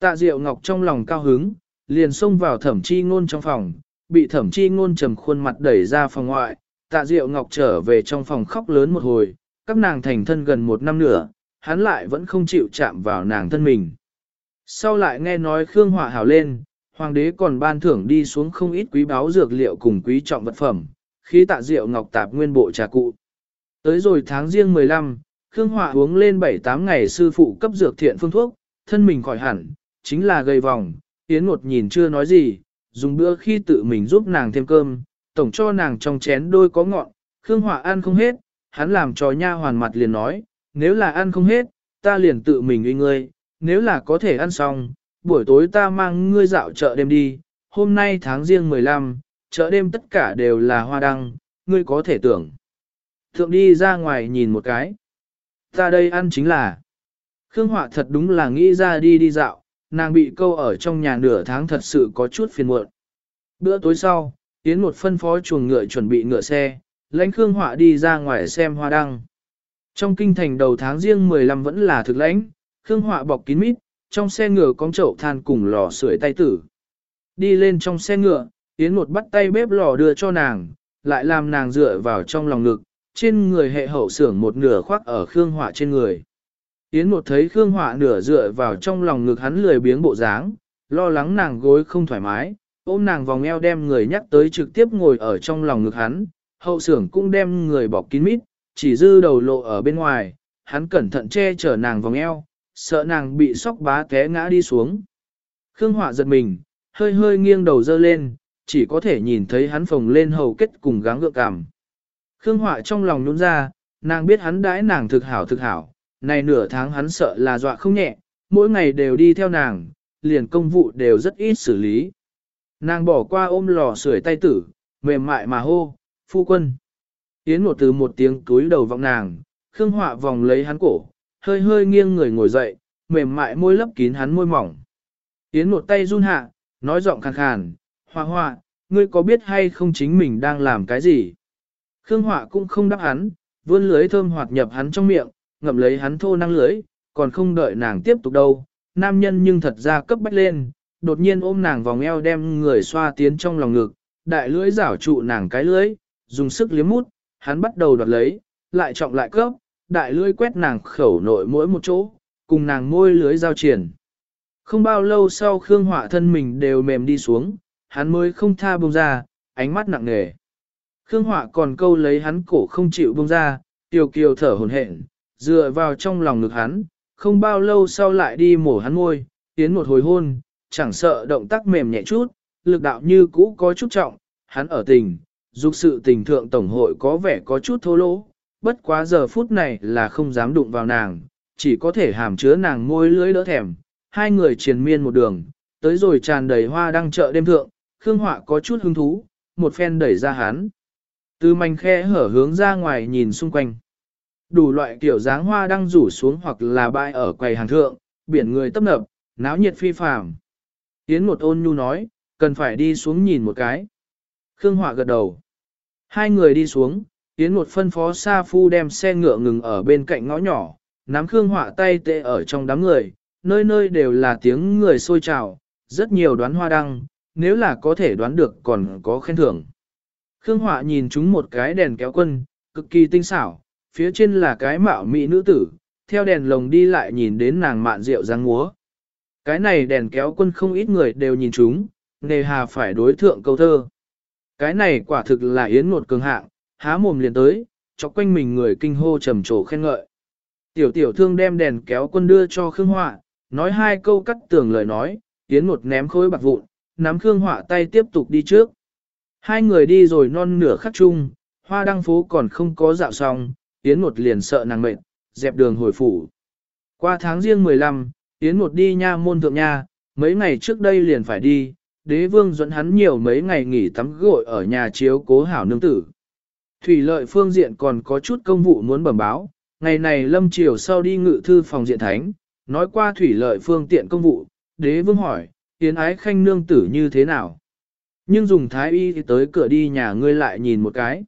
Tạ Diệu Ngọc trong lòng cao hứng, liền xông vào thẩm chi ngôn trong phòng, bị thẩm chi ngôn trầm khuôn mặt đẩy ra phòng ngoại. Tạ Diệu Ngọc trở về trong phòng khóc lớn một hồi, các nàng thành thân gần một năm nữa, hắn lại vẫn không chịu chạm vào nàng thân mình. Sau lại nghe nói Khương hỏa hảo lên, hoàng đế còn ban thưởng đi xuống không ít quý báu dược liệu cùng quý trọng vật phẩm, khi tạ diệu ngọc tạp nguyên bộ trà cụ. Tới rồi tháng riêng 15, Khương hỏa uống lên 7-8 ngày sư phụ cấp dược thiện phương thuốc, thân mình khỏi hẳn, chính là gây vòng, Yến một nhìn chưa nói gì, dùng bữa khi tự mình giúp nàng thêm cơm, tổng cho nàng trong chén đôi có ngọn, Khương Họa ăn không hết, hắn làm cho nha hoàn mặt liền nói, nếu là ăn không hết, ta liền tự mình uy ngươi, nếu là có thể ăn xong, buổi tối ta mang ngươi dạo chợ đêm đi, hôm nay tháng riêng 15, chợ đêm tất cả đều là hoa đăng, ngươi có thể tưởng. Thượng đi ra ngoài nhìn một cái. Ta đây ăn chính là. Khương Họa thật đúng là nghĩ ra đi đi dạo, nàng bị câu ở trong nhà nửa tháng thật sự có chút phiền muộn. Bữa tối sau, Yến một phân phó chuồng ngựa chuẩn bị ngựa xe, lãnh Khương Họa đi ra ngoài xem hoa đăng. Trong kinh thành đầu tháng riêng 15 vẫn là thực lãnh, Khương Họa bọc kín mít, trong xe ngựa có chậu than cùng lò sưởi tay tử. Đi lên trong xe ngựa, Yến một bắt tay bếp lò đưa cho nàng, lại làm nàng dựa vào trong lòng ngực, trên người hệ hậu xưởng một nửa khoác ở Khương Họa trên người. Yến một thấy Khương Họa nửa dựa vào trong lòng ngực hắn lười biếng bộ dáng, lo lắng nàng gối không thoải mái, ôm nàng vòng eo đem người nhắc tới trực tiếp ngồi ở trong lòng ngực hắn, hậu xưởng cũng đem người bọc kín mít, chỉ dư đầu lộ ở bên ngoài, hắn cẩn thận che chở nàng vòng eo, sợ nàng bị sóc bá té ngã đi xuống. Khương Họa giật mình, hơi hơi nghiêng đầu dơ lên, chỉ có thể nhìn thấy hắn phồng lên hầu kết cùng gắng gượng cảm. Khương Họa trong lòng nhún ra, nàng biết hắn đãi nàng thực hảo thực hảo, này nửa tháng hắn sợ là dọa không nhẹ, mỗi ngày đều đi theo nàng, liền công vụ đều rất ít xử lý. Nàng bỏ qua ôm lò sưởi tay tử, mềm mại mà hô, phu quân. Yến một từ một tiếng túi đầu vọng nàng, Khương Họa vòng lấy hắn cổ, hơi hơi nghiêng người ngồi dậy, mềm mại môi lấp kín hắn môi mỏng. Yến một tay run hạ, nói giọng khàn khàn, Hoa Hoa, ngươi có biết hay không chính mình đang làm cái gì? Khương Họa cũng không đáp hắn, vươn lưới thơm hoạt nhập hắn trong miệng, ngậm lấy hắn thô năng lưới, còn không đợi nàng tiếp tục đâu. Nam nhân nhưng thật ra cấp bách lên, đột nhiên ôm nàng vòng eo đem người xoa tiến trong lòng ngực, đại lưỡi rảo trụ nàng cái lưỡi, dùng sức liếm mút, hắn bắt đầu đoạt lấy, lại trọng lại cấp, đại lưỡi quét nàng khẩu nội mỗi một chỗ, cùng nàng môi lưới giao triển. Không bao lâu sau Khương Họa thân mình đều mềm đi xuống, hắn mới không tha bông ra, ánh mắt nặng nề. Khương Họa còn câu lấy hắn cổ không chịu bông ra, kiều kiều thở hồn hển, dựa vào trong lòng ngực hắn, không bao lâu sau lại đi mổ hắn môi, tiến một hồi hôn, chẳng sợ động tác mềm nhẹ chút, lực đạo như cũ có chút trọng, hắn ở tình, dục sự tình thượng tổng hội có vẻ có chút thô lỗ, bất quá giờ phút này là không dám đụng vào nàng, chỉ có thể hàm chứa nàng môi lưỡi đỡ thèm, hai người triền miên một đường, tới rồi tràn đầy hoa đang chợ đêm thượng, Khương Họa có chút hứng thú, một phen đẩy ra hắn. Từ mảnh khe hở hướng ra ngoài nhìn xung quanh. Đủ loại kiểu dáng hoa đang rủ xuống hoặc là bãi ở quầy hàng thượng, biển người tấp nập, náo nhiệt phi phàm. Yến một ôn nhu nói, cần phải đi xuống nhìn một cái. Khương Họa gật đầu. Hai người đi xuống, Yến một phân phó Sa Phu đem xe ngựa ngừng ở bên cạnh ngõ nhỏ, nắm Khương Họa tay tệ ở trong đám người, nơi nơi đều là tiếng người xôi trào, rất nhiều đoán hoa đăng, nếu là có thể đoán được còn có khen thưởng. Khương Họa nhìn chúng một cái đèn kéo quân, cực kỳ tinh xảo, phía trên là cái mạo mỹ nữ tử, theo đèn lồng đi lại nhìn đến nàng mạn rượu dáng múa. Cái này đèn kéo quân không ít người đều nhìn chúng, nề hà phải đối thượng câu thơ. Cái này quả thực là yến một cường hạng, há mồm liền tới, cho quanh mình người kinh hô trầm trồ khen ngợi. Tiểu tiểu thương đem đèn kéo quân đưa cho Khương Họa, nói hai câu cắt tường lời nói, yến một ném khối bạc vụn, nắm Khương Họa tay tiếp tục đi trước. Hai người đi rồi non nửa khắc chung, hoa đăng phố còn không có dạo xong, yến một liền sợ nàng mệt, dẹp đường hồi phủ. Qua tháng riêng 15, Yến một đi nha môn thượng nha, mấy ngày trước đây liền phải đi, đế vương dẫn hắn nhiều mấy ngày nghỉ tắm gội ở nhà chiếu cố hảo nương tử. Thủy lợi phương diện còn có chút công vụ muốn bẩm báo, ngày này lâm triều sau đi ngự thư phòng diện thánh, nói qua thủy lợi phương tiện công vụ, đế vương hỏi, Yến ái khanh nương tử như thế nào? Nhưng dùng thái y thì tới cửa đi nhà ngươi lại nhìn một cái.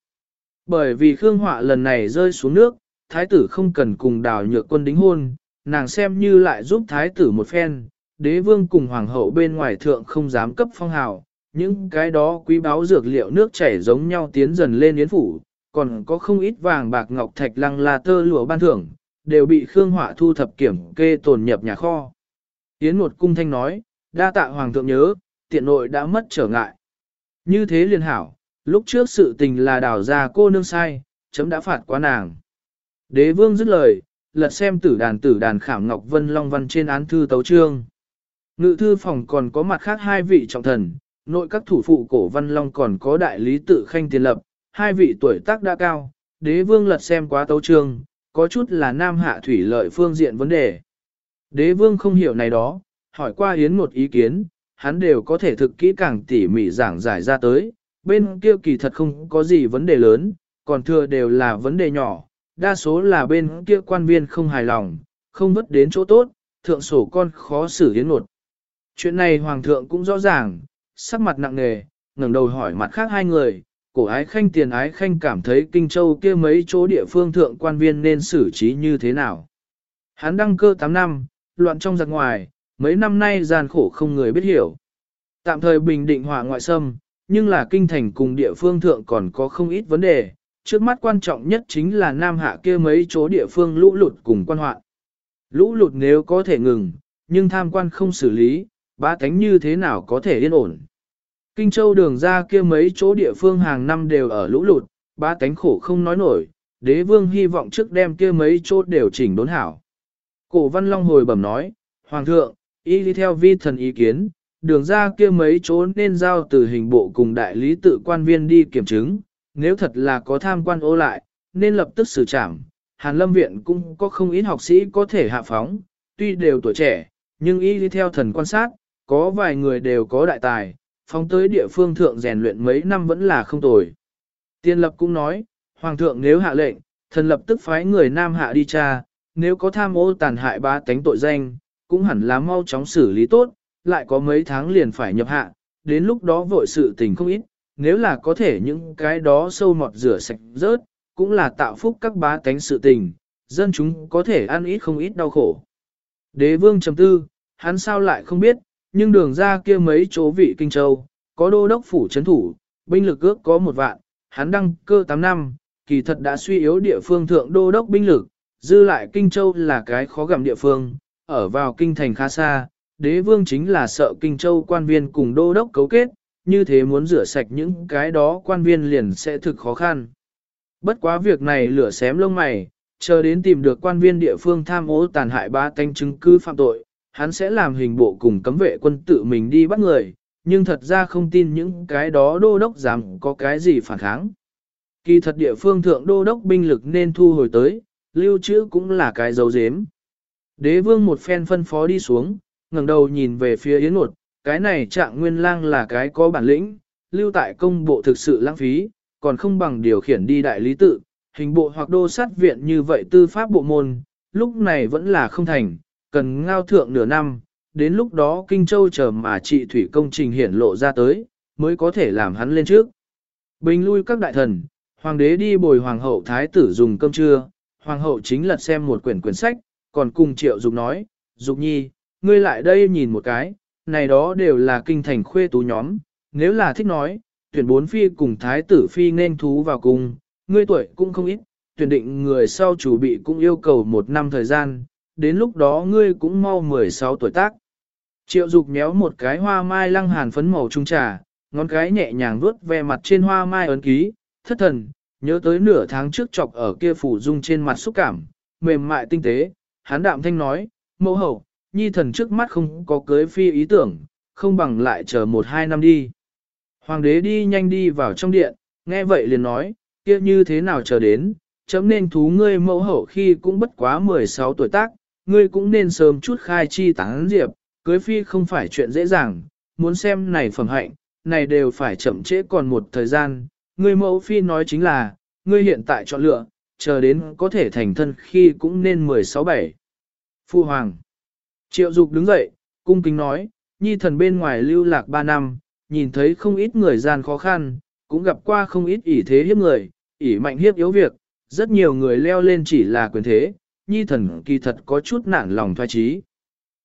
Bởi vì Khương Họa lần này rơi xuống nước, thái tử không cần cùng đào nhược quân đính hôn, nàng xem như lại giúp thái tử một phen, đế vương cùng hoàng hậu bên ngoài thượng không dám cấp phong hào, những cái đó quý báo dược liệu nước chảy giống nhau tiến dần lên yến phủ, còn có không ít vàng bạc ngọc thạch lăng là tơ lụa ban thưởng, đều bị Khương Họa thu thập kiểm kê tồn nhập nhà kho. Yến một cung thanh nói, đa tạ hoàng thượng nhớ, tiện nội đã mất trở ngại. Như thế liền hảo, lúc trước sự tình là đào ra cô nương sai, chấm đã phạt quá nàng. Đế vương dứt lời, lật xem tử đàn tử đàn khảm ngọc vân long văn trên án thư tấu trương. Ngự thư phòng còn có mặt khác hai vị trọng thần, nội các thủ phụ cổ văn long còn có đại lý tự khanh tiền lập, hai vị tuổi tác đã cao, đế vương lật xem quá tấu trương, có chút là nam hạ thủy lợi phương diện vấn đề. Đế vương không hiểu này đó, hỏi qua hiến một ý kiến, hắn đều có thể thực kỹ càng tỉ mỉ giảng giải ra tới, bên kia kỳ thật không có gì vấn đề lớn, còn thừa đều là vấn đề nhỏ, đa số là bên kia quan viên không hài lòng, không vất đến chỗ tốt, thượng sổ con khó xử hiến một. Chuyện này hoàng thượng cũng rõ ràng, sắc mặt nặng nề, ngẩng đầu hỏi mặt khác hai người, cổ ái khanh tiền ái khanh cảm thấy kinh châu kia mấy chỗ địa phương thượng quan viên nên xử trí như thế nào. Hắn đăng cơ 8 năm, loạn trong giặc ngoài, mấy năm nay gian khổ không người biết hiểu. Tạm thời bình định hỏa ngoại xâm, nhưng là kinh thành cùng địa phương thượng còn có không ít vấn đề, trước mắt quan trọng nhất chính là Nam Hạ kia mấy chỗ địa phương lũ lụt cùng quan hoạn. Lũ lụt nếu có thể ngừng, nhưng tham quan không xử lý, ba tánh như thế nào có thể yên ổn. Kinh Châu đường ra kia mấy chỗ địa phương hàng năm đều ở lũ lụt, ba tánh khổ không nói nổi, đế vương hy vọng trước đem kia mấy chỗ đều chỉnh đốn hảo. Cổ văn long hồi bẩm nói, Hoàng thượng, y đi theo vi thần ý kiến, đường ra kia mấy chỗ nên giao từ hình bộ cùng đại lý tự quan viên đi kiểm chứng, nếu thật là có tham quan ô lại, nên lập tức xử trảm. Hàn lâm viện cũng có không ít học sĩ có thể hạ phóng, tuy đều tuổi trẻ, nhưng y đi theo thần quan sát, có vài người đều có đại tài, phóng tới địa phương thượng rèn luyện mấy năm vẫn là không tồi. Tiên lập cũng nói, Hoàng thượng nếu hạ lệnh, thần lập tức phái người nam hạ đi tra, nếu có tham ô tàn hại ba tánh tội danh, cũng hẳn là mau chóng xử lý tốt, lại có mấy tháng liền phải nhập hạ, đến lúc đó vội sự tình không ít, nếu là có thể những cái đó sâu mọt rửa sạch rớt, cũng là tạo phúc các bá tánh sự tình, dân chúng có thể ăn ít không ít đau khổ. Đế vương chấm tư, hắn sao lại không biết, nhưng đường ra kia mấy chỗ vị Kinh Châu, có đô đốc phủ chấn thủ, binh lực ước có một vạn, hắn đăng cơ 8 năm, kỳ thật đã suy yếu địa phương thượng đô đốc binh lực, dư lại Kinh Châu là cái khó gặm địa phương, ở vào kinh thành khá xa, đế vương chính là sợ Kinh Châu quan viên cùng đô đốc cấu kết, như thế muốn rửa sạch những cái đó quan viên liền sẽ thực khó khăn. Bất quá việc này lửa xém lông mày, chờ đến tìm được quan viên địa phương tham ô tàn hại ba tanh chứng cứ phạm tội, hắn sẽ làm hình bộ cùng cấm vệ quân tự mình đi bắt người, nhưng thật ra không tin những cái đó đô đốc dám có cái gì phản kháng. Kỳ thật địa phương thượng đô đốc binh lực nên thu hồi tới, lưu trữ cũng là cái dấu dếm. Đế vương một phen phân phó đi xuống, ngẩng đầu nhìn về phía Yến Nột, cái này trạng nguyên lang là cái có bản lĩnh, lưu tại công bộ thực sự lãng phí, còn không bằng điều khiển đi đại lý tự, hình bộ hoặc đô sát viện như vậy tư pháp bộ môn, lúc này vẫn là không thành, cần ngao thượng nửa năm, đến lúc đó Kinh Châu chờ mà trị thủy công trình hiển lộ ra tới, mới có thể làm hắn lên trước. Bình lui các đại thần, hoàng đế đi bồi hoàng hậu thái tử dùng cơm trưa, hoàng hậu chính lật xem một quyển quyển sách, còn cùng triệu dục nói, dục nhi, ngươi lại đây nhìn một cái, này đó đều là kinh thành khuê tú nhóm, nếu là thích nói, tuyển bốn phi cùng thái tử phi nên thú vào cùng, ngươi tuổi cũng không ít, tuyển định người sau chủ bị cũng yêu cầu một năm thời gian, đến lúc đó ngươi cũng mau 16 tuổi tác. Triệu dục méo một cái hoa mai lăng hàn phấn màu trung trà, ngón cái nhẹ nhàng vuốt ve mặt trên hoa mai ấn ký, thất thần, nhớ tới nửa tháng trước chọc ở kia phủ dung trên mặt xúc cảm, mềm mại tinh tế, hán đạm thanh nói, mẫu hậu, nhi thần trước mắt không có cưới phi ý tưởng, không bằng lại chờ một hai năm đi. Hoàng đế đi nhanh đi vào trong điện, nghe vậy liền nói, kia như thế nào chờ đến, chấm nên thú ngươi mẫu hậu khi cũng bất quá 16 tuổi tác, ngươi cũng nên sớm chút khai chi tán diệp, cưới phi không phải chuyện dễ dàng, muốn xem này phẩm hạnh, này đều phải chậm trễ còn một thời gian, ngươi mẫu phi nói chính là, ngươi hiện tại chọn lựa, chờ đến có thể thành thân khi cũng nên 16-7. Phu Hoàng Triệu Dục đứng dậy, cung kính nói, nhi thần bên ngoài lưu lạc 3 năm, nhìn thấy không ít người gian khó khăn, cũng gặp qua không ít ỷ thế hiếp người, ỷ mạnh hiếp yếu việc, rất nhiều người leo lên chỉ là quyền thế, nhi thần kỳ thật có chút nản lòng thoái trí.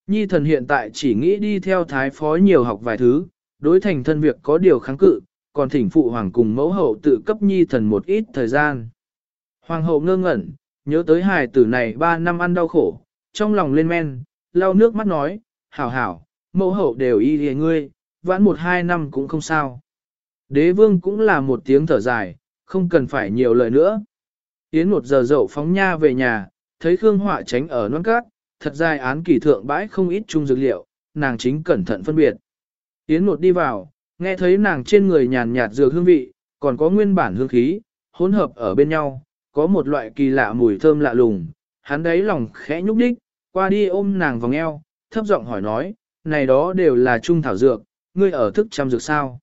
Nhi thần hiện tại chỉ nghĩ đi theo thái phó nhiều học vài thứ, đối thành thân việc có điều kháng cự, còn thỉnh phụ hoàng cùng mẫu hậu tự cấp nhi thần một ít thời gian. Hoàng hậu ngơ ngẩn, nhớ tới hài tử này ba năm ăn đau khổ, trong lòng lên men, lau nước mắt nói, hảo hảo, mẫu hậu đều y hề ngươi, vãn một hai năm cũng không sao. Đế vương cũng là một tiếng thở dài, không cần phải nhiều lời nữa. Yến một giờ dậu phóng nha về nhà, thấy Khương Họa tránh ở non cát, thật dài án kỳ thượng bãi không ít chung dược liệu, nàng chính cẩn thận phân biệt. Yến một đi vào, nghe thấy nàng trên người nhàn nhạt dược hương vị, còn có nguyên bản hương khí, hỗn hợp ở bên nhau, có một loại kỳ lạ mùi thơm lạ lùng, hắn đấy lòng khẽ nhúc đích, qua đi ôm nàng vòng eo, thấp giọng hỏi nói, này đó đều là trung thảo dược, ngươi ở thức trăm dược sao?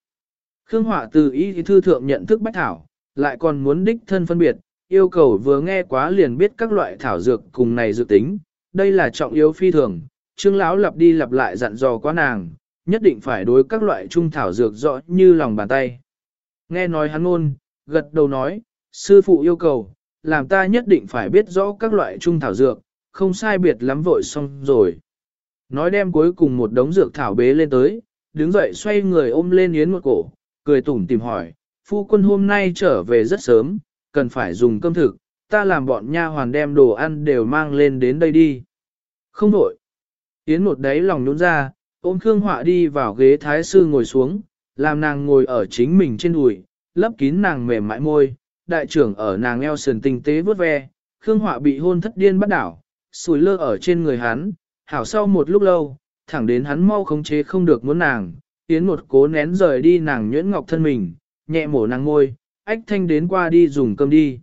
Khương Họa từ ý thư thượng nhận thức bách thảo, lại còn muốn đích thân phân biệt, yêu cầu vừa nghe quá liền biết các loại thảo dược cùng này dự tính, đây là trọng yếu phi thường, Trương lão lặp đi lặp lại dặn dò quá nàng, nhất định phải đối các loại trung thảo dược rõ như lòng bàn tay. Nghe nói hắn ngôn, gật đầu nói, sư phụ yêu cầu, làm ta nhất định phải biết rõ các loại trung thảo dược, không sai biệt lắm vội xong rồi. Nói đem cuối cùng một đống dược thảo bế lên tới, đứng dậy xoay người ôm lên yến một cổ, cười tủm tìm hỏi, phu quân hôm nay trở về rất sớm, cần phải dùng cơm thực, ta làm bọn nha hoàn đem đồ ăn đều mang lên đến đây đi. Không vội Yến một đáy lòng nhún ra, ôm Khương Họa đi vào ghế thái sư ngồi xuống, làm nàng ngồi ở chính mình trên đùi, lấp kín nàng mềm mại môi, đại trưởng ở nàng eo sườn tinh tế vớt ve, Khương Họa bị hôn thất điên bắt đảo, sùi lơ ở trên người hắn, hảo sau một lúc lâu, thẳng đến hắn mau khống chế không được muốn nàng, Yến một cố nén rời đi nàng nhuyễn ngọc thân mình, nhẹ mổ nàng ngôi, ách thanh đến qua đi dùng cơm đi.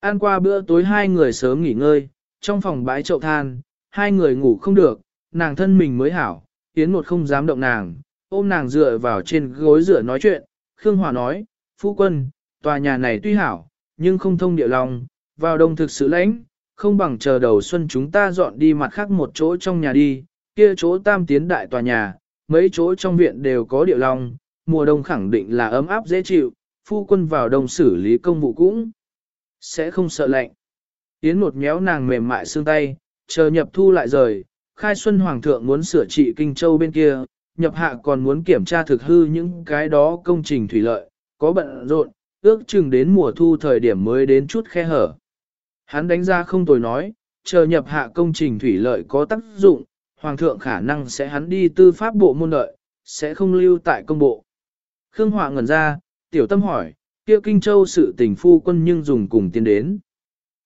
Ăn qua bữa tối hai người sớm nghỉ ngơi, trong phòng bãi chậu than, hai người ngủ không được, nàng thân mình mới hảo, Yến một không dám động nàng, ôm nàng dựa vào trên gối dựa nói chuyện, Khương Hòa nói, phu quân, tòa nhà này tuy hảo, nhưng không thông địa lòng, vào đông thực sự lãnh, không bằng chờ đầu xuân chúng ta dọn đi mặt khác một chỗ trong nhà đi, kia chỗ tam tiến đại tòa nhà, mấy chỗ trong viện đều có điệu long, mùa đông khẳng định là ấm áp dễ chịu, phu quân vào đông xử lý công vụ cũng sẽ không sợ lạnh. Yến một méo nàng mềm mại xương tay, chờ nhập thu lại rời, khai xuân hoàng thượng muốn sửa trị kinh châu bên kia, nhập hạ còn muốn kiểm tra thực hư những cái đó công trình thủy lợi, có bận rộn, ước chừng đến mùa thu thời điểm mới đến chút khe hở. Hắn đánh ra không tồi nói, chờ nhập hạ công trình thủy lợi có tác dụng, hoàng thượng khả năng sẽ hắn đi tư pháp bộ môn lợi, sẽ không lưu tại công bộ. Khương Họa ngẩn ra, tiểu tâm hỏi, kia Kinh Châu sự tình phu quân nhưng dùng cùng tiến đến.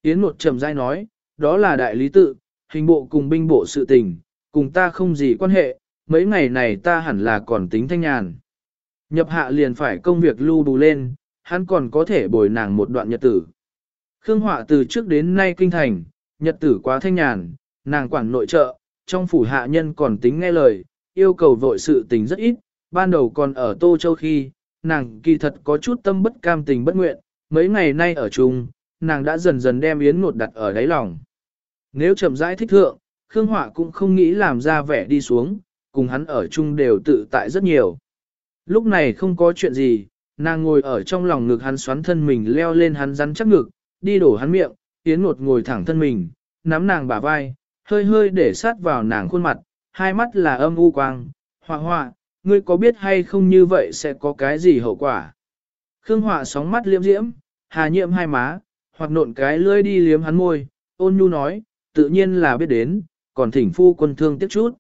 Yến một trầm dai nói, đó là đại lý tự, hình bộ cùng binh bộ sự tình, cùng ta không gì quan hệ, mấy ngày này ta hẳn là còn tính thanh nhàn. Nhập hạ liền phải công việc lưu bù lên, hắn còn có thể bồi nàng một đoạn nhật tử. Khương Họa từ trước đến nay kinh thành, nhật tử quá thanh nhàn, nàng quản nội trợ, trong phủ hạ nhân còn tính nghe lời, yêu cầu vội sự tình rất ít, ban đầu còn ở Tô Châu khi, nàng kỳ thật có chút tâm bất cam tình bất nguyện, mấy ngày nay ở chung, nàng đã dần dần đem yến ngột đặt ở đáy lòng. Nếu chậm rãi thích thượng, Khương Họa cũng không nghĩ làm ra vẻ đi xuống, cùng hắn ở chung đều tự tại rất nhiều. Lúc này không có chuyện gì, nàng ngồi ở trong lòng ngực hắn xoắn thân mình leo lên hắn rắn chắc ngực, đi đổ hắn miệng, Yến Ngột ngồi thẳng thân mình, nắm nàng bả vai, hơi hơi để sát vào nàng khuôn mặt, hai mắt là âm u quang, hoa hoa, ngươi có biết hay không như vậy sẽ có cái gì hậu quả. Khương Họa sóng mắt liếm diễm, hà nhiệm hai má, hoặc nộn cái lưỡi đi liếm hắn môi, ôn nhu nói, tự nhiên là biết đến, còn thỉnh phu quân thương tiếc chút.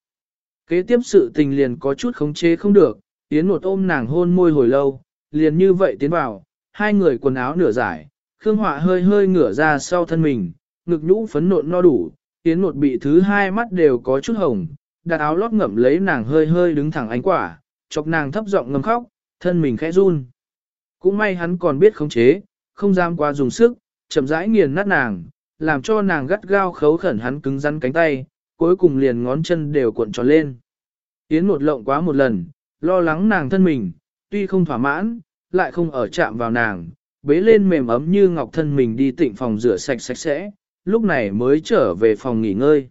Kế tiếp sự tình liền có chút khống chế không được, Yến nột ôm nàng hôn môi hồi lâu, liền như vậy tiến vào, hai người quần áo nửa giải, Khương Họa hơi hơi ngửa ra sau thân mình, ngực nhũ phấn nộn no đủ, Yến một bị thứ hai mắt đều có chút hồng, đặt áo lót ngậm lấy nàng hơi hơi đứng thẳng ánh quả, chọc nàng thấp giọng ngầm khóc, thân mình khẽ run. Cũng may hắn còn biết khống chế, không dám qua dùng sức, chậm rãi nghiền nát nàng, làm cho nàng gắt gao khấu khẩn hắn cứng rắn cánh tay, cuối cùng liền ngón chân đều cuộn tròn lên. Yến một lộng quá một lần, lo lắng nàng thân mình, tuy không thỏa mãn, lại không ở chạm vào nàng, bế lên mềm ấm như ngọc thân mình đi tịnh phòng rửa sạch sạch sẽ, lúc này mới trở về phòng nghỉ ngơi.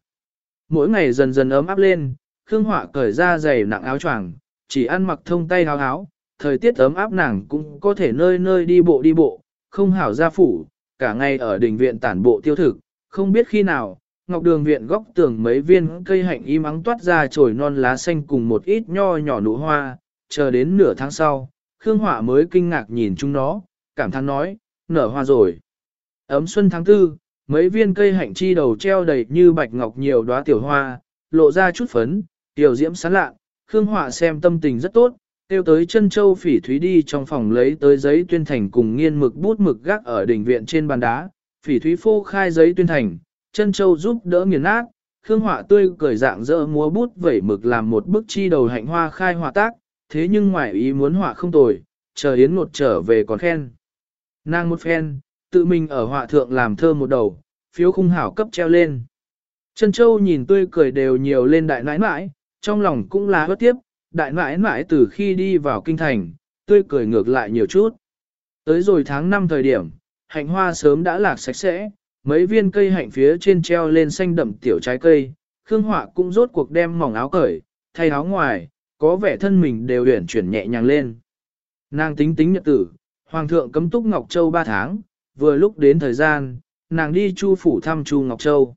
Mỗi ngày dần dần ấm áp lên, Khương Họa cởi ra giày nặng áo choàng, chỉ ăn mặc thông tay áo áo, thời tiết ấm áp nàng cũng có thể nơi nơi đi bộ đi bộ, không hảo ra phủ, cả ngày ở đình viện tản bộ tiêu thực, không biết khi nào, ngọc đường viện góc tường mấy viên cây hạnh im ắng toát ra trồi non lá xanh cùng một ít nho nhỏ nụ hoa, chờ đến nửa tháng sau, Khương Họa mới kinh ngạc nhìn chúng nó, cảm thán nói, nở hoa rồi. Ấm xuân tháng tư, mấy viên cây hạnh chi đầu treo đầy như bạch ngọc nhiều đóa tiểu hoa, lộ ra chút phấn, tiểu diễm sán lạ, Khương Họa xem tâm tình rất tốt, tiêu tới chân châu phỉ thúy đi trong phòng lấy tới giấy tuyên thành cùng nghiên mực bút mực gác ở đỉnh viện trên bàn đá, phỉ thúy phô khai giấy tuyên thành, chân châu giúp đỡ nghiền nát, Khương Họa tươi cười dạng dỡ múa bút vẩy mực làm một bức chi đầu hạnh hoa khai họa tác, thế nhưng ngoài ý muốn họa không tồi, chờ Yến một trở về còn khen. Nàng một phen, tự mình ở họa thượng làm thơ một đầu, phiếu khung hảo cấp treo lên. Trân Châu nhìn tươi cười đều nhiều lên đại nãi nãi, trong lòng cũng là bất tiếp, đại nãi nãi từ khi đi vào kinh thành, tươi cười ngược lại nhiều chút. Tới rồi tháng 5 thời điểm, hạnh hoa sớm đã lạc sạch sẽ, mấy viên cây hạnh phía trên treo lên xanh đậm tiểu trái cây, Khương Họa cũng rốt cuộc đem mỏng áo cởi, thay áo ngoài, có vẻ thân mình đều uyển chuyển nhẹ nhàng lên. Nàng tính tính nhật tử, Hoàng thượng cấm túc Ngọc Châu 3 tháng, vừa lúc đến thời gian, nàng đi Chu phủ thăm Chu Ngọc Châu.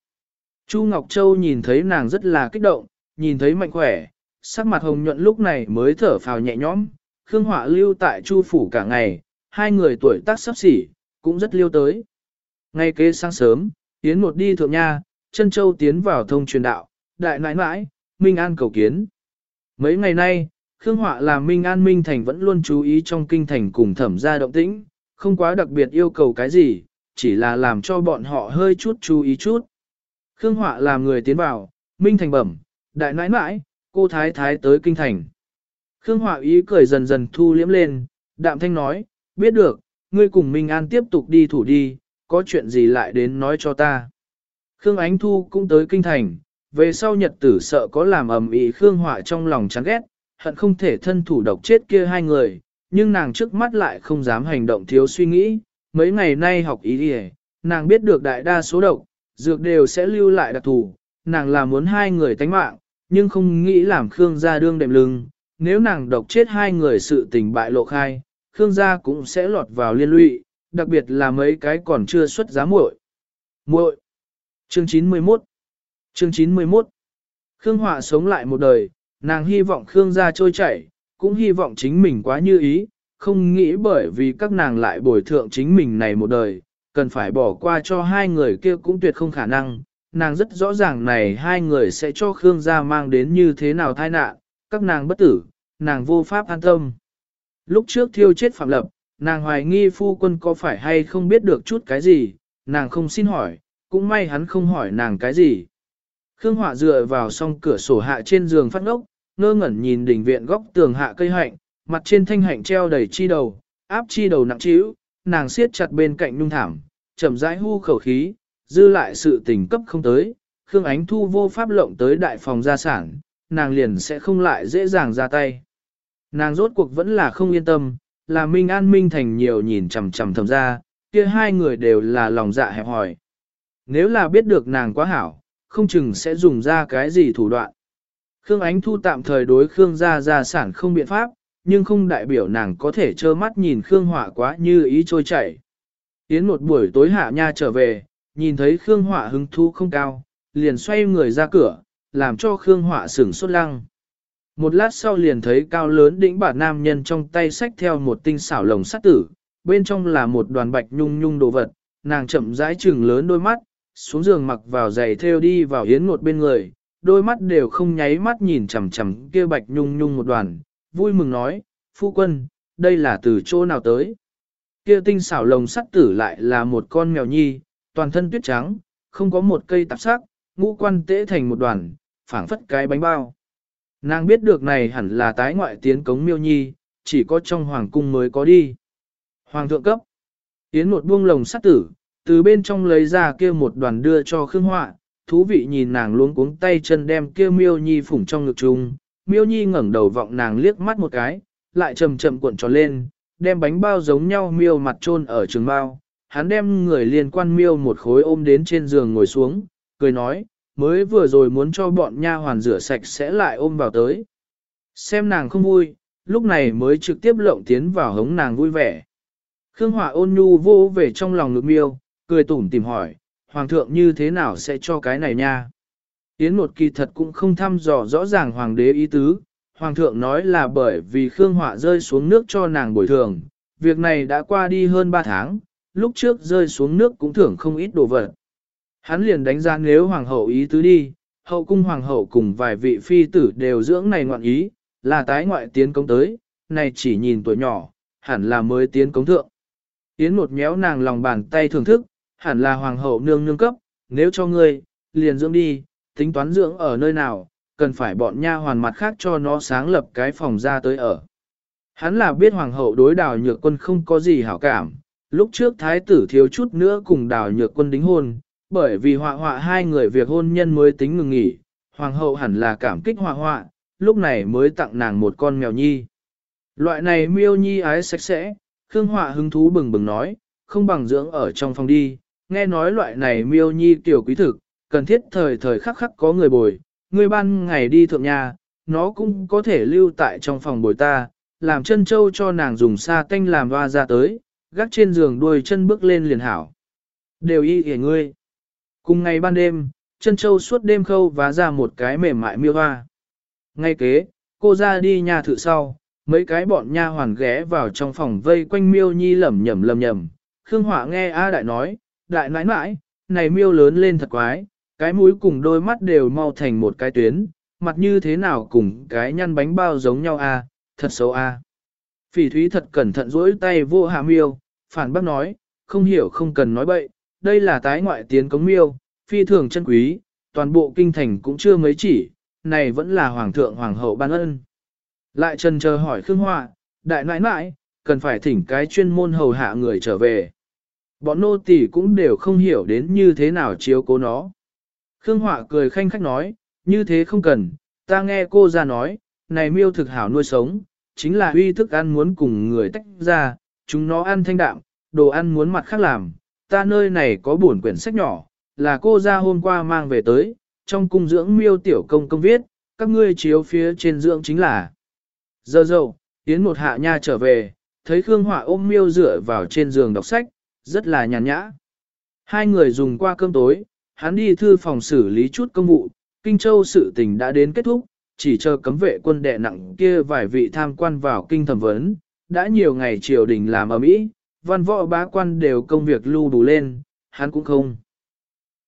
Chu Ngọc Châu nhìn thấy nàng rất là kích động, nhìn thấy mạnh khỏe, sắc mặt hồng nhuận lúc này mới thở phào nhẹ nhõm, Khương Họa lưu tại Chu phủ cả ngày, hai người tuổi tác sắp xỉ, cũng rất liêu tới. Ngay kế sáng sớm, Tiến một đi thượng nha, chân châu tiến vào thông truyền đạo, đại nãi nãi, Minh An cầu kiến. Mấy ngày nay, Khương Họa làm Minh An Minh Thành vẫn luôn chú ý trong kinh thành cùng thẩm gia động tĩnh, không quá đặc biệt yêu cầu cái gì, chỉ là làm cho bọn họ hơi chút chú ý chút. Khương Họa làm người tiến vào, Minh Thành bẩm, đại nãi nãi, cô thái thái tới kinh thành. Khương Họa ý cười dần dần thu liễm lên, đạm thanh nói, biết được, ngươi cùng Minh An tiếp tục đi thủ đi, có chuyện gì lại đến nói cho ta. Khương Ánh Thu cũng tới kinh thành, về sau nhật tử sợ có làm ầm ĩ Khương Họa trong lòng chán ghét, hận không thể thân thủ độc chết kia hai người, nhưng nàng trước mắt lại không dám hành động thiếu suy nghĩ, mấy ngày nay học ý đi nàng biết được đại đa số độc, dược đều sẽ lưu lại đặc thù, nàng là muốn hai người tánh mạng, nhưng không nghĩ làm Khương gia đương đệm lưng, nếu nàng độc chết hai người sự tình bại lộ khai, Khương gia cũng sẽ lọt vào liên lụy, đặc biệt là mấy cái còn chưa xuất giá muội. Muội. Chương 91. Chương 91. Khương Họa sống lại một đời, nàng hy vọng Khương gia trôi chảy, cũng hy vọng chính mình quá như ý, không nghĩ bởi vì các nàng lại bồi thượng chính mình này một đời, cần phải bỏ qua cho hai người kia cũng tuyệt không khả năng. Nàng rất rõ ràng này hai người sẽ cho Khương gia mang đến như thế nào tai nạn, các nàng bất tử, nàng vô pháp an tâm. Lúc trước thiêu chết Phạm Lập, nàng hoài nghi phu quân có phải hay không biết được chút cái gì, nàng không xin hỏi, cũng may hắn không hỏi nàng cái gì. Khương Họa dựa vào song cửa sổ hạ trên giường phát ngốc, ngơ ngẩn nhìn đỉnh viện góc tường hạ cây hạnh, mặt trên thanh hạnh treo đầy chi đầu, áp chi đầu nặng trĩu, nàng siết chặt bên cạnh nhung thảm, chậm rãi hu khẩu khí, dư lại sự tình cấp không tới, Khương Ánh Thu vô pháp lộng tới đại phòng gia sản, nàng liền sẽ không lại dễ dàng ra tay. Nàng rốt cuộc vẫn là không yên tâm, là Minh An Minh Thành nhiều nhìn chằm chằm thầm ra, kia hai người đều là lòng dạ hẹp hòi. Nếu là biết được nàng quá hảo, không chừng sẽ dùng ra cái gì thủ đoạn. Khương Ánh Thu tạm thời đối Khương gia gia sản không biện pháp, nhưng không đại biểu nàng có thể trơ mắt nhìn Khương Họa quá như ý trôi chảy. Tiến một buổi tối hạ nha trở về, nhìn thấy Khương Họa hứng thú không cao, liền xoay người ra cửa, làm cho Khương Họa sửng sốt lăng. Một lát sau liền thấy cao lớn đĩnh bà nam nhân trong tay xách theo một tinh xảo lồng sắt tử, bên trong là một đoàn bạch nhung nhung đồ vật, nàng chậm rãi trừng lớn đôi mắt, xuống giường mặc vào giày theo đi vào Yến một bên người, đôi mắt đều không nháy mắt nhìn chằm chằm kia bạch nhung nhung một đoàn, vui mừng nói, phu quân, đây là từ chỗ nào tới. Kia tinh xảo lồng sắt tử lại là một con mèo nhi, toàn thân tuyết trắng, không có một cây tạp sắc, ngũ quan tễ thành một đoàn, phảng phất cái bánh bao. Nàng biết được này hẳn là tái ngoại tiến cống miêu nhi, chỉ có trong hoàng cung mới có đi. Hoàng thượng cấp. Tiến một buông lồng sắt tử, từ bên trong lấy ra kia một đoàn đưa cho Khương Họa, thú vị nhìn nàng luống cuống tay chân đem kia miêu nhi phủng trong ngực chung. Miêu nhi ngẩng đầu vọng nàng liếc mắt một cái, lại chậm chậm cuộn tròn lên, đem bánh bao giống nhau miêu mặt trôn ở trường bao. Hắn đem người liên quan miêu một khối ôm đến trên giường ngồi xuống, cười nói, mới vừa rồi muốn cho bọn nha hoàn rửa sạch sẽ lại ôm vào tới. Xem nàng không vui, lúc này mới trực tiếp lộng tiến vào hống nàng vui vẻ. Khương Hỏa ôn nhu vô về trong lòng ngực miêu, cười tủm tìm hỏi, Hoàng thượng như thế nào sẽ cho cái này nha? Yến một kỳ thật cũng không thăm dò rõ ràng Hoàng đế ý tứ, Hoàng thượng nói là bởi vì Khương Hỏa rơi xuống nước cho nàng bồi thường, việc này đã qua đi hơn 3 tháng, lúc trước rơi xuống nước cũng thưởng không ít đồ vật. Hắn liền đánh giá nếu hoàng hậu ý tứ đi, hậu cung hoàng hậu cùng vài vị phi tử đều dưỡng này ngoạn ý, là tái ngoại tiến công tới, này chỉ nhìn tuổi nhỏ, hẳn là mới tiến công thượng. Yến một méo nàng lòng bàn tay thưởng thức, hẳn là hoàng hậu nương nương cấp, nếu cho ngươi, liền dưỡng đi, tính toán dưỡng ở nơi nào, cần phải bọn nha hoàn mặt khác cho nó sáng lập cái phòng ra tới ở. Hắn là biết hoàng hậu đối đào nhược quân không có gì hảo cảm, lúc trước thái tử thiếu chút nữa cùng đào nhược quân đính hôn, bởi vì họa họa hai người việc hôn nhân mới tính ngừng nghỉ, hoàng hậu hẳn là cảm kích họa họa, lúc này mới tặng nàng một con mèo nhi. Loại này miêu nhi ái sạch sẽ, Khương Họa hứng thú bừng bừng nói, không bằng dưỡng ở trong phòng đi, nghe nói loại này miêu nhi tiểu quý thực, cần thiết thời thời khắc khắc có người bồi, người ban ngày đi thượng nhà, nó cũng có thể lưu tại trong phòng bồi ta, làm chân châu cho nàng dùng sa tanh làm hoa ra tới, gác trên giường đuôi chân bước lên liền hảo. Đều y kể ngươi. Cùng ngày ban đêm, chân châu suốt đêm khâu vá ra một cái mềm mại miêu hoa. Ngay kế, cô ra đi nhà thử sau, mấy cái bọn nha hoàn ghé vào trong phòng vây quanh miêu nhi lẩm nhẩm lẩm nhẩm. Khương hỏa nghe A Đại nói, Đại nãi nãi, này miêu lớn lên thật quái, cái mũi cùng đôi mắt đều mau thành một cái tuyến, mặt như thế nào cùng cái nhăn bánh bao giống nhau a, thật xấu a. Phỉ thúy thật cẩn thận duỗi tay vô hạ miêu, phản bác nói, không hiểu không cần nói bậy, đây là tái ngoại tiến cống miêu, phi thường chân quý, toàn bộ kinh thành cũng chưa mấy chỉ, này vẫn là hoàng thượng hoàng hậu ban ân. Lại trần chờ hỏi Khương Họa, đại nãi nãi, cần phải thỉnh cái chuyên môn hầu hạ người trở về. Bọn nô tỳ cũng đều không hiểu đến như thế nào chiếu cố nó. Khương Họa cười khanh khách nói, như thế không cần, ta nghe cô ra nói, này miêu thực hảo nuôi sống, chính là uy thức ăn muốn cùng người tách ra, chúng nó ăn thanh đạm, đồ ăn muốn mặt khác làm. Ta nơi này có buồn quyển sách nhỏ, là cô ra hôm qua mang về tới, trong cung dưỡng miêu tiểu công công viết, các ngươi chiếu phía trên dưỡng chính là. Giờ dậu, Yến một hạ nha trở về, thấy Khương Họa ôm miêu dựa vào trên giường đọc sách, rất là nhàn nhã. Hai người dùng qua cơm tối, hắn đi thư phòng xử lý chút công vụ, Kinh Châu sự tình đã đến kết thúc, chỉ chờ cấm vệ quân đệ nặng kia vài vị tham quan vào kinh thẩm vấn, đã nhiều ngày triều đình làm ở mỹ, văn võ bá quan đều công việc lưu đủ lên, hắn cũng không.